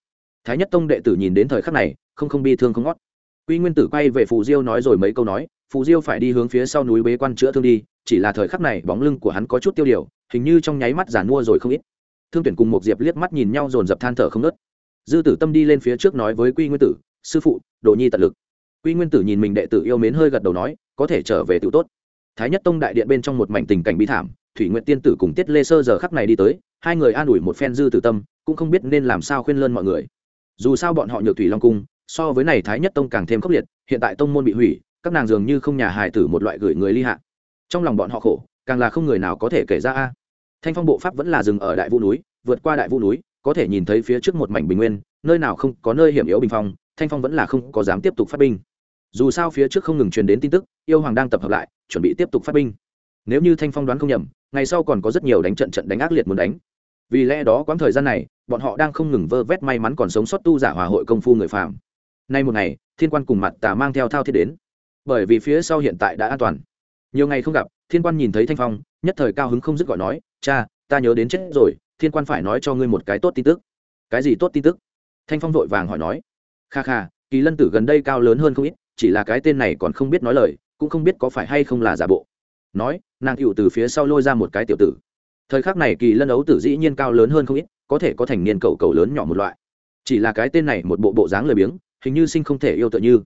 Thái nhất tông đệ tử nhìn đến thời khắc này, không không bi thương không ngót. Quy nguyên tử quay về phù diêu nói rồi mấy câu nói phù diêu phải đi hướng phía sau núi bế quan chữa thương đi, chỉ là thời khắc này bóng lưng của hắn có chút tiêu điều, hình như trong nháy mắt giàn mua rồi không ít. Thương tuyển cùng một diệp liếc mắt nhìn nhau dồn dập than thở không nớt dư tử tâm đi lên phía trước nói với quy nguyên tử, sư phụ, đồ nhi tận lực. Quy nguyên tử nhìn mình đệ tử yêu mến hơi gật đầu nói, có thể trở về tự tốt. Thái nhất tông đại điện bên trong một mảnh tình cảnh bi thảm, thủy nguyện tiên tử cùng tiết lê sơ giờ khắc này đi tới, hai người an ủi một phen dư tử tâm, cũng không biết nên làm sao khuyên lơn mọi người. Dù sao bọn họ nhược thủy long cung, so với này thái nhất tông càng thêm khốc liệt, hiện tại tông môn bị hủy các nàng dường như không nhà hài tử một loại gửi người ly hạ. Trong lòng bọn họ khổ, càng là không người nào có thể kể ra a. Thanh phong bộ pháp vẫn là dừng ở đại vũ núi, vượt qua đại vũ núi, có thể nhìn thấy phía trước một mảnh bình nguyên, nơi nào không có nơi hiểm yếu bình phong, thanh phong vẫn là không có dám tiếp tục phát binh. Dù sao phía trước không ngừng truyền đến tin tức, yêu hoàng đang tập hợp lại, chuẩn bị tiếp tục phát binh. Nếu như thanh phong đoán không nhầm, ngày sau còn có rất nhiều đánh trận trận đánh ác liệt muốn đánh. Vì lẽ đó quãng thời gian này, bọn họ đang không ngừng vơ vét may mắn còn sống sót tu giả hòa hội công phu người phạm nay một ngày, thiên quan cùng mặt tà mang theo thao thiết đến bởi vì phía sau hiện tại đã an toàn. Nhiều ngày không gặp, thiên quan nhìn thấy thanh phong, nhất thời cao hứng không dứt gọi nói, cha, ta nhớ đến chết rồi, thiên quan phải nói cho ngươi một cái tốt tin tức. Cái gì tốt tin tức? Thanh phong vội vàng hỏi nói. Kha kha, kỳ lân tử gần đây cao lớn hơn không ít, chỉ là cái tên này còn không biết nói lời, cũng không biết có phải hay không là giả bộ. Nói, nàng cựu từ phía sau lôi ra một cái tiểu tử. Thời khắc này kỳ lân ấu tử dĩ nhiên cao lớn hơn không ít, có thể có thành niên cầu cầu lớn nhỏ một loại. Chỉ là cái tên này một bộ bộ dáng lười biếng, hình như sinh không thể yêu tựa như.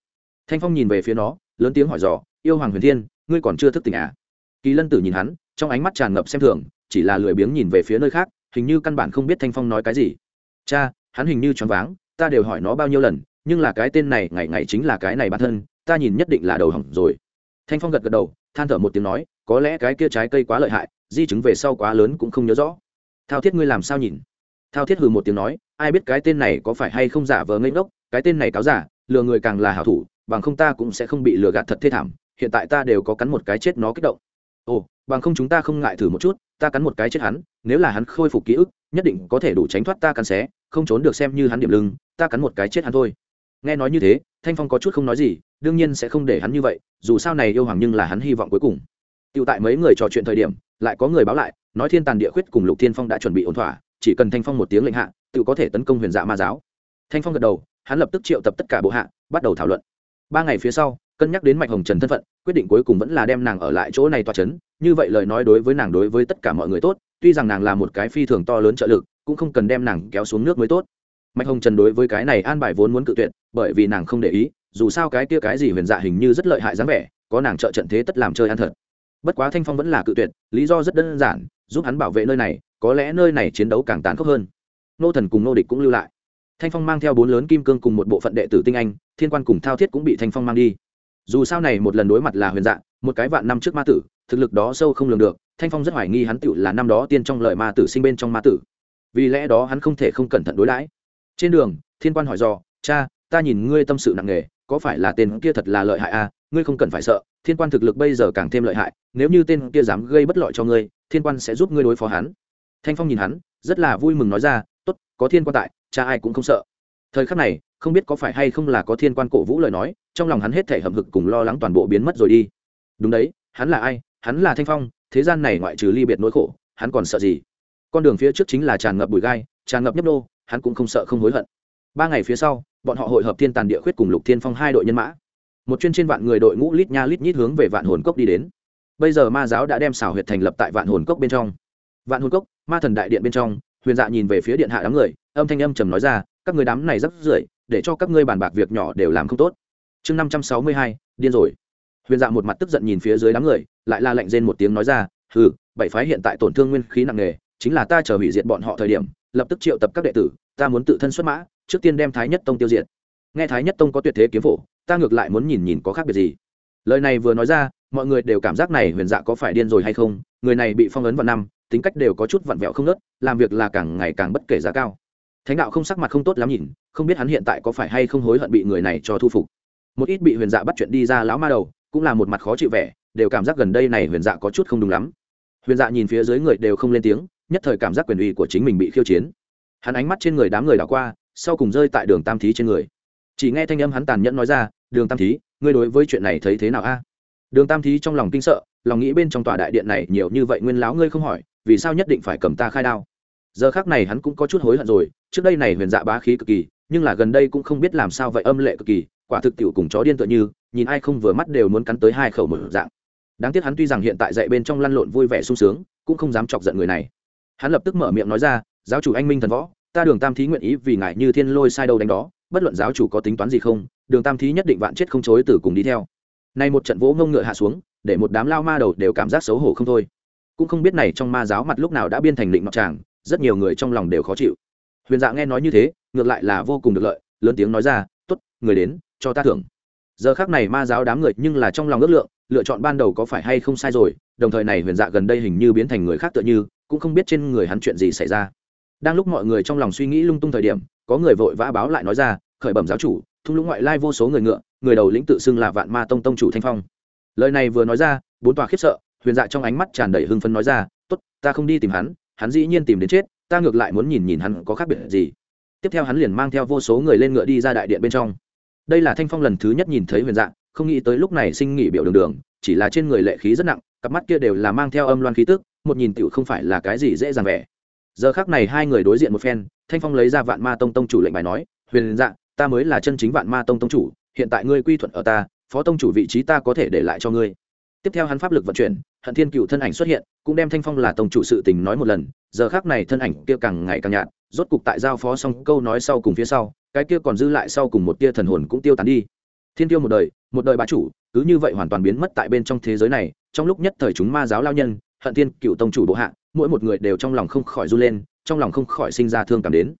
Thanh phong nhìn về phía nó lớn tiếng hỏi dò, yêu hoàng huyền thiên, ngươi còn chưa thức tỉnh à? Kỳ lân tử nhìn hắn, trong ánh mắt tràn ngập xem thường, chỉ là lười biếng nhìn về phía nơi khác, hình như căn bản không biết thanh phong nói cái gì. Cha, hắn hình như choáng váng, ta đều hỏi nó bao nhiêu lần, nhưng là cái tên này, ngày ngày chính là cái này bản thân, ta nhìn nhất định là đầu hỏng rồi. Thanh phong gật gật đầu, than thở một tiếng nói, có lẽ cái kia trái cây quá lợi hại, di chứng về sau quá lớn cũng không nhớ rõ. Thao thiết ngươi làm sao nhìn? Thao thiết hừ một tiếng nói, ai biết cái tên này có phải hay không giả vờ ngây ngốc, cái tên này cáo giả lừa người càng là hảo thủ, bằng không ta cũng sẽ không bị lừa gạt thật thê thảm, hiện tại ta đều có cắn một cái chết nó kích động. Ồ, bằng không chúng ta không ngại thử một chút, ta cắn một cái chết hắn, nếu là hắn khôi phục ký ức, nhất định có thể đủ tránh thoát ta cắn xé, không trốn được xem như hắn điểm lưng, ta cắn một cái chết hắn thôi. Nghe nói như thế, thanh phong có chút không nói gì, đương nhiên sẽ không để hắn như vậy, dù sao này yêu hoàng nhưng là hắn hy vọng cuối cùng. Tựu tại mấy người trò chuyện thời điểm, lại có người báo lại, nói thiên tàn địa khuyết cùng lục thiên phong đã chuẩn bị ổn thỏa, chỉ cần thanh phong một tiếng lệnh hạ tự có thể tấn công huyền dạ ma giáo. Thanh phong gật đầu hắn lập tức triệu tập tất cả bộ hạ, bắt đầu thảo luận. Ba ngày phía sau, cân nhắc đến mạch hồng trần thân phận, quyết định cuối cùng vẫn là đem nàng ở lại chỗ này toa c h ấ n như vậy lời nói đối với nàng đối với tất cả mọi người tốt, tuy rằng nàng là một cái phi thường to lớn trợ lực, cũng không cần đem nàng kéo xuống nước mới tốt. Mạch hồng trần đối với cái này an bài vốn muốn cự tuyệt, bởi vì nàng không để ý, dù sao cái kia cái gì huyền dạ hình như rất lợi hại dáng vẻ, có nàng trợ trận thế tất làm chơi ăn thật. Bất quá thanh phong vẫn là cự tuyệt, lý do rất đơn giản, giúp hắn bảo vệ nơi này, có lẽ nơi này chiến đấu càng tàn khốc hơn. Nô thần cùng nô địch cũng lưu lại thanh phong mang theo bốn lớn kim cương cùng một bộ phận đệ tử tinh anh thiên quan cùng thao thiết cũng bị thanh phong mang đi. Dù sao này một lần đối mặt là huyền dạng một cái vạn năm trước ma tử thực lực đó sâu không lường được thanh phong rất hoài nghi hắn tựu là năm đó tiên trong lời ma tử sinh bên trong ma tử. Vì lẽ đó hắn không thể không cẩn thận đối đãi. Trên đường thiên quan hỏi dò, cha ta nhìn ngươi tâm sự nặng nề có phải là tên kia thật là lợi hại à? Ngươi không cần phải sợ thiên quan thực lực bây giờ càng thêm lợi hại nếu như tên kia dám gây bất lợi cho ngươi thiên quan sẽ giúp ngươi đối phó hắn. Thanh phong nhìn hắn rất là vui mừng nói ra tốt có thiên quan tại cha ai cũng không sợ. Thời khắc này, không biết có phải hay không là có thiên quan cổ vũ lời nói, trong lòng hắn hết thể hậm hực cùng lo lắng toàn bộ biến mất rồi đi. Đúng đấy, hắn là ai? Hắn là thanh phong, thế gian này ngoại trừ ly biệt nỗi khổ, hắn còn sợ gì? Con đường phía trước chính là tràn ngập bụi gai, tràn ngập nhấp đô hắn cũng không sợ không hối hận. Ba ngày phía sau, bọn họ hội hợp thiên tàn địa khuyết cùng lục thiên phong hai đội nhân mã. Một chuyên trên vạn người đội ngũ lít nha lít nhít hướng về vạn hồn cốc đi đến. Bây giờ ma giáo đã đem xảo huyệt thành lập tại vạn hồn cốc bên trong. Vạn hồn cốc, ma thần đại điện bên trong huyền dạ nhìn về phía điện hạ đám người, âm thanh âm trầm nói ra, các người đám này rất rưởi, để cho các ngươi bàn bạc việc nhỏ đều làm không tốt. Chương năm trăm sáu mươi hai, điên rồi. Huyền dạ một mặt tức giận nhìn phía dưới đám người, lại la lạnh rên một tiếng nói ra, hừ, bảy phái hiện tại tổn thương nguyên khí nặng nề, chính là ta chờ hủy diệt bọn họ thời điểm, lập tức triệu tập các đệ tử, ta muốn tự thân xuất mã, trước tiên đem thái nhất tông tiêu diệt. Nghe thái nhất tông có tuyệt thế kiếm phổ, ta ngược lại muốn nhìn nhìn có khác biệt gì. Lời này vừa nói ra, mọi người đều cảm giác này huyền dạ có phải điên rồi hay không, người này bị phong ấn vào năm tính cách đều có chút vặn vẹo không nớt, làm việc là càng ngày càng bất kể giá cao. Thánh đạo không sắc mặt không tốt lắm nhìn, không biết hắn hiện tại có phải hay không hối hận bị người này cho thu phục. Một ít bị huyền dạ bắt chuyện đi ra lão ma đầu, cũng là một mặt khó chịu vẻ, đều cảm giác gần đây này huyền dạ có chút không đúng lắm. Huyền dạ nhìn phía dưới người đều không lên tiếng, nhất thời cảm giác quyền uy của chính mình bị khiêu chiến. Hắn ánh mắt trên người đám người đảo qua, sau cùng rơi tại đường tam thí trên người. Chỉ nghe thanh âm hắn tàn nhẫn nói ra, đường tam thí, ngươi đối với chuyện này thấy thế nào a? Đường tam thí trong lòng kinh sợ, lòng nghĩ bên trong tòa đại điện này nhiều như vậy nguyên láo ngươi không hỏi vì sao nhất định phải cầm ta khai đao? Giờ khác này hắn cũng có chút hối hận rồi, trước đây này huyền dạ bá khí cực kỳ, nhưng là gần đây cũng không biết làm sao vậy, âm lệ cực kỳ, quả thực tiểu cùng chó điên tựa như, nhìn ai không vừa mắt đều muốn cắn tới hai khẩu một dạng. Đáng tiếc hắn tuy rằng hiện tại dạy bên trong lăn lộn vui vẻ sung sướng, cũng không dám chọc giận người này. Hắn lập tức mở miệng nói ra, giáo chủ anh minh thần võ, ta đường tam thí nguyện ý vì ngài như thiên lôi sai đâu đánh đó, bất luận giáo chủ có tính toán gì không, đường tam thí nhất định vạn chết không chối từ cùng đi theo. Nay một trận vỗ ngông ngựa hạ xuống, để một đám lao ma đầu đều cảm giác xấu hổ không thôi cũng không biết này trong ma giáo mặt lúc nào đã biên thành định mặc tràng, rất nhiều người trong lòng đều khó chịu. Huyền dạ nghe nói như thế, ngược lại là vô cùng được lợi, lớn tiếng nói ra t ố t người đến, cho ta thưởng. Giờ khác này ma giáo đám người nhưng là trong lòng ước lượng, lựa chọn ban đầu có phải hay không sai rồi, đồng thời này huyền dạ gần đây hình như biến thành người khác tựa như, cũng không biết trên người hắn chuyện gì xảy ra. Đang lúc mọi người trong lòng suy nghĩ lung tung thời điểm, có người vội vã báo lại nói ra, khởi bẩm giáo chủ, thung lũng ngoại lai vô số người ngựa, người đầu lĩnh tự xưng là vạn ma tông tông chủ thanh phong. Lời này vừa nói ra, bốn tòa khiếp sợ huyền dạ trong ánh mắt tràn đầy hưng phấn nói ra, tốt, ta không đi tìm hắn hắn dĩ nhiên tìm đến chết, ta ngược lại muốn nhìn nhìn hắn có khác biệt gì. Tiếp theo hắn liền mang theo vô số người lên ngựa đi ra đại điện bên trong. Đây là thanh phong lần thứ nhất nhìn thấy huyền dạ không nghĩ tới lúc này sinh nghỉ biểu đường đường, chỉ là trên người lệ khí rất nặng, cặp mắt kia đều là mang theo âm loan khí tức, một nhìn tựu không phải là cái gì dễ dàng vẻ. Giờ khác này hai người đối diện một phen, thanh phong lấy ra vạn ma tông tông chủ lệnh bài nói, huyền dạ ta mới là chân chính vạn ma tông tông chủ, hiện tại ngươi quy thuận ở ta, phó tông chủ vị trí ta có thể để lại cho ngươi. Tiếp theo hắn pháp lực vận chuyển hận thiên cựu thân ảnh xuất hiện, cũng đem thanh phong là tông chủ sự tình nói một lần, giờ khác này thân ảnh kia càng ngày càng nhạt, rốt cục tại giao phó xong câu nói sau cùng phía sau, cái kia còn dư lại sau cùng một tia thần hồn cũng tiêu tán đi. Thiên tiêu một đời một đời bá chủ, cứ như vậy hoàn toàn biến mất tại bên trong thế giới này, trong lúc nhất thời chúng ma giáo lao nhân, hận thiên cựu tông chủ bộ hạ, mỗi một người đều trong lòng không khỏi run lên, trong lòng không khỏi sinh ra thương cảm đến.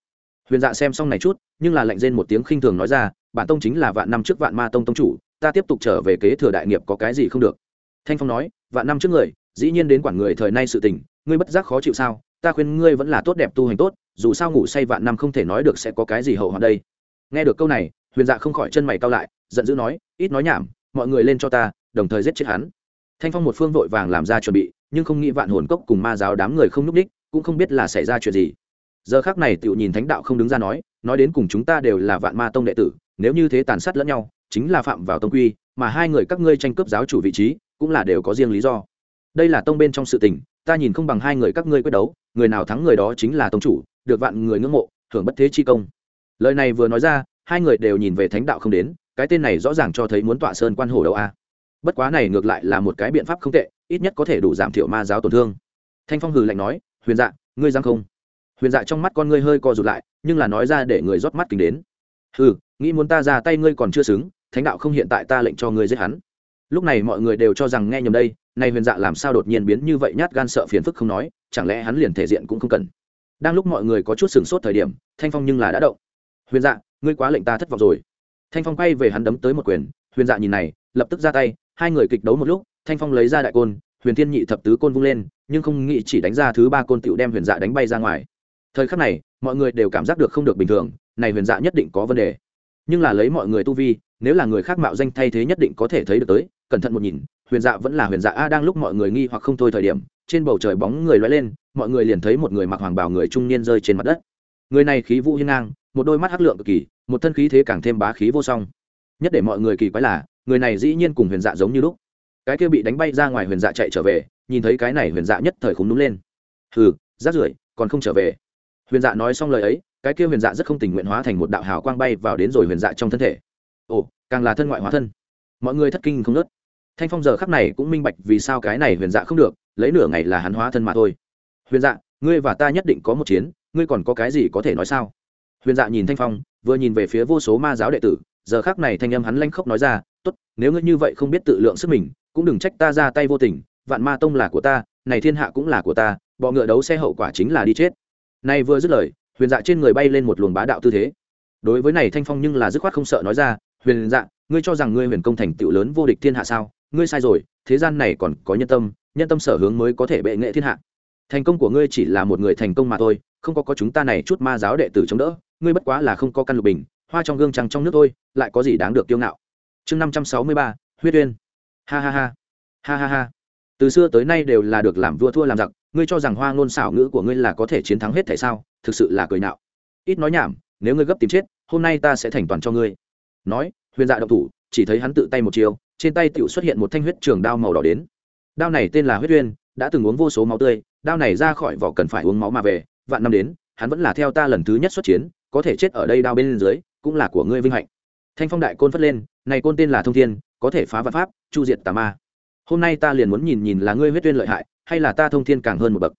Huyền dạ xem xong này chút, nhưng là lạnh rên một tiếng khinh thường nói ra, bản tông chính là vạn năm trước vạn ma tông tông chủ, ta tiếp tục trở về kế thừa đại nghiệp có cái gì không được. Thanh phong nói vạn năm trước người, dĩ nhiên đến quản người thời nay sự tình, ngươi bất giác khó chịu sao? Ta khuyên ngươi vẫn là tốt đẹp tu hành tốt, dù sao ngủ say vạn năm không thể nói được sẽ có cái gì hậu hoạn đây. Nghe được câu này, huyền dạ không khỏi chân mày cao lại, giận dữ nói, ít nói nhảm, mọi người lên cho ta, đồng thời giết chết hắn. Thanh phong một phương vội vàng làm ra chuẩn bị, nhưng không nghĩ vạn hồn cốc cùng ma giáo đám người không núp đích, cũng không biết là xảy ra chuyện gì. Giờ khác này tựu nhìn thánh đạo không đứng ra nói nói đến cùng chúng ta đều là vạn ma tông đệ tử, nếu như thế tàn sát lẫn nhau, chính là phạm vào tông quy, mà hai người các ngươi tranh cướp giáo chủ vị trí cũng là đều có riêng lý do. Đây là tông bên trong sự tình, ta nhìn không bằng hai người các ngươi quyết đấu, người nào thắng người đó chính là tông chủ, được vạn người ngưỡng mộ hưởng bất thế chi công. Lời này vừa nói ra, hai người đều nhìn về thánh đạo không đến, cái tên này rõ ràng cho thấy muốn tọa sơn quan hổ đâu a. Bất quá này ngược lại là một cái biện pháp không tệ, ít nhất có thể đủ giảm thiểu ma giáo tổn thương. Thanh phong hừ lạnh nói, huyền dạ ngươi giang không? Huyền dạ trong mắt con ngươi hơi co rụt lại, nhưng là nói ra để người rót mắt kính đến. Hừ, nghĩ muốn ta ra tay ngươi còn chưa xứng, thánh đạo không hiện tại ta lệnh cho ngươi giết hắn lúc này mọi người đều cho rằng nghe nhầm đây, nay huyền dạ làm sao đột nhiên biến như vậy nhát gan sợ phiền phức không nói, chẳng lẽ hắn liền thể diện cũng không cần. Đang lúc mọi người có chút sửng sốt thời điểm, thanh phong nhưng là đã động. Huyền dạ ngươi quá lệnh ta thất vọng rồi. Thanh phong quay về hắn đấm tới một quyền, huyền dạ nhìn này, lập tức ra tay, hai người kịch đấu một lúc, thanh phong lấy ra đại côn, huyền thiên nhị thập tứ côn vung lên, nhưng không nghĩ chỉ đánh ra thứ ba côn tựu đem huyền dạ đánh bay ra ngoài. Thời khắc này, mọi người đều cảm giác được không được bình thường, này huyền dạ nhất định có vấn đề. Nhưng là lấy mọi người tu vi, nếu là người khác mạo danh thay thế nhất định có thể thấy được tới cẩn thận một nhìn, huyền dạ vẫn là huyền dạ a, đang lúc mọi người nghi hoặc không thôi thời điểm, trên bầu trời bóng người loay lên, mọi người liền thấy một người mặc hoàng bào người trung niên rơi trên mặt đất. Người này khí vũ hiên ngang, một đôi mắt hắc lượng cực kỳ, một thân khí thế càng thêm bá khí vô song. Nhất để mọi người kỳ quái là, người này dĩ nhiên cùng huyền dạ giống như lúc. Cái kia bị đánh bay ra ngoài huyền dạ chạy trở về, nhìn thấy cái này huyền dạ nhất thời khúng đúng lên. Hừ rát rưởi, còn không trở về. Huyền dạ nói xong lời ấy, cái kia huyền dạ rất không tình nguyện hóa thành một đạo hào quang bay vào đến rồi huyền dạ trong thân thể. Ồ, càng là thân ngoại hóa thân. Mọi người thất kinh không nớt thanh phong giờ khắc này cũng minh bạch vì sao cái này huyền dạ không được, lấy nửa ngày là hắn hóa thân mà thôi. Huyền dạ ngươi và ta nhất định có một chiến, ngươi còn có cái gì có thể nói sao? Huyền dạ nhìn thanh phong, vừa nhìn về phía vô số ma giáo đệ tử, giờ khắc này thanh âm hắn lanh khóc nói ra, tốt, nếu ngươi như vậy không biết tự lượng sức mình, cũng đừng trách ta ra tay vô tình, vạn ma tông là của ta, này thiên hạ cũng là của ta, bọ ngựa đấu xe hậu quả chính là đi chết. Này vừa dứt lời, huyền dạ trên người bay lên một luồng bá đạo tư thế. Đối với này thanh phong nhưng là dứt khoát không sợ nói ra, huyền dạ ngươi cho rằng ngươi huyền công thành tựu lớn vô địch thiên hạ sao? Ngươi sai rồi, thế gian này còn có nhân tâm nhân tâm sở hướng mới có thể bệ nghệ thiên hạ. Thành công của ngươi chỉ là một người thành công mà thôi, không có có chúng ta này chút ma giáo đệ tử chống đỡ, ngươi bất quá là không có căn lục bình, hoa trong gương trăng trong nước thôi, lại có gì đáng được kiêu ngạo. Chương năm trăm sáu mươi ba, huyết uyên. Ha ha ha. Ha ha ha. Từ xưa tới nay đều là được làm vua thua làm giặc, ngươi cho rằng hoa ngôn xảo ngữ của ngươi là có thể chiến thắng hết thể sao, thực sự là cười nạo. Ít nói nhảm, nếu ngươi gấp tìm chết, hôm nay ta sẽ thành toàn cho ngươi. Nói, huyền dạ động thủ, chỉ thấy hắn tự tay một chiều trên tay tựu xuất hiện một thanh huyết trường đao màu đỏ đến. Đao này tên là huyết uyên, đã từng uống vô số máu tươi, đao này ra khỏi vỏ cần phải uống máu mà về, vạn năm đến, hắn vẫn là theo ta lần thứ nhất xuất chiến, có thể chết ở đây đao bên dưới, cũng là của ngươi vinh hạnh. Thanh phong đại côn phất lên, này côn tên là thông thiên, có thể phá vạn pháp, chu diệt tà ma. Hôm nay ta liền muốn nhìn nhìn là ngươi huyết tuyên lợi hại, hay là ta thông thiên càng hơn một bậc.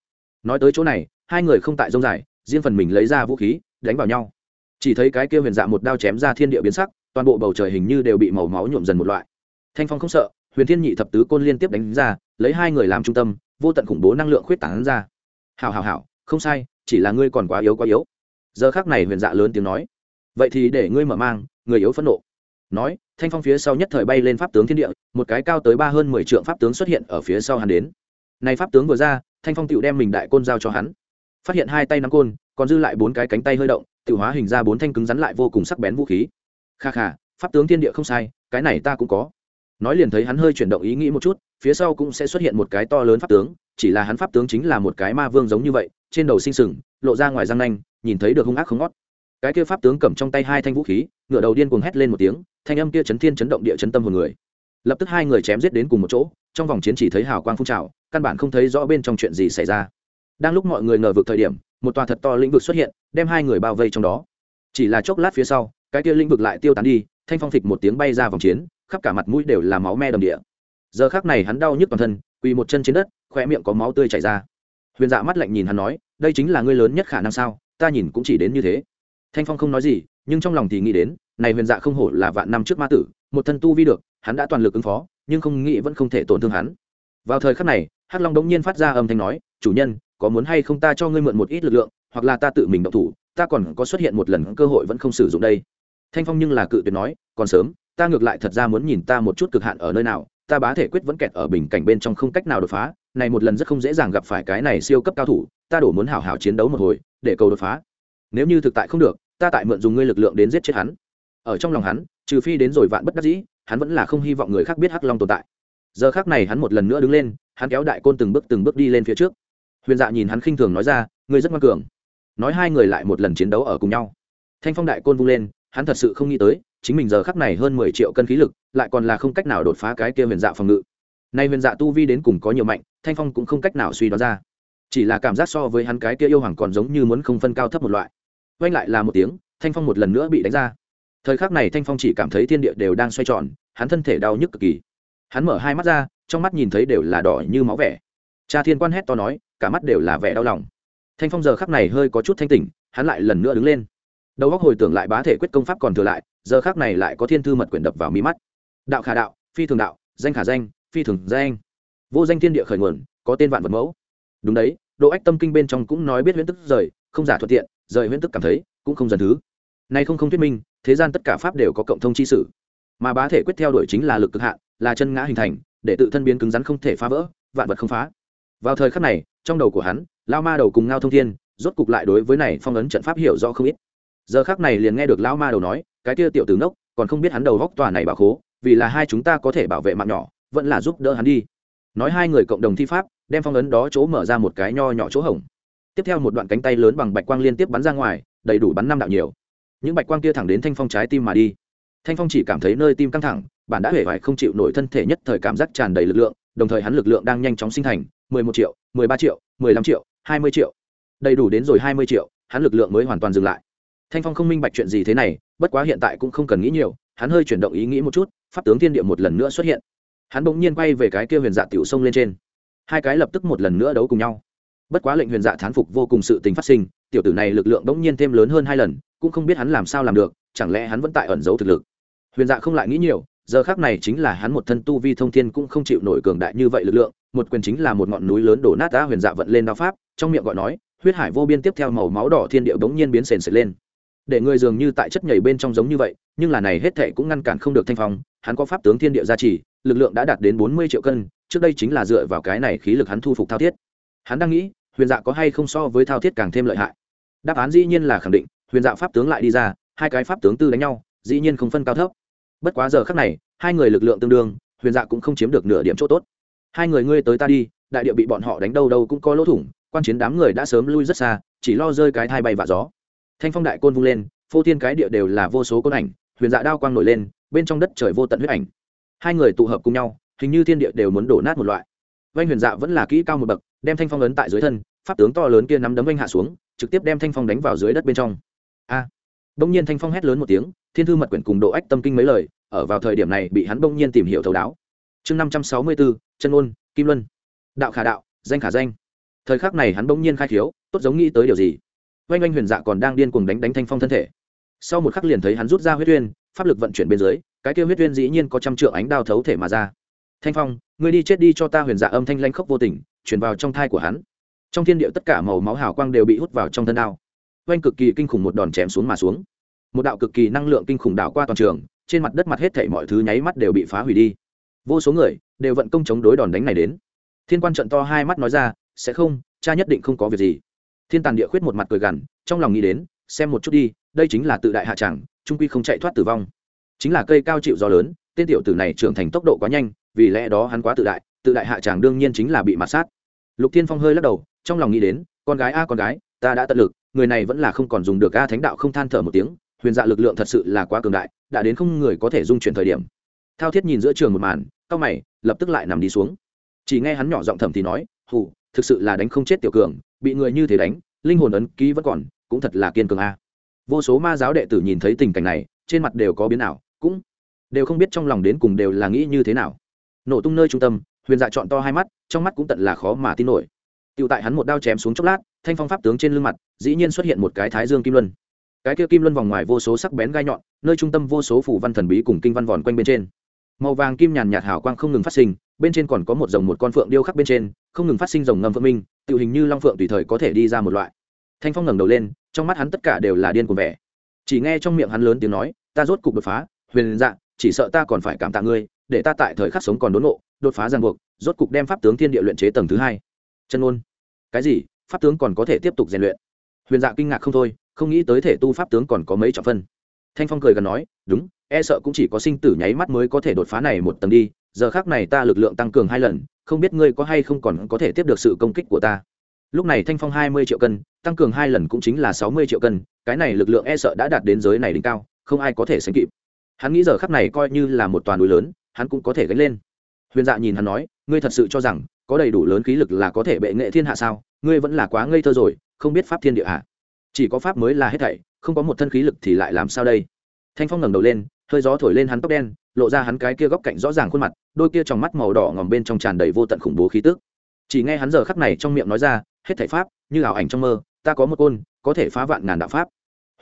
Nói tới chỗ này, hai người không tại rông dài, riêng phần mình lấy ra vũ khí, đánh vào nhau. Chỉ thấy cái kia huyền dạ một đao chém ra thiên địa biến sắc, toàn bộ bầu trời hình như đều bị màu máu nhuộm dần một loại thanh phong không sợ, huyền thiên nhị thập tứ côn liên tiếp đánh ra, lấy hai người làm trung tâm, vô tận khủng bố năng lượng khuyết tảng ra. Hào hào hào không sai, chỉ là ngươi còn quá yếu quá yếu. Giờ khác này huyền dạ lớn tiếng nói. Vậy thì để ngươi mở mang, người yếu phẫn nộ. Nói, thanh phong phía sau nhất thời bay lên pháp tướng thiên địa, một cái cao tới ba hơn mười trượng pháp tướng xuất hiện ở phía sau hắn đến. Này pháp tướng vừa ra, thanh phong tựu đem mình đại côn giao cho hắn. Phát hiện hai tay nắm côn, còn dư lại bốn cái cánh tay hơi động tự hóa hình ra bốn thanh cứng rắn lại vô cùng sắc bén vũ khí. Kha kha, pháp tướng thiên địa không sai, cái này ta cũng có nói liền thấy hắn hơi chuyển động ý nghĩ một chút, phía sau cũng sẽ xuất hiện một cái to lớn pháp tướng, chỉ là hắn pháp tướng chính là một cái ma vương giống như vậy, trên đầu sinh sừng, lộ ra ngoài răng nanh, nhìn thấy được hung ác không ngót. Cái kia pháp tướng cầm trong tay hai thanh vũ khí ngựa đầu điên cuồng hét lên một tiếng, thanh âm kia chấn thiên chấn động địa chấn tâm hồn người. Lập tức hai người chém giết đến cùng một chỗ, trong vòng chiến chỉ thấy hào quang phun trào, căn bản không thấy rõ bên trong chuyện gì xảy ra. Đang lúc mọi người ngờ vực thời điểm, một tòa thật to lĩnh vực xuất hiện, đem hai người bao vây trong đó. Chỉ là chốc lát phía sau, cái kia lĩnh vực lại tiêu tán đi, thanh phong thịch một tiếng bay ra vòng chiến khắp cả mặt mũi đều là máu me đầm địa. Giờ khác này hắn đau nhức toàn thân, quỳ một chân trên đất khoe miệng có máu tươi chảy ra. Huyền dạ mắt lạnh nhìn hắn nói, đây chính là ngươi lớn nhất khả năng sao? Ta nhìn cũng chỉ đến như thế. Thanh phong không nói gì, nhưng trong lòng thì nghĩ đến, này huyền dạ không hổ là vạn năm trước ma tử, một thân tu vi được, hắn đã toàn lực ứng phó, nhưng không nghĩ vẫn không thể tổn thương hắn. Vào thời khắc này, hắc long đống nhiên phát ra âm thanh nói, chủ nhân, có muốn hay không ta cho ngươi mượn một ít lực lượng, hoặc là ta tự mình động thủ, ta còn có xuất hiện một lần cơ hội vẫn không sử dụng đây. Thanh phong nhưng là cự tuyệt nói, còn sớm ta ngược lại thật ra muốn nhìn ta một chút cực hạn ở nơi nào, ta bá thể quyết vẫn kẹt ở bình cảnh bên trong không cách nào đột phá, này một lần rất không dễ dàng gặp phải cái này siêu cấp cao thủ, ta đổ muốn hảo hảo chiến đấu một hồi, để cầu đột phá. Nếu như thực tại không được, ta tại mượn dùng ngươi lực lượng đến giết chết hắn. Ở trong lòng hắn, trừ phi đến rồi vạn bất đắc dĩ, hắn vẫn là không hy vọng người khác biết hắc long tồn tại. Giờ khác này hắn một lần nữa đứng lên, hắn kéo đại côn từng bước từng bước đi lên phía trước. Huyền dạ nhìn hắn khinh thường nói ra, ngươi rất ngoan cường. Nói hai người lại một lần chiến đấu ở cùng nhau. Thanh phong đại côn vung lên, hắn thật sự không nghĩ tới chính mình giờ khắc này hơn mười triệu cân khí lực, lại còn là không cách nào đột phá cái kia huyền dạ phòng ngự. Nay huyền dạ tu vi đến cùng có nhiều mạnh, thanh phong cũng không cách nào suy đoán ra. Chỉ là cảm giác so với hắn cái kia yêu hoàng còn giống như muốn không phân cao thấp một loại. Oanh lại là một tiếng, thanh phong một lần nữa bị đánh ra. Thời khắc này thanh phong chỉ cảm thấy thiên địa đều đang xoay tròn, hắn thân thể đau nhức cực kỳ. Hắn mở hai mắt ra, trong mắt nhìn thấy đều là đỏ như máu vẻ. Cha thiên quan hét to nói, cả mắt đều là vẻ đau lòng. Thanh phong giờ khắc này hơi có chút thanh tỉnh, hắn lại lần nữa đứng lên đầu góc hồi tưởng lại bá thể quyết công pháp còn thừa lại, giờ khắc này lại có thiên thư mật quyển đập vào mí mắt. Đạo khả đạo, phi thường đạo, danh khả danh, phi thường danh. Vô danh thiên địa khởi nguồn, có tên vạn vật mẫu. Đúng đấy độ ách tâm kinh bên trong cũng nói biết huyễn tức rời, không giả thuận tiện, rời huyễn tức cảm thấy, cũng không dần thứ. Nay không không thuyết minh, thế gian tất cả pháp đều có cộng thông chi sử mà bá thể quyết theo đuổi chính là lực cực hạn, là chân ngã hình thành, để tự thân biến cứng rắn không thể phá vỡ, vạn vật không phá. Vào thời khắc này, trong đầu của hắn, lao ma đầu cùng ngao thông thiên, rốt cục lại đối với này phong ấn trận pháp hiểu rõ không ít giờ khắc này liền nghe được lão ma đầu nói, cái kia tiểu tử ngốc, còn không biết hắn đầu góc tòa này bảo khố, vì là hai chúng ta có thể bảo vệ mạng nhỏ, vẫn là giúp đỡ hắn đi. Nói hai người cộng đồng thi pháp, đem phong ấn đó chỗ mở ra một cái nho nhỏ chỗ hổng. Tiếp theo một đoạn cánh tay lớn bằng bạch quang liên tiếp bắn ra ngoài, đầy đủ bắn năm đạo nhiều. Những bạch quang kia thẳng đến thanh phong trái tim mà đi. Thanh phong chỉ cảm thấy nơi tim căng thẳng, bản đã hể vải không chịu nổi thân thể nhất thời cảm giác tràn đầy lực lượng, đồng thời hắn lực lượng đang nhanh chóng sinh thành, mười một triệu, mười ba triệu, mười lăm triệu, hai mươi triệu. Đầy đủ đến rồi hai mươi triệu, hắn lực lượng mới hoàn toàn dừng lại thanh phong không minh bạch chuyện gì thế này, bất quá hiện tại cũng không cần nghĩ nhiều, hắn hơi chuyển động ý nghĩ một chút, pháp tướng thiên địa một lần nữa xuất hiện. Hắn bỗng nhiên quay về cái kia huyền dạ tiểu sông lên trên. Hai cái lập tức một lần nữa đấu cùng nhau. Bất quá lệnh huyền dạ thán phục vô cùng sự tình phát sinh, tiểu tử này lực lượng bỗng nhiên thêm lớn hơn hai lần, cũng không biết hắn làm sao làm được, chẳng lẽ hắn vẫn tại ẩn giấu thực lực. Huyền dạ không lại nghĩ nhiều, giờ khác này chính là hắn một thân tu vi thông thiên cũng không chịu nổi cường đại như vậy lực lượng, một quyền chính là một ngọn núi lớn đổ nát đã huyền dạ vận lên đao pháp, trong miệng gọi nói, huyết hải vô biên tiếp theo màu máu đỏ thiên địa bỗng nhiên biến sền sệt lên để người dường như tại chất nhảy bên trong giống như vậy, nhưng là này hết thệ cũng ngăn cản không được thanh phong, hắn có pháp tướng thiên địa gia trì, lực lượng đã đạt đến bốn mươi triệu cân, trước đây chính là dựa vào cái này khí lực hắn thu phục thao thiết. Hắn đang nghĩ, huyền dạ có hay không so với thao thiết càng thêm lợi hại? Đáp án dĩ nhiên là khẳng định, huyền dạ pháp tướng lại đi ra, hai cái pháp tướng tư đánh nhau, dĩ nhiên không phân cao thấp. Bất quá giờ khác này, hai người lực lượng tương đương, huyền dạ cũng không chiếm được nửa điểm chỗ tốt. Hai người ngươi tới ta đi, đại địa bị bọn họ đánh đâu đâu cũng có lỗ thủng, quan chiến đám người đã sớm lui rất xa, chỉ lo rơi cái thai bay và gió thanh phong đại côn vung lên, phô thiên cái địa đều là vô số côn ảnh, huyền dạ đao quang nổi lên, bên trong đất trời vô tận huyết ảnh. Hai người tụ hợp cùng nhau, hình như thiên địa đều muốn đổ nát một loại. Vanh huyền dạ vẫn là kỹ cao một bậc, đem thanh phong ấn tại dưới thân, pháp tướng to lớn kia nắm đấm vanh hạ xuống, trực tiếp đem thanh phong đánh vào dưới đất bên trong. A! Bỗng nhiên thanh phong hét lớn một tiếng, thiên thư mật quyển cùng độ ách tâm kinh mấy lời, ở vào thời điểm này bị hắn bỗng nhiên tìm hiểu thấu đáo. Chương năm trăm sáu mươi bốn chân ôn, kim luân. Đạo khả đạo, danh khả danh. Thời khắc này hắn bỗng nhiên khai thiếu tốt giống nghĩ tới điều gì? Oanh oanh huyền dạ còn đang điên cuồng đánh đánh thanh phong thân thể. Sau một khắc liền thấy hắn rút ra huyết uyên, pháp lực vận chuyển bên dưới, cái kêu huyết uyên dĩ nhiên có trăm trượng ánh đao thấu thể mà ra. Thanh phong, ngươi đi chết đi cho ta huyền dạ âm thanh lanh khốc vô tình, truyền vào trong thai của hắn. Trong thiên địa tất cả màu máu hào quang đều bị hút vào trong thân đao. Oanh cực kỳ kinh khủng một đòn chém xuống mà xuống. Một đạo cực kỳ năng lượng kinh khủng đảo qua toàn trường, trên mặt đất mặt hết thảy mọi thứ nháy mắt đều bị phá hủy đi. Vô số người đều vận công chống đối đòn đánh này đến. Thiên quan trận to hai mắt nói ra, sẽ không, cha nhất định không có việc gì thiên tàn địa khuyết một mặt cười gằn, trong lòng nghĩ đến, xem một chút đi, đây chính là tự đại hạ tràng trung quy không chạy thoát tử vong. Chính là cây cao chịu gió lớn, tên tiểu tử này trưởng thành tốc độ quá nhanh, vì lẽ đó hắn quá tự đại tự đại hạ tràng đương nhiên chính là bị mặt sát. Lục thiên phong hơi lắc đầu, trong lòng nghĩ đến, con gái a con gái, ta đã tận lực, người này vẫn là không còn dùng được a thánh đạo không than thở một tiếng, huyền dạ lực lượng thật sự là quá cường đại, đã đến không người có thể dung chuyển thời điểm. Thao thiết nhìn giữa trường một màn cao mày, lập tức lại nằm đi xuống. Chỉ nghe hắn nhỏ giọng thầm thì nói, hù, thực sự là đánh không chết tiểu cường bị người như thế đánh, linh hồn ấn ký vẫn còn, cũng thật là kiên cường a. Vô số ma giáo đệ tử nhìn thấy tình cảnh này, trên mặt đều có biến nào cũng đều không biết trong lòng đến cùng đều là nghĩ như thế nào. Nổ tung nơi trung tâm, huyền dạ chọn to hai mắt, trong mắt cũng tận là khó mà tin nổi. Tựu tại hắn một đao chém xuống chốc lát, thanh phong pháp tướng trên lưng mặt, dĩ nhiên xuất hiện một cái thái dương kim luân. Cái kia kim luân vòng ngoài vô số sắc bén gai nhọn, nơi trung tâm vô số phủ văn thần bí cùng kinh văn vòn quanh bên trên. Màu vàng kim nhàn nhạt hào quang không ngừng phát sinh bên trên còn có một dòng một con phượng điêu khắc bên trên, không ngừng phát sinh dòng ngâm phượng minh, tự hình như long phượng tùy thời có thể đi ra một loại. Thanh phong ngẩng đầu lên, trong mắt hắn tất cả đều là điên cuồng vẻ. Chỉ nghe trong miệng hắn lớn tiếng nói, ta rốt cục đột phá, huyền dạng chỉ sợ ta còn phải cảm tạ ngươi, để ta tại thời khắc sống còn đốn ngộ, đột phá ràng buộc, rốt cục đem pháp tướng thiên địa luyện chế tầng thứ hai. Chân ôn. Cái gì? Pháp tướng còn có thể tiếp tục rèn luyện? Huyền dạ kinh ngạc không thôi, không nghĩ tới thể tu pháp tướng còn có mấy trọng phân. Thanh phong cười gần nói, đúng e sợ cũng chỉ có sinh tử nháy mắt mới có thể đột phá này một tầng đi giờ khác này ta lực lượng tăng cường hai lần, không biết ngươi có hay không còn có thể tiếp được sự công kích của ta. Lúc này thanh phong hai mươi triệu cân, tăng cường hai lần cũng chính là sáu mươi triệu cân, cái này lực lượng e sợ đã đạt đến giới này đỉnh cao, không ai có thể sánh kịp. Hắn nghĩ giờ khắc này coi như là một toàn núi lớn, hắn cũng có thể gánh lên. Huyền dạ nhìn hắn nói, ngươi thật sự cho rằng, có đầy đủ lớn khí lực là có thể bệ nghệ thiên hạ sao? Ngươi vẫn là quá ngây thơ rồi, không biết pháp thiên địa hạ. Chỉ có pháp mới là hết thảy, không có một thân khí lực thì lại làm sao đây? Thanh phong ngẩng đầu lên, hơi gió thổi lên hắn tóc đen lộ ra hắn cái kia góc cạnh rõ ràng khuôn mặt, đôi kia trong mắt màu đỏ ngòm bên trong tràn đầy vô tận khủng bố khí tức. Chỉ nghe hắn giờ khắc này trong miệng nói ra, hết thảy pháp, như ảo ảnh trong mơ, ta có một côn, có thể phá vạn ngàn đạo pháp.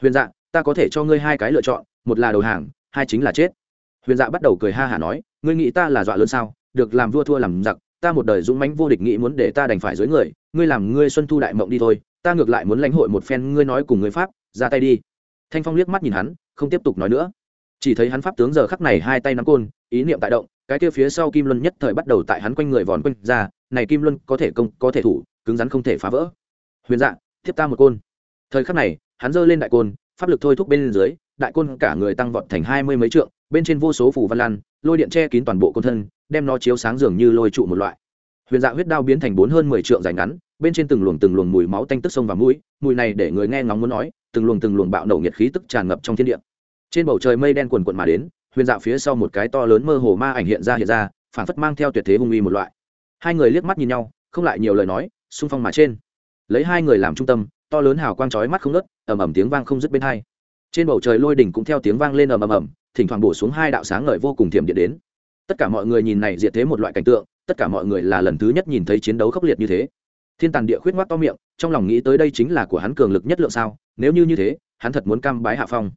Huyền dạ ta có thể cho ngươi hai cái lựa chọn, một là đầu hàng, hai chính là chết. Huyền dạ bắt đầu cười ha hả nói, ngươi nghĩ ta là dọa lớn sao, được làm vua thua làm giặc, ta một đời dũng mãnh vô địch nghĩ muốn để ta đành phải dưới người, ngươi làm ngươi xuân thu đại mộng đi thôi, ta ngược lại muốn lãnh hội một phen ngươi nói cùng ngươi pháp, ra tay đi. Thanh phong liếc mắt nhìn hắn, không tiếp tục nói nữa chỉ thấy hắn pháp tướng giờ khắc này hai tay nắm côn, ý niệm tại động, cái kia phía sau kim luân nhất thời bắt đầu tại hắn quanh người vòn quanh ra, này kim luân có thể công, có thể thủ, cứng rắn không thể phá vỡ. Huyền dạ thiếp ta một côn. Thời khắc này, hắn giơ lên đại côn, pháp lực thôi thúc bên dưới, đại côn cả người tăng vọt thành hai mươi mấy trượng, bên trên vô số phủ văn lan, lôi điện che kín toàn bộ côn thân, đem nó chiếu sáng dường như lôi trụ một loại. Huyền dạ huyết đao biến thành bốn hơn mười trượng dài ngắn, bên trên từng luồng từng luồng mùi máu tanh tức sông và mũi, mùi này để người nghe ngóng muốn nói, từng luồng từng luồng bạo nổ nhiệt khí tức tràn ngập trong thiên địa trên bầu trời mây đen quần quận mà đến, huyền dạo phía sau một cái to lớn mơ hồ ma ảnh hiện ra hiện ra, phản phất mang theo tuyệt thế hung uy một loại. Hai người liếc mắt nhìn nhau, không lại nhiều lời nói, xung phong mà trên. Lấy hai người làm trung tâm, to lớn hào quang chói mắt không ngớt, ầm ầm tiếng vang không dứt bên hai. Trên bầu trời lôi đỉnh cũng theo tiếng vang lên ầm ầm ầm, thỉnh thoảng bổ xuống hai đạo sáng ngời vô cùng thiểm điện đến. Tất cả mọi người nhìn này diệt thế một loại cảnh tượng, tất cả mọi người là lần thứ nhất nhìn thấy chiến đấu khốc liệt như thế. Thiên tàn địa khuyết ngoác to miệng, trong lòng nghĩ tới đây chính là của hắn cường lực nhất lượng sao, nếu như như thế, hắn thật muốn cam bái hạ phong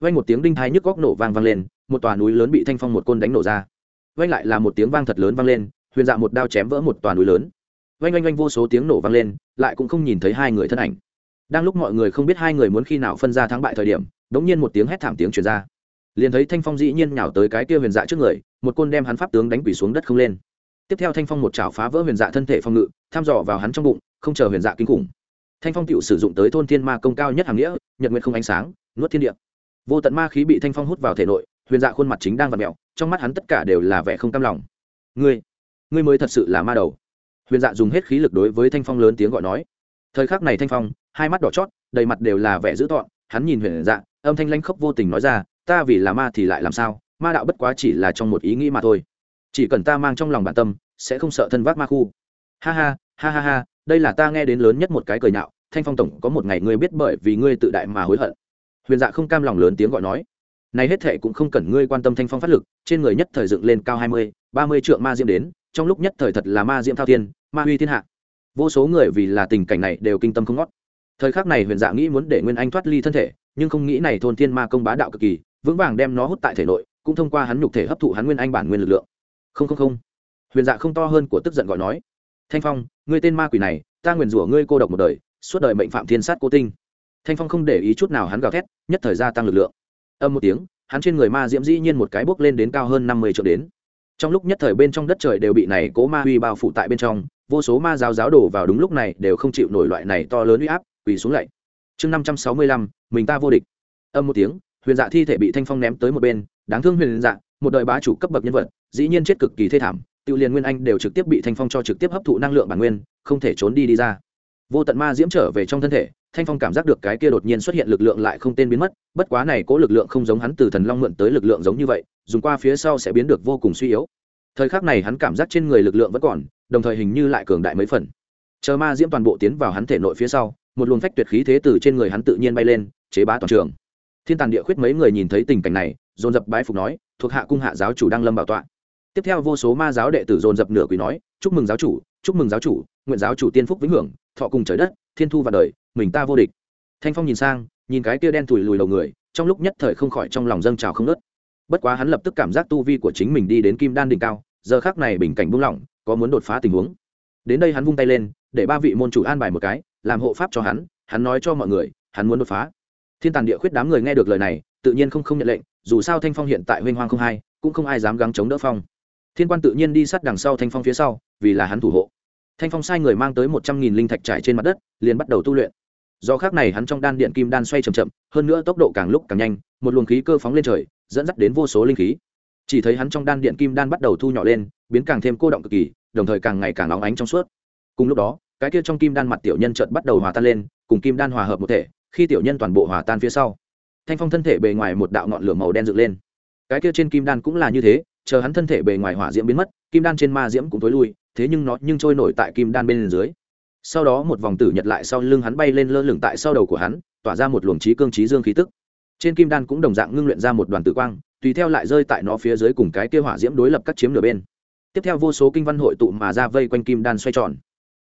vang một tiếng đinh thái nhức góc nổ vang vang lên, một tòa núi lớn bị thanh phong một côn đánh nổ ra. Vang lại là một tiếng vang thật lớn vang lên, huyền dạ một đao chém vỡ một tòa núi lớn. Vang vang vang vô số tiếng nổ vang lên, lại cũng không nhìn thấy hai người thân ảnh. Đang lúc mọi người không biết hai người muốn khi nào phân ra thắng bại thời điểm, đống nhiên một tiếng hét thảm tiếng truyền ra. Liền thấy thanh phong dĩ nhiên nhào tới cái kia huyền dạ trước người, một côn đem hắn pháp tướng đánh quỷ xuống đất không lên. Tiếp theo thanh phong một chảo phá vỡ huyền dạ thân thể phong ngự thăm dò vào hắn trong bụng, không chờ huyền dạ kinh khủng. Thanh phong tựu sử dụng tới thôn thiên ma công cao nhất hàng nghĩa, nhật nguyện không ánh sáng, nuốt thiên địa vô tận ma khí bị thanh phong hút vào thể nội, huyền dạ khuôn mặt chính đang v ặ mẹo trong mắt hắn tất cả đều là vẻ không cam lòng. Ngươi ngươi mới thật sự là ma đầu. Huyền dạ dùng hết khí lực đối với thanh phong lớn tiếng gọi nói. Thời khắc này thanh phong, hai mắt đỏ chót, đầy mặt đều là vẻ dữ tọn hắn nhìn huyền dạ âm thanh lanh khốc vô tình nói ra, ta vì là ma thì lại làm sao, ma đạo bất quá chỉ là trong một ý nghĩ mà thôi. Chỉ cần ta mang trong lòng bản tâm, sẽ không sợ thân vác ma khu. Ha ha ha ha ha, đây là ta nghe đến lớn nhất một cái cười nhạo, thanh phong tổng có một ngày ngươi biết bởi vì ngươi tự đại mà hối hận huyền dạ không cam lòng lớn tiếng gọi nói. Này hết thệ cũng không cần ngươi quan tâm thanh phong phát lực, trên người nhất thời dựng lên cao hai mươi, ba mươi trượng ma diễm đến, trong lúc nhất thời thật là ma diễm thao thiên, ma huy thiên hạ. Vô số người vì là tình cảnh này đều kinh tâm không ngót. Thời khắc này huyền dạ nghĩ muốn để nguyên anh thoát ly thân thể, nhưng không nghĩ này thôn thiên ma công bá đạo cực kỳ, vững vàng đem nó hút tại thể nội, cũng thông qua hắn nhục thể hấp thụ hắn nguyên anh bản nguyên lực lượng. Không không không. Huyền dạ không to hơn của tức giận gọi nói. Thanh phong, ngươi tên ma quỷ này, ta nguyền rủa ngươi cô độc một đời, suốt đời mệnh phạm thiên sát cô tinh thanh phong không để ý chút nào hắn gào thét, nhất thời gia tăng lực lượng. Âm một tiếng, hắn trên người ma diễm dĩ nhiên một cái bốc lên đến cao hơn năm mươi triệu đến. Trong lúc nhất thời bên trong đất trời đều bị này cố ma uy bao phủ tại bên trong, vô số ma giáo giáo đổ vào đúng lúc này đều không chịu nổi loại này to lớn uy áp, quỳ xuống lạy. Chương năm trăm sáu mươi lăm, mình ta vô địch. Âm một tiếng, huyền dạ thi thể bị thanh phong ném tới một bên, đáng thương huyền dạ một đời bá chủ cấp bậc nhân vật, dĩ nhiên chết cực kỳ thê thảm, tiêu liền nguyên anh đều trực tiếp bị thanh phong cho trực tiếp hấp thụ năng lượng bản nguyên, không thể trốn đi đi ra vô tận ma diễm trở về trong thân thể, thanh phong cảm giác được cái kia đột nhiên xuất hiện lực lượng lại không tên biến mất, bất quá này cố lực lượng không giống hắn từ thần long mượn tới lực lượng giống như vậy, dùng qua phía sau sẽ biến được vô cùng suy yếu. Thời khắc này hắn cảm giác trên người lực lượng vẫn còn, đồng thời hình như lại cường đại mấy phần. Chờ ma diễm toàn bộ tiến vào hắn thể nội phía sau, một luồng phách tuyệt khí thế từ trên người hắn tự nhiên bay lên, chế bá toàn trường. Thiên tàn địa khuyết mấy người nhìn thấy tình cảnh này, dồn dập bái phục nói, thuộc hạ cung hạ giáo chủ đang lâm bảo tọa. Tiếp theo vô số ma giáo đệ tử dồn dập nửa quỳ nói, chúc mừng giáo chủ, chúc mừng giáo chủ, nguyện giáo chủ tiên phúc vĩnh hưởng thọ cùng trời đất, thiên thu và đời, mình ta vô địch. Thanh phong nhìn sang, nhìn cái kia đen thùi lùi đầu người, trong lúc nhất thời không khỏi trong lòng dâng trào không nớt bất quá hắn lập tức cảm giác tu vi của chính mình đi đến kim đan đỉnh cao, giờ khác này bình cảnh buông lỏng, có muốn đột phá tình huống. Đến đây hắn vung tay lên, để ba vị môn chủ an bài một cái, làm hộ pháp cho hắn hắn nói cho mọi người, hắn muốn đột phá. Thiên tàn địa khuyết đám người nghe được lời này, tự nhiên không không nhận lệnh, dù sao thanh phong hiện tại huênh hoang không hai cũng không ai dám gắng chống đỡ phong. Thiên quan tự nhiên đi sát đằng sau thanh phong phía sau, vì là hắn thủ hộ thanh phong sai người mang tới một trăm nghìn linh thạch trải trên mặt đất, liền bắt đầu tu luyện. Do khác này hắn trong đan điện kim đan xoay c h ậ m chậm, hơn nữa tốc độ càng lúc càng nhanh, một luồng khí cơ phóng lên trời, dẫn dắt đến vô số linh khí. Chỉ thấy hắn trong đan điện kim đan bắt đầu thu nhỏ lên, biến càng thêm cô động cực kỳ, đồng thời càng ngày càng óng ánh trong suốt. Cùng lúc đó, cái kia trong kim đan mặt tiểu nhân trợt bắt đầu hòa tan lên, cùng kim đan hòa hợp một thể, khi tiểu nhân toàn bộ hòa tan phía sau, thanh phong thân thể bề ngoài một đạo ngọn lửa màu đen dựng lên. Cái kia trên kim đan cũng là như thế, chờ hắn thân thể bề ngoài hỏa diễm biến mất, kim đan trên ma diễm cũng tối lui thế nhưng nó nhưng trôi nổi tại kim đan bên dưới. Sau đó một vòng tử nhật lại sau lưng hắn bay lên lơ lửng tại sau đầu của hắn, tỏa ra một luồng trí cương trí dương khí tức. Trên kim đan cũng đồng dạng ngưng luyện ra một đoàn tử quang, tùy theo lại rơi tại nó phía dưới cùng cái kia hỏa diễm đối lập các chiếm nửa bên. Tiếp theo vô số kinh văn hội tụ mà ra vây quanh kim đan xoay tròn.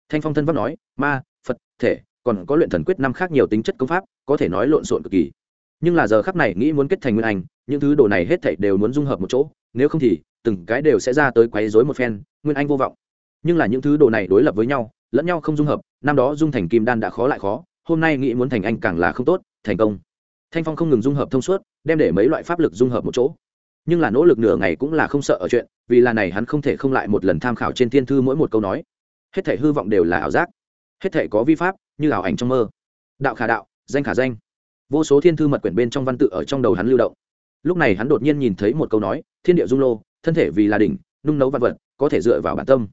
Thanh phong thân văn nói, ma, phật, thể, còn có luyện thần quyết năm khác nhiều tính chất công pháp, có thể nói lộn xộn cực kỳ. Nhưng là giờ khắc này nghĩ muốn kết thành nguyên anh, những thứ đồ này hết thảy đều muốn dung hợp một chỗ, nếu không thì, từng cái đều sẽ ra tới quấy rối một phen, nguyên anh vô vọng nhưng là những thứ đồ này đối lập với nhau, lẫn nhau không dung hợp, năm đó dung thành kim đan đã khó lại khó, hôm nay nghĩ muốn thành anh càng là không tốt, thành công. Thanh phong không ngừng dung hợp thông suốt, đem để mấy loại pháp lực dung hợp một chỗ. Nhưng là nỗ lực nửa ngày cũng là không sợ ở chuyện, vì là này hắn không thể không lại một lần tham khảo trên thiên thư mỗi một câu nói. Hết thể hư vọng đều là ảo giác. Hết thể có vi pháp, như ảo ảnh trong mơ. Đạo khả đạo, danh khả danh. Vô số thiên thư mật quyển bên trong văn tự ở trong đầu hắn lưu động. Lúc này hắn đột nhiên nhìn thấy một câu nói, thiên địa dung lô, thân thể vì là đỉnh, nung nấu văn vật, có thể dựa vào bản tâm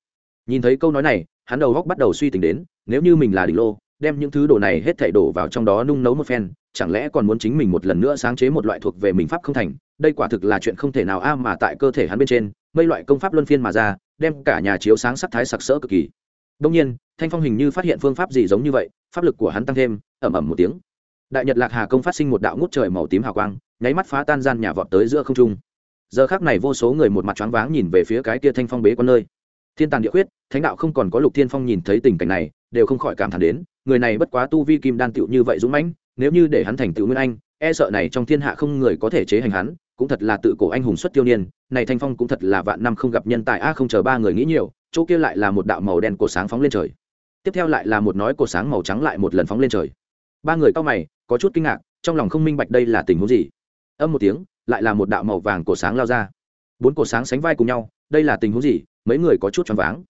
nhìn thấy câu nói này, hắn đầu góc bắt đầu suy tính đến, nếu như mình là đỉnh lô, đem những thứ đồ này hết thảy đổ vào trong đó nung nấu một phen, chẳng lẽ còn muốn chính mình một lần nữa sáng chế một loại thuộc về mình pháp không thành? Đây quả thực là chuyện không thể nào a mà tại cơ thể hắn bên trên mây loại công pháp luân phiên mà ra, đem cả nhà chiếu sáng sắc thái sặc sỡ cực kỳ. Đông nhiên, thanh phong hình như phát hiện phương pháp gì giống như vậy, pháp lực của hắn tăng thêm ẩm ẩm một tiếng. Đại nhật lạc hà công phát sinh một đạo ngút trời màu tím hào quang, nháy mắt phá tan gian nhà vọt tới giữa không trung. Giờ khác này vô số người một mặt choáng váng nhìn về phía cái kia thanh phong bế con nơi thiên tàn địa khuyết, thánh đạo không còn có lục thiên phong nhìn thấy tình cảnh này, đều không khỏi cảm thán đến, người này bất quá tu vi kim đan tựu như vậy dũng mãnh, nếu như để hắn thành tựu nguyên anh e sợ này trong thiên hạ không người có thể chế hành hắn, cũng thật là tự cổ anh hùng xuất tiêu niên, này thanh phong cũng thật là vạn năm không gặp nhân tài, a, không chờ ba người nghĩ nhiều, chỗ kia lại là một đạo màu đen cổ sáng phóng lên trời. Tiếp theo lại là một nói cổ sáng màu trắng lại một lần phóng lên trời. Ba người cao mày, có chút kinh ngạc, trong lòng không minh bạch đây là tình huống gì. Âm một tiếng, lại là một đạo màu vàng cổ sáng lao ra. Bốn cổ sáng sánh vai cùng nhau, đây là tình huống gì? Mấy người có chút choáng váng.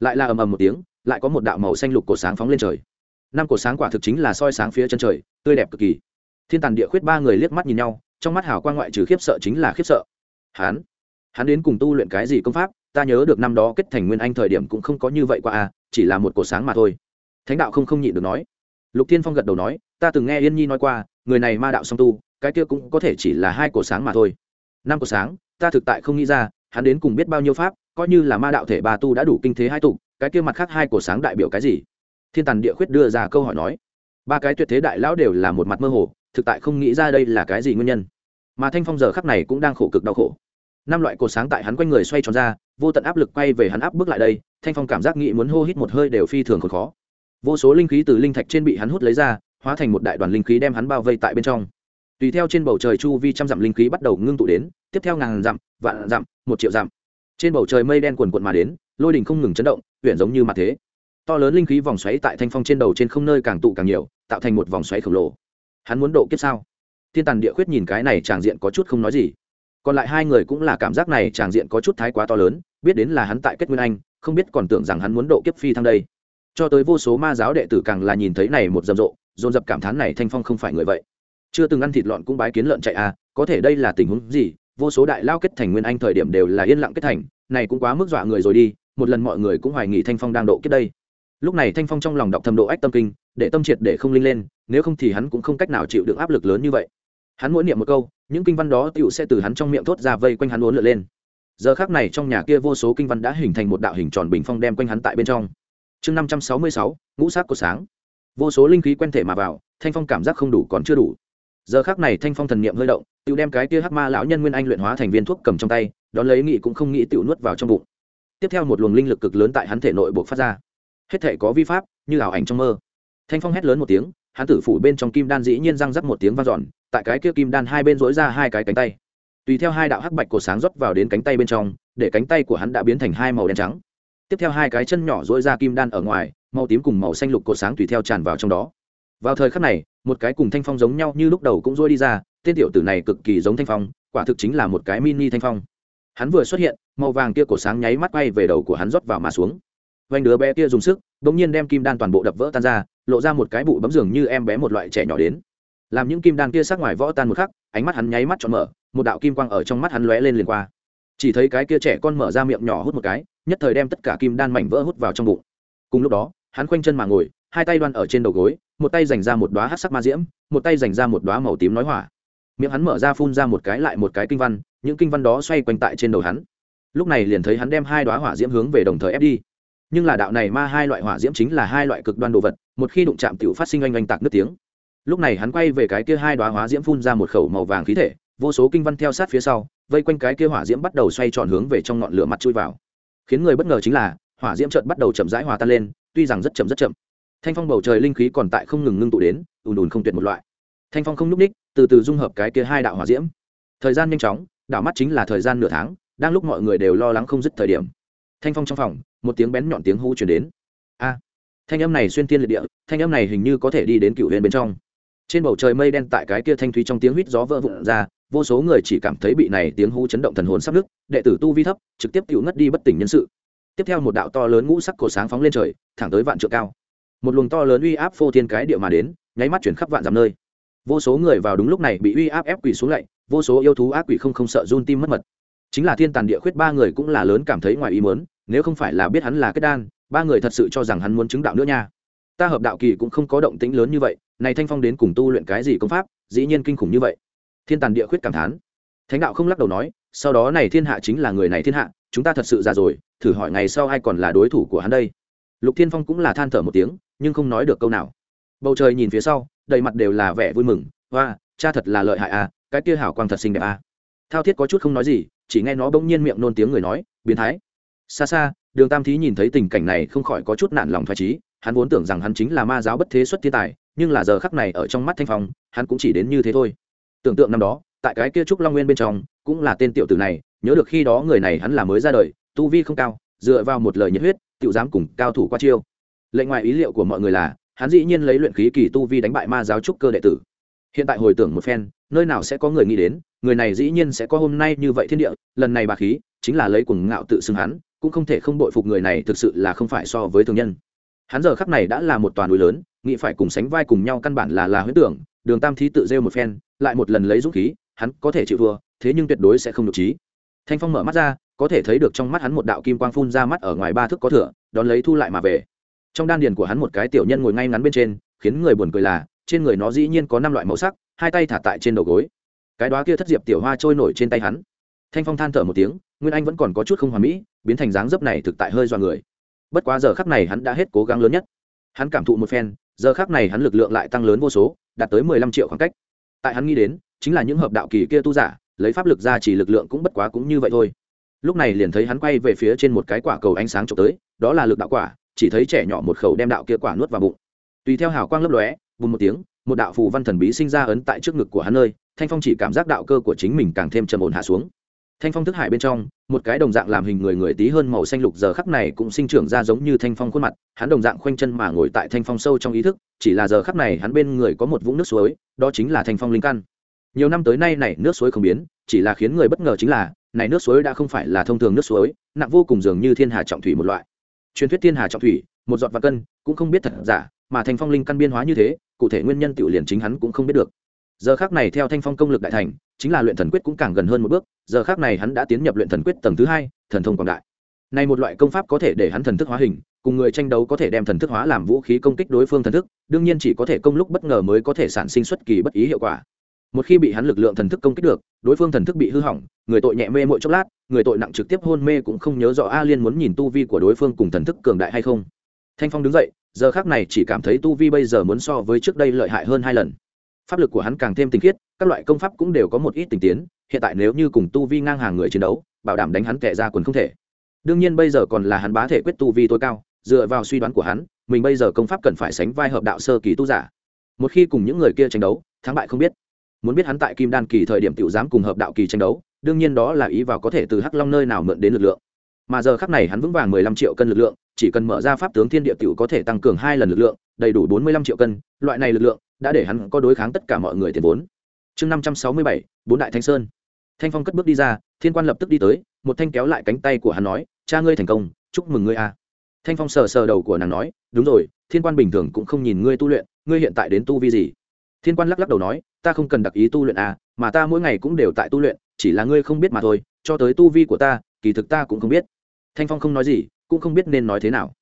Lại là ầm ầm một tiếng, lại có một đạo màu xanh lục cổ sáng phóng lên trời. Năm cổ sáng quả thực chính là soi sáng phía chân trời, tươi đẹp cực kỳ. Thiên tàn địa khuyết ba người liếc mắt nhìn nhau, trong mắt hào quang ngoại trừ khiếp sợ chính là khiếp sợ. Hắn hắn đến cùng tu luyện cái gì công pháp, ta nhớ được năm đó kết thành nguyên anh thời điểm cũng không có như vậy qua à chỉ là một cổ sáng mà thôi. Thánh đạo không không nhịn được nói. Lục thiên phong gật đầu nói, ta từng nghe yên nhi nói qua, người này ma đạo song tu, cái kia cũng có thể chỉ là hai cổ sáng mà thôi. Năm cổ sáng, ta thực tại không nghĩ ra, hắn đến cùng biết bao nhiêu pháp coi như là ma đạo thể ba tu đã đủ kinh thế hai tụ, cái kia mặt khác hai cổ sáng đại biểu cái gì? Thiên tàn địa khuyết đưa ra câu hỏi nói. Ba cái tuyệt thế đại lão đều là một mặt mơ hồ, thực tại không nghĩ ra đây là cái gì nguyên nhân. Mà thanh phong giờ khắc này cũng đang khổ cực đau khổ. Năm loại cột sáng tại hắn quanh người xoay tròn ra, vô tận áp lực quay về hắn áp bước lại đây, thanh phong cảm giác nghĩ muốn hô hít một hơi đều phi thường còn khó. Vô số linh khí từ linh thạch trên bị hắn hút lấy ra, hóa thành một đại đoàn linh khí đem hắn bao vây tại bên trong. Tùy theo trên bầu trời chu vi trăm dặm linh khí bắt đầu ngưng tụ đến, tiếp theo ngàn dặm, vạn dặm, một triệu dặm trên bầu trời mây đen quần quận mà đến, lôi đình không ngừng chấn động, huyện giống như mặt thế. To lớn linh khí vòng xoáy tại thanh phong trên đầu trên không nơi càng tụ càng nhiều, tạo thành một vòng xoáy khổng lồ. Hắn muốn độ kiếp sao? Thiên tàn địa khuyết nhìn cái này tràng diện có chút không nói gì. Còn lại hai người cũng là cảm giác này tràng diện có chút thái quá to lớn, biết đến là hắn tại kết nguyên anh, không biết còn tưởng rằng hắn muốn độ kiếp phi thăng đây. Cho tới vô số ma giáo đệ tử càng là nhìn thấy này một rầm rộ, dồn dập cảm thán này thanh phong không phải người vậy. Chưa từng ăn thịt lợn cũng bái kiến lợn chạy à có thể đây là tình huống gì vô số đại lao kết thành nguyên anh thời điểm đều là yên lặng kết thành, này cũng quá mức dọa người rồi đi, một lần mọi người cũng hoài nghi thanh phong đang độ kết đây. Lúc này thanh phong trong lòng đọc thầm độ ách tâm kinh, để tâm triệt để không linh lên, nếu không thì hắn cũng không cách nào chịu được áp lực lớn như vậy. Hắn mỗi niệm một câu, những kinh văn đó tựu sẽ từ hắn trong miệng thốt ra vây quanh hắn uốn lượn lên. Giờ khác này trong nhà kia vô số kinh văn đã hình thành một đạo hình tròn bình phong đem quanh hắn tại bên trong. Chương năm trăm sáu mươi sáu, ngũ sắc của sáng. Vô số linh khí quen thể mà vào, thanh phong cảm giác không đủ còn chưa đủ. Giờ khác này thanh phong thần niệm hơi động tự đem cái kia hắc ma lão nhân nguyên anh luyện hóa thành viên thuốc cầm trong tay, đón lấy nghị cũng không nghĩ tự nuốt vào trong bụng. Tiếp theo một luồng linh lực cực lớn tại hắn thể nội buộc phát ra. Hết thể có vi pháp, như ảo ảnh trong mơ. Thanh phong hét lớn một tiếng, hắn tử phủ bên trong kim đan dĩ nhiên răng rắc một tiếng vang dọn, tại cái kia kim đan hai bên dối ra hai cái cánh tay. Tùy theo hai đạo hắc bạch của sáng rót vào đến cánh tay bên trong, để cánh tay của hắn đã biến thành hai màu đen trắng. Tiếp theo hai cái chân nhỏ dối ra kim đan ở ngoài, màu tím cùng màu xanh lục của sáng tùy theo tràn vào trong đó. Vào thời khắc này, một cái cùng thanh phong giống nhau như lúc đầu cũng dối đi ra tên tiểu tử này cực kỳ giống thanh phong, quả thực chính là một cái mini thanh phong. Hắn vừa xuất hiện, màu vàng kia cổ sáng nháy mắt bay về đầu của hắn rót vào mà xuống. Vanh đứa bé kia dùng sức bỗng nhiên đem kim đan toàn bộ đập vỡ tan ra, lộ ra một cái bụ bấm giường như em bé một loại trẻ nhỏ đến. Làm những kim đan kia sát ngoài võ tan một khắc, ánh mắt hắn nháy mắt tròn mở, một đạo kim quang ở trong mắt hắn lóe lên liền qua. Chỉ thấy cái kia trẻ con mở ra miệng nhỏ hút một cái, nhất thời đem tất cả kim đan mảnh vỡ hút vào trong bụng. Cùng lúc đó, hắn khoanh chân mà ngồi, hai tay đoan ở trên đầu gối, một tay dành ra một đoá hát sắc ma diễm, một tay dành ra một đoá màu tím nói hỏa miệng hắn mở ra phun ra một cái lại một cái kinh văn, những kinh văn đó xoay quanh tại trên đầu hắn. Lúc này liền thấy hắn đem hai đoá hỏa diễm hướng về đồng thời ép đi. Nhưng là đạo này ma hai loại hỏa diễm chính là hai loại cực đoan đồ vật, một khi đụng chạm t i ể u phát sinh oanh oanh tạc nước tiếng. Lúc này hắn quay về cái kia hai đoá hóa diễm phun ra một khẩu màu vàng khí thể, vô số kinh văn theo sát phía sau, vây quanh cái kia hỏa diễm bắt đầu xoay tròn hướng về trong ngọn lửa mặt chui vào. Khiến người bất ngờ chính là, hỏa diễm trợt bắt đầu chậm rãi hòa tan lên, tuy rằng rất chậm rất chậm. Thanh phong bầu trời linh khí còn tại không ngừng ngưng tụ đến, ùn ùn không tuyệt một loại. Thanh phong không n ú c ních từ từ dung hợp cái kia hai đạo hỏa diễm. Thời gian nhanh chóng, đảo mắt chính là thời gian nửa tháng, đang lúc mọi người đều lo lắng không dứt thời điểm. Thanh phong trong phòng, một tiếng bén nhọn tiếng hú chuyển đến. A! Thanh âm này xuyên thiên liệt địa, thanh âm này hình như có thể đi đến cựu huyền bên trong. Trên bầu trời mây đen tại cái kia thanh thúy trong tiếng huýt gió vỡ vụn ra, vô số người chỉ cảm thấy bị này tiếng hú chấn động thần hồn sắp nứt, đệ tử tu vi thấp, trực tiếp cựu ngất đi bất tỉnh nhân sự. Tiếp theo một đạo to lớn ngũ sắc cổ sáng phóng lên trời, thẳng tới vạn trượng cao. Một luồng to lớn uy áp phô thiên cái địa mà đến, nháy mắt chuyển khắp vạn dặm nơi vô số người vào đúng lúc này bị uy áp ép quỷ xuống lạy, vô số yêu thú ác quỷ không không sợ run tim mất mật. Chính là thiên tàn địa khuyết ba người cũng là lớn cảm thấy ngoài ý muốn, nếu không phải là biết hắn là kết đan, ba người thật sự cho rằng hắn muốn chứng đạo nữa nha. Ta hợp đạo kỳ cũng không có động tĩnh lớn như vậy, này thanh phong đến cùng tu luyện cái gì công pháp, dĩ nhiên kinh khủng như vậy. Thiên tàn địa khuyết cảm thán. Thánh đạo không lắc đầu nói, sau đó này thiên hạ chính là người này thiên hạ, chúng ta thật sự già rồi, thử hỏi ngày sau ai còn là đối thủ của hắn đây? Lục thiên phong cũng là than thở một tiếng, nhưng không nói được câu nào bầu trời nhìn phía sau, đầy mặt đều là vẻ vui mừng. Và cha thật là lợi hại à cái kia hảo quang thật xinh đẹp à. Thao thiết có chút không nói gì, chỉ nghe nó bỗng nhiên miệng nôn tiếng người nói, biến thái. Xa xa, đường tam thí nhìn thấy tình cảnh này không khỏi có chút nản lòng thoải trí hắn vốn tưởng rằng hắn chính là ma giáo bất thế xuất thiên tài, nhưng là giờ khắc này ở trong mắt thanh phong, hắn cũng chỉ đến như thế thôi. Tưởng tượng năm đó, tại cái kia trúc long nguyên bên trong, cũng là tên tiểu tử này, nhớ được khi đó người này hắn là mới ra đời, tu vi không cao, dựa vào một lời nhiệt huyết tự dám cùng cao thủ qua chiêu. Lệnh ngoài ý liệu của mọi người là hắn dĩ nhiên lấy luyện khí kỳ tu vi đánh bại ma giáo trúc cơ đệ tử. Hiện tại hồi tưởng một phen, nơi nào sẽ có người nghĩ đến, người này dĩ nhiên sẽ có hôm nay như vậy thiên địa, lần này bà khí chính là lấy cuồng ngạo tự xưng hắn, cũng không thể không bội phục người này thực sự là không phải so với thường nhân. Hắn giờ khắc này đã là một toàn núi lớn, nghĩ phải cùng sánh vai cùng nhau căn bản là là huyết tưởng, đường tam thí tự rêu một phen, lại một lần lấy dũng khí, hắn có thể chịu thua, thế nhưng tuyệt đối sẽ không được trí. Thanh phong mở mắt ra, có thể thấy được trong mắt hắn một đạo kim quang phun ra mắt ở ngoài ba thước có thửa đón lấy thu lại mà về trong đan điền của hắn một cái tiểu nhân ngồi ngay ngắn bên trên, khiến người buồn cười là, trên người nó dĩ nhiên có năm loại màu sắc, hai tay thả tại trên đầu gối. Cái đó kia thất diệp tiểu hoa trôi nổi trên tay hắn. Thanh phong than thở một tiếng, nguyên anh vẫn còn có chút không hoàn mỹ, biến thành dáng dấp này thực tại hơi dọa người. Bất quá giờ khắc này hắn đã hết cố gắng lớn nhất. Hắn cảm thụ một phen, giờ khắc này hắn lực lượng lại tăng lớn vô số, đạt tới mười lăm triệu khoảng cách. Tại hắn nghĩ đến, chính là những hợp đạo kỳ kia tu giả, lấy pháp lực ra chỉ lực lượng cũng bất quá cũng như vậy thôi. Lúc này liền thấy hắn quay về phía trên một cái quả cầu ánh sáng trộm tới, đó là lực đạo quả chỉ thấy trẻ nhỏ một khẩu đem đạo kia quả nuốt vào bụng. Tùy theo hào quang lấp lóe bùm một tiếng, một đạo phù văn thần bí sinh ra ấn tại trước ngực của hắn nơi, thanh phong chỉ cảm giác đạo cơ của chính mình càng thêm trầm ổn hạ xuống. Thanh phong thức hải bên trong, một cái đồng dạng làm hình người người tí hơn màu xanh lục giờ khắc này cũng sinh trưởng ra giống như thanh phong khuôn mặt, hắn đồng dạng khoanh chân mà ngồi tại thanh phong sâu trong ý thức, chỉ là giờ khắc này hắn bên người có một vũng nước suối, đó chính là thanh phong linh căn. Nhiều năm tới nay này nước suối không biến, chỉ là khiến người bất ngờ chính là, này nước suối đã không phải là thông thường nước suối, nặng vô cùng dường như thiên hà trọng thủy một loại truyền thuyết thiên hà trọng thủy, một giọt vạn cân, cũng không biết thật giả, mà thanh phong linh căn biên hóa như thế, cụ thể nguyên nhân tiểu liền chính hắn cũng không biết được. Giờ khác này theo thanh phong công lực đại thành, chính là luyện thần quyết cũng càng gần hơn một bước, giờ khác này hắn đã tiến nhập luyện thần quyết tầng thứ hai, thần thông quảng đại. Này một loại công pháp có thể để hắn thần thức hóa hình, cùng người tranh đấu có thể đem thần thức hóa làm vũ khí công kích đối phương thần thức, đương nhiên chỉ có thể công lúc bất ngờ mới có thể sản sinh xuất kỳ bất ý hiệu quả một khi bị hắn lực lượng thần thức công kích được, đối phương thần thức bị hư hỏng, người tội nhẹ mê mỗi chốc lát, người tội nặng trực tiếp hôn mê cũng không nhớ rõ a liên muốn nhìn tu vi của đối phương cùng thần thức cường đại hay không. Thanh phong đứng dậy, giờ khác này chỉ cảm thấy tu vi bây giờ muốn so với trước đây lợi hại hơn hai lần. Pháp lực của hắn càng thêm tinh khiết, các loại công pháp cũng đều có một ít tình tiến, hiện tại nếu như cùng tu vi ngang hàng người chiến đấu, bảo đảm đánh hắn kẻ ra quần không thể. Đương nhiên bây giờ còn là hắn bá thể quyết tu vi tối cao, dựa vào suy đoán của hắn, mình bây giờ công pháp cần phải sánh vai hợp đạo sơ kỳ tu giả. Một khi cùng những người kia tranh đấu, thắng bại không biết muốn biết hắn tại kim đan kỳ thời điểm tiểu giám cùng hợp đạo kỳ tranh đấu, đương nhiên đó là ý vào có thể từ hắc long nơi nào mượn đến lực lượng. Mà giờ khắc này hắn vững vàng mười lăm triệu cân lực lượng, chỉ cần mở ra pháp tướng thiên địa tiểu có thể tăng cường hai lần lực lượng, đầy đủ bốn mươi lăm triệu cân, loại này lực lượng đã để hắn có đối kháng tất cả mọi người tiền vốn. Chương năm trăm sáu mươi bảy, bốn đại thanh sơn. Thanh phong cất bước đi ra, thiên quan lập tức đi tới, một thanh kéo lại cánh tay của hắn nói, cha ngươi thành công, chúc mừng ngươi a. Thanh phong sờ sờ đầu của nàng nói, đúng rồi, thiên quan bình thường cũng không nhìn ngươi tu luyện, ngươi hiện tại đến tu vi gì? Thiên quan lắc lắc đầu nói ta không cần đặc ý tu luyện à, mà ta mỗi ngày cũng đều tại tu luyện chỉ là ngươi không biết mà thôi cho tới tu vi của ta kỳ thực ta cũng không biết. Thanh phong không nói gì cũng không biết nên nói thế nào.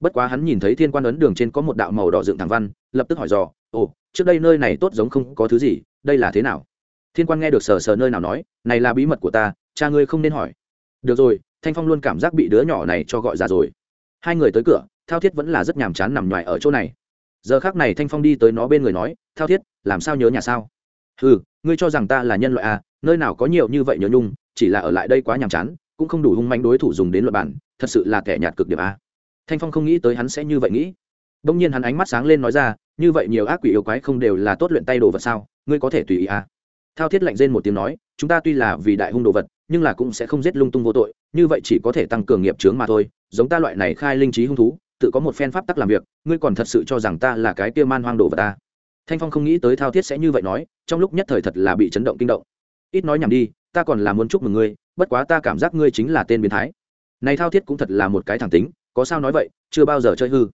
Bất quá hắn nhìn thấy thiên quan ấn đường trên có một đạo màu đỏ dựng thẳng văn lập tức hỏi dò ồ trước đây nơi này tốt giống không có thứ gì đây là thế nào? Thiên quan nghe được sờ sờ nơi nào nói này là bí mật của ta cha ngươi không nên hỏi. Được rồi thanh phong luôn cảm giác bị đứa nhỏ này cho gọi ra rồi. Hai người tới cửa thao thiết vẫn là rất nhàm chán nằm ngoài ở chỗ này giờ khác này thanh phong đi tới nó bên người nói, thao thiết, làm sao nhớ nhà sao? Ừ ngươi cho rằng ta là nhân loại à nơi nào có nhiều như vậy nhớ nhung, chỉ là ở lại đây quá nhàm chán, cũng không đủ hung manh đối thủ dùng đến luật bản thật sự là kẻ nhạt cực điểm à. Thanh phong không nghĩ tới hắn sẽ như vậy nghĩ. Đông nhiên hắn ánh mắt sáng lên nói ra, như vậy nhiều ác quỷ yêu quái không đều là tốt luyện tay đồ vật sao, ngươi có thể tùy ý à? Thao thiết lạnh rên một tiếng nói, chúng ta tuy là vì đại hung đồ vật, nhưng là cũng sẽ không giết lung tung vô tội, như vậy chỉ có thể tăng cường nghiệp chướng mà thôi, giống ta loại này khai linh trí hung thú tự có một phen pháp tắc làm việc, ngươi còn thật sự cho rằng ta là cái kia man hoang đồ vật ta? Thanh phong không nghĩ tới thao thiết sẽ như vậy nói, trong lúc nhất thời thật là bị chấn động kinh động. Ít nói nhảm đi, ta còn là muốn chúc mừng ngươi, bất quá ta cảm giác ngươi chính là tên biến thái. Này thao thiết cũng thật là một cái thẳng tính, có sao nói vậy, chưa bao giờ chơi hư.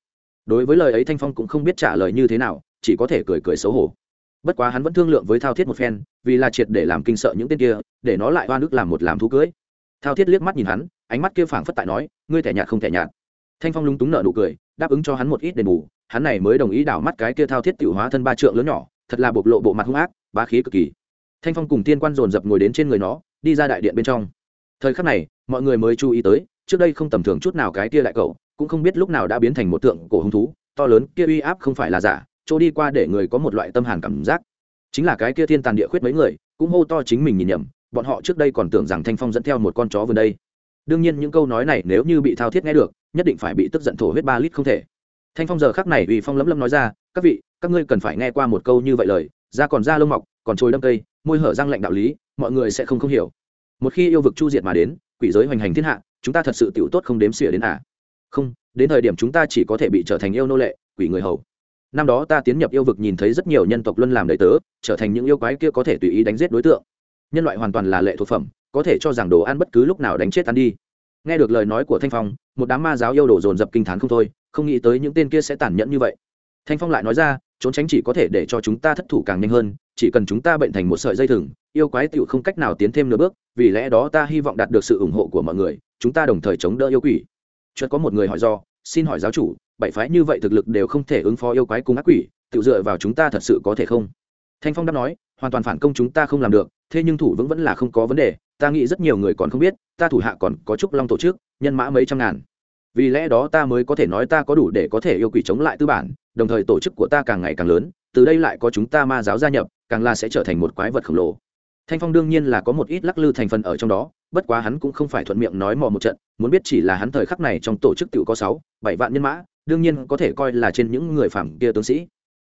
Đối với lời ấy thanh phong cũng không biết trả lời như thế nào, chỉ có thể cười cười xấu hổ. Bất quá hắn vẫn thương lượng với thao thiết một phen, vì là triệt để làm kinh sợ những tên kia, để nó lại oan ức làm một làm thú cưới. Thao thiết liếc mắt nhìn hắn, ánh mắt kia phảng phất tại nói, ngươi thẻ nhạt không thẻ nhạt thanh phong lúng túng nợ nụ cười, đáp ứng cho hắn một ít đền bù. Hắn này mới đồng ý đảo mắt cái kia thao thiết tiểu hóa thân ba trượng lớn nhỏ, thật là bộc lộ bộ mặt hung ác, bá khí cực kỳ. Thanh phong cùng tiên quan dồn dập ngồi đến trên người nó, đi ra đại điện bên trong. Thời khắc này, mọi người mới chú ý tới, trước đây không tầm thường chút nào cái kia lại cậu, cũng không biết lúc nào đã biến thành một tượng cổ hung thú, to lớn, kia uy áp không phải là giả, chỗ đi qua để người có một loại tâm hàn cảm giác. Chính là cái kia thiên tàn địa khuyết mấy người, cũng hô to chính mình nhìn nhầm, bọn họ trước đây còn tưởng rằng thanh phong dẫn theo một con chó vườn đây đương nhiên những câu nói này nếu như bị thao thiết nghe được, nhất định phải bị tức giận thổ huyết ba lít không thể. Thanh phong giờ khắc này uy phong lấm lấm nói ra, các vị, các ngươi cần phải nghe qua một câu như vậy lời, da còn da lông mọc, còn trôi đâm cây, môi hở răng lạnh đạo lý, mọi người sẽ không không hiểu. Một khi yêu vực chu diệt mà đến, quỷ giới hoành hành thiên hạ, chúng ta thật sự tiểu tốt không đếm xỉa đến à. Không, đến thời điểm chúng ta chỉ có thể bị trở thành yêu nô lệ, quỷ người hầu. Năm đó ta tiến nhập yêu vực nhìn thấy rất nhiều nhân tộc luân làm đầy tớ, trở thành những yêu quái kia có thể tùy ý đánh giết đối tượng. Nhân loại hoàn toàn là lệ thuộc phẩm có thể cho rằng đồ ăn bất cứ lúc nào đánh chết ăn đi. Nghe được lời nói của thanh phong, một đám ma giáo yêu đồ dồn dập kinh t h á n không thôi, không nghĩ tới những tên kia sẽ tàn nhẫn như vậy. Thanh phong lại nói ra, trốn tránh chỉ có thể để cho chúng ta thất thủ càng nhanh hơn, chỉ cần chúng ta bệnh thành một sợi dây thừng, yêu quái tựu không cách nào tiến thêm nửa bước, vì lẽ đó ta hy vọng đạt được sự ủng hộ của mọi người, chúng ta đồng thời chống đỡ yêu quỷ. Chợt có một người hỏi do, xin hỏi giáo chủ, bảy phái như vậy thực lực đều không thể ứng phó yêu quái cùng ác quỷ, tiểu dựa vào chúng ta thật sự có thể không? Thanh phong đáp nói, hoàn toàn phản công chúng ta không làm được thế nhưng thủ vững vẫn là không có vấn đề, ta nghĩ rất nhiều người còn không biết, ta thủ hạ còn có trúc long tổ chức, nhân mã mấy trăm ngàn. Vì lẽ đó ta mới có thể nói ta có đủ để có thể yêu quỷ chống lại tư bản, đồng thời tổ chức của ta càng ngày càng lớn, từ đây lại có chúng ta ma giáo gia nhập, càng là sẽ trở thành một quái vật khổng lồ. Thanh phong đương nhiên là có một ít lắc lư thành phần ở trong đó, bất quá hắn cũng không phải thuận miệng nói mò một trận, muốn biết chỉ là hắn thời khắc này trong tổ chức tự có sáu, bảy vạn nhân mã, đương nhiên có thể coi là trên những người phản kia tướng sĩ.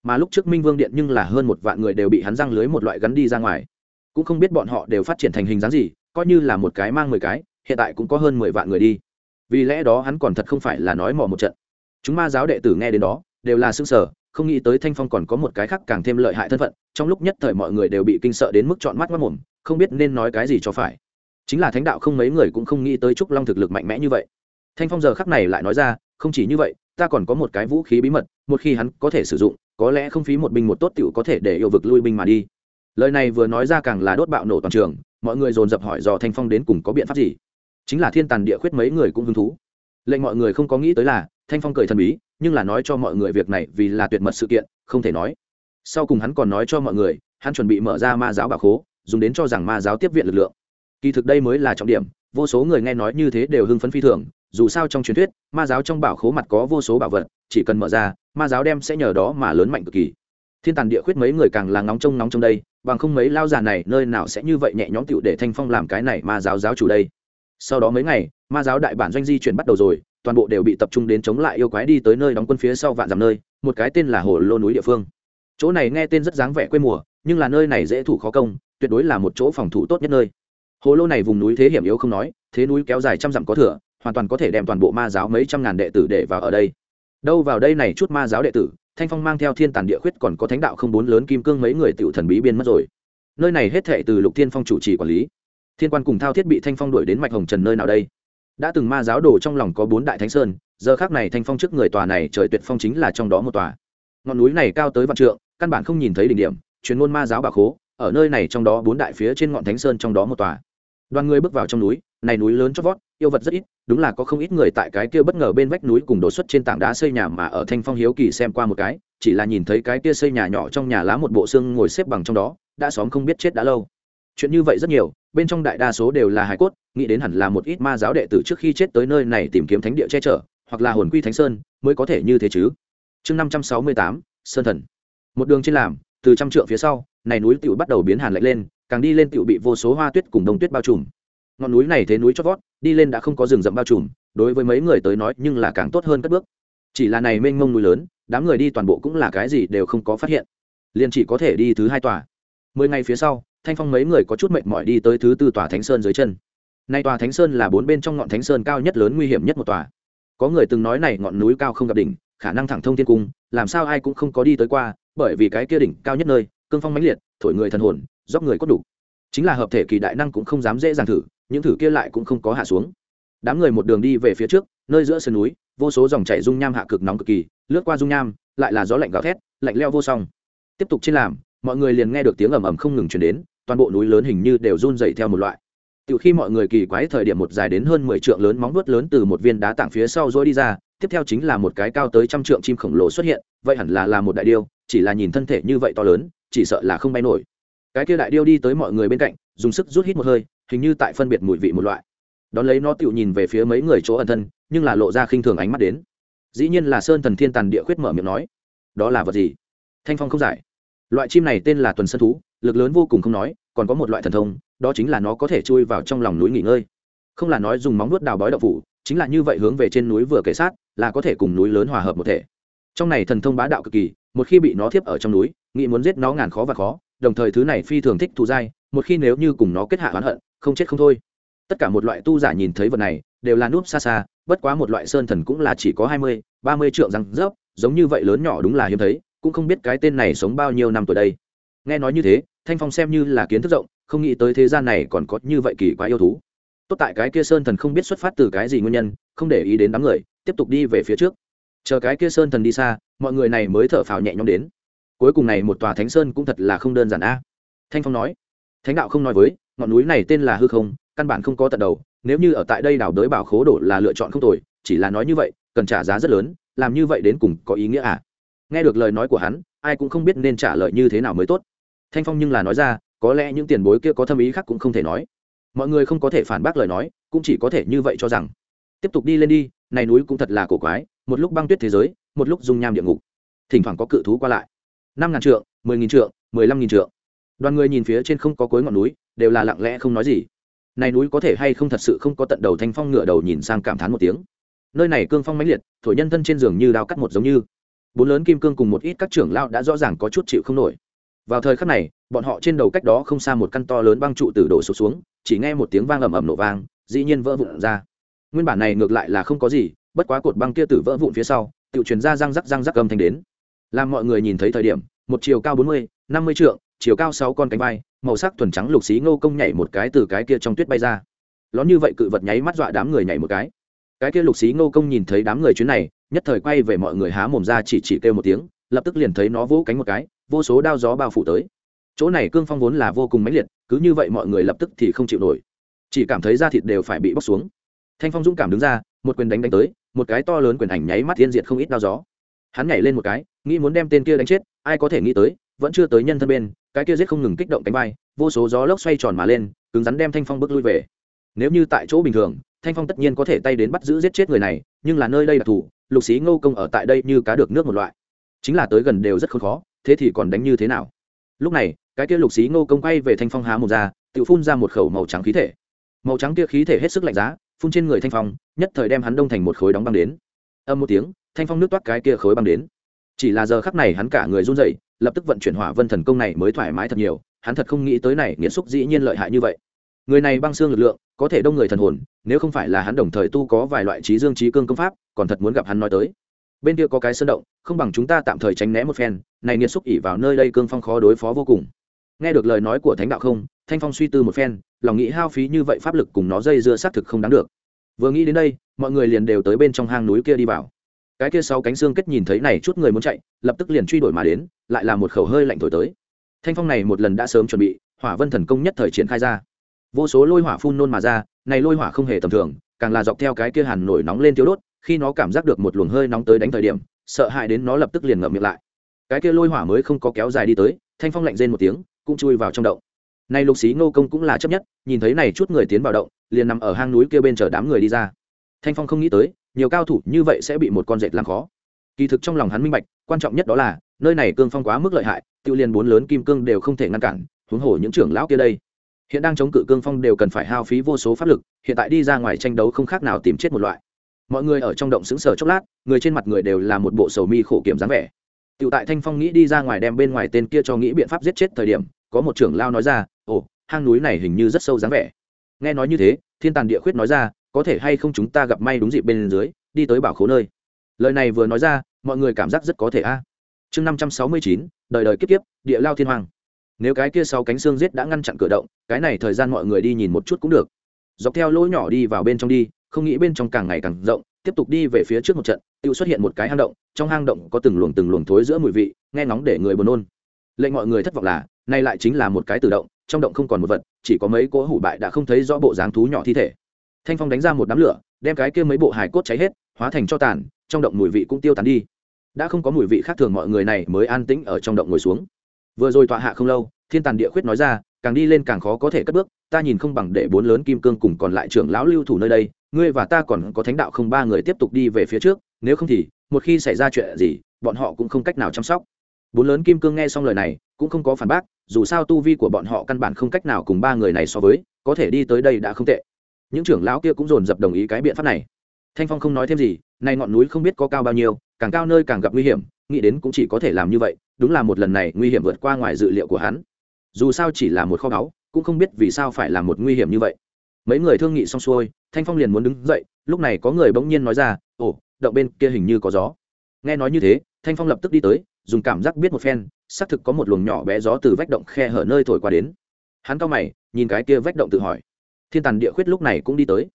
Mà lúc trước minh vương điện nhưng là hơn một vạn người đều bị hắn răng lưới một loại gắn đi ra ngoài cũng không biết bọn họ đều phát triển thành hình dáng gì, coi như là một cái mang mười cái, hiện tại cũng có hơn mười vạn người đi. Vì lẽ đó hắn còn thật không phải là nói mò một trận. Chúng ma giáo đệ tử nghe đến đó, đều là xương sở không nghĩ tới thanh phong còn có một cái khác càng thêm lợi hại thân phận, trong lúc nhất thời mọi người đều bị kinh sợ đến mức chọn mắt mất mồm không biết nên nói cái gì cho phải. Chính là thánh đạo không mấy người cũng không nghĩ tới trúc long thực lực mạnh mẽ như vậy. Thanh phong giờ khắc này lại nói ra, không chỉ như vậy, ta còn có một cái vũ khí bí mật, một khi hắn có thể sử dụng, có lẽ không phí một binh một tốt t i ể u có thể để yêu vực lui binh mà đi lời này vừa nói ra càng là đốt bạo nổ toàn trường, mọi người dồn dập hỏi dò thanh phong đến cùng có biện pháp gì. Chính là thiên tàn địa khuyết mấy người cũng hứng thú. Lệnh mọi người không có nghĩ tới là, thanh phong cười thần bí, nhưng là nói cho mọi người việc này vì là tuyệt mật sự kiện, không thể nói. Sau cùng hắn còn nói cho mọi người, hắn chuẩn bị mở ra ma giáo bà khố, dùng đến cho rằng ma giáo tiếp viện lực lượng. Kỳ thực đây mới là trọng điểm, vô số người nghe nói như thế đều hưng phấn phi thường, dù sao trong truyền thuyết, ma giáo trong bảo khố mặt có vô số bảo vật, chỉ cần mở ra, ma giáo đem sẽ nhờ đó mà lớn mạnh cực kỳ. Thiên tàn địa khuyết mấy người càng là ngóng trông nóng trong đây bằng không mấy lao già này nơi nào sẽ như vậy nhẹ nhõm tựu để thanh phong làm cái này ma giáo giáo chủ đây. Sau đó mấy ngày, ma giáo đại bản doanh di chuyển bắt đầu rồi, toàn bộ đều bị tập trung đến chống lại yêu quái đi tới nơi đóng quân phía sau vạn dặm nơi, một cái tên là hồ lô núi địa phương. Chỗ này nghe tên rất dáng vẻ quê mùa, nhưng là nơi này dễ thủ khó công, tuyệt đối là một chỗ phòng thủ tốt nhất nơi. Hồ lô này vùng núi thế hiểm yếu không nói, thế núi kéo dài trăm dặm có thừa, hoàn toàn có thể đem toàn bộ ma giáo mấy trăm ngàn đệ tử để vào ở đây. Đâu vào đây này chút ma giáo đệ tử thanh phong mang theo thiên tàn địa khuyết còn có thánh đạo không bốn lớn kim cương mấy người tiểu thần bí biên mất rồi. Nơi này hết thệ từ lục thiên phong chủ trì quản lý. Thiên quan cùng thao thiết bị thanh phong đuổi đến mạch hồng trần nơi nào đây? Đã từng ma giáo đồ trong lòng có bốn đại thánh sơn, giờ khác này thanh phong trước người tòa này trời tuyệt phong chính là trong đó một tòa. Ngọn núi này cao tới vạn trượng, căn bản không nhìn thấy đỉnh điểm, chuyên môn ma giáo bà khố, ở nơi này trong đó bốn đại phía trên ngọn thánh sơn trong đó một tòa. Đoàn người bước vào trong núi, này núi lớn chót vót yêu vật rất ít, đúng là có không ít người tại cái kia bất ngờ bên vách núi cùng đổ xuất trên tảng đá xây nhà mà ở thanh phong hiếu kỳ xem qua một cái, chỉ là nhìn thấy cái kia xây nhà nhỏ trong nhà lá một bộ xương ngồi xếp bằng trong đó, đã xóm không biết chết đã lâu. Chuyện như vậy rất nhiều, bên trong đại đa số đều là hải cốt, nghĩ đến hẳn là một ít ma giáo đệ tử trước khi chết tới nơi này tìm kiếm thánh địa che chở, hoặc là hồn quy thánh sơn, mới có thể như thế chứ. Chương năm trăm sáu mươi tám, sơn thần. Một đường trên làm, từ trăm trượng phía sau, này núi tựu bắt đầu biến hàn lạnh lên, càng đi lên tựu bị vô số hoa tuyết cùng đông tuyết bao trùm. Ngọn núi này thế núi chót vót đi lên đã không có rừng rậm bao trùm, đối với mấy người tới nói nhưng là càng tốt hơn các bước. Chỉ là này mênh mông núi lớn, đám người đi toàn bộ cũng là cái gì đều không có phát hiện. Liền chỉ có thể đi thứ hai tòa. Mười ngày phía sau, thanh phong mấy người có chút mệt mỏi đi tới thứ tư tòa thánh sơn dưới chân. Nay tòa thánh sơn là bốn bên trong ngọn thánh sơn cao nhất lớn nguy hiểm nhất một tòa. Có người từng nói này ngọn núi cao không gặp đỉnh, khả năng thẳng thông thiên cung, làm sao ai cũng không có đi tới qua, bởi vì cái kia đỉnh cao nhất nơi, cương phong mãnh liệt, thổi người thần hồn dóc người cốt đủ. Chính là hợp thể kỳ đại năng cũng không dám dễ dàng thử những thử kia lại cũng không có hạ xuống. Đám người một đường đi về phía trước, nơi giữa sườn núi, vô số dòng chảy dung nham hạ cực nóng cực kỳ, lướt qua dung nham, lại là gió lạnh gào thét, lạnh leo vô song. Tiếp tục trên làm, mọi người liền nghe được tiếng ầm ầm không ngừng chuyển đến, toàn bộ núi lớn hình như đều run dậy theo một loại. Từ khi mọi người kỳ quái thời điểm một dài đến hơn mười trượng lớn móng vuốt lớn từ một viên đá tảng phía sau rối đi ra, tiếp theo chính là một cái cao tới trăm trượng chim khổng lồ xuất hiện, vậy hẳn là là một đại điêu, chỉ là nhìn thân thể như vậy to lớn, chỉ sợ là không bay nổi. Cái kia đại điêu đi tới mọi người bên cạnh, dùng sức rút hít một hơi hình như tại phân biệt mùi vị một loại. Đón lấy nó tựu nhìn về phía mấy người chỗ ẩn thân, nhưng là lộ ra khinh thường ánh mắt đến. Dĩ nhiên là sơn thần thiên tàn địa khuyết mở miệng nói, đó là vật gì? Thanh phong không giải. Loại chim này tên là tuần sơn thú, lực lớn vô cùng không nói, còn có một loại thần thông, đó chính là nó có thể chui vào trong lòng núi nghỉ ngơi. Không là nói dùng móng nuốt đào bói đậu phủ, chính là như vậy hướng về trên núi vừa kể sát, là có thể cùng núi lớn hòa hợp một thể. Trong này thần thông bá đạo cực kỳ, một khi bị nó thiếp ở trong núi, nghĩ muốn giết nó ngàn khó và khó, đồng thời thứ này phi thường thích thù dai, một khi nếu như cùng nó kết hạ oán hận không chết không thôi. Tất cả một loại tu giả nhìn thấy vật này, đều là núp xa xa, bất quá một loại sơn thần cũng là chỉ có hai mươi, ba mươi triệu răng rớp, giống như vậy lớn nhỏ đúng là hiếm thấy, cũng không biết cái tên này sống bao nhiêu năm tuổi đây. Nghe nói như thế, thanh phong xem như là kiến thức rộng, không nghĩ tới thế gian này còn có như vậy kỳ quá yêu thú. Tốt tại cái kia sơn thần không biết xuất phát từ cái gì nguyên nhân, không để ý đến đám người, tiếp tục đi về phía trước. Chờ cái kia sơn thần đi xa, mọi người này mới thở phào nhẹ nhõm đến. Cuối cùng này một tòa thánh sơn cũng thật là không đơn giản a. Thanh phong nói. Thánh đạo không nói với ngọn núi này tên là hư không, căn bản không có tận đầu, nếu như ở tại đây đảo đới bảo khố đổ là lựa chọn không tồi, chỉ là nói như vậy, cần trả giá rất lớn, làm như vậy đến cùng có ý nghĩa à? Nghe được lời nói của hắn, ai cũng không biết nên trả lời như thế nào mới tốt. Thanh phong nhưng là nói ra, có lẽ những tiền bối kia có thâm ý khác cũng không thể nói. Mọi người không có thể phản bác lời nói, cũng chỉ có thể như vậy cho rằng. Tiếp tục đi lên đi, này núi cũng thật là cổ quái, một lúc băng tuyết thế giới, một lúc dung nham địa ngục. Thỉnh thoảng có cự thú qua lại. Năm ngàn trượng, mười nghìn trượng, mười lăm nghìn trượng đoàn người nhìn phía trên không có cuối ngọn núi, đều là lặng lẽ không nói gì. Này núi có thể hay không thật sự không có tận đầu thanh phong ngựa đầu nhìn sang cảm thán một tiếng. Nơi này cương phong mãnh liệt thổi nhân thân trên giường như đao cắt một giống như. Bốn lớn kim cương cùng một ít các trưởng lao đã rõ ràng có chút chịu không nổi. Vào thời khắc này, bọn họ trên đầu cách đó không xa một căn to lớn băng trụ từ đổ sụp xuống, chỉ nghe một tiếng vang ầm ầm nổ vang, dĩ nhiên vỡ vụn ra. Nguyên bản này ngược lại là không có gì, bất quá cột băng kia tử vỡ vụn phía sau, tự truyền ra răng rắc răng rắc âm thanh đến. Làm mọi người nhìn thấy thời điểm, một chiều cao bốn mươi, năm mươi trượng chiều cao sáu con cánh bay màu sắc thuần trắng lục xí ngô công nhảy một cái từ cái kia trong tuyết bay ra. Lón như vậy cự vật nháy mắt dọa đám người nhảy một cái. Cái kia lục xí ngô công nhìn thấy đám người chuyến này, nhất thời quay về mọi người há mồm ra chỉ chỉ kêu một tiếng, lập tức liền thấy nó vỗ cánh một cái, vô số đao gió bao phủ tới. Chỗ này cương phong vốn là vô cùng mãnh liệt, cứ như vậy mọi người lập tức thì không chịu nổi. Chỉ cảm thấy da thịt đều phải bị bóc xuống. Thanh phong dũng cảm đứng ra, một quyền đánh đánh tới, một cái to lớn quyền ảnh nháy mắt thiên diệt không ít đao gió. Hắn nhảy lên một cái, nghĩ muốn đem tên kia đánh chết, ai có thể nghĩ tới, vẫn chưa tới nhân thân bên cái kia giết không ngừng kích động cánh bay, vô số gió lốc xoay tròn mà lên cứng rắn đem thanh phong bước lui về. Nếu như tại chỗ bình thường thanh phong tất nhiên có thể tay đến bắt giữ giết chết người này nhưng là nơi đây đặc thù lục sĩ ngô công ở tại đây như cá được nước một loại. Chính là tới gần đều rất khó thế thì còn đánh như thế nào? Lúc này cái kia lục sĩ ngô công quay về thanh phong há một ra tự phun ra một khẩu màu trắng khí thể. Màu trắng kia khí thể hết sức lạnh giá phun trên người thanh phong nhất thời đem hắn đông thành một khối đóng băng đến. Âm một tiếng thanh phong nước toát cái kia khối băng đến. Chỉ là giờ khắc này hắn cả người run rẩy lập tức vận chuyển hỏa vân thần công này mới thoải mái thật nhiều, hắn thật không nghĩ tới này nghĩa xúc dĩ nhiên lợi hại như vậy. Người này băng xương lực lượng, có thể đông người thần hồn, nếu không phải là hắn đồng thời tu có vài loại trí dương trí cương công pháp, còn thật muốn gặp hắn nói tới. Bên kia có cái sơn động, không bằng chúng ta tạm thời tránh né một phen, này nghiệt xúc ỉ vào nơi đây cương phong khó đối phó vô cùng. Nghe được lời nói của thánh đạo không, thanh phong suy tư một phen, lòng nghĩ hao phí như vậy pháp lực cùng nó dây dưa xác thực không đáng được. Vừa nghĩ đến đây, mọi người liền đều tới bên trong hang núi kia đi vào. Cái kia sáu cánh xương kết nhìn thấy này chút người muốn chạy, lập tức liền truy đuổi mà đến lại là một khẩu hơi lạnh thổi tới. Thanh phong này một lần đã sớm chuẩn bị, hỏa vân thần công nhất thời triển khai ra. Vô số lôi hỏa phun nôn mà ra, này lôi hỏa không hề tầm thường, càng là dọc theo cái kia hàn nổi nóng lên thiếu đốt, khi nó cảm giác được một luồng hơi nóng tới đánh thời điểm, sợ hãi đến nó lập tức liền ngậm miệng lại. Cái kia lôi hỏa mới không có kéo dài đi tới, thanh phong lạnh rên một tiếng, cũng chui vào trong động. Này lục xí ngô công cũng là chấp nhất, nhìn thấy này chút người tiến vào động, liền nằm ở hang núi kia bên chờ đám người đi ra. Thanh phong không nghĩ tới, nhiều cao thủ như vậy sẽ bị một con dệt làm khó. Kỳ thực trong lòng hắn minh bạch, quan trọng nhất đó là nơi này cương phong quá mức lợi hại tiêu liên bốn lớn kim cương đều không thể ngăn cản huống hồ những trưởng lão kia đây hiện đang chống cự cương phong đều cần phải hao phí vô số pháp lực hiện tại đi ra ngoài tranh đấu không khác nào tìm chết một loại mọi người ở trong động xứng sở chốc lát người trên mặt người đều là một bộ sầu mi khổ kiểm dáng vẻ Tiểu tại Thanh Phong nghĩ đi ra ngoài đem bên ngoài tên kia cho nghĩ biện pháp giết chết thời điểm, có một trưởng lao nói ra, "Ồ, hang núi này hình như rất sâu dáng vẻ." Nghe nói như thế, Thiên Tàn Địa Khuyết nói ra, "Có thể hay không chúng ta gặp may đúng dịp bên dưới, đi tới bảo khố nơi." Lời này vừa nói ra, mọi người cảm giác rất có thể a. À. Chương năm trăm sáu mươi chín, đời đời kiếp kiếp, địa lao thiên hoàng. Nếu cái kia sau cánh xương giết đã ngăn chặn cửa động, cái này thời gian mọi người đi nhìn một chút cũng được. Dọc theo lỗ nhỏ đi vào bên trong đi, không nghĩ bên trong càng ngày càng rộng, tiếp tục đi về phía trước một trận tự xuất hiện một cái hang động trong hang động có từng luồng từng luồng thối giữa mùi vị nghe ngóng để người buồn nôn lệnh mọi người thất vọng là nay lại chính là một cái tự động trong động không còn một vật chỉ có mấy cỗ hủ bại đã không thấy rõ bộ dáng thú nhỏ thi thể thanh phong đánh ra một đám lửa đem cái kia mấy bộ hài cốt cháy hết hóa thành cho tàn trong động mùi vị cũng tiêu tán đi đã không có mùi vị khác thường mọi người này mới an tĩnh ở trong động ngồi xuống. Vừa rồi tọa hạ không lâu, thiên tàn địa khuyết nói ra, càng đi lên càng khó có thể cất bước, ta nhìn không bằng để bốn lớn kim cương cùng còn lại trưởng lão lưu thủ nơi đây, ngươi và ta còn có thánh đạo không ba người tiếp tục đi về phía trước, nếu không thì, một khi xảy ra chuyện gì, bọn họ cũng không cách nào chăm sóc. Bốn lớn kim cương nghe xong lời này, cũng không có phản bác, dù sao tu vi của bọn họ căn bản không cách nào cùng ba người này so với, có thể đi tới đây đã không tệ. Những trưởng lão kia cũng dồn dập đồng ý cái biện pháp này. Thanh phong không nói thêm gì nay ngọn núi không biết có cao bao nhiêu càng cao nơi càng gặp nguy hiểm, nghĩ đến cũng chỉ có thể làm như vậy, đúng là một lần này nguy hiểm vượt qua ngoài dự liệu của hắn. Dù sao chỉ là một kho báu, cũng không biết vì sao phải là một nguy hiểm như vậy. Mấy người thương nghị xong xuôi, thanh phong liền muốn đứng dậy, lúc này có người bỗng nhiên nói ra, ồ, động bên kia hình như có gió. Nghe nói như thế, thanh phong lập tức đi tới, dùng cảm giác biết một phen, xác thực có một luồng nhỏ bé gió từ vách động khe hở nơi thổi qua đến. Hắn cao mày, nhìn cái kia vách động tự hỏi. Thiên tàn địa khuyết lúc này cũng đi tới.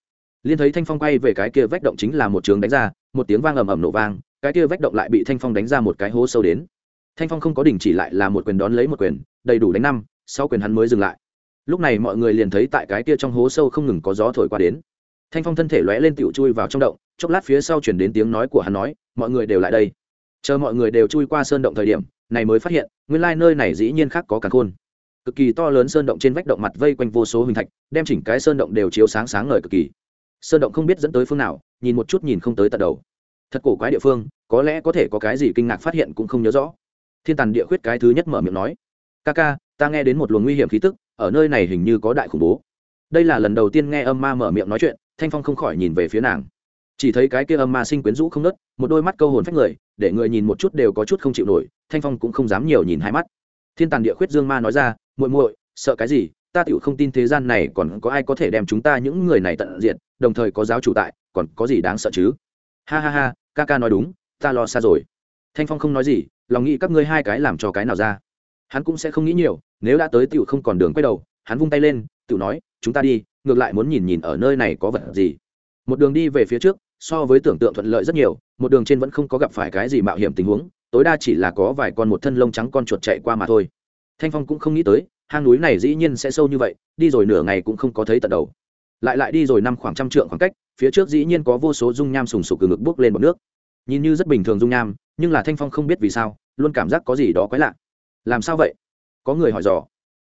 Liên thấy thanh phong quay về cái kia vách động chính là một trường đánh ra, một tiếng vang ầm ầm nổ vang cái kia vách động lại bị thanh phong đánh ra một cái hố sâu đến. Thanh phong không có đình chỉ lại là một quyền đón lấy một quyền, đầy đủ đánh năm sau quyền hắn mới dừng lại. Lúc này mọi người liền thấy tại cái kia trong hố sâu không ngừng có gió thổi qua đến. Thanh phong thân thể lóe lên tựu chui vào trong động, chốc lát phía sau chuyển đến tiếng nói của hắn nói, mọi người đều lại đây. Chờ mọi người đều chui qua sơn động thời điểm, này mới phát hiện, nguyên lai nơi này dĩ nhiên khác có cả khôn cực kỳ to lớn sơn động trên vách động mặt vây quanh vô số hình thạch, đem chỉnh cái sơn động đều chiếu sáng sáng ngời cực kỳ. Sơn động không biết dẫn tới phương nào, nhìn một chút nhìn không tới tận đầu thật cổ quái địa phương, có lẽ có thể có cái gì kinh ngạc phát hiện cũng không nhớ rõ. Thiên tàn địa khuyết cái thứ nhất mở miệng nói, ca ca, ta nghe đến một luồng nguy hiểm khí tức, ở nơi này hình như có đại khủng bố. Đây là lần đầu tiên nghe âm ma mở miệng nói chuyện, thanh phong không khỏi nhìn về phía nàng. Chỉ thấy cái kia âm ma sinh quyến rũ không nớt một đôi mắt câu hồn phách người, để người nhìn một chút đều có chút không chịu nổi, thanh phong cũng không dám nhiều nhìn hai mắt. Thiên tàn địa khuyết dương ma nói ra, muội muội, sợ cái gì? Ta tựu không tin thế gian này còn có ai có thể đem chúng ta những người này tận diện đồng thời có giáo chủ tại, còn có gì đáng sợ chứ? Ha ha ha, ca ca nói đúng, ta lo xa rồi. Thanh phong không nói gì, lòng nghĩ các ngươi hai cái làm cho cái nào ra. Hắn cũng sẽ không nghĩ nhiều, nếu đã tới tựu không còn đường quay đầu, hắn vung tay lên tựu nói, chúng ta đi, ngược lại muốn nhìn nhìn ở nơi này có vật gì. Một đường đi về phía trước, so với tưởng tượng thuận lợi rất nhiều, một đường trên vẫn không có gặp phải cái gì mạo hiểm tình huống, tối đa chỉ là có vài con một thân lông trắng con chuột chạy qua mà thôi. Thanh phong cũng không nghĩ tới, hang núi này dĩ nhiên sẽ sâu như vậy, đi rồi nửa ngày cũng không có thấy tận đầu. Lại lại đi rồi năm khoảng trăm trượng khoảng cách phía trước dĩ nhiên có vô số dung nham sùng sục từ ngực bốc lên bọc nước. Nhìn như rất bình thường dung nham, nhưng là thanh phong không biết vì sao, luôn cảm giác có gì đó quái lạ. Làm sao vậy? Có người hỏi dò.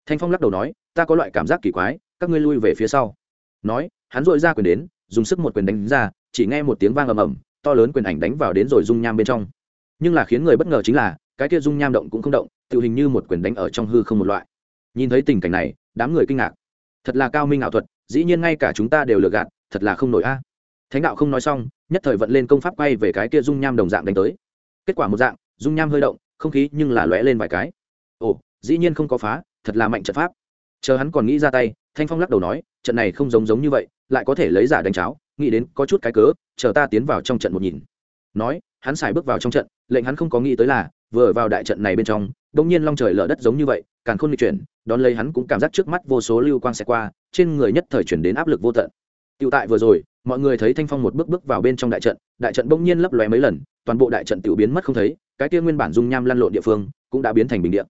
Thanh phong lắc đầu nói, ta có loại cảm giác kỳ quái, các ngươi lui về phía sau. Nói, hắn dội ra quyền đến, dùng sức một quyền đánh ra, chỉ nghe một tiếng vang ầm ầm, to lớn quyền ảnh đánh vào đến rồi dung nham bên trong. Nhưng là khiến người bất ngờ chính là, cái kia dung nham động cũng không động, tự hình như một quyền đánh ở trong hư không một loại. Nhìn thấy tình cảnh này, đám người kinh ngạc. Thật là cao minh ảo thuật, dĩ nhiên ngay cả chúng ta đều lừa gạt thật là không nổi a. Thánh đạo không nói xong, nhất thời vận lên công pháp quay về cái kia dung nham đồng dạng đánh tới. Kết quả một dạng, dung nham hơi động, không khí nhưng là lóe lên vài cái. Ồ, dĩ nhiên không có phá, thật là mạnh trận pháp. Chờ hắn còn nghĩ ra tay, thanh phong lắc đầu nói, trận này không giống giống như vậy, lại có thể lấy giả đánh cháo, nghĩ đến có chút cái cớ, chờ ta tiến vào trong trận một nhìn. Nói, hắn xài bước vào trong trận, lệnh hắn không có nghĩ tới là, vừa vào đại trận này bên trong đông nhiên long trời lở đất giống như vậy càng không đi chuyển, đón lấy hắn cũng cảm giác trước mắt vô số lưu quang xẹt qua, trên người nhất thời chuyển đến áp lực vô tận. Tiểu tại vừa rồi, mọi người thấy Thanh Phong một bước bước vào bên trong đại trận, đại trận bỗng nhiên lấp lóe mấy lần, toàn bộ đại trận tiểu biến mất không thấy, cái kia nguyên bản dung nham lăn lộn địa phương cũng đã biến thành bình địa.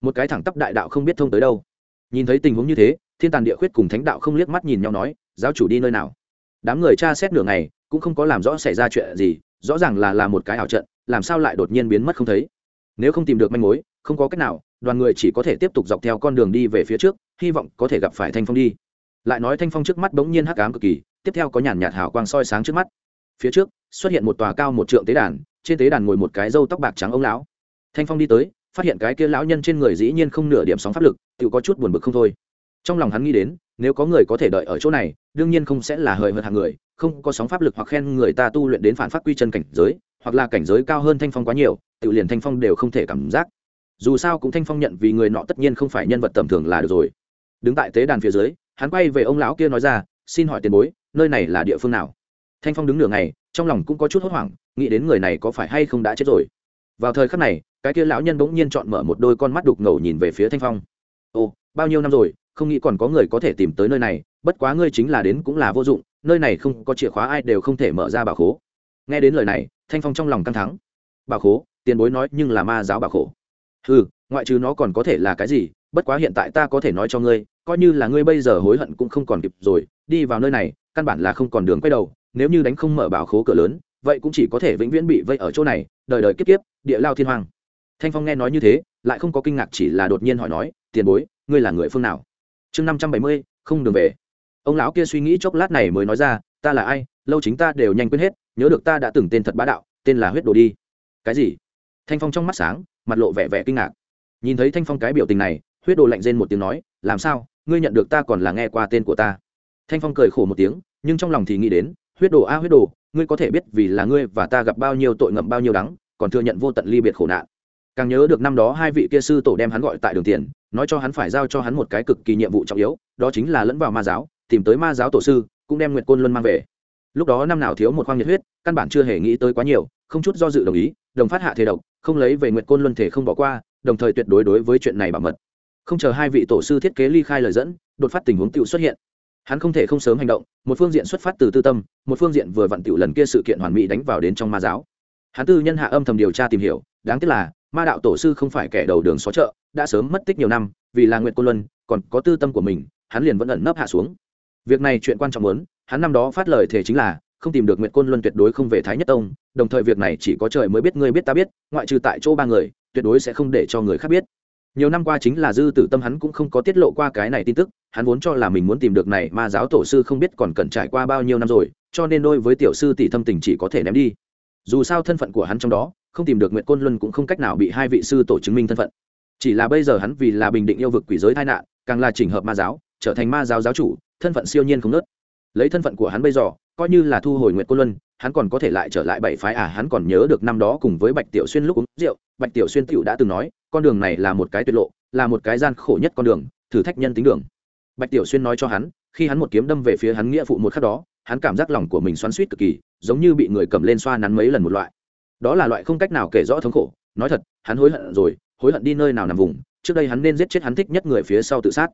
Một cái thẳng tắp đại đạo không biết thông tới đâu. Nhìn thấy tình huống như thế, Thiên Tàn Địa Khuyết cùng Thánh Đạo không liếc mắt nhìn nhau nói, giáo chủ đi nơi nào? Đám người tra xét nửa ngày, cũng không có làm rõ xảy ra chuyện gì, rõ ràng là là một cái ảo trận, làm sao lại đột nhiên biến mất không thấy? Nếu không tìm được manh mối, không có cách nào, đoàn người chỉ có thể tiếp tục dọc theo con đường đi về phía trước, hy vọng có thể gặp phải Thanh Phong đi. Lại nói Thanh Phong trước mắt bỗng nhiên hắc ám cực kỳ, tiếp theo có nhàn nhạt hào quang soi sáng trước mắt. Phía trước xuất hiện một tòa cao một trượng tế đàn trên tế đàn ngồi một cái râu tóc bạc trắng ông lão. Thanh phong đi tới phát hiện cái kia lão nhân trên người dĩ nhiên không nửa điểm sóng pháp lực tự có chút buồn bực không thôi. Trong lòng hắn nghĩ đến nếu có người có thể đợi ở chỗ này đương nhiên không sẽ là hời hợt hàng người không có sóng pháp lực hoặc khen người ta tu luyện đến phản phát quy chân cảnh giới hoặc là cảnh giới cao hơn thanh phong quá nhiều tự liền thanh phong đều không thể cảm giác. Dù sao cũng thanh phong nhận vì người nọ tất nhiên không phải nhân vật tầm thường là được rồi. Đứng tại tế đàn phía dưới hắn quay về ông lão kia nói ra, xin hỏi tiền bối, nơi này là địa phương nào? Thanh phong đứng nửa ngày, trong lòng cũng có chút hốt hoảng, nghĩ đến người này có phải hay không đã chết rồi. Vào thời khắc này, cái kia lão nhân bỗng nhiên chọn mở một đôi con mắt đục ngầu nhìn về phía thanh phong. Ồ, bao nhiêu năm rồi, không nghĩ còn có người có thể tìm tới nơi này, bất quá ngươi chính là đến cũng là vô dụng, nơi này không có chìa khóa ai đều không thể mở ra bảo khố. Nghe đến lời này, thanh phong trong lòng căng thẳng. bảo khố? Tiền bối nói nhưng là ma giáo bảo khổ. Ừ ngoại trừ nó còn có thể là cái gì, bất quá hiện tại ta có thể nói cho ngươi coi như là ngươi bây giờ hối hận cũng không còn kịp rồi, đi vào nơi này, căn bản là không còn đường quay đầu, nếu như đánh không mở bảo khố cửa lớn, vậy cũng chỉ có thể vĩnh viễn bị vây ở chỗ này, đời đời kiếp kiếp, địa lao thiên hoàng thanh phong nghe nói như thế, lại không có kinh ngạc chỉ là đột nhiên hỏi nói, tiền bối, ngươi là người phương nào? Chương năm trăm bảy mươi, không đường về. Ông lão kia suy nghĩ chốc lát này mới nói ra, ta là ai? Lâu chính ta đều nhanh quên hết, nhớ được ta đã từng tên thật bá đạo, tên là huyết đồ đi. Cái gì? Thanh phong trong mắt sáng, mặt lộ vẻ vẻ kinh ngạc. Nhìn thấy thanh phong cái biểu tình này, huyết đồ lạnh rên một tiếng nói, làm sao? Ngươi nhận được ta còn là nghe qua tên của ta. Thanh phong cười khổ một tiếng, nhưng trong lòng thì nghĩ đến, huyết đồ a, huyết đồ, ngươi có thể biết vì là ngươi và ta gặp bao nhiêu tội ngậm bao nhiêu đắng, còn thừa nhận vô tận ly biệt khổ nạn. Càng nhớ được năm đó hai vị kia sư tổ đem hắn gọi tại đường tiền, nói cho hắn phải giao cho hắn một cái cực kỳ nhiệm vụ trọng yếu, đó chính là lẫn vào ma giáo, tìm tới ma giáo tổ sư, cũng đem nguyệt côn luân mang về. Lúc đó năm nào thiếu một khoang nhiệt huyết, căn bản chưa hề nghĩ tới quá nhiều, không chút do dự đồng ý, đồng phát hạ thế độc, không lấy về nguyệt côn luân thể không bỏ qua, đồng thời tuyệt đối đối với chuyện này bảo mật không chờ hai vị tổ sư thiết kế ly khai lời dẫn, đột phát tình huống tự xuất hiện. Hắn không thể không sớm hành động, một phương diện xuất phát từ tư tâm, một phương diện vừa vặn tiểu lần kia sự kiện hoàn mỹ đánh vào đến trong ma giáo. Hắn tư nhân hạ âm thầm điều tra tìm hiểu, đáng tiếc là, ma đạo tổ sư không phải kẻ đầu đường xó chợ, đã sớm mất tích nhiều năm, vì là nguyện cô luân, còn có tư tâm của mình, hắn liền vẫn ẩn nấp hạ xuống. Việc này chuyện quan trọng lớn, hắn năm đó phát lời thể chính là, không tìm được nguyện côn luân tuyệt đối không về thái nhất tông, đồng thời việc này chỉ có trời mới biết ngươi biết ta biết, ngoại trừ tại chỗ ba người, tuyệt đối sẽ không để cho người khác biết nhiều năm qua chính là dư tử tâm hắn cũng không có tiết lộ qua cái này tin tức, hắn vốn cho là mình muốn tìm được này mà giáo tổ sư không biết còn cần trải qua bao nhiêu năm rồi, cho nên đôi với tiểu sư tỷ thâm tình chỉ có thể ném đi. Dù sao thân phận của hắn trong đó, không tìm được nguyện côn luân cũng không cách nào bị hai vị sư tổ chứng minh thân phận. Chỉ là bây giờ hắn vì là bình định yêu vực quỷ giới tai nạn, càng là chỉnh hợp ma giáo, trở thành ma giáo giáo chủ, thân phận siêu nhiên không nớt lấy thân phận của hắn bây giờ, coi như là thu hồi nguyện côn luân, hắn còn có thể lại trở lại bảy phái à hắn còn nhớ được năm đó cùng với bạch tiểu xuyên lúc uống rượu. Bạch tiểu xuyên tiểu đã từng nói con đường này là một cái tuyệt lộ, là một cái gian khổ nhất con đường, thử thách nhân tính đường. Bạch tiểu xuyên nói cho hắn, khi hắn một kiếm đâm về phía hắn nghĩa phụ một khắc đó, hắn cảm giác lòng của mình xoắn suýt cực kỳ, giống như bị người cầm lên xoa nắn mấy lần một loại. Đó là loại không cách nào kể rõ thống khổ, nói thật, hắn hối hận rồi, hối hận đi nơi nào nằm vùng, trước đây hắn nên giết chết hắn thích nhất người phía sau tự sát.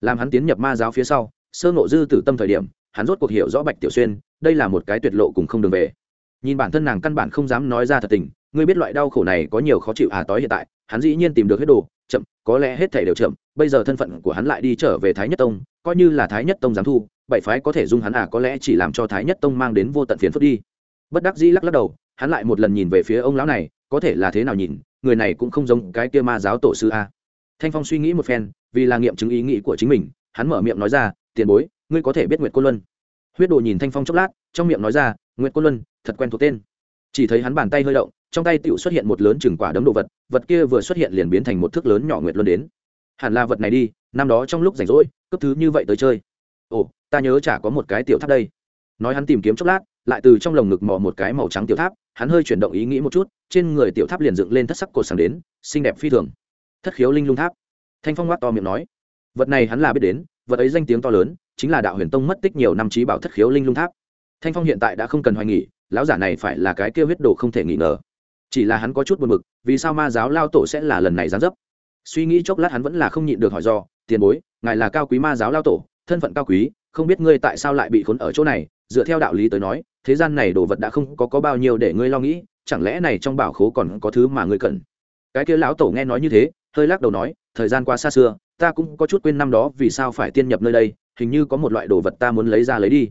Làm hắn tiến nhập ma giáo phía sau, sơ ngộ dư tử tâm thời điểm, hắn rốt cuộc hiểu rõ bạch tiểu xuyên, đây là một cái tuyệt lộ cùng không đường về. Nhìn bản thân nàng căn bản không dám nói ra thật tình, ngươi biết loại đau khổ này có nhiều khó chịu à tối hiện tại hắn dĩ nhiên tìm được hết đồ, chậm, có lẽ hết thể đều chậm, bây giờ thân phận của hắn lại đi trở về thái nhất tông, coi như là thái nhất tông giám thu, bảy phái có thể dung hắn à có lẽ chỉ làm cho thái nhất tông mang đến vô tận phiền phức đi. Bất đắc dĩ lắc lắc đầu, hắn lại một lần nhìn về phía ông lão này, có thể là thế nào nhìn, người này cũng không giống cái kia ma giáo tổ sư a. Thanh phong suy nghĩ một phen, vì là nghiệm chứng ý nghĩ của chính mình, hắn mở miệng nói ra, tiền bối, ngươi có thể biết nguyệt cô luân. Huyết đồ nhìn thanh phong chốc lát, trong miệng nói ra, nguyệt cô luân, thật quen thuộc tên. Chỉ thấy hắn bàn tay hơi động trong tay tựu xuất hiện một lớn chừng quả đấm đồ vật vật kia vừa xuất hiện liền biến thành một thước lớn nhỏ nguyệt luân đến. Hẳn là vật này đi, năm đó trong lúc rảnh rỗi cấp thứ như vậy tới chơi. Ồ, ta nhớ chả có một cái tiểu tháp đây. Nói hắn tìm kiếm chốc lát, lại từ trong lồng ngực mò một cái màu trắng tiểu tháp, hắn hơi chuyển động ý nghĩ một chút, trên người tiểu tháp liền dựng lên thất sắc cột sáng đến, xinh đẹp phi thường. Thất khiếu linh lung tháp. Thanh phong ngoác to miệng nói, vật này hắn là biết đến, vật ấy danh tiếng to lớn, chính là đạo huyền tông mất tích nhiều năm trí bảo thất khiếu linh lung tháp. Thanh phong hiện tại đã không cần hoài nghỉ lão giả này phải là cái kêu huyết đồ không thể nghi ngờ chỉ là hắn có chút buồn mực vì sao ma giáo lao tổ sẽ là lần này gián dấp? Suy nghĩ chốc lát hắn vẫn là không nhịn được hỏi do tiền bối ngài là cao quý ma giáo lao tổ thân phận cao quý không biết ngươi tại sao lại bị khốn ở chỗ này? Dựa theo đạo lý tới nói thế gian này đồ vật đã không có, có bao nhiêu để ngươi lo nghĩ chẳng lẽ này trong bảo khố còn có thứ mà ngươi cần? Cái kia lão tổ nghe nói như thế hơi lắc đầu nói thời gian qua xa xưa ta cũng có chút quên năm đó vì sao phải tiên nhập nơi đây hình như có một loại đồ vật ta muốn lấy ra lấy đi.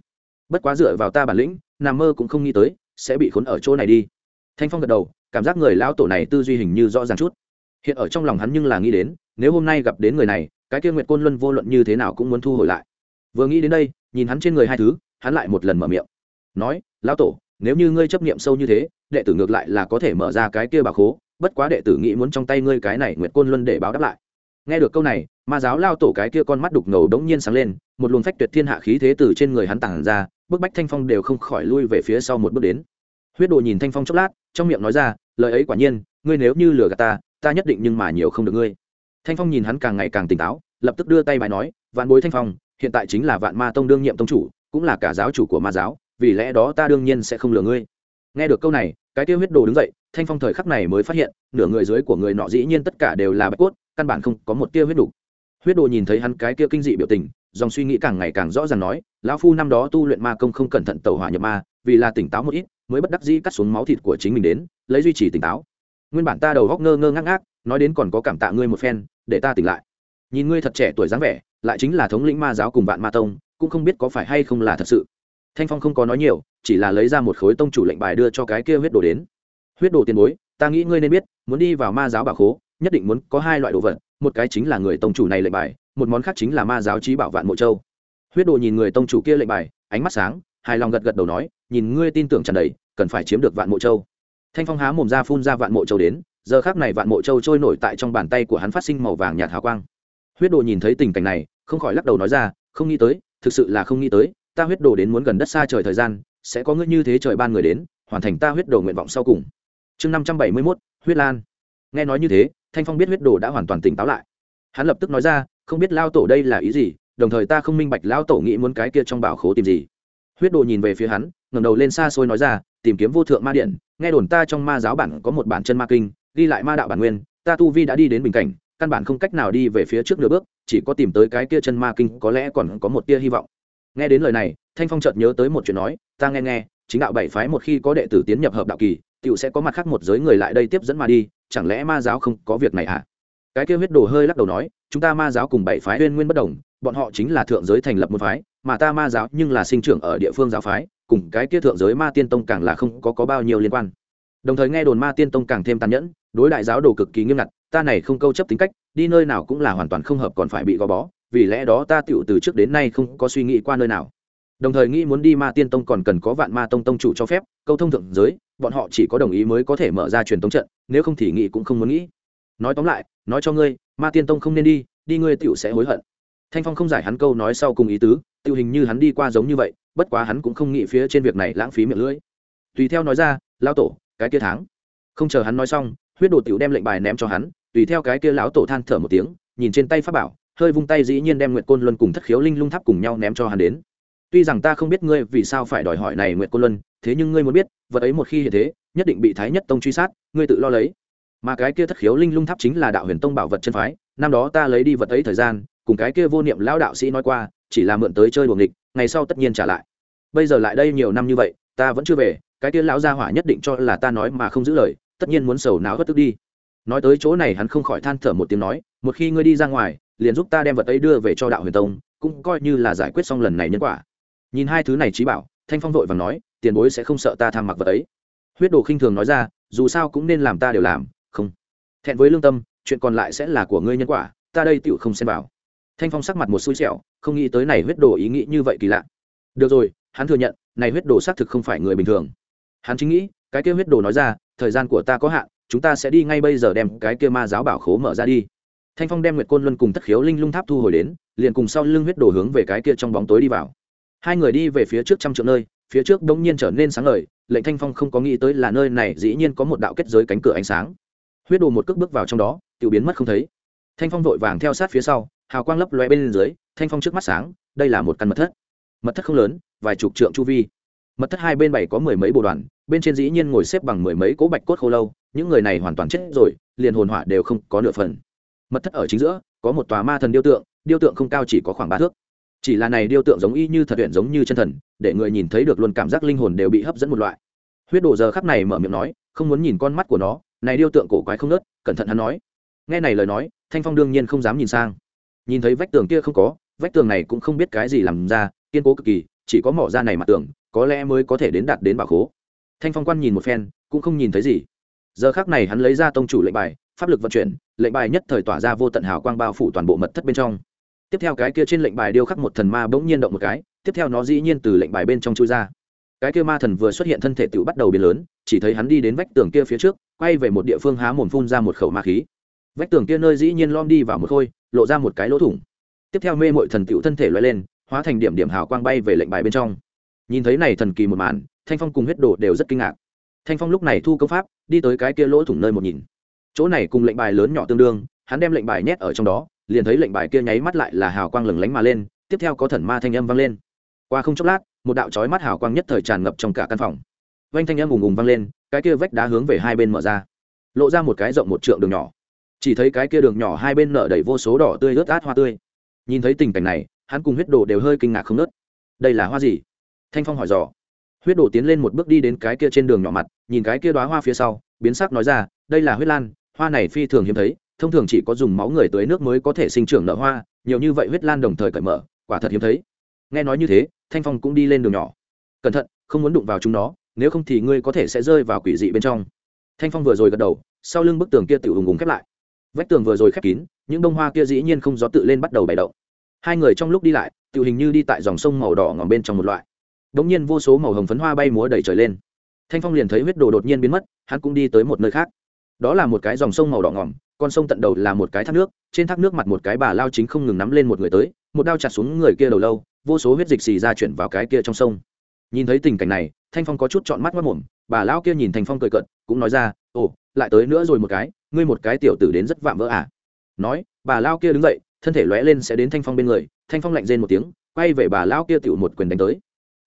Bất quá dựa vào ta bản lĩnh nằm mơ cũng không nghĩ tới sẽ bị khốn ở chỗ này đi. Thanh phong gật đầu cảm giác người lão tổ này tư duy hình như rõ ràng chút. Hiện ở trong lòng hắn nhưng là nghĩ đến, nếu hôm nay gặp đến người này, cái kia nguyệt côn luân vô luận như thế nào cũng muốn thu hồi lại. Vừa nghĩ đến đây, nhìn hắn trên người hai thứ, hắn lại một lần mở miệng. Nói, lão tổ, nếu như ngươi chấp niệm sâu như thế, đệ tử ngược lại là có thể mở ra cái kia bà khố, bất quá đệ tử nghĩ muốn trong tay ngươi cái này nguyệt côn luân để báo đáp lại. Nghe được câu này, ma giáo lao tổ cái kia con mắt đục ngầu đống nhiên sáng lên, một luồng phách tuyệt thiên hạ khí thế từ trên người hắn tản ra, bức bách thanh phong đều không khỏi lui về phía sau một bước đến huyết đồ nhìn thanh phong chốc lát, trong miệng nói ra, lời ấy quả nhiên, ngươi nếu như lừa gạt ta ta nhất định nhưng mà nhiều không được ngươi. Thanh phong nhìn hắn càng ngày càng tỉnh táo, lập tức đưa tay bài nói, vạn bối thanh phong, hiện tại chính là vạn ma tông đương nhiệm tông chủ, cũng là cả giáo chủ của ma giáo, vì lẽ đó ta đương nhiên sẽ không lừa ngươi. Nghe được câu này, cái tiêu huyết đồ đứng dậy, thanh phong thời khắc này mới phát hiện, nửa người dưới của người nọ dĩ nhiên tất cả đều là bạch cốt, căn bản không có một tia huyết đủ. Huyết đồ nhìn thấy hắn cái kia kinh dị biểu tình, dòng suy nghĩ càng ngày càng rõ ràng nói, lão phu năm đó tu luyện ma công không cẩn thận tẩu hỏa nhập ma, vì là tỉnh táo một ít mới bất đắc dĩ cắt xuống máu thịt của chính mình đến, lấy duy trì tỉnh táo. Nguyên bản ta đầu góc ngơ ngơ ngác ngác, nói đến còn có cảm tạ ngươi một phen, để ta tỉnh lại. Nhìn ngươi thật trẻ tuổi dáng vẻ, lại chính là thống lĩnh ma giáo cùng vạn ma tông, cũng không biết có phải hay không là thật sự. Thanh phong không có nói nhiều, chỉ là lấy ra một khối tông chủ lệnh bài đưa cho cái kia huyết đồ đến. Huyết đồ tiền bối, ta nghĩ ngươi nên biết, muốn đi vào ma giáo bà khố, nhất định muốn có hai loại đồ vật, một cái chính là người tông chủ này lệnh bài, một món khác chính là ma giáo trí bảo vạn mộ châu. Huyết đồ nhìn người tông chủ kia lệnh bài, ánh mắt sáng hài lòng gật gật đầu nói, nhìn ngươi tin tưởng tràn đầy, cần phải chiếm được vạn mộ châu. Thanh phong há mồm ra phun ra vạn mộ châu đến, giờ khác này vạn mộ châu trôi nổi tại trong bàn tay của hắn phát sinh màu vàng nhạt hào quang. Huyết đồ nhìn thấy tình cảnh này, không khỏi lắc đầu nói ra, không nghĩ tới, thực sự là không nghĩ tới, ta huyết đồ đến muốn gần đất xa trời thời gian, sẽ có ngươi như thế trời ban người đến, hoàn thành ta huyết đồ nguyện vọng sau cùng. Chương năm trăm bảy mươi mốt, huyết lan. Nghe nói như thế, thanh phong biết huyết đồ đã hoàn toàn tỉnh táo lại. Hắn lập tức nói ra, không biết lao tổ đây là ý gì, đồng thời ta không minh bạch lao tổ nghĩ muốn cái kia trong bảo khố tìm gì huyết đồ nhìn về phía hắn, ngẩng đầu lên xa xôi nói ra, tìm kiếm vô thượng ma điện, nghe đồn ta trong ma giáo bản có một bản chân ma kinh, ghi lại ma đạo bản nguyên, ta tu vi đã đi đến bình cảnh, căn bản không cách nào đi về phía trước nửa bước, chỉ có tìm tới cái kia chân ma kinh, có lẽ còn có một tia hy vọng. Nghe đến lời này, thanh phong chợt nhớ tới một chuyện nói, ta nghe nghe, chính đạo bảy phái một khi có đệ tử tiến nhập hợp đạo kỳ tựu sẽ có mặt khác một giới người lại đây tiếp dẫn ma đi, chẳng lẽ ma giáo không có việc này à cái kia huyết đồ hơi lắc đầu nói chúng ta ma giáo cùng bảy phái uyên nguyên bất đồng bọn họ chính là thượng giới thành lập một phái mà ta ma giáo nhưng là sinh trưởng ở địa phương giáo phái cùng cái kia thượng giới ma tiên tông càng là không có, có bao nhiêu liên quan. Đồng thời nghe đồn ma tiên tông càng thêm tàn nhẫn đối đại giáo đồ cực kỳ nghiêm ngặt ta này không câu chấp tính cách đi nơi nào cũng là hoàn toàn không hợp còn phải bị gò bó vì lẽ đó ta tựu từ trước đến nay không có suy nghĩ qua nơi nào. Đồng thời nghĩ muốn đi ma tiên tông còn cần có vạn ma tông tông chủ cho phép câu thông thượng giới bọn họ chỉ có đồng ý mới có thể mở ra truyền tống trận nếu không thì nghĩ cũng không muốn nghĩ. Nói tóm lại nói cho ngươi, ma tiên tông không nên đi đi ngươi tựu sẽ hối hận. Thanh phong không giải hắn câu nói sau cùng ý tứ tự hình như hắn đi qua giống như vậy, bất quá hắn cũng không nghĩ phía trên việc này lãng phí miệng lưỡi. Tùy theo nói ra lao tổ, cái kia tháng. Không chờ hắn nói xong, huyết đồ tiểu đem lệnh bài ném cho hắn, tùy theo cái kia lão tổ than thở một tiếng, nhìn trên tay pháp bảo, hơi vung tay dĩ nhiên đem nguyệt côn luân cùng thất khiếu linh lung tháp cùng nhau ném cho hắn đến. Tuy rằng ta không biết ngươi vì sao phải đòi hỏi này nguyệt côn luân, thế nhưng ngươi muốn biết, vật ấy một khi hiện thế, nhất định bị thái nhất tông truy sát, ngươi tự lo lấy mà cái kia thất khiếu linh lung tháp chính là đạo huyền tông bảo vật chân phái, năm đó ta lấy đi vật ấy thời gian, cùng cái kia vô niệm lão đạo sĩ nói qua, chỉ là mượn tới chơi buồng địch ngày sau tất nhiên trả lại. Bây giờ lại đây nhiều năm như vậy, ta vẫn chưa về, cái kia lão gia hỏa nhất định cho là ta nói mà không giữ lời, tất nhiên muốn sầu não bất tức đi. Nói tới chỗ này hắn không khỏi than thở một tiếng nói, một khi ngươi đi ra ngoài, liền giúp ta đem vật ấy đưa về cho đạo huyền tông, cũng coi như là giải quyết xong lần này nhân quả. Nhìn hai thứ này trí bảo, thanh phong vội và nói, tiền bối sẽ không sợ ta tham mặc vật ấy. Huyết đồ khinh thường nói ra, dù sao cũng nên làm ta đều làm thẹn với lương tâm, chuyện còn lại sẽ là của ngươi nhân quả, ta đây tựu không xem vào. Thanh phong sắc mặt một xui xẻo, không nghĩ tới này huyết đồ ý nghĩ như vậy kỳ lạ. Được rồi, hắn thừa nhận, này huyết đồ xác thực không phải người bình thường. Hắn chính nghĩ, cái kia huyết đồ nói ra, thời gian của ta có hạn, chúng ta sẽ đi ngay bây giờ đem cái kia ma giáo bảo khố mở ra đi. Thanh phong đem nguyệt côn luân cùng tất khiếu linh lung tháp thu hồi đến, liền cùng sau lưng huyết đồ hướng về cái kia trong bóng tối đi vào. Hai người đi về phía trước trăm triệu nơi, phía trước đ ỗ n g nhiên trở nên sáng ngời, lệnh thanh phong không có nghĩ tới là nơi này dĩ nhiên có một đạo kết giới cánh cửa ánh sáng huyết đồ một cước bước vào trong đó tự biến mất không thấy. Thanh phong vội vàng theo sát phía sau, hào quang lấp loe bên dưới, thanh phong trước mắt sáng, đây là một căn mật thất. Mật thất không lớn, vài chục trượng chu vi. Mật thất hai bên bảy có mười mấy bộ đoàn, bên trên dĩ nhiên ngồi xếp bằng mười mấy cỗ bạch cốt khô lâu, những người này hoàn toàn chết rồi, liền hồn hỏa đều không có nửa phần. Mật thất ở chính giữa, có một tòa ma thần điêu tượng điêu tượng không cao chỉ có khoảng ba thước. Chỉ là này điêu tượng giống y như thật huyện giống như chân thần, để người nhìn thấy được luôn cảm giác linh hồn đều bị hấp dẫn một loại. Huyết đồ giờ khắp này mở miệng nói, không muốn nhìn con mắt của nó này điêu tượng cổ quái không nớt, cẩn thận hắn nói. Nghe này lời nói, thanh phong đương nhiên không dám nhìn sang. Nhìn thấy vách tường kia không có, vách tường này cũng không biết cái gì làm ra, kiên cố cực kỳ, chỉ có mỏ ra này mặt tường, có lẽ mới có thể đến đạt đến bảo khố. Thanh phong quan nhìn một phen, cũng không nhìn thấy gì. Giờ khác này hắn lấy ra tông chủ lệnh bài, pháp lực vận chuyển, lệnh bài nhất thời tỏa ra vô tận hào quang bao phủ toàn bộ mật thất bên trong. Tiếp theo cái kia trên lệnh bài điêu khắc một thần ma bỗng nhiên động một cái, tiếp theo nó dĩ nhiên từ lệnh bài bên trong chui ra cái kia ma thần vừa xuất hiện thân thể tự bắt đầu biến lớn, chỉ thấy hắn đi đến vách tường kia phía trước, quay về một địa phương há mồm phun ra một khẩu ma khí. Vách tường kia nơi dĩ nhiên lom đi vào một khôi, lộ ra một cái lỗ thủng. Tiếp theo mê mội thần tựu thân thể loay lên, hóa thành điểm điểm hào quang bay về lệnh bài bên trong. Nhìn thấy này thần kỳ một màn, thanh phong cùng huyết đồ đều rất kinh ngạc. Thanh phong lúc này thu công pháp, đi tới cái kia lỗ thủng nơi một nhìn. Chỗ này cùng lệnh bài lớn nhỏ tương đương, hắn đem lệnh bài nhét ở trong đó, liền thấy lệnh bài kia nháy mắt lại là hào quang lừng lánh mà lên, tiếp theo có thần ma thanh âm vang lên. Qua không chốc lát một đạo chói mắt hào quang nhất thời tràn ngập trong cả căn phòng. Vanh thanh âm ùng ùng vang lên, cái kia vách đá hướng về hai bên mở ra. Lộ ra một cái rộng một trượng đường nhỏ. Chỉ thấy cái kia đường nhỏ hai bên nở đầy vô số đỏ tươi ướt át hoa tươi. Nhìn thấy tình cảnh này, hắn cùng huyết đồ đều hơi kinh ngạc không nớt đây là hoa gì? Thanh phong hỏi dò. Huyết đồ tiến lên một bước đi đến cái kia trên đường nhỏ mặt, nhìn cái kia đoá hoa phía sau, biến sắc nói ra, đây là huyết lan, hoa này phi thường hiếm thấy, thông thường chỉ có dùng máu người tới nước mới có thể sinh trưởng nở hoa, nhiều như vậy huyết lan đồng thời cởi mở, quả thật hiếm thấy. Nghe nói như thế thanh phong cũng đi lên đường nhỏ. Cẩn thận, không muốn đụng vào chúng nó, nếu không thì ngươi có thể sẽ rơi vào quỷ dị bên trong. Thanh phong vừa rồi gật đầu, sau lưng bức tường kia tự ùng ùng khép lại. Vách tường vừa rồi khép kín, những bông hoa kia dĩ nhiên không gió tự lên bắt đầu bày động. Hai người trong lúc đi lại, tự hình như đi tại dòng sông màu đỏ ngòm bên trong một loại. Đ ỗ n g nhiên vô số màu hồng phấn hoa bay múa đầy trời lên. Thanh phong liền thấy huyết đồ đột nhiên biến mất, hắn cũng đi tới một nơi khác. Đó là một cái dòng sông màu đỏ ngòm, con sông tận đầu là một cái thác nước, trên thác nước mặt một cái bà lao chính không ngừng nắm lên một người tới một đao chặt xuống người kia đầu lâu, vô số huyết dịch xì ra chuyển vào cái kia trong sông. Nhìn thấy tình cảnh này, thanh phong có chút chọn mắt mất mồm, bà lao kia nhìn thanh phong cười cận cũng nói ra, ồ, lại tới nữa rồi một cái, ngươi một cái tiểu tử đến rất vạm vỡ à? Nói, bà lao kia đứng dậy, thân thể lóe lên sẽ đến thanh phong bên người, thanh phong lạnh rên một tiếng, quay về bà lao kia tiểu một quyền đánh tới.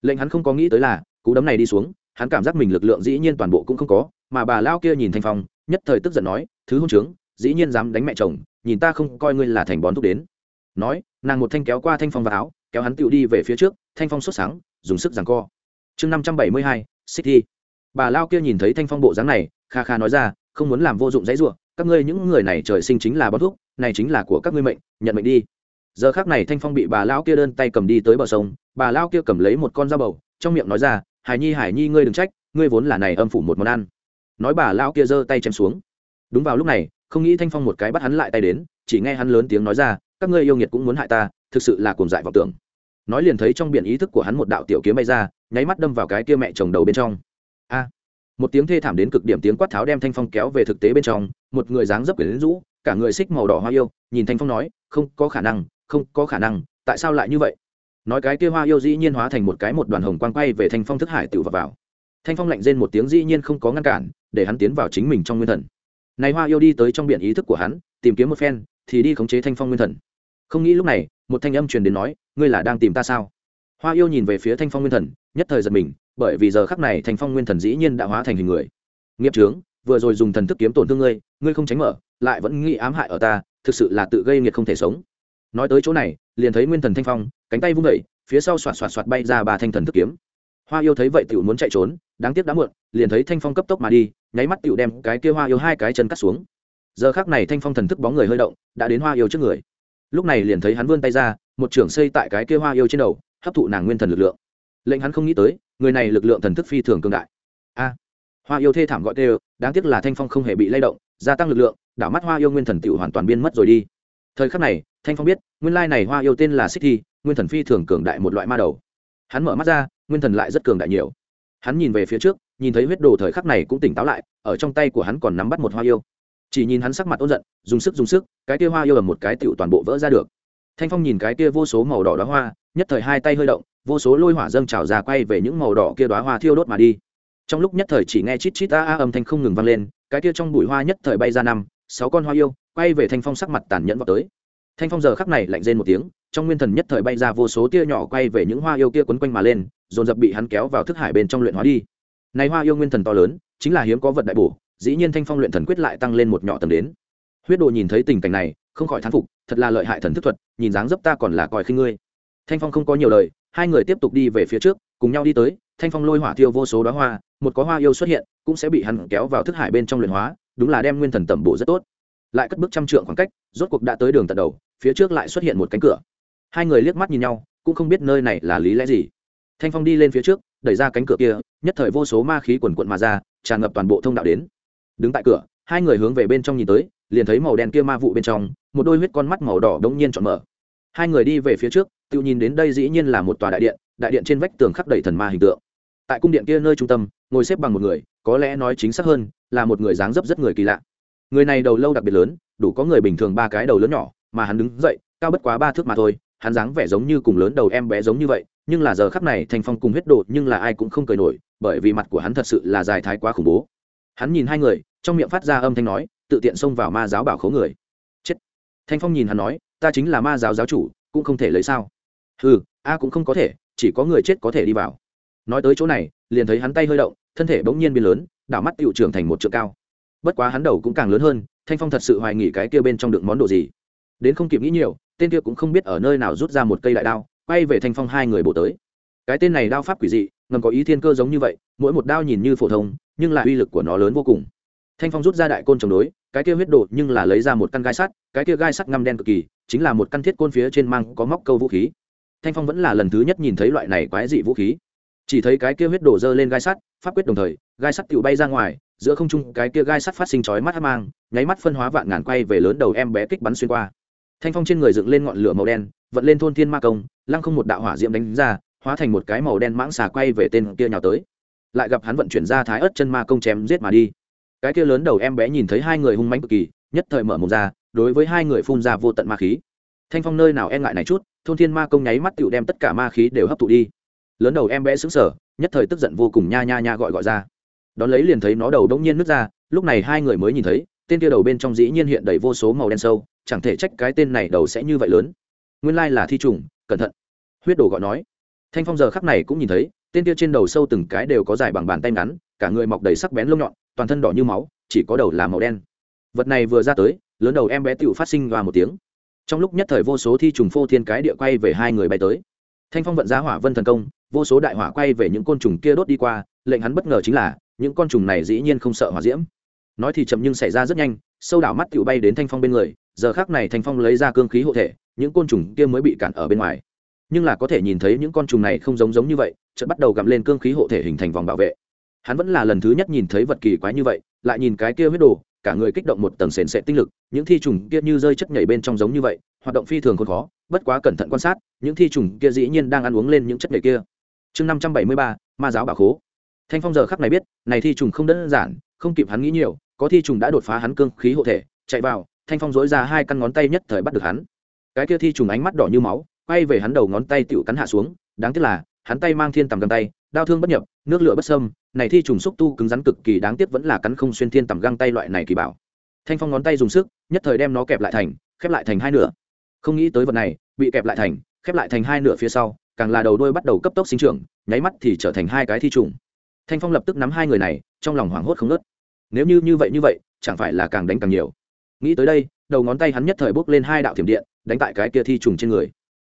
Lệnh hắn không có nghĩ tới là, cú đấm này đi xuống, hắn cảm giác mình lực lượng dĩ nhiên toàn bộ cũng không có, mà bà lao kia nhìn thanh phong, nhất thời tức giận nói, thứ hôn trướng, dĩ nhiên dám đánh mẹ chồng, nhìn ta không coi ngươi là thành bón thúc đến nói, nàng một thanh kéo qua thanh phong vào áo, kéo hắn tựu đi về phía trước, thanh phong sốt sáng, dùng sức giằng co. Chương năm trăm bảy mươi hai, xích thi. Bà lao kia nhìn thấy thanh phong bộ dáng này, kha kha nói ra, không muốn làm vô dụng dãy ruộng các ngươi những người này trời sinh chính là bón thuốc, này chính là của các ngươi mệnh, nhận mệnh đi. Giờ khác này thanh phong bị bà lao kia đơn tay cầm đi tới bờ sông, bà lao kia cầm lấy một con dao bầu, trong miệng nói ra, hải nhi hải nhi, ngươi đừng trách, ngươi vốn là này âm phủ một món ăn. Nói bà lao kia giơ tay chém xuống. Đúng vào lúc này, không nghĩ thanh phong một cái bắt hắn lại tay đến, chỉ nghe hắn lớn tiếng nói ra các ngươi yêu nghiệt cũng muốn hại ta thực sự là cuồng dại vọng tưởng. Nói liền thấy trong biển ý thức của hắn một đạo tiểu kiếm bay ra nháy mắt đâm vào cái kia mẹ chồng đầu bên trong. A! Một tiếng thê thảm đến cực điểm tiếng quát tháo đem thanh phong kéo về thực tế bên trong một người dáng dấp quyển rũ cả người xích màu đỏ hoa yêu nhìn thanh phong nói không có khả năng không có khả năng tại sao lại như vậy? Nói cái kia hoa yêu dĩ nhiên hóa thành một cái một đoàn hồng quang quay về thanh phong thức hải tự vào, vào. thanh phong lạnh rên một tiếng dĩ nhiên không có ngăn cản để hắn tiến vào chính mình trong nguyên thần. Này hoa yêu đi tới trong biển ý thức của hắn tìm kiếm một phen thì đi khống chế thanh phong nguyên thần không nghĩ lúc này, một thanh âm truyền đến nói, ngươi là đang tìm ta sao? Hoa yêu nhìn về phía thanh phong nguyên thần, nhất thời giật mình, bởi vì giờ khắc này thanh phong nguyên thần dĩ nhiên đã hóa thành hình người. Nghiệp trướng vừa rồi dùng thần thức kiếm tổn thương ngươi ngươi không tránh mở, lại vẫn nghĩ ám hại ở ta, thực sự là tự gây nghiệt không thể sống. Nói tới chỗ này, liền thấy nguyên thần thanh phong, cánh tay vung vẩy phía sau xoạt xoạt xoạt bay ra ba thanh thần thức kiếm. Hoa yêu thấy vậy tiểu muốn chạy trốn, đáng tiếc đã muộn, liền thấy thanh phong cấp tốc mà đi, nháy mắt tiểu đem cái kia hoa yêu hai cái chân cắt xuống. Giờ khác này thanh phong thần thức bóng người hơi động, đã đến hoa yêu trước người lúc này liền thấy hắn vươn tay ra, một trưởng xây tại cái kia hoa yêu trên đầu, hấp thụ nàng nguyên thần lực lượng. Lệnh hắn không nghĩ tới, người này lực lượng thần thức phi thường cường đại. A, hoa yêu thê thảm gọi tê đáng tiếc là thanh phong không hề bị lay động, gia tăng lực lượng, đảo mắt hoa yêu nguyên thần tựu hoàn toàn biên mất rồi đi. Thời khắc này, thanh phong biết, nguyên lai này hoa yêu tên là xích thi, nguyên thần phi thường cường đại một loại ma đầu. Hắn mở mắt ra, nguyên thần lại rất cường đại nhiều. Hắn nhìn về phía trước, nhìn thấy huyết đồ thời khắc này cũng tỉnh táo lại, ở trong tay của hắn còn nắm bắt một hoa yêu chỉ nhìn hắn sắc mặt ôn giận, dùng sức dùng sức, cái kia hoa yêu ở một cái tựu toàn bộ vỡ ra được. Thanh phong nhìn cái kia vô số màu đỏ đóa hoa, nhất thời hai tay hơi động, vô số lôi hỏa dâng trào ra quay về những màu đỏ kia đóa hoa thiêu đốt mà đi. Trong lúc nhất thời chỉ nghe chít chít a a âm thanh không ngừng vang lên, cái kia trong bụi hoa nhất thời bay ra năm, sáu con hoa yêu, quay về thanh phong sắc mặt tàn nhẫn vào tới. Thanh phong giờ khắc này lạnh rên một tiếng, trong nguyên thần nhất thời bay ra vô số tia nhỏ quay về những hoa yêu kia quấn quanh mà lên, dồn dập bị hắn kéo vào thức hải bên trong luyện hóa đi. Này hoa yêu nguyên thần to lớn, chính là hiếm có vật đại bổ dĩ nhiên thanh phong luyện thần quyết lại tăng lên một nhỏ tầng đến. Huyết đồ nhìn thấy tình cảnh này, không khỏi thán phục, thật là lợi hại thần thức thuật, nhìn dáng dấp ta còn là coi khinh ngươi. Thanh phong không có nhiều lời, hai người tiếp tục đi về phía trước, cùng nhau đi tới, thanh phong lôi hỏa thiêu vô số đóa hoa, một có hoa yêu xuất hiện, cũng sẽ bị hắn kéo vào thức hải bên trong luyện hóa, đúng là đem nguyên thần tẩm bổ rất tốt. Lại cất bước trăm trượng khoảng cách, rốt cuộc đã tới đường tận đầu, phía trước lại xuất hiện một cánh cửa. Hai người liếc mắt nhìn nhau, cũng không biết nơi này là lý lẽ gì. Thanh phong đi lên phía trước, đẩy ra cánh cửa kia, nhất thời vô số ma khí quần quận mà ra, tràn ngập toàn bộ thông đạo đến đứng tại cửa, hai người hướng về bên trong nhìn tới, liền thấy màu đen kia ma vụ bên trong, một đôi huyết con mắt màu đỏ đống nhiên chọn mở. Hai người đi về phía trước, tự nhìn đến đây dĩ nhiên là một tòa đại điện đại điện trên vách tường khắc đầy thần ma hình tượng. Tại cung điện kia nơi trung tâm, ngồi xếp bằng một người, có lẽ nói chính xác hơn, là một người dáng dấp rất người kỳ lạ. Người này đầu lâu đặc biệt lớn, đủ có người bình thường ba cái đầu lớn nhỏ, mà hắn đứng dậy, cao bất quá ba thước mà thôi, hắn dáng vẻ giống như cùng lớn đầu em bé giống như vậy, nhưng là giờ khắp này thành phong cùng huyết đột nhưng là ai cũng không cười nổi, bởi vì mặt của hắn thật sự là dài thái quá khủng bố. Hắn nhìn hai người trong miệng phát ra âm thanh nói, tự tiện xông vào ma giáo bảo khấu người. Chết. Thanh phong nhìn hắn nói, ta chính là ma giáo giáo chủ, cũng không thể lấy sao. Ừ a cũng không có thể, chỉ có người chết có thể đi vào. Nói tới chỗ này, liền thấy hắn tay hơi động, thân thể bỗng nhiên biến lớn, đảo mắt tựu trưởng thành một trượng cao. Bất quá hắn đầu cũng càng lớn hơn, thanh phong thật sự hoài nghỉ cái kia bên trong đựng món đồ gì. Đến không kịp nghĩ nhiều, tên kia cũng không biết ở nơi nào rút ra một cây đại đao, quay về thanh phong hai người bổ tới. Cái tên này đao pháp quỷ dị, ngầm có ý thiên cơ giống như vậy, mỗi một đao nhìn như phổ thông, nhưng lại uy lực của nó lớn vô cùng thanh phong rút ra đại côn chống đối, cái kia huyết đổ nhưng là lấy ra một căn gai sắt, cái kia gai sắt ngăm đen cực kỳ, chính là một căn thiết côn phía trên mang có móc câu vũ khí. Thanh phong vẫn là lần thứ nhất nhìn thấy loại này quái dị vũ khí. Chỉ thấy cái kia huyết đổ dơ lên gai sắt, pháp quyết đồng thời, gai sắt tự bay ra ngoài, giữa không trung cái kia gai sắt phát sinh chói mắt hát mang, nháy mắt phân hóa vạn ngàn quay về lớn đầu em bé kích bắn xuyên qua. Thanh phong trên người dựng lên ngọn lửa màu đen, vận lên thôn thiên ma công, lăng không một đạo hỏa diễm đánh ra, hóa thành một cái màu đen mãng xà quay về tên kia nhào tới. Lại gặp hắn vận chuyển ra thái ớt chân ma công chém giết mà đi cái kia lớn đầu em bé nhìn thấy hai người hung mãnh cực kỳ, nhất thời mở mồm ra, đối với hai người phun ra vô tận ma khí. Thanh phong nơi nào e ngại này chút, thôn thiên ma công nháy mắt tựu đem tất cả ma khí đều hấp thụ đi. Lớn đầu em bé xứng sở nhất thời tức giận vô cùng nha nha nha gọi gọi ra. Đón lấy liền thấy nó đầu đông nhiên nứt ra, lúc này hai người mới nhìn thấy, tên kia đầu bên trong dĩ nhiên hiện đầy vô số màu đen sâu, chẳng thể trách cái tên này đầu sẽ như vậy lớn. Nguyên lai là thi trùng, cẩn thận. Huyết đồ gọi nói. Thanh phong giờ khắc này cũng nhìn thấy, tên kia trên đầu sâu từng cái đều có dài bằng bàn tay ngắn, cả người mọc đầy sắc bén lông nhọn toàn thân đỏ như máu, chỉ có đầu là màu đen. Vật này vừa ra tới, lớn đầu em bé tựu phát sinh và một tiếng. Trong lúc nhất thời vô số thi trùng phô thiên cái địa quay về hai người bay tới. Thanh phong vận giá hỏa vân thần công, vô số đại hỏa quay về những côn trùng kia đốt đi qua, lệnh hắn bất ngờ chính là, những con trùng này dĩ nhiên không sợ hỏa diễm. Nói thì chậm nhưng xảy ra rất nhanh, sâu đảo mắt tựu bay đến thanh phong bên người, giờ khác này thanh phong lấy ra cương khí hộ thể, những côn trùng kia mới bị cản ở bên ngoài. Nhưng là có thể nhìn thấy những con trùng này không giống giống như vậy, chợt bắt đầu gặm lên cương khí hộ thể hình thành vòng bảo vệ hắn vẫn là lần thứ nhất nhìn thấy vật kỳ quái như vậy, lại nhìn cái kia huyết đồ, cả người kích động một tầng sền sệt tinh lực, những thi trùng kia như rơi chất nhảy bên trong giống như vậy, hoạt động phi thường còn khó, bất quá cẩn thận quan sát, những thi trùng kia dĩ nhiên đang ăn uống lên những chất nhảy kia. Chương năm trăm bảy mươi ba, ma giáo bảo khố. Thanh phong giờ khắc này biết, này thi trùng không đơn giản, không kịp hắn nghĩ nhiều, có thi trùng đã đột phá hắn cương khí hộ thể, chạy vào, thanh phong dối ra hai căn ngón tay nhất thời bắt được hắn. Cái kia thi trùng ánh mắt đỏ như máu, quay về hắn đầu ngón tay tựu cắn hạ xuống, đáng tiếc là, hắn tay mang thiên tầm găng tay, đau thương bất nhập, nước lửa bất sâm này thi trùng xúc tu cứng rắn cực kỳ đáng tiếc vẫn là cắn không xuyên thiên tầm găng tay loại này kỳ bảo. Thanh phong ngón tay dùng sức, nhất thời đem nó kẹp lại thành, khép lại thành hai nửa. Không nghĩ tới vật này, bị kẹp lại thành, khép lại thành hai nửa phía sau, càng là đầu đôi bắt đầu cấp tốc sinh trưởng, nháy mắt thì trở thành hai cái thi trùng. Thanh phong lập tức nắm hai người này, trong lòng hoảng hốt không nớt nếu như như vậy như vậy, chẳng phải là càng đánh càng nhiều. Nghĩ tới đây, đầu ngón tay hắn nhất thời bốc lên hai đạo thiểm điện, đánh tại cái kia thi trùng trên người.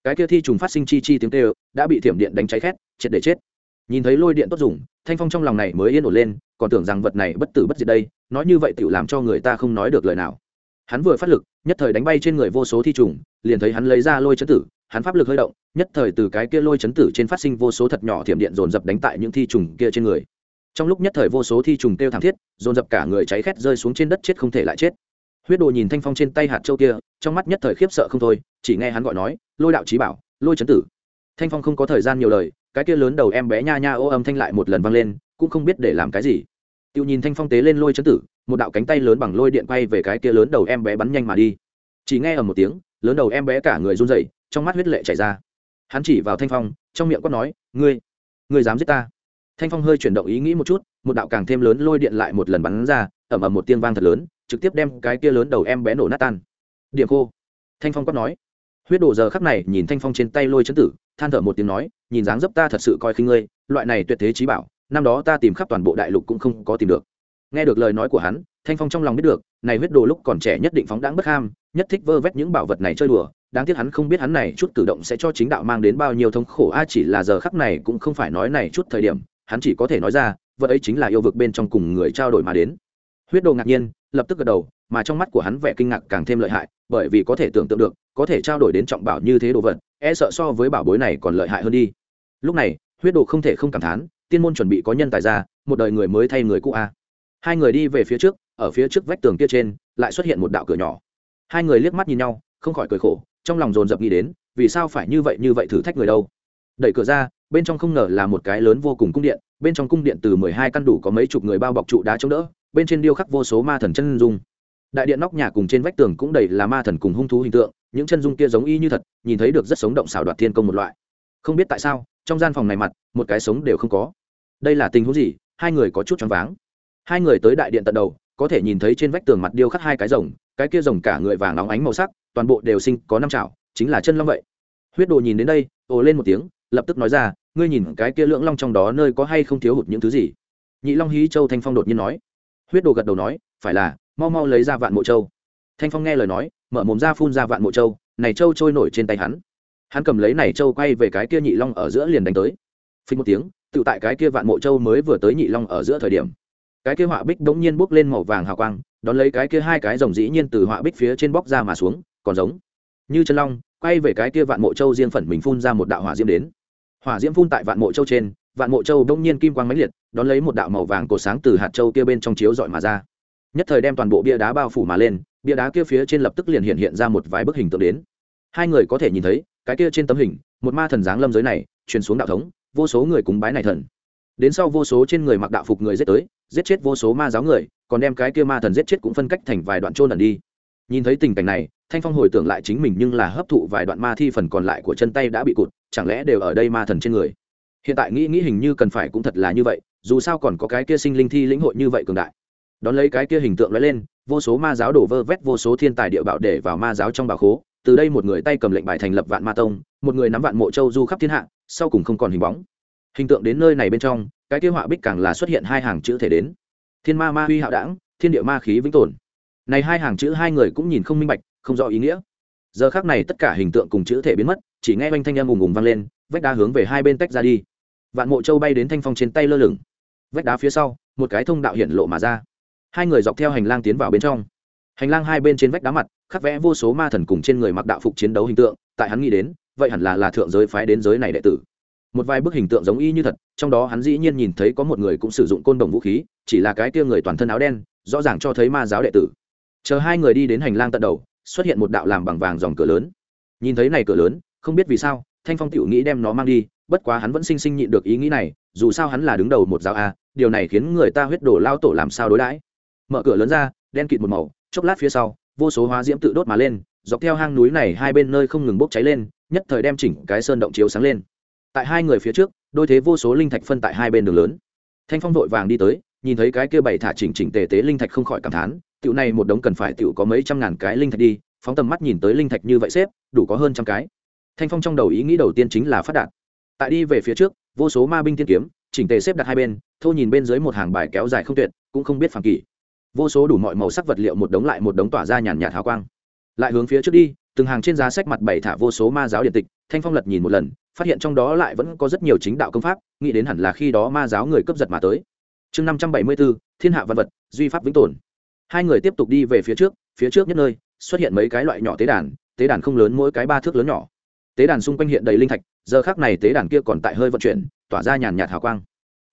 Cái kia thi trùng phát sinh chi chi tiếng tê đã bị thiểm điện đánh cháy khét, triệt để chết nhìn thấy lôi điện tốt dùng, thanh phong trong lòng này mới yên ổn lên, còn tưởng rằng vật này bất tử bất diệt đây, nói như vậy tự làm cho người ta không nói được lời nào. Hắn vừa phát lực, nhất thời đánh bay trên người vô số thi trùng, liền thấy hắn lấy ra lôi chấn tử, hắn pháp lực hơi động, nhất thời từ cái kia lôi chấn tử trên phát sinh vô số thật nhỏ thiểm điện dồn dập đánh tại những thi trùng kia trên người. Trong lúc nhất thời vô số thi trùng kêu thảm thiết, dồn dập cả người cháy khét rơi xuống trên đất chết không thể lại chết. Huyết đồ nhìn thanh phong trên tay hạt châu kia, trong mắt nhất thời khiếp sợ không thôi, chỉ nghe hắn gọi nói, lôi đạo trí bảo, lôi chấn tử thanh phong không có thời gian nhiều lời, cái kia lớn đầu em bé nha nha ô âm thanh lại một lần vang lên, cũng không biết để làm cái gì. Tiêu nhìn thanh phong tế lên lôi chấn tử, một đạo cánh tay lớn bằng lôi điện quay về cái kia lớn đầu em bé bắn nhanh mà đi. Chỉ nghe ở một tiếng, lớn đầu em bé cả người run rẩy, trong mắt huyết lệ chảy ra. Hắn chỉ vào thanh phong, trong miệng quát nói, ngươi ngươi dám giết ta? Thanh phong hơi chuyển động ý nghĩ một chút, một đạo càng thêm lớn lôi điện lại một lần bắn ra ẩm ẩm một tiếng vang thật lớn, trực tiếp đem cái kia lớn đầu em bé nổ nát tan. Điểm khô thanh phong quát nói huyết đồ giờ khắc này nhìn thanh phong trên tay lôi chấn tử, than thở một tiếng nói, nhìn dáng dấp ta thật sự coi khinh ngươi, loại này tuyệt thế trí bảo, năm đó ta tìm khắp toàn bộ đại lục cũng không có tìm được. Nghe được lời nói của hắn, thanh phong trong lòng biết được, này huyết đồ lúc còn trẻ nhất định phóng đáng bất ham, nhất thích vơ vét những bảo vật này chơi đùa, đáng tiếc hắn không biết hắn này chút cử động sẽ cho chính đạo mang đến bao nhiêu thống khổ, a chỉ là giờ khắc này cũng không phải nói này chút thời điểm, hắn chỉ có thể nói ra, vật ấy chính là yêu vực bên trong cùng người trao đổi mà đến. Huyết đồ ngạc nhiên, lập tức gật đầu, mà trong mắt của hắn vẻ kinh ngạc càng thêm lợi hại, bởi vì có thể tưởng tượng được có thể trao đổi đến trọng bảo như thế đồ vật e sợ so với bảo bối này còn lợi hại hơn đi. Lúc này, huyết đồ không thể không cảm thán, tiên môn chuẩn bị có nhân tài ra, một đời người mới thay người cũ a. Hai người đi về phía trước, ở phía trước vách tường kia trên, lại xuất hiện một đạo cửa nhỏ. Hai người liếc mắt nhìn nhau, không khỏi cười khổ, trong lòng dồn dập nghĩ đến, vì sao phải như vậy như vậy thử thách người đâu. Đẩy cửa ra, bên trong không ngờ là một cái lớn vô cùng cung điện, bên trong cung điện từ mười hai căn đủ có mấy chục người bao bọc trụ đá chống đỡ, bên trên điêu khắc vô số ma thần chân dung đại điện nóc nhà cùng trên vách tường cũng đầy là ma thần cùng hung thú hình tượng, những chân dung kia giống y như thật, nhìn thấy được rất sống động xảo đoạt thiên công một loại. Không biết tại sao, trong gian phòng này mặt, một cái sống đều không có. Đây là tình huống gì? Hai người có chút choáng váng. Hai người tới đại điện tận đầu, có thể nhìn thấy trên vách tường mặt điêu khắc hai cái rồng, cái kia rồng cả người vàng óng ánh màu sắc, toàn bộ đều sinh có năm chảo chính là chân long vậy. Huyết đồ nhìn đến đây, ồ lên một tiếng, lập tức nói ra, ngươi nhìn cái kia lưỡng long trong đó nơi có hay không thiếu hụt những thứ gì? Nhị long hí châu thanh phong đột nhiên nói. Huyết đồ gật đầu nói, phải là mau mau lấy ra vạn mộ châu. Thanh phong nghe lời nói, mở mồm ra phun ra vạn mộ châu, này châu trôi nổi trên tay hắn. Hắn cầm lấy này châu quay về cái kia nhị long ở giữa liền đánh tới. Phình một tiếng, tự tại cái kia vạn mộ châu mới vừa tới nhị long ở giữa thời điểm. Cái kia họa bích đống nhiên bốc lên màu vàng hào quang, đón lấy cái kia hai cái rồng dĩ nhiên từ họa bích phía trên bóc ra mà xuống, còn giống như chân long, quay về cái kia vạn mộ châu riêng phần mình phun ra một đạo hỏa diễm đến. Hỏa diễm phun tại vạn mộ châu trên, vạn mộ châu đông nhiên kim quang mãnh liệt, đón lấy một đạo màu vàng cổ sáng từ hạt châu kia bên trong chiếu dọi mà ra nhất thời đem toàn bộ bia đá bao phủ mà lên, bia đá kia phía trên lập tức liền hiện hiện ra một vài bức hình tượng đến. Hai người có thể nhìn thấy, cái kia trên tấm hình, một ma thần giáng lâm giới này, truyền xuống đạo thống, vô số người cúng bái này thần. Đến sau vô số trên người mặc đạo phục người giết tới, giết chết vô số ma giáo người, còn đem cái kia ma thần giết chết cũng phân cách thành vài đoạn trôn ẩn đi. Nhìn thấy tình cảnh này, thanh phong hồi tưởng lại chính mình nhưng là hấp thụ vài đoạn ma thi phần còn lại của chân tay đã bị cụt, chẳng lẽ đều ở đây ma thần trên người? Hiện tại nghĩ nghĩ hình như cần phải cũng thật là như vậy, dù sao còn có cái kia sinh linh thi lĩnh hội như vậy cường đại đón lấy cái kia hình tượng lóe lên, vô số ma giáo đổ vơ vét vô số thiên tài địa bảo để vào ma giáo trong bảo khố. Từ đây một người tay cầm lệnh bài thành lập vạn ma tông, một người nắm vạn mộ châu du khắp thiên hạ, sau cùng không còn hình bóng. Hình tượng đến nơi này bên trong, cái kia họa bích càng là xuất hiện hai hàng chữ thể đến. Thiên ma ma huy hạo đảng, thiên địa ma khí vĩnh tồn. Này hai hàng chữ hai người cũng nhìn không minh bạch, không rõ ý nghĩa. Giờ khác này tất cả hình tượng cùng chữ thể biến mất, chỉ nghe oanh thanh em ùng ùng vang lên, vách đá hướng về hai bên tách ra đi. Vạn mộ châu bay đến thanh phong trên tay lơ lửng. Vách đá phía sau, một cái thông đạo hiện lộ mà ra hai người dọc theo hành lang tiến vào bên trong. Hành lang hai bên trên vách đá mặt, khắc vẽ vô số ma thần cùng trên người mặc đạo phục chiến đấu hình tượng, tại hắn nghĩ đến, vậy hẳn là là thượng giới phái đến giới này đệ tử. Một vài bức hình tượng giống y như thật, trong đó hắn dĩ nhiên nhìn thấy có một người cũng sử dụng côn đồng vũ khí, chỉ là cái tia người toàn thân áo đen, rõ ràng cho thấy ma giáo đệ tử. Chờ hai người đi đến hành lang tận đầu, xuất hiện một đạo làm bằng vàng dòng cửa lớn. Nhìn thấy này cửa lớn, không biết vì sao, thanh phong tiểu nghĩ đem nó mang đi, bất quá hắn vẫn sinh sinh nhịn được ý nghĩ này, dù sao hắn là đứng đầu một giáo a, điều này khiến người ta huyết đổ lao tổ làm sao đối đãi mở cửa lớn ra, đen kịt một màu, chốc lát phía sau, vô số hóa diễm tự đốt mà lên, dọc theo hang núi này hai bên nơi không ngừng bốc cháy lên, nhất thời đem chỉnh cái sơn động chiếu sáng lên. Tại hai người phía trước, đôi thế vô số linh thạch phân tại hai bên đường lớn. Thanh phong vội vàng đi tới, nhìn thấy cái kia bảy thả chỉnh chỉnh tề tế linh thạch không khỏi cảm thán, tiểu này một đống cần phải tiểu có mấy trăm ngàn cái linh thạch đi, phóng tầm mắt nhìn tới linh thạch như vậy xếp, đủ có hơn trăm cái. Thanh phong trong đầu ý nghĩ đầu tiên chính là phát đạt. Tại đi về phía trước, vô số ma binh tiên kiếm, chỉnh tề xếp đặt hai bên, thô nhìn bên dưới một hàng bài kéo dài không tuyệt, cũng không biết phản kỳ vô số đủ mọi màu sắc vật liệu một đống lại một đống tỏa ra nhàn nhạt hào quang. Lại hướng phía trước đi, từng hàng trên giá sách mặt bảy thả vô số ma giáo điện tịch, thanh phong lật nhìn một lần, phát hiện trong đó lại vẫn có rất nhiều chính đạo công pháp, nghĩ đến hẳn là khi đó ma giáo người cấp giật mà tới. Chương năm trăm bảy mươi bốn thiên hạ văn vật, duy pháp vĩnh tồn. Hai người tiếp tục đi về phía trước phía trước nhất nơi, xuất hiện mấy cái loại nhỏ tế đàn tế đàn không lớn mỗi cái ba thước lớn nhỏ. Tế đàn xung quanh hiện đầy linh thạch, giờ khác này tế đàn kia còn tại hơi vận chuyển, tỏa ra nhàn nhạt hào quang.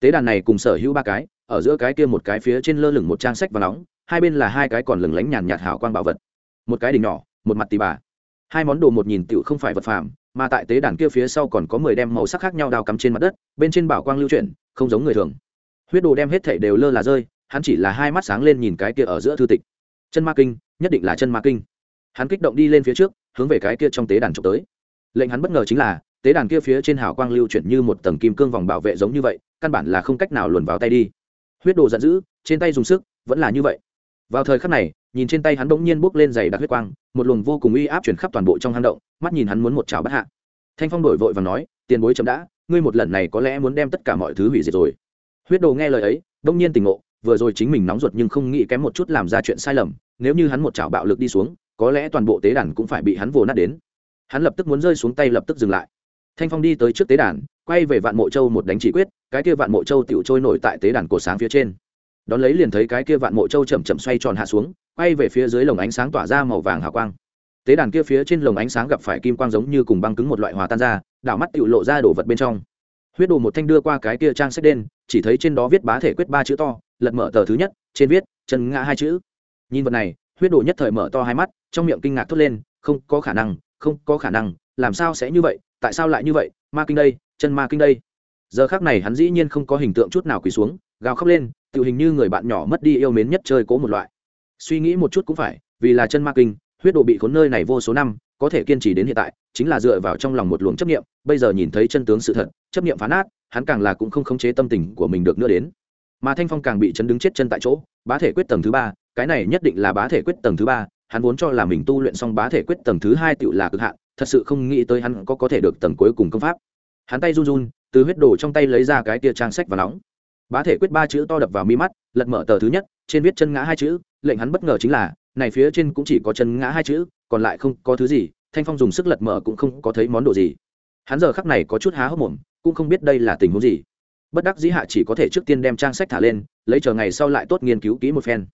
Tế đàn này cùng sở hữu ba cái ở giữa cái kia một cái phía trên lơ lửng một trang sách và nóng, hai bên là hai cái còn lửng lánh nhàn nhạt hào quang bảo vật. Một cái đỉnh nhỏ, một mặt tì bà. Hai món đồ một nhìn tựu không phải vật phàm, mà tại tế đàn kia phía sau còn có mười đem màu sắc khác nhau đào cắm trên mặt đất, bên trên bảo quang lưu chuyển, không giống người thường. Huyết đồ đem hết thảy đều lơ là rơi, hắn chỉ là hai mắt sáng lên nhìn cái kia ở giữa thư tịch. Chân ma kinh, nhất định là chân ma kinh. Hắn kích động đi lên phía trước, hướng về cái kia trong tế đàn trộm tới. Lệnh hắn bất ngờ chính là, tế đàn kia phía trên hào quang lưu chuyển như một tầng kim cương vòng bảo vệ giống như vậy, căn bản là không cách nào luồn vào tay đi huyết đồ giận dữ, trên tay dùng sức, vẫn là như vậy. Vào thời khắc này, nhìn trên tay hắn bỗng nhiên bốc lên dày đặc huyết quang, một luồng vô cùng uy áp chuyển khắp toàn bộ trong hang động, mắt nhìn hắn muốn một chảo bất hạ. Thanh phong đổi vội và nói, tiền bối chậm đã, ngươi một lần này có lẽ muốn đem tất cả mọi thứ hủy diệt rồi. Huyết đồ nghe lời ấy, bỗng nhiên tỉnh ngộ, vừa rồi chính mình nóng ruột nhưng không nghĩ kém một chút làm ra chuyện sai lầm, nếu như hắn một chảo bạo lực đi xuống, có lẽ toàn bộ tế đàn cũng phải bị hắn vồ nát đến. Hắn lập tức muốn rơi xuống tay lập tức dừng lại. Thanh phong đi tới trước tế đàn, quay về vạn mộ châu một đánh chỉ quyết cái kia vạn mộ châu tiểu trôi nổi tại tế đàn cổ sáng phía trên. Đón lấy liền thấy cái kia vạn mộ châu chậm chậm xoay tròn hạ xuống, quay về phía dưới lồng ánh sáng tỏa ra màu vàng hào quang. Tế đàn kia phía trên lồng ánh sáng gặp phải kim quang giống như cùng băng cứng một loại hòa tan ra, đảo mắt tiểu lộ ra đổ vật bên trong. Huyết đồ một thanh đưa qua cái kia trang sách đen, chỉ thấy trên đó viết bá thể quyết ba chữ to, lật mở tờ thứ nhất, trên viết, chân ngã hai chữ. Nhìn vật này, huyết đồ nhất thời mở to hai mắt, trong miệng kinh ngạc thốt lên, không có khả năng, không có khả năng, làm sao sẽ như vậy, tại sao lại như vậy, ma kinh đây, chân ma kinh đây giờ khác này hắn dĩ nhiên không có hình tượng chút nào quỳ xuống, gào khóc lên tự hình như người bạn nhỏ mất đi yêu mến nhất chơi cố một loại. Suy nghĩ một chút cũng phải, vì là chân ma kinh, huyết độ bị khốn nơi này vô số năm, có thể kiên trì đến hiện tại, chính là dựa vào trong lòng một luồng chấp niệm, bây giờ nhìn thấy chân tướng sự thật, chấp niệm phá nát, hắn càng là cũng không khống chế tâm tình của mình được nữa đến. Mà thanh phong càng bị chấn đứng chết chân tại chỗ, bá thể quyết tầng thứ ba, cái này nhất định là bá thể quyết tầng thứ ba, hắn vốn cho là mình tu luyện xong bá thể quyết tầng thứ hai tựu là cực hạn, thật sự không nghĩ tới hắn có có thể được tầng cuối cùng công pháp hắn tay run run, từ huyết đồ trong tay lấy ra cái tia trang sách và nóng. Bá thể quyết ba chữ to đập vào mi mắt, lật mở tờ thứ nhất, trên viết chân ngã hai chữ, lệnh hắn bất ngờ chính là, này phía trên cũng chỉ có chân ngã hai chữ, còn lại không có thứ gì, thanh phong dùng sức lật mở cũng không có thấy món đồ gì. Hắn giờ khắc này có chút há hốc mồm, cũng không biết đây là tình huống gì. Bất đắc dĩ hạ chỉ có thể trước tiên đem trang sách thả lên, lấy chờ ngày sau lại tốt nghiên cứu kỹ một phen.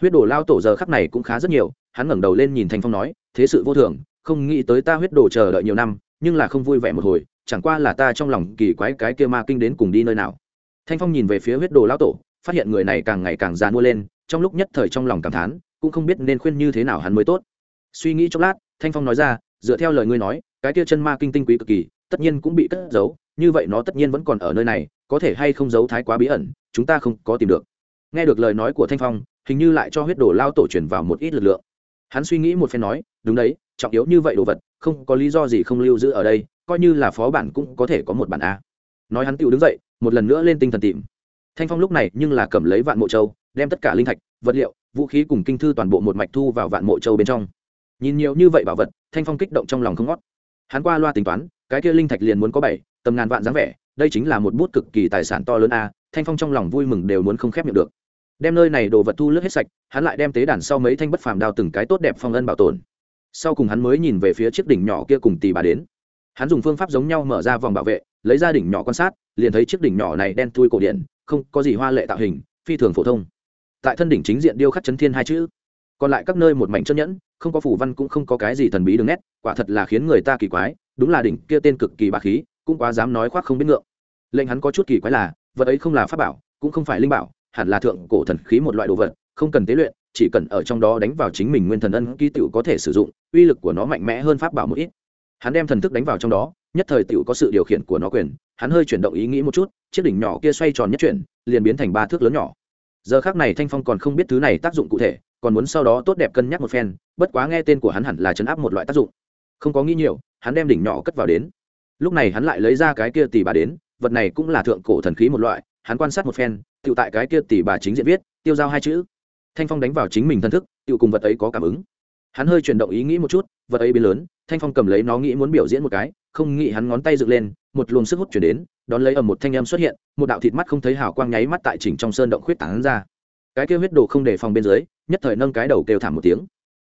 Huyết đồ lao tổ giờ khắc này cũng khá rất nhiều, hắn ngẩng đầu lên nhìn thanh phong nói, thế sự vô thường, không nghĩ tới ta huyết đồ chờ đợi nhiều năm, nhưng là không vui vẻ một hồi chẳng qua là ta trong lòng kỳ quái cái kia ma kinh đến cùng đi nơi nào. Thanh phong nhìn về phía huyết đồ lão tổ, phát hiện người này càng ngày càng già mua lên, trong lúc nhất thời trong lòng cảm thán, cũng không biết nên khuyên như thế nào hắn mới tốt. Suy nghĩ chốc lát, thanh phong nói ra, dựa theo lời ngươi nói, cái kia chân ma kinh tinh quý cực kỳ, tất nhiên cũng bị cất giấu, như vậy nó tất nhiên vẫn còn ở nơi này, có thể hay không giấu thái quá bí ẩn, chúng ta không có tìm được. Nghe được lời nói của thanh phong, hình như lại cho huyết đồ lao tổ chuyển vào một ít lực lượng. Hắn suy nghĩ một phen nói, đúng đấy, trọng yếu như vậy đồ vật, không có lý do gì không lưu giữ ở đây coi như là phó bản cũng có thể có một bản a. Nói hắn tựu đứng dậy, một lần nữa lên tinh thần tìm. Thanh phong lúc này nhưng là cầm lấy vạn mộ châu, đem tất cả linh thạch, vật liệu, vũ khí cùng kinh thư toàn bộ một mạch thu vào vạn mộ châu bên trong. Nhìn nhiều như vậy bảo vật, thanh phong kích động trong lòng không ngót. Hắn qua loa tính toán, cái kia linh thạch liền muốn có bảy, tầm ngàn vạn dáng vẻ, đây chính là một bút cực kỳ tài sản to lớn a, thanh phong trong lòng vui mừng đều muốn không khép miệng được. Đem nơi này đồ vật thu lướt hết sạch, hắn lại đem tế đàn sau mấy thanh bất phàm đao từng cái tốt đẹp phong ân bảo tồn. Sau cùng hắn mới nhìn về phía chiếc đỉnh nhỏ kia cùng tì bà đến hắn dùng phương pháp giống nhau mở ra vòng bảo vệ, lấy ra đỉnh nhỏ quan sát, liền thấy chiếc đỉnh nhỏ này đen thui cổ điện không có gì hoa lệ tạo hình, phi thường phổ thông. Tại thân đỉnh chính diện điêu khắc chấn thiên hai chữ. Còn lại các nơi một mảnh chân nhẫn, không có phủ văn cũng không có cái gì thần bí đường nét, quả thật là khiến người ta kỳ quái, đúng là đỉnh kia tên cực kỳ bà khí, cũng quá dám nói khoác không biết ngượng. Lệnh hắn có chút kỳ quái là, vật ấy không là pháp bảo, cũng không phải linh bảo, hẳn là thượng cổ thần khí một loại đồ vật, không cần tế luyện, chỉ cần ở trong đó đánh vào chính mình nguyên thần ân ký tựu có thể sử dụng, uy lực của nó mạnh mẽ hơn pháp bảo một ít hắn đem thần thức đánh vào trong đó, nhất thời tựu có sự điều khiển của nó quyền, hắn hơi chuyển động ý nghĩ một chút, chiếc đỉnh nhỏ kia xoay tròn nhất chuyển, liền biến thành ba thước lớn nhỏ. Giờ khác này thanh phong còn không biết thứ này tác dụng cụ thể, còn muốn sau đó tốt đẹp cân nhắc một phen, bất quá nghe tên của hắn hẳn là chấn áp một loại tác dụng. Không có nghĩ nhiều, hắn đem đỉnh nhỏ cất vào đến. Lúc này hắn lại lấy ra cái kia tỷ bà đến, vật này cũng là thượng cổ thần khí một loại, hắn quan sát một phen tự tại cái kia tỷ bà chính diện viết, tiêu giao hai chữ. Thanh phong đánh vào chính mình thân thức tự cùng vật ấy có cảm ứng. Hắn hơi chuyển động ý nghĩ một chút, vật ấy biến lớn thanh phong cầm lấy nó nghĩ muốn biểu diễn một cái, không nghĩ hắn ngón tay dựng lên, một luồng sức hút chuyển đến, đón lấy ở một thanh âm xuất hiện, một đạo thịt mắt không thấy hào quang nháy mắt tại chỉnh trong sơn động khuyết tảng ra. Cái kêu huyết đồ không đề phòng bên dưới, nhất thời nâng cái đầu kêu thảm một tiếng.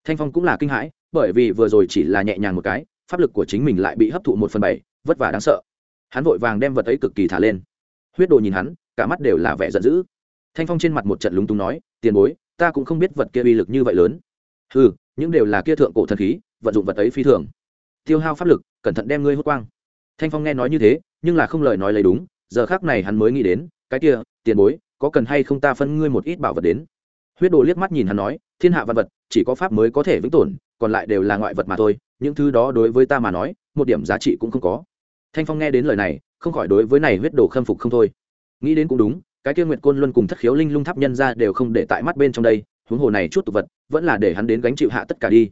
Thanh phong cũng là kinh hãi, bởi vì vừa rồi chỉ là nhẹ nhàng một cái, pháp lực của chính mình lại bị hấp thụ một phần bảy, vất vả đáng sợ. Hắn vội vàng đem vật ấy cực kỳ thả lên. Huyết đồ nhìn hắn, cả mắt đều là vẻ giận dữ. Thanh phong trên mặt một trận lúng túng nói, tiền bối, ta cũng không biết vật kia uy lực như vậy lớn. Ừ những đều là kia thượng cổ thần khí vận dụng vật ấy phi thường. Tiêu hao pháp lực, cẩn thận đem ngươi hút quang. Thanh phong nghe nói như thế, nhưng là không lời nói lấy đúng, giờ khác này hắn mới nghĩ đến, cái kia, tiền bối, có cần hay không ta phân ngươi một ít bảo vật đến? Huyết đồ liếc mắt nhìn hắn nói, thiên hạ văn vật, chỉ có pháp mới có thể vĩnh tồn, còn lại đều là ngoại vật mà thôi, những thứ đó đối với ta mà nói, một điểm giá trị cũng không có. Thanh phong nghe đến lời này, không khỏi đối với này huyết đồ khâm phục không thôi. Nghĩ đến cũng đúng, cái kia nguyệt côn luân cùng thất khiếu linh lung tháp nhân ra đều không để tại mắt bên trong đây, huống hồ này chút tục vật, vẫn là để hắn đến gánh chịu hạ tất cả đi.